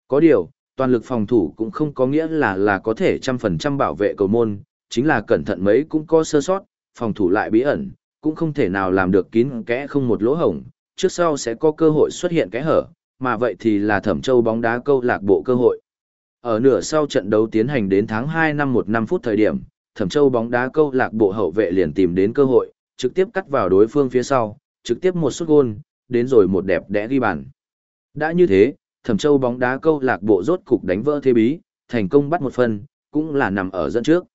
Có điều, toàn lực phòng thủ cũng không có nghĩa là là có thể trăm phần trăm bảo vệ cầu môn, chính là cẩn thận mấy cũng có sơ sót, phòng thủ lại bí ẩn, cũng không thể nào làm được kín kẽ không một lỗ hổng, trước sau sẽ có cơ hội xuất hiện kẽ hở, mà vậy thì là thẩm châu bóng đá câu lạc bộ cơ hội. Ở nửa sau trận đấu tiến hành đến tháng 2 năm 1 năm phút thời điểm, thẩm châu bóng đá câu lạc bộ hậu vệ liền tìm đến cơ hội, trực tiếp cắt vào đối phương phía sau, trực tiếp một sút gôn, đến rồi một đẹp đẽ ghi bàn. Đã như thế, thẩm châu bóng đá câu lạc bộ rốt cục đánh vỡ thế bí, thành công bắt một phần, cũng là nằm ở dẫn trước.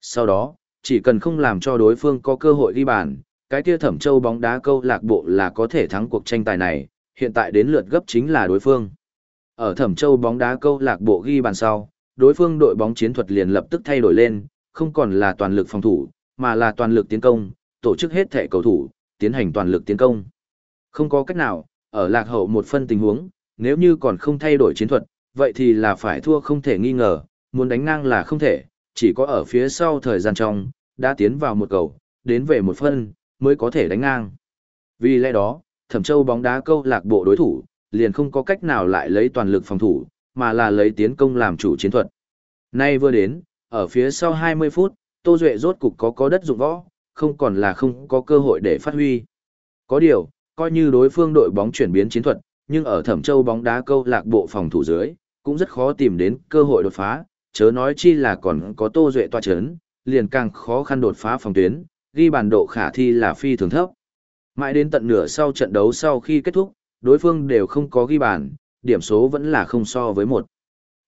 Sau đó, chỉ cần không làm cho đối phương có cơ hội ghi bàn, cái kia thẩm châu bóng đá câu lạc bộ là có thể thắng cuộc tranh tài này, hiện tại đến lượt gấp chính là đối phương. Ở thẩm châu bóng đá câu lạc bộ ghi bàn sau, đối phương đội bóng chiến thuật liền lập tức thay đổi lên, không còn là toàn lực phòng thủ, mà là toàn lực tiến công, tổ chức hết thể cầu thủ, tiến hành toàn lực tiến công. Không có cách nào, ở lạc hậu một phân tình huống, nếu như còn không thay đổi chiến thuật, vậy thì là phải thua không thể nghi ngờ, muốn đánh ngang là không thể, chỉ có ở phía sau thời gian trong, đã tiến vào một cầu, đến về một phân, mới có thể đánh ngang. Vì lẽ đó, Thẩm Châu bóng đá câu lạc bộ đối thủ, liền không có cách nào lại lấy toàn lực phòng thủ, mà là lấy tiến công làm chủ chiến thuật. Nay vừa đến, ở phía sau 20 phút, Tô Duệ rốt cục có có đất dụng võ, không còn là không có cơ hội để phát huy. Có điều, coi như đối phương đội bóng chuyển biến chiến thuật, nhưng ở Thẩm Châu bóng đá câu lạc bộ phòng thủ dưới, cũng rất khó tìm đến cơ hội đột phá, chớ nói chi là còn có Tô Duệ toa chấn, liền càng khó khăn đột phá phòng tuyến, ghi bàn độ khả thi là phi thường thấp. Mãi đến tận nửa sau trận đấu sau khi kết thúc, đối phương đều không có ghi bàn, điểm số vẫn là không so với một.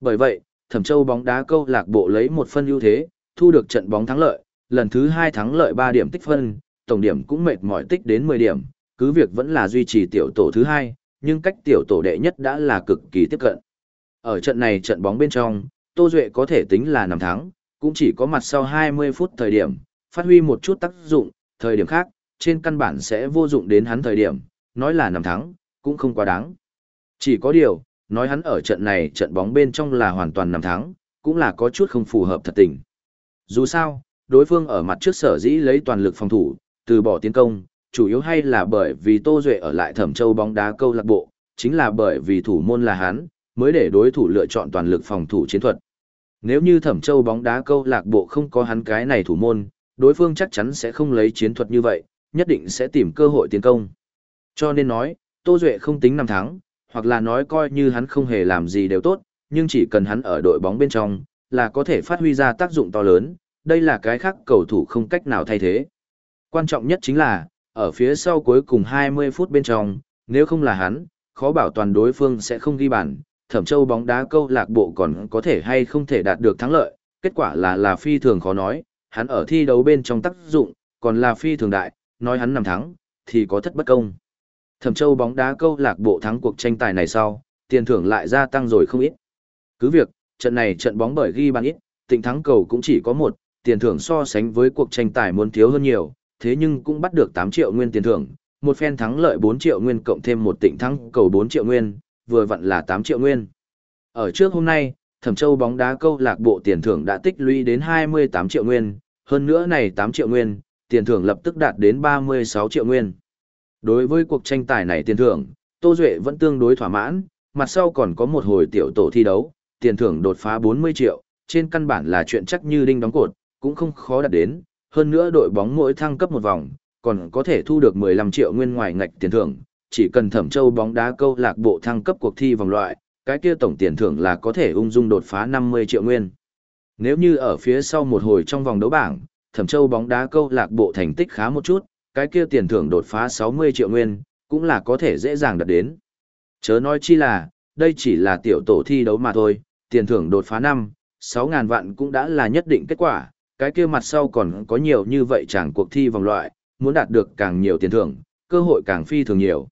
Bởi vậy, Thẩm Châu bóng đá câu lạc bộ lấy một phân ưu thế, thu được trận bóng thắng lợi, lần thứ hai thắng lợi 3 điểm tích phân, tổng điểm cũng mệt mỏi tích đến 10 điểm, cứ việc vẫn là duy trì tiểu tổ thứ hai, nhưng cách tiểu tổ đệ nhất đã là cực kỳ tiếp cận. Ở trận này trận bóng bên trong, Tô Duệ có thể tính là nằm thắng, cũng chỉ có mặt sau 20 phút thời điểm, phát huy một chút tác dụng, thời điểm khác, trên căn bản sẽ vô dụng đến hắn thời điểm, nói là nằm thắng, cũng không quá đáng. Chỉ có điều, nói hắn ở trận này trận bóng bên trong là hoàn toàn nằm thắng, cũng là có chút không phù hợp thật tình. Dù sao, đối phương ở mặt trước sở dĩ lấy toàn lực phòng thủ, từ bỏ tiến công, chủ yếu hay là bởi vì Tô Duệ ở lại Thẩm Châu bóng đá câu lạc bộ, chính là bởi vì thủ môn là hắn, mới để đối thủ lựa chọn toàn lực phòng thủ chiến thuật. Nếu như Thẩm Châu bóng đá câu lạc bộ không có hắn cái này thủ môn, đối phương chắc chắn sẽ không lấy chiến thuật như vậy, nhất định sẽ tìm cơ hội tiến công. Cho nên nói, Tô Duệ không tính năm tháng, hoặc là nói coi như hắn không hề làm gì đều tốt, nhưng chỉ cần hắn ở đội bóng bên trong, là có thể phát huy ra tác dụng to lớn, đây là cái khác cầu thủ không cách nào thay thế. Quan trọng nhất chính là, ở phía sau cuối cùng 20 phút bên trong, nếu không là hắn, khó bảo toàn đối phương sẽ không ghi bàn, thẩm châu bóng đá câu lạc bộ còn có thể hay không thể đạt được thắng lợi, kết quả là là phi thường khó nói, hắn ở thi đấu bên trong tác dụng, còn là phi thường đại, nói hắn nằm thắng, thì có thất bất công. Thẩm châu bóng đá câu lạc bộ thắng cuộc tranh tài này sau, tiền thưởng lại gia tăng rồi không ít. Cứ việc, trận này trận bóng bởi ghi bàn ít, tình thắng cầu cũng chỉ có một, tiền thưởng so sánh với cuộc tranh tài muốn thiếu hơn nhiều, thế nhưng cũng bắt được 8 triệu nguyên tiền thưởng, một phen thắng lợi 4 triệu nguyên cộng thêm một tịnh thắng cầu 4 triệu nguyên, vừa vặn là 8 triệu nguyên. Ở trước hôm nay, Thẩm Châu bóng đá câu lạc bộ tiền thưởng đã tích lũy đến 28 triệu nguyên, hơn nữa này 8 triệu nguyên, tiền thưởng lập tức đạt đến 36 triệu nguyên. Đối với cuộc tranh tài này tiền thưởng, Tô Duệ vẫn tương đối thỏa mãn, mặt sau còn có một hồi tiểu tổ thi đấu, tiền thưởng đột phá 40 triệu, trên căn bản là chuyện chắc như đinh đóng cột, cũng không khó đạt đến, hơn nữa đội bóng mỗi thăng cấp một vòng, còn có thể thu được 15 triệu nguyên ngoài ngạch tiền thưởng, chỉ cần Thẩm Châu bóng đá câu lạc bộ thăng cấp cuộc thi vòng loại, cái kia tổng tiền thưởng là có thể ung dung đột phá 50 triệu nguyên. Nếu như ở phía sau một hồi trong vòng đấu bảng, Thẩm Châu bóng đá câu lạc bộ thành tích khá một chút, cái kia tiền thưởng đột phá 60 triệu nguyên, cũng là có thể dễ dàng đạt đến. Chớ nói chi là, đây chỉ là tiểu tổ thi đấu mà thôi, tiền thưởng đột phá 5, 6 ngàn vạn cũng đã là nhất định kết quả, cái kia mặt sau còn có nhiều như vậy chẳng cuộc thi vòng loại, muốn đạt được càng nhiều tiền thưởng, cơ hội càng phi thường nhiều.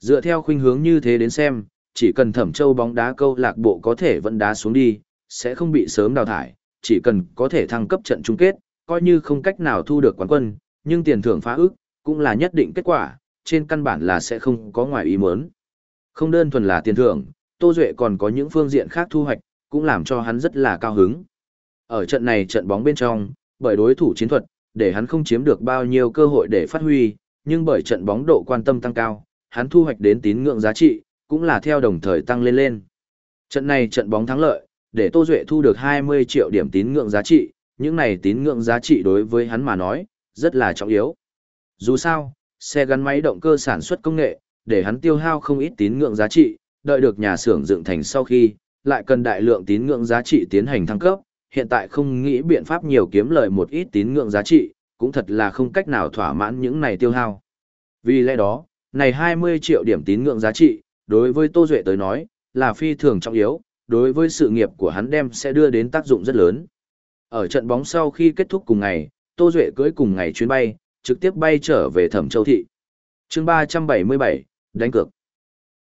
Dựa theo khuynh hướng như thế đến xem, chỉ cần thẩm châu bóng đá câu lạc bộ có thể vẫn đá xuống đi, sẽ không bị sớm đào thải, chỉ cần có thể thăng cấp trận chung kết, coi như không cách nào thu được quán quân, nhưng tiền thưởng phá ức, cũng là nhất định kết quả, trên căn bản là sẽ không có ngoài ý muốn. Không đơn thuần là tiền thưởng, Tô Duệ còn có những phương diện khác thu hoạch, cũng làm cho hắn rất là cao hứng. Ở trận này trận bóng bên trong, bởi đối thủ chiến thuật, để hắn không chiếm được bao nhiêu cơ hội để phát huy, nhưng bởi trận bóng độ quan tâm tăng cao, hắn thu hoạch đến tín ngưỡng giá trị, cũng là theo đồng thời tăng lên lên. Trận này trận bóng thắng lợi, để Tô Duệ thu được 20 triệu điểm tín ngưỡng giá trị, những này tín ngưỡng giá trị đối với hắn mà nói, rất là trọng yếu. Dù sao, xe gắn máy động cơ sản xuất công nghệ, để hắn tiêu hao không ít tín ngưỡng giá trị, đợi được nhà xưởng dựng thành sau khi, lại cần đại lượng tín ngưỡng giá trị tiến hành thăng cấp, hiện tại không nghĩ biện pháp nhiều kiếm lời một ít tín ngưỡng giá trị, cũng thật là không cách nào thỏa mãn những này tiêu hao. Vì lẽ đó, này 20 triệu điểm tín ngưỡng giá trị, đối với Tô Duệ tới nói, là phi thường trọng yếu, đối với sự nghiệp của hắn đem sẽ đưa đến tác dụng rất lớn. Ở trận bóng sau khi kết thúc cùng ngày, Tô Duệ cưới cùng ngày chuyến bay, trực tiếp bay trở về Thẩm Châu Thị. chương 377, đánh cược.